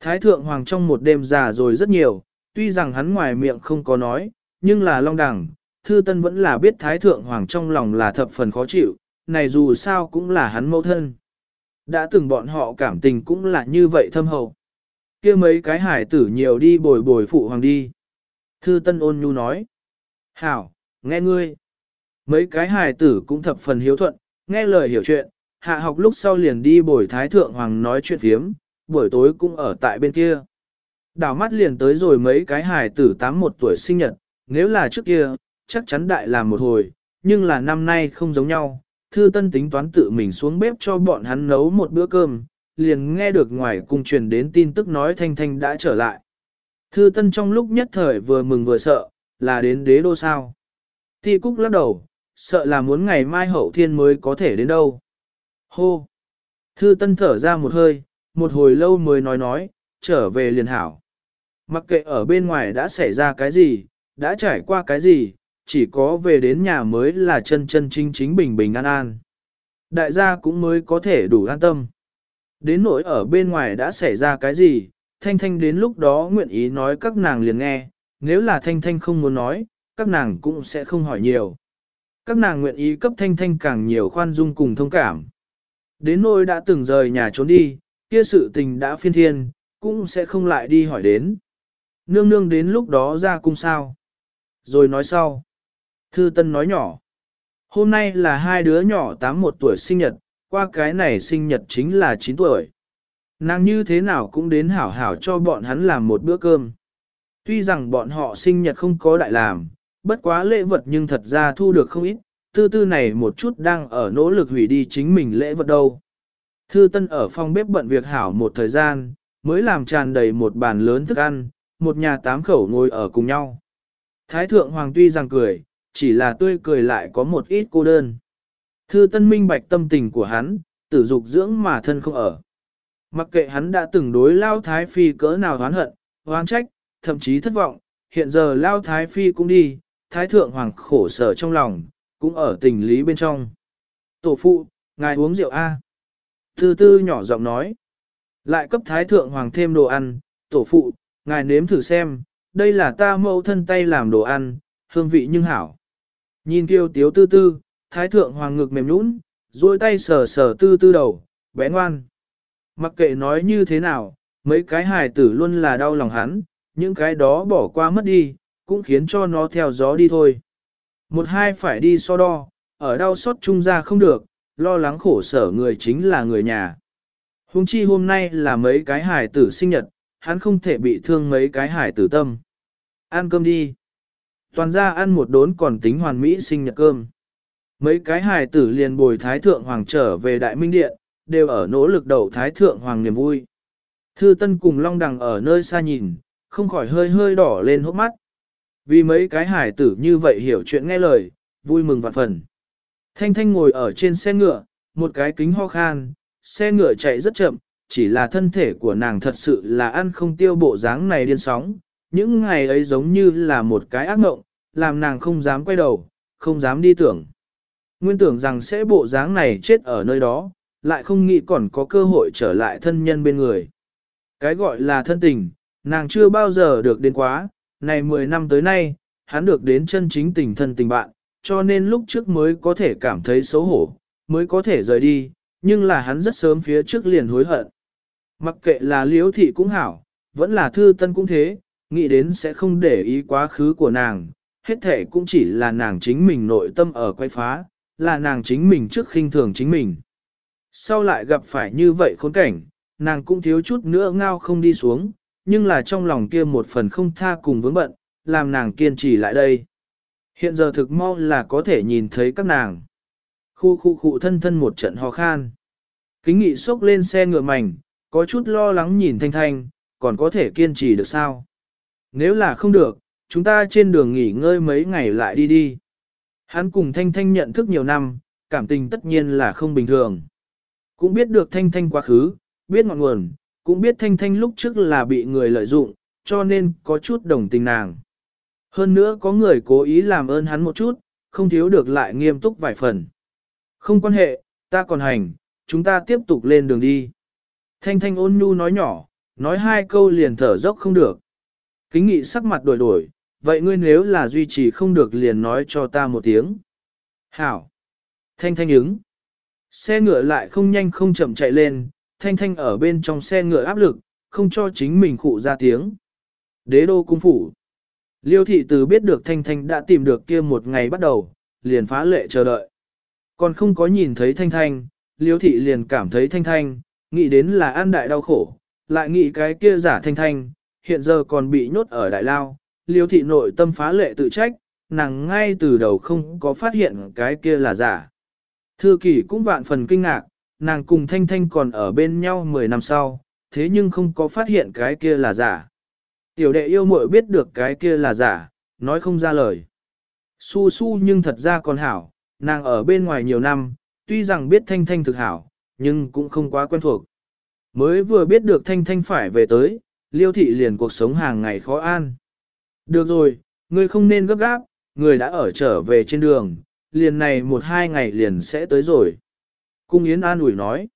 Thái Thượng Hoàng trong một đêm già rồi rất nhiều, tuy rằng hắn ngoài miệng không có nói, nhưng là Long Đằng, Thư Tân vẫn là biết Thái Thượng Hoàng trong lòng là thập phần khó chịu, này dù sao cũng là hắn mẫu thân. Đã từng bọn họ cảm tình cũng là như vậy thâm hậu. kia mấy cái hải tử nhiều đi bồi bồi phụ hoàng đi. Thư Tân ôn nhu nói. Hảo, nghe ngươi. Mấy cái hài tử cũng thập phần hiếu thuận, nghe lời hiểu chuyện, hạ học lúc sau liền đi bồi thái thượng hoàng nói chuyện phiếm, buổi tối cũng ở tại bên kia. Đảo mắt liền tới rồi mấy cái hài tử tám một tuổi sinh nhật, nếu là trước kia, chắc chắn đại làm một hồi, nhưng là năm nay không giống nhau. Thư Tân tính toán tự mình xuống bếp cho bọn hắn nấu một bữa cơm, liền nghe được ngoài cung truyền đến tin tức nói Thanh Thanh đã trở lại. Thư Tân trong lúc nhất thời vừa mừng vừa sợ, là đến đế đô sao. Ti Cúc lắc đầu, sợ là muốn ngày mai hậu thiên mới có thể đến đâu. Hô! Thư Tân thở ra một hơi, một hồi lâu mới nói nói, trở về liền hảo. Mặc kệ ở bên ngoài đã xảy ra cái gì, đã trải qua cái gì, chỉ có về đến nhà mới là chân chân chính chính bình bình an an. Đại gia cũng mới có thể đủ an tâm. Đến nỗi ở bên ngoài đã xảy ra cái gì, Thanh Thanh đến lúc đó nguyện ý nói các nàng liền nghe, nếu là Thanh Thanh không muốn nói, các nàng cũng sẽ không hỏi nhiều. Các nàng nguyện ý cấp Thanh Thanh càng nhiều khoan dung cùng thông cảm. Đến nỗi đã từng rời nhà trốn đi, kia sự tình đã phiên thiên, cũng sẽ không lại đi hỏi đến. Nương nương đến lúc đó ra cung sao. Rồi nói sau. Thư Tân nói nhỏ. Hôm nay là hai đứa nhỏ tám một tuổi sinh nhật, qua cái này sinh nhật chính là 9 tuổi. Nàng như thế nào cũng đến hảo hảo cho bọn hắn làm một bữa cơm. Tuy rằng bọn họ sinh nhật không có đại làm, bất quá lễ vật nhưng thật ra thu được không ít, tư tư này một chút đang ở nỗ lực hủy đi chính mình lễ vật đâu. Thư Tân ở phòng bếp bận việc hảo một thời gian, mới làm tràn đầy một bàn lớn thức ăn, một nhà tám khẩu ngồi ở cùng nhau. Thái thượng hoàng tuy rằng cười, chỉ là tươi cười lại có một ít cô đơn. Thư Tân minh bạch tâm tình của hắn, tử dục dưỡng mà thân không ở. Mặc kệ hắn đã từng đối Lao Thái Phi cỡ nào oán hận, oán trách, thậm chí thất vọng, hiện giờ Lao Thái Phi cũng đi, Thái Thượng Hoàng khổ sở trong lòng, cũng ở tình lý bên trong. Tổ phụ, ngài uống rượu A. Tư tư nhỏ giọng nói. Lại cấp Thái Thượng Hoàng thêm đồ ăn, tổ phụ, ngài nếm thử xem, đây là ta mẫu thân tay làm đồ ăn, hương vị nhưng hảo. Nhìn kiêu tiếu tư tư, Thái Thượng Hoàng ngực mềm nhũn, duỗi tay sờ sờ tư tư đầu, bé ngoan. Mặc kệ nói như thế nào, mấy cái hài tử luôn là đau lòng hắn, những cái đó bỏ qua mất đi, cũng khiến cho nó theo gió đi thôi. Một hai phải đi so đo, ở đau xót chung ra không được, lo lắng khổ sở người chính là người nhà. Hùng chi hôm nay là mấy cái hải tử sinh nhật, hắn không thể bị thương mấy cái hải tử tâm. Ăn cơm đi. Toàn ra ăn một đốn còn tính hoàn mỹ sinh nhật cơm. Mấy cái hải tử liền bồi thái thượng hoàng trở về đại minh điện, đều ở nỗ lực đậu thái thượng hoàng niềm vui. Thư Tân cùng Long Đằng ở nơi xa nhìn, không khỏi hơi hơi đỏ lên hốc mắt. Vì mấy cái hải tử như vậy hiểu chuyện nghe lời, vui mừng vạn phần. Thanh Thanh ngồi ở trên xe ngựa, một cái kính ho khan, xe ngựa chạy rất chậm, chỉ là thân thể của nàng thật sự là ăn không tiêu bộ dáng này điên sóng. Những ngày ấy giống như là một cái ác mộng, làm nàng không dám quay đầu, không dám đi tưởng. Nguyên tưởng rằng sẽ bộ dáng này chết ở nơi đó, lại không nghĩ còn có cơ hội trở lại thân nhân bên người. Cái gọi là thân tình, nàng chưa bao giờ được đến quá, này 10 năm tới nay, hắn được đến chân chính tình thân tình bạn, cho nên lúc trước mới có thể cảm thấy xấu hổ, mới có thể rời đi, nhưng là hắn rất sớm phía trước liền hối hận. Mặc kệ là liễu thị cũng hảo, vẫn là thư tân cũng thế, nghĩ đến sẽ không để ý quá khứ của nàng, hết thể cũng chỉ là nàng chính mình nội tâm ở quay phá, là nàng chính mình trước khinh thường chính mình. Sau lại gặp phải như vậy khốn cảnh, nàng cũng thiếu chút nữa ngao không đi xuống, nhưng là trong lòng kia một phần không tha cùng vướng bận, làm nàng kiên trì lại đây. Hiện giờ thực mau là có thể nhìn thấy các nàng. Khu khu khu thân thân một trận ho khan. Kính nghị xốc lên xe ngựa mảnh, có chút lo lắng nhìn Thanh Thanh, còn có thể kiên trì được sao? Nếu là không được, chúng ta trên đường nghỉ ngơi mấy ngày lại đi đi. Hắn cùng Thanh Thanh nhận thức nhiều năm, cảm tình tất nhiên là không bình thường. Cũng biết được Thanh Thanh quá khứ, biết ngọn nguồn, cũng biết Thanh Thanh lúc trước là bị người lợi dụng, cho nên có chút đồng tình nàng. Hơn nữa có người cố ý làm ơn hắn một chút, không thiếu được lại nghiêm túc vài phần. Không quan hệ, ta còn hành, chúng ta tiếp tục lên đường đi. Thanh Thanh ôn nhu nói nhỏ, nói hai câu liền thở dốc không được. Kính nghị sắc mặt đổi đổi, vậy ngươi nếu là duy trì không được liền nói cho ta một tiếng. Hảo. Thanh Thanh ứng. Xe ngựa lại không nhanh không chậm chạy lên, thanh thanh ở bên trong xe ngựa áp lực, không cho chính mình khụ ra tiếng. Đế đô cung phủ. Liêu thị từ biết được thanh thanh đã tìm được kia một ngày bắt đầu, liền phá lệ chờ đợi. Còn không có nhìn thấy thanh thanh, liêu thị liền cảm thấy thanh thanh, nghĩ đến là an đại đau khổ, lại nghĩ cái kia giả thanh thanh, hiện giờ còn bị nhốt ở đại lao. Liêu thị nội tâm phá lệ tự trách, nàng ngay từ đầu không có phát hiện cái kia là giả. Thư kỷ cũng vạn phần kinh ngạc, nàng cùng Thanh Thanh còn ở bên nhau 10 năm sau, thế nhưng không có phát hiện cái kia là giả. Tiểu đệ yêu muội biết được cái kia là giả, nói không ra lời. Su su nhưng thật ra còn hảo, nàng ở bên ngoài nhiều năm, tuy rằng biết Thanh Thanh thực hảo, nhưng cũng không quá quen thuộc. Mới vừa biết được Thanh Thanh phải về tới, liêu thị liền cuộc sống hàng ngày khó an. Được rồi, người không nên gấp gáp, người đã ở trở về trên đường, liền này một hai ngày liền sẽ tới rồi. Cung Yến an ủi nói.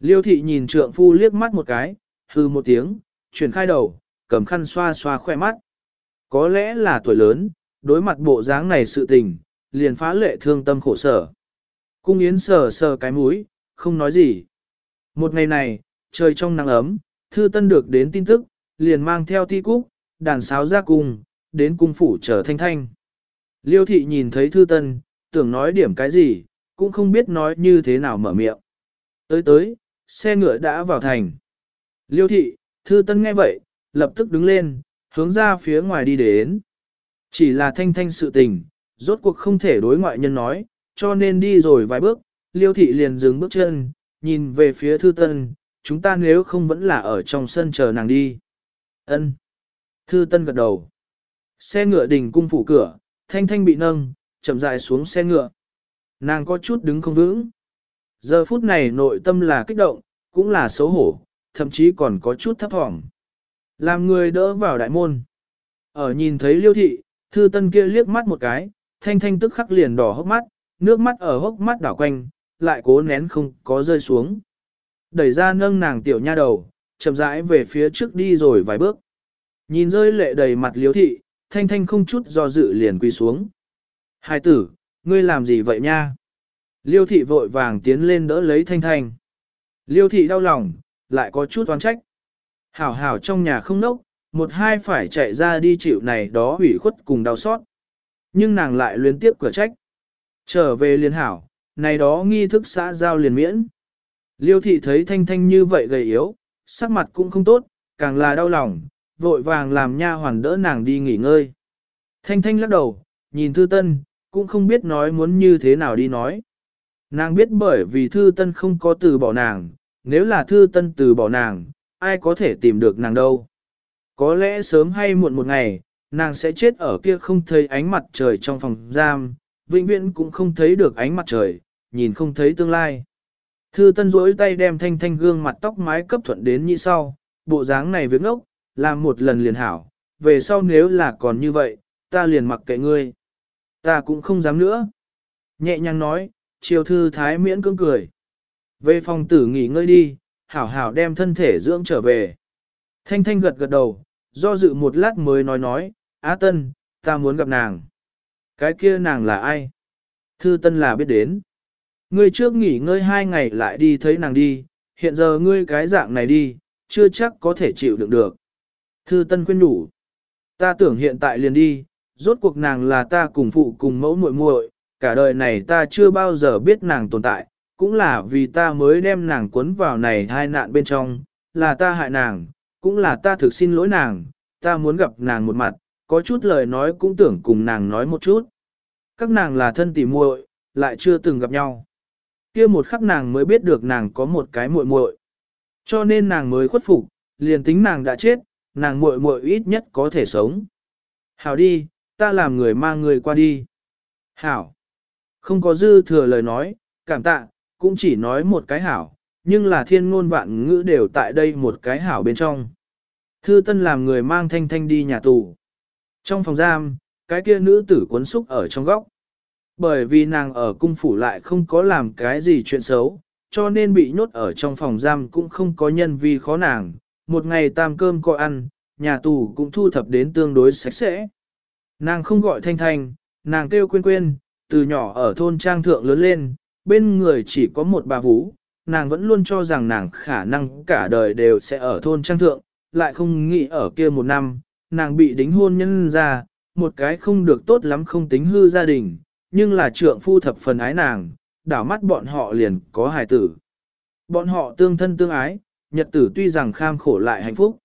Liêu thị nhìn trượng phu liếc mắt một cái, hư một tiếng, chuyển khai đầu, cầm khăn xoa xoa khoe mắt. Có lẽ là tuổi lớn, đối mặt bộ dáng này sự tình, liền phá lệ thương tâm khổ sở. Cung Yến sờ sờ cái mũi, không nói gì. Một ngày này, trời trong nắng ấm, Thư Tân được đến tin tức, liền mang theo thi cúc, đàn sáo ra cung, đến cung phủ chờ thanh thanh. Liêu thị nhìn thấy Thư Tân, tưởng nói điểm cái gì, cũng không biết nói như thế nào mở miệng. Tới tới, xe ngựa đã vào thành. Liêu thị, Thư Tân nghe vậy, lập tức đứng lên, hướng ra phía ngoài đi đến. Chỉ là thanh thanh sự tình, rốt cuộc không thể đối ngoại nhân nói, cho nên đi rồi vài bước, liêu thị liền dừng bước chân, nhìn về phía thư tân, chúng ta nếu không vẫn là ở trong sân chờ nàng đi. ân Thư tân gật đầu. Xe ngựa đình cung phủ cửa, thanh thanh bị nâng, chậm rãi xuống xe ngựa. Nàng có chút đứng không vững. Giờ phút này nội tâm là kích động, cũng là xấu hổ, thậm chí còn có chút thấp thỏm. Làm người đỡ vào đại môn. Ở nhìn thấy liêu thị, thư tân kia liếc mắt một cái, thanh thanh tức khắc liền đỏ hốc mắt, nước mắt ở hốc mắt đảo quanh, lại cố nén không có rơi xuống. Đẩy ra nâng nàng tiểu nha đầu, chậm rãi về phía trước đi rồi vài bước. Nhìn rơi lệ đầy mặt liếu thị, thanh thanh không chút do dự liền quỳ xuống. Hai tử, ngươi làm gì vậy nha? Liêu thị vội vàng tiến lên đỡ lấy thanh thanh. Liêu thị đau lòng, lại có chút oán trách. Hảo hảo trong nhà không nốc, một hai phải chạy ra đi chịu này đó hủy khuất cùng đau xót. Nhưng nàng lại luyến tiếp cửa trách. Trở về liền hảo, này đó nghi thức xã giao liền miễn. Liêu thị thấy thanh thanh như vậy gầy yếu, sắc mặt cũng không tốt, càng là đau lòng, vội vàng làm nha hoàn đỡ nàng đi nghỉ ngơi. Thanh thanh lắc đầu, nhìn thư tân, cũng không biết nói muốn như thế nào đi nói. Nàng biết bởi vì thư tân không có từ bỏ nàng, nếu là thư tân từ bỏ nàng, ai có thể tìm được nàng đâu. Có lẽ sớm hay muộn một ngày, nàng sẽ chết ở kia không thấy ánh mặt trời trong phòng giam, vĩnh viễn cũng không thấy được ánh mặt trời, nhìn không thấy tương lai. Thư tân rỗi tay đem thanh thanh gương mặt tóc mái cấp thuận đến như sau, bộ dáng này việc ngốc, làm một lần liền hảo, về sau nếu là còn như vậy, ta liền mặc kệ ngươi. Ta cũng không dám nữa. Nhẹ nhàng nói, chiều thư thái miễn cưỡng cười. Về phòng tử nghỉ ngơi đi, hảo hảo đem thân thể dưỡng trở về. Thanh thanh gật gật đầu, do dự một lát mới nói nói, Á Tân, ta muốn gặp nàng. Cái kia nàng là ai? Thư Tân là biết đến. Ngươi trước nghỉ ngơi hai ngày lại đi thấy nàng đi, hiện giờ ngươi cái dạng này đi, chưa chắc có thể chịu đựng được. Thư Tân khuyên đủ. Ta tưởng hiện tại liền đi, rốt cuộc nàng là ta cùng phụ cùng mẫu muội muội, cả đời này ta chưa bao giờ biết nàng tồn tại, cũng là vì ta mới đem nàng cuốn vào này hai nạn bên trong, là ta hại nàng, cũng là ta thực xin lỗi nàng, ta muốn gặp nàng một mặt, có chút lời nói cũng tưởng cùng nàng nói một chút. Các nàng là thân tỉ muội, lại chưa từng gặp nhau. kia một khắc nàng mới biết được nàng có một cái muội muội. Cho nên nàng mới khuất phục, liền tính nàng đã chết, nàng muội muội ít nhất có thể sống. Hảo đi, ta làm người mang người qua đi. Hảo. Không có dư thừa lời nói, cảm tạ, cũng chỉ nói một cái hảo, nhưng là thiên ngôn vạn ngữ đều tại đây một cái hảo bên trong. Thư Tân làm người mang Thanh Thanh đi nhà tù. Trong phòng giam, cái kia nữ tử cuốn xúc ở trong góc. Bởi vì nàng ở cung phủ lại không có làm cái gì chuyện xấu, cho nên bị nhốt ở trong phòng giam cũng không có nhân vi khó nàng. Một ngày tam cơm có ăn, nhà tù cũng thu thập đến tương đối sạch sẽ. Nàng không gọi Thanh Thanh, nàng kêu quên quên, từ nhỏ ở thôn trang thượng lớn lên, bên người chỉ có một bà vũ, nàng vẫn luôn cho rằng nàng khả năng cả đời đều sẽ ở thôn trang thượng, lại không nghĩ ở kia một năm, nàng bị đính hôn nhân ra, một cái không được tốt lắm không tính hư gia đình, nhưng là trượng phu thập phần ái nàng, đảo mắt bọn họ liền có hài tử. Bọn họ tương thân tương ái, nhật tử tuy rằng kham khổ lại hạnh phúc.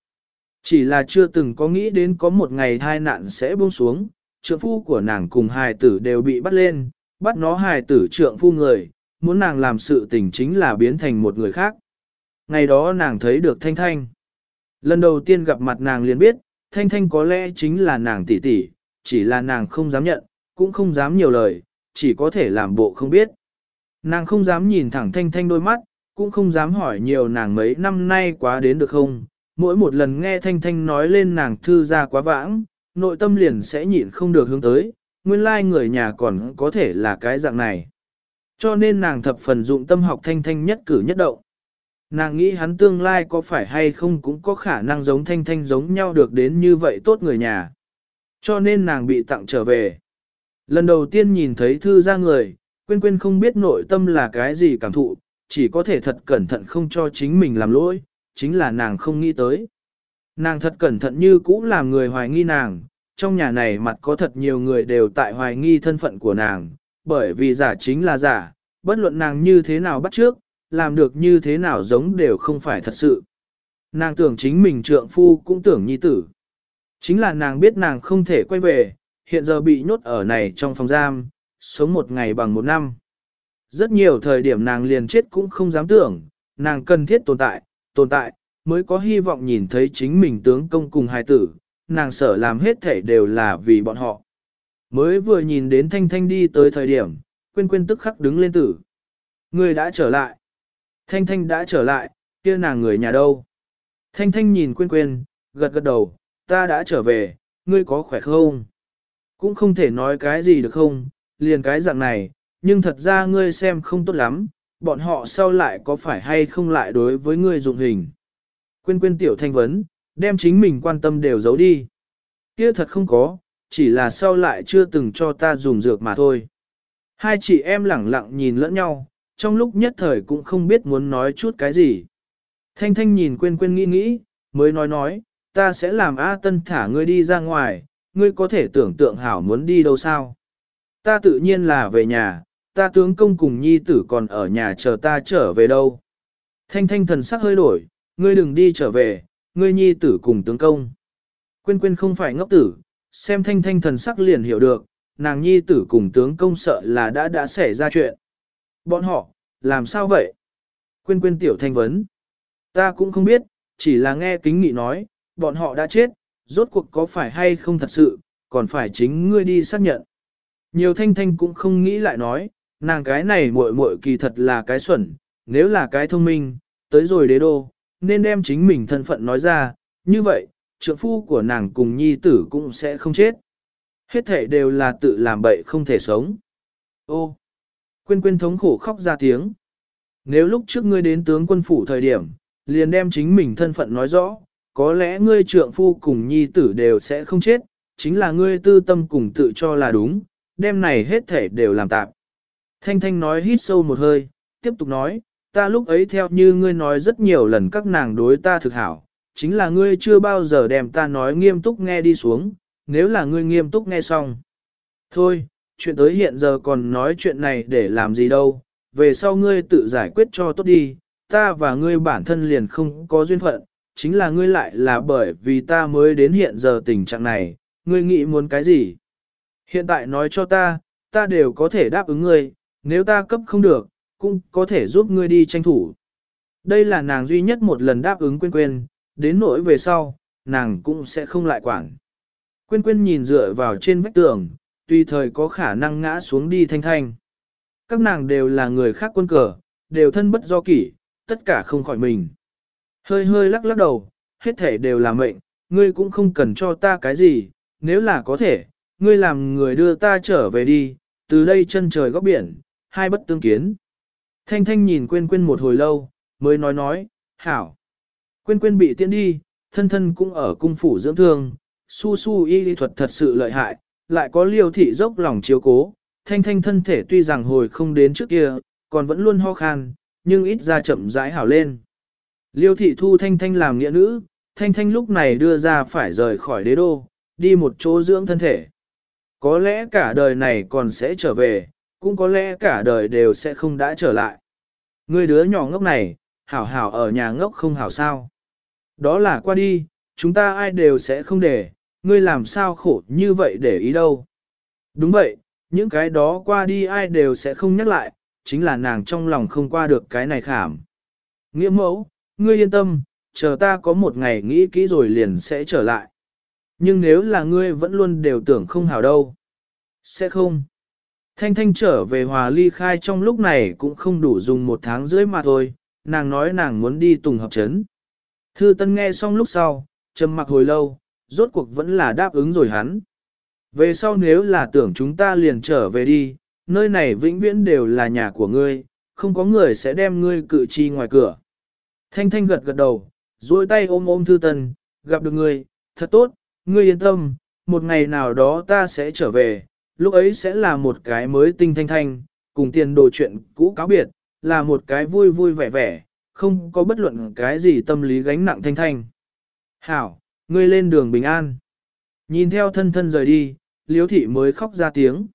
Chỉ là chưa từng có nghĩ đến có một ngày thai nạn sẽ buông xuống, trượng phu của nàng cùng hài tử đều bị bắt lên, bắt nó hài tử trượng phu người, muốn nàng làm sự tình chính là biến thành một người khác. Ngày đó nàng thấy được Thanh Thanh. Lần đầu tiên gặp mặt nàng liền biết, Thanh Thanh có lẽ chính là nàng tỷ tỷ, chỉ là nàng không dám nhận, cũng không dám nhiều lời, chỉ có thể làm bộ không biết. Nàng không dám nhìn thẳng Thanh Thanh đôi mắt, cũng không dám hỏi nhiều nàng mấy năm nay quá đến được không. Mỗi một lần nghe Thanh Thanh nói lên nàng thư ra quá vãng, nội tâm liền sẽ nhịn không được hướng tới, nguyên lai người nhà còn có thể là cái dạng này. Cho nên nàng thập phần dụng tâm học thanh thanh nhất cử nhất động. Nàng nghĩ hắn tương lai có phải hay không cũng có khả năng giống thanh thanh giống nhau được đến như vậy tốt người nhà. Cho nên nàng bị tặng trở về. Lần đầu tiên nhìn thấy thư ra người, quên quên không biết nội tâm là cái gì cảm thụ, chỉ có thể thật cẩn thận không cho chính mình làm lỗi, chính là nàng không nghĩ tới. Nàng thật cẩn thận như cũ làm người hoài nghi nàng, trong nhà này mặt có thật nhiều người đều tại hoài nghi thân phận của nàng, bởi vì giả chính là giả, bất luận nàng như thế nào bắt trước, làm được như thế nào giống đều không phải thật sự. Nàng tưởng chính mình trượng phu cũng tưởng nhi tử. Chính là nàng biết nàng không thể quay về, hiện giờ bị nhốt ở này trong phòng giam, sống một ngày bằng một năm. Rất nhiều thời điểm nàng liền chết cũng không dám tưởng, nàng cần thiết tồn tại, tồn tại, mới có hy vọng nhìn thấy chính mình tướng công cùng hài tử, nàng sợ làm hết thể đều là vì bọn họ. Mới vừa nhìn đến Thanh Thanh đi tới thời điểm, Quyên Quyên tức khắc đứng lên tử. Người đã trở lại. Thanh Thanh đã trở lại, kia nàng người nhà đâu? Thanh Thanh nhìn Quyên Quyên, gật gật đầu, ta đã trở về, ngươi có khỏe không? Cũng không thể nói cái gì được không, liền cái dạng này, nhưng thật ra ngươi xem không tốt lắm, bọn họ sau lại có phải hay không lại đối với ngươi dụng hình. Quên quên tiểu thanh vấn, đem chính mình quan tâm đều giấu đi. Kia thật không có, chỉ là sau lại chưa từng cho ta dùng dược mà thôi. Hai chị em lẳng lặng nhìn lẫn nhau, trong lúc nhất thời cũng không biết muốn nói chút cái gì. Thanh thanh nhìn quên quên nghĩ nghĩ, mới nói nói, ta sẽ làm A Tân thả ngươi đi ra ngoài, ngươi có thể tưởng tượng hảo muốn đi đâu sao. Ta tự nhiên là về nhà, ta tướng công cùng nhi tử còn ở nhà chờ ta trở về đâu. Thanh thanh thần sắc hơi đổi, ngươi đừng đi trở về, ngươi nhi tử cùng tướng công. Quên quên không phải ngốc tử, xem thanh thanh thần sắc liền hiểu được, nàng nhi tử cùng tướng công sợ là đã đã xảy ra chuyện. Bọn họ, làm sao vậy? Quên quên tiểu thanh vấn. Ta cũng không biết, chỉ là nghe kính nghị nói, bọn họ đã chết, rốt cuộc có phải hay không thật sự, còn phải chính ngươi đi xác nhận. Nhiều thanh thanh cũng không nghĩ lại nói, nàng cái này muội muội kỳ thật là cái xuẩn, nếu là cái thông minh, tới rồi đế đô, nên đem chính mình thân phận nói ra, như vậy, trượng phu của nàng cùng nhi tử cũng sẽ không chết. Hết thể đều là tự làm bậy không thể sống. Ô, quên quên thống khổ khóc ra tiếng. Nếu lúc trước ngươi đến tướng quân phủ thời điểm, liền đem chính mình thân phận nói rõ, có lẽ ngươi trượng phu cùng nhi tử đều sẽ không chết, chính là ngươi tư tâm cùng tự cho là đúng, đem này hết thể đều làm tạm. Thanh Thanh nói hít sâu một hơi, tiếp tục nói, ta lúc ấy theo như ngươi nói rất nhiều lần các nàng đối ta thực hảo, chính là ngươi chưa bao giờ đem ta nói nghiêm túc nghe đi xuống, nếu là ngươi nghiêm túc nghe xong. Thôi, chuyện tới hiện giờ còn nói chuyện này để làm gì đâu, về sau ngươi tự giải quyết cho tốt đi, ta và ngươi bản thân liền không có duyên phận, chính là ngươi lại là bởi vì ta mới đến hiện giờ tình trạng này, ngươi nghĩ muốn cái gì? Hiện tại nói cho ta, ta đều có thể đáp ứng ngươi, nếu ta cấp không được, cũng có thể giúp ngươi đi tranh thủ. Đây là nàng duy nhất một lần đáp ứng quên quên, đến nỗi về sau, nàng cũng sẽ không lại quản. Quên quên nhìn dựa vào trên vách tường, tùy thời có khả năng ngã xuống đi thanh thanh. Các nàng đều là người khác quân cờ, đều thân bất do kỷ, tất cả không khỏi mình. Hơi hơi lắc lắc đầu, hết thể đều là mệnh, ngươi cũng không cần cho ta cái gì, nếu là có thể, ngươi làm người đưa ta trở về đi, từ đây chân trời góc biển, hai bất tương kiến. Thanh Thanh nhìn quên quên một hồi lâu, mới nói nói, hảo. Quên quên bị tiễn đi, thân thân cũng ở cung phủ dưỡng thương, su su y lý thuật thật sự lợi hại, lại có liều thị dốc lòng chiếu cố. Thanh Thanh thân thể tuy rằng hồi không đến trước kia, còn vẫn luôn ho khan, nhưng ít ra chậm rãi hảo lên. Liêu thị thu Thanh Thanh làm nghĩa nữ, Thanh Thanh lúc này đưa ra phải rời khỏi đế đô, đi một chỗ dưỡng thân thể. Có lẽ cả đời này còn sẽ trở về, cũng có lẽ cả đời đều sẽ không đã trở lại. Người đứa nhỏ ngốc này, hảo hảo ở nhà ngốc không hảo sao. Đó là qua đi, chúng ta ai đều sẽ không để, ngươi làm sao khổ như vậy để ý đâu. Đúng vậy, những cái đó qua đi ai đều sẽ không nhắc lại, chính là nàng trong lòng không qua được cái này khảm. Nghĩa mẫu, ngươi yên tâm, chờ ta có một ngày nghĩ kỹ rồi liền sẽ trở lại. Nhưng nếu là ngươi vẫn luôn đều tưởng không hảo đâu. Sẽ không. Thanh Thanh trở về hòa ly khai trong lúc này cũng không đủ dùng một tháng rưỡi mà thôi, nàng nói nàng muốn đi tùng hợp chấn. Thư Tân nghe xong lúc sau, trầm mặc hồi lâu, rốt cuộc vẫn là đáp ứng rồi hắn. Về sau nếu là tưởng chúng ta liền trở về đi, nơi này vĩnh viễn đều là nhà của ngươi, không có người sẽ đem ngươi cự chi ngoài cửa. Thanh Thanh gật gật đầu, duỗi tay ôm ôm Thư Tân, gặp được ngươi, thật tốt, ngươi yên tâm, một ngày nào đó ta sẽ trở về, lúc ấy sẽ là một cái mới tinh thanh thanh, cùng tiền đồ chuyện cũ cáo biệt, là một cái vui vui vẻ vẻ, không có bất luận cái gì tâm lý gánh nặng thanh thanh. Hảo, ngươi lên đường bình an. Nhìn theo thân thân rời đi, liếu thị mới khóc ra tiếng.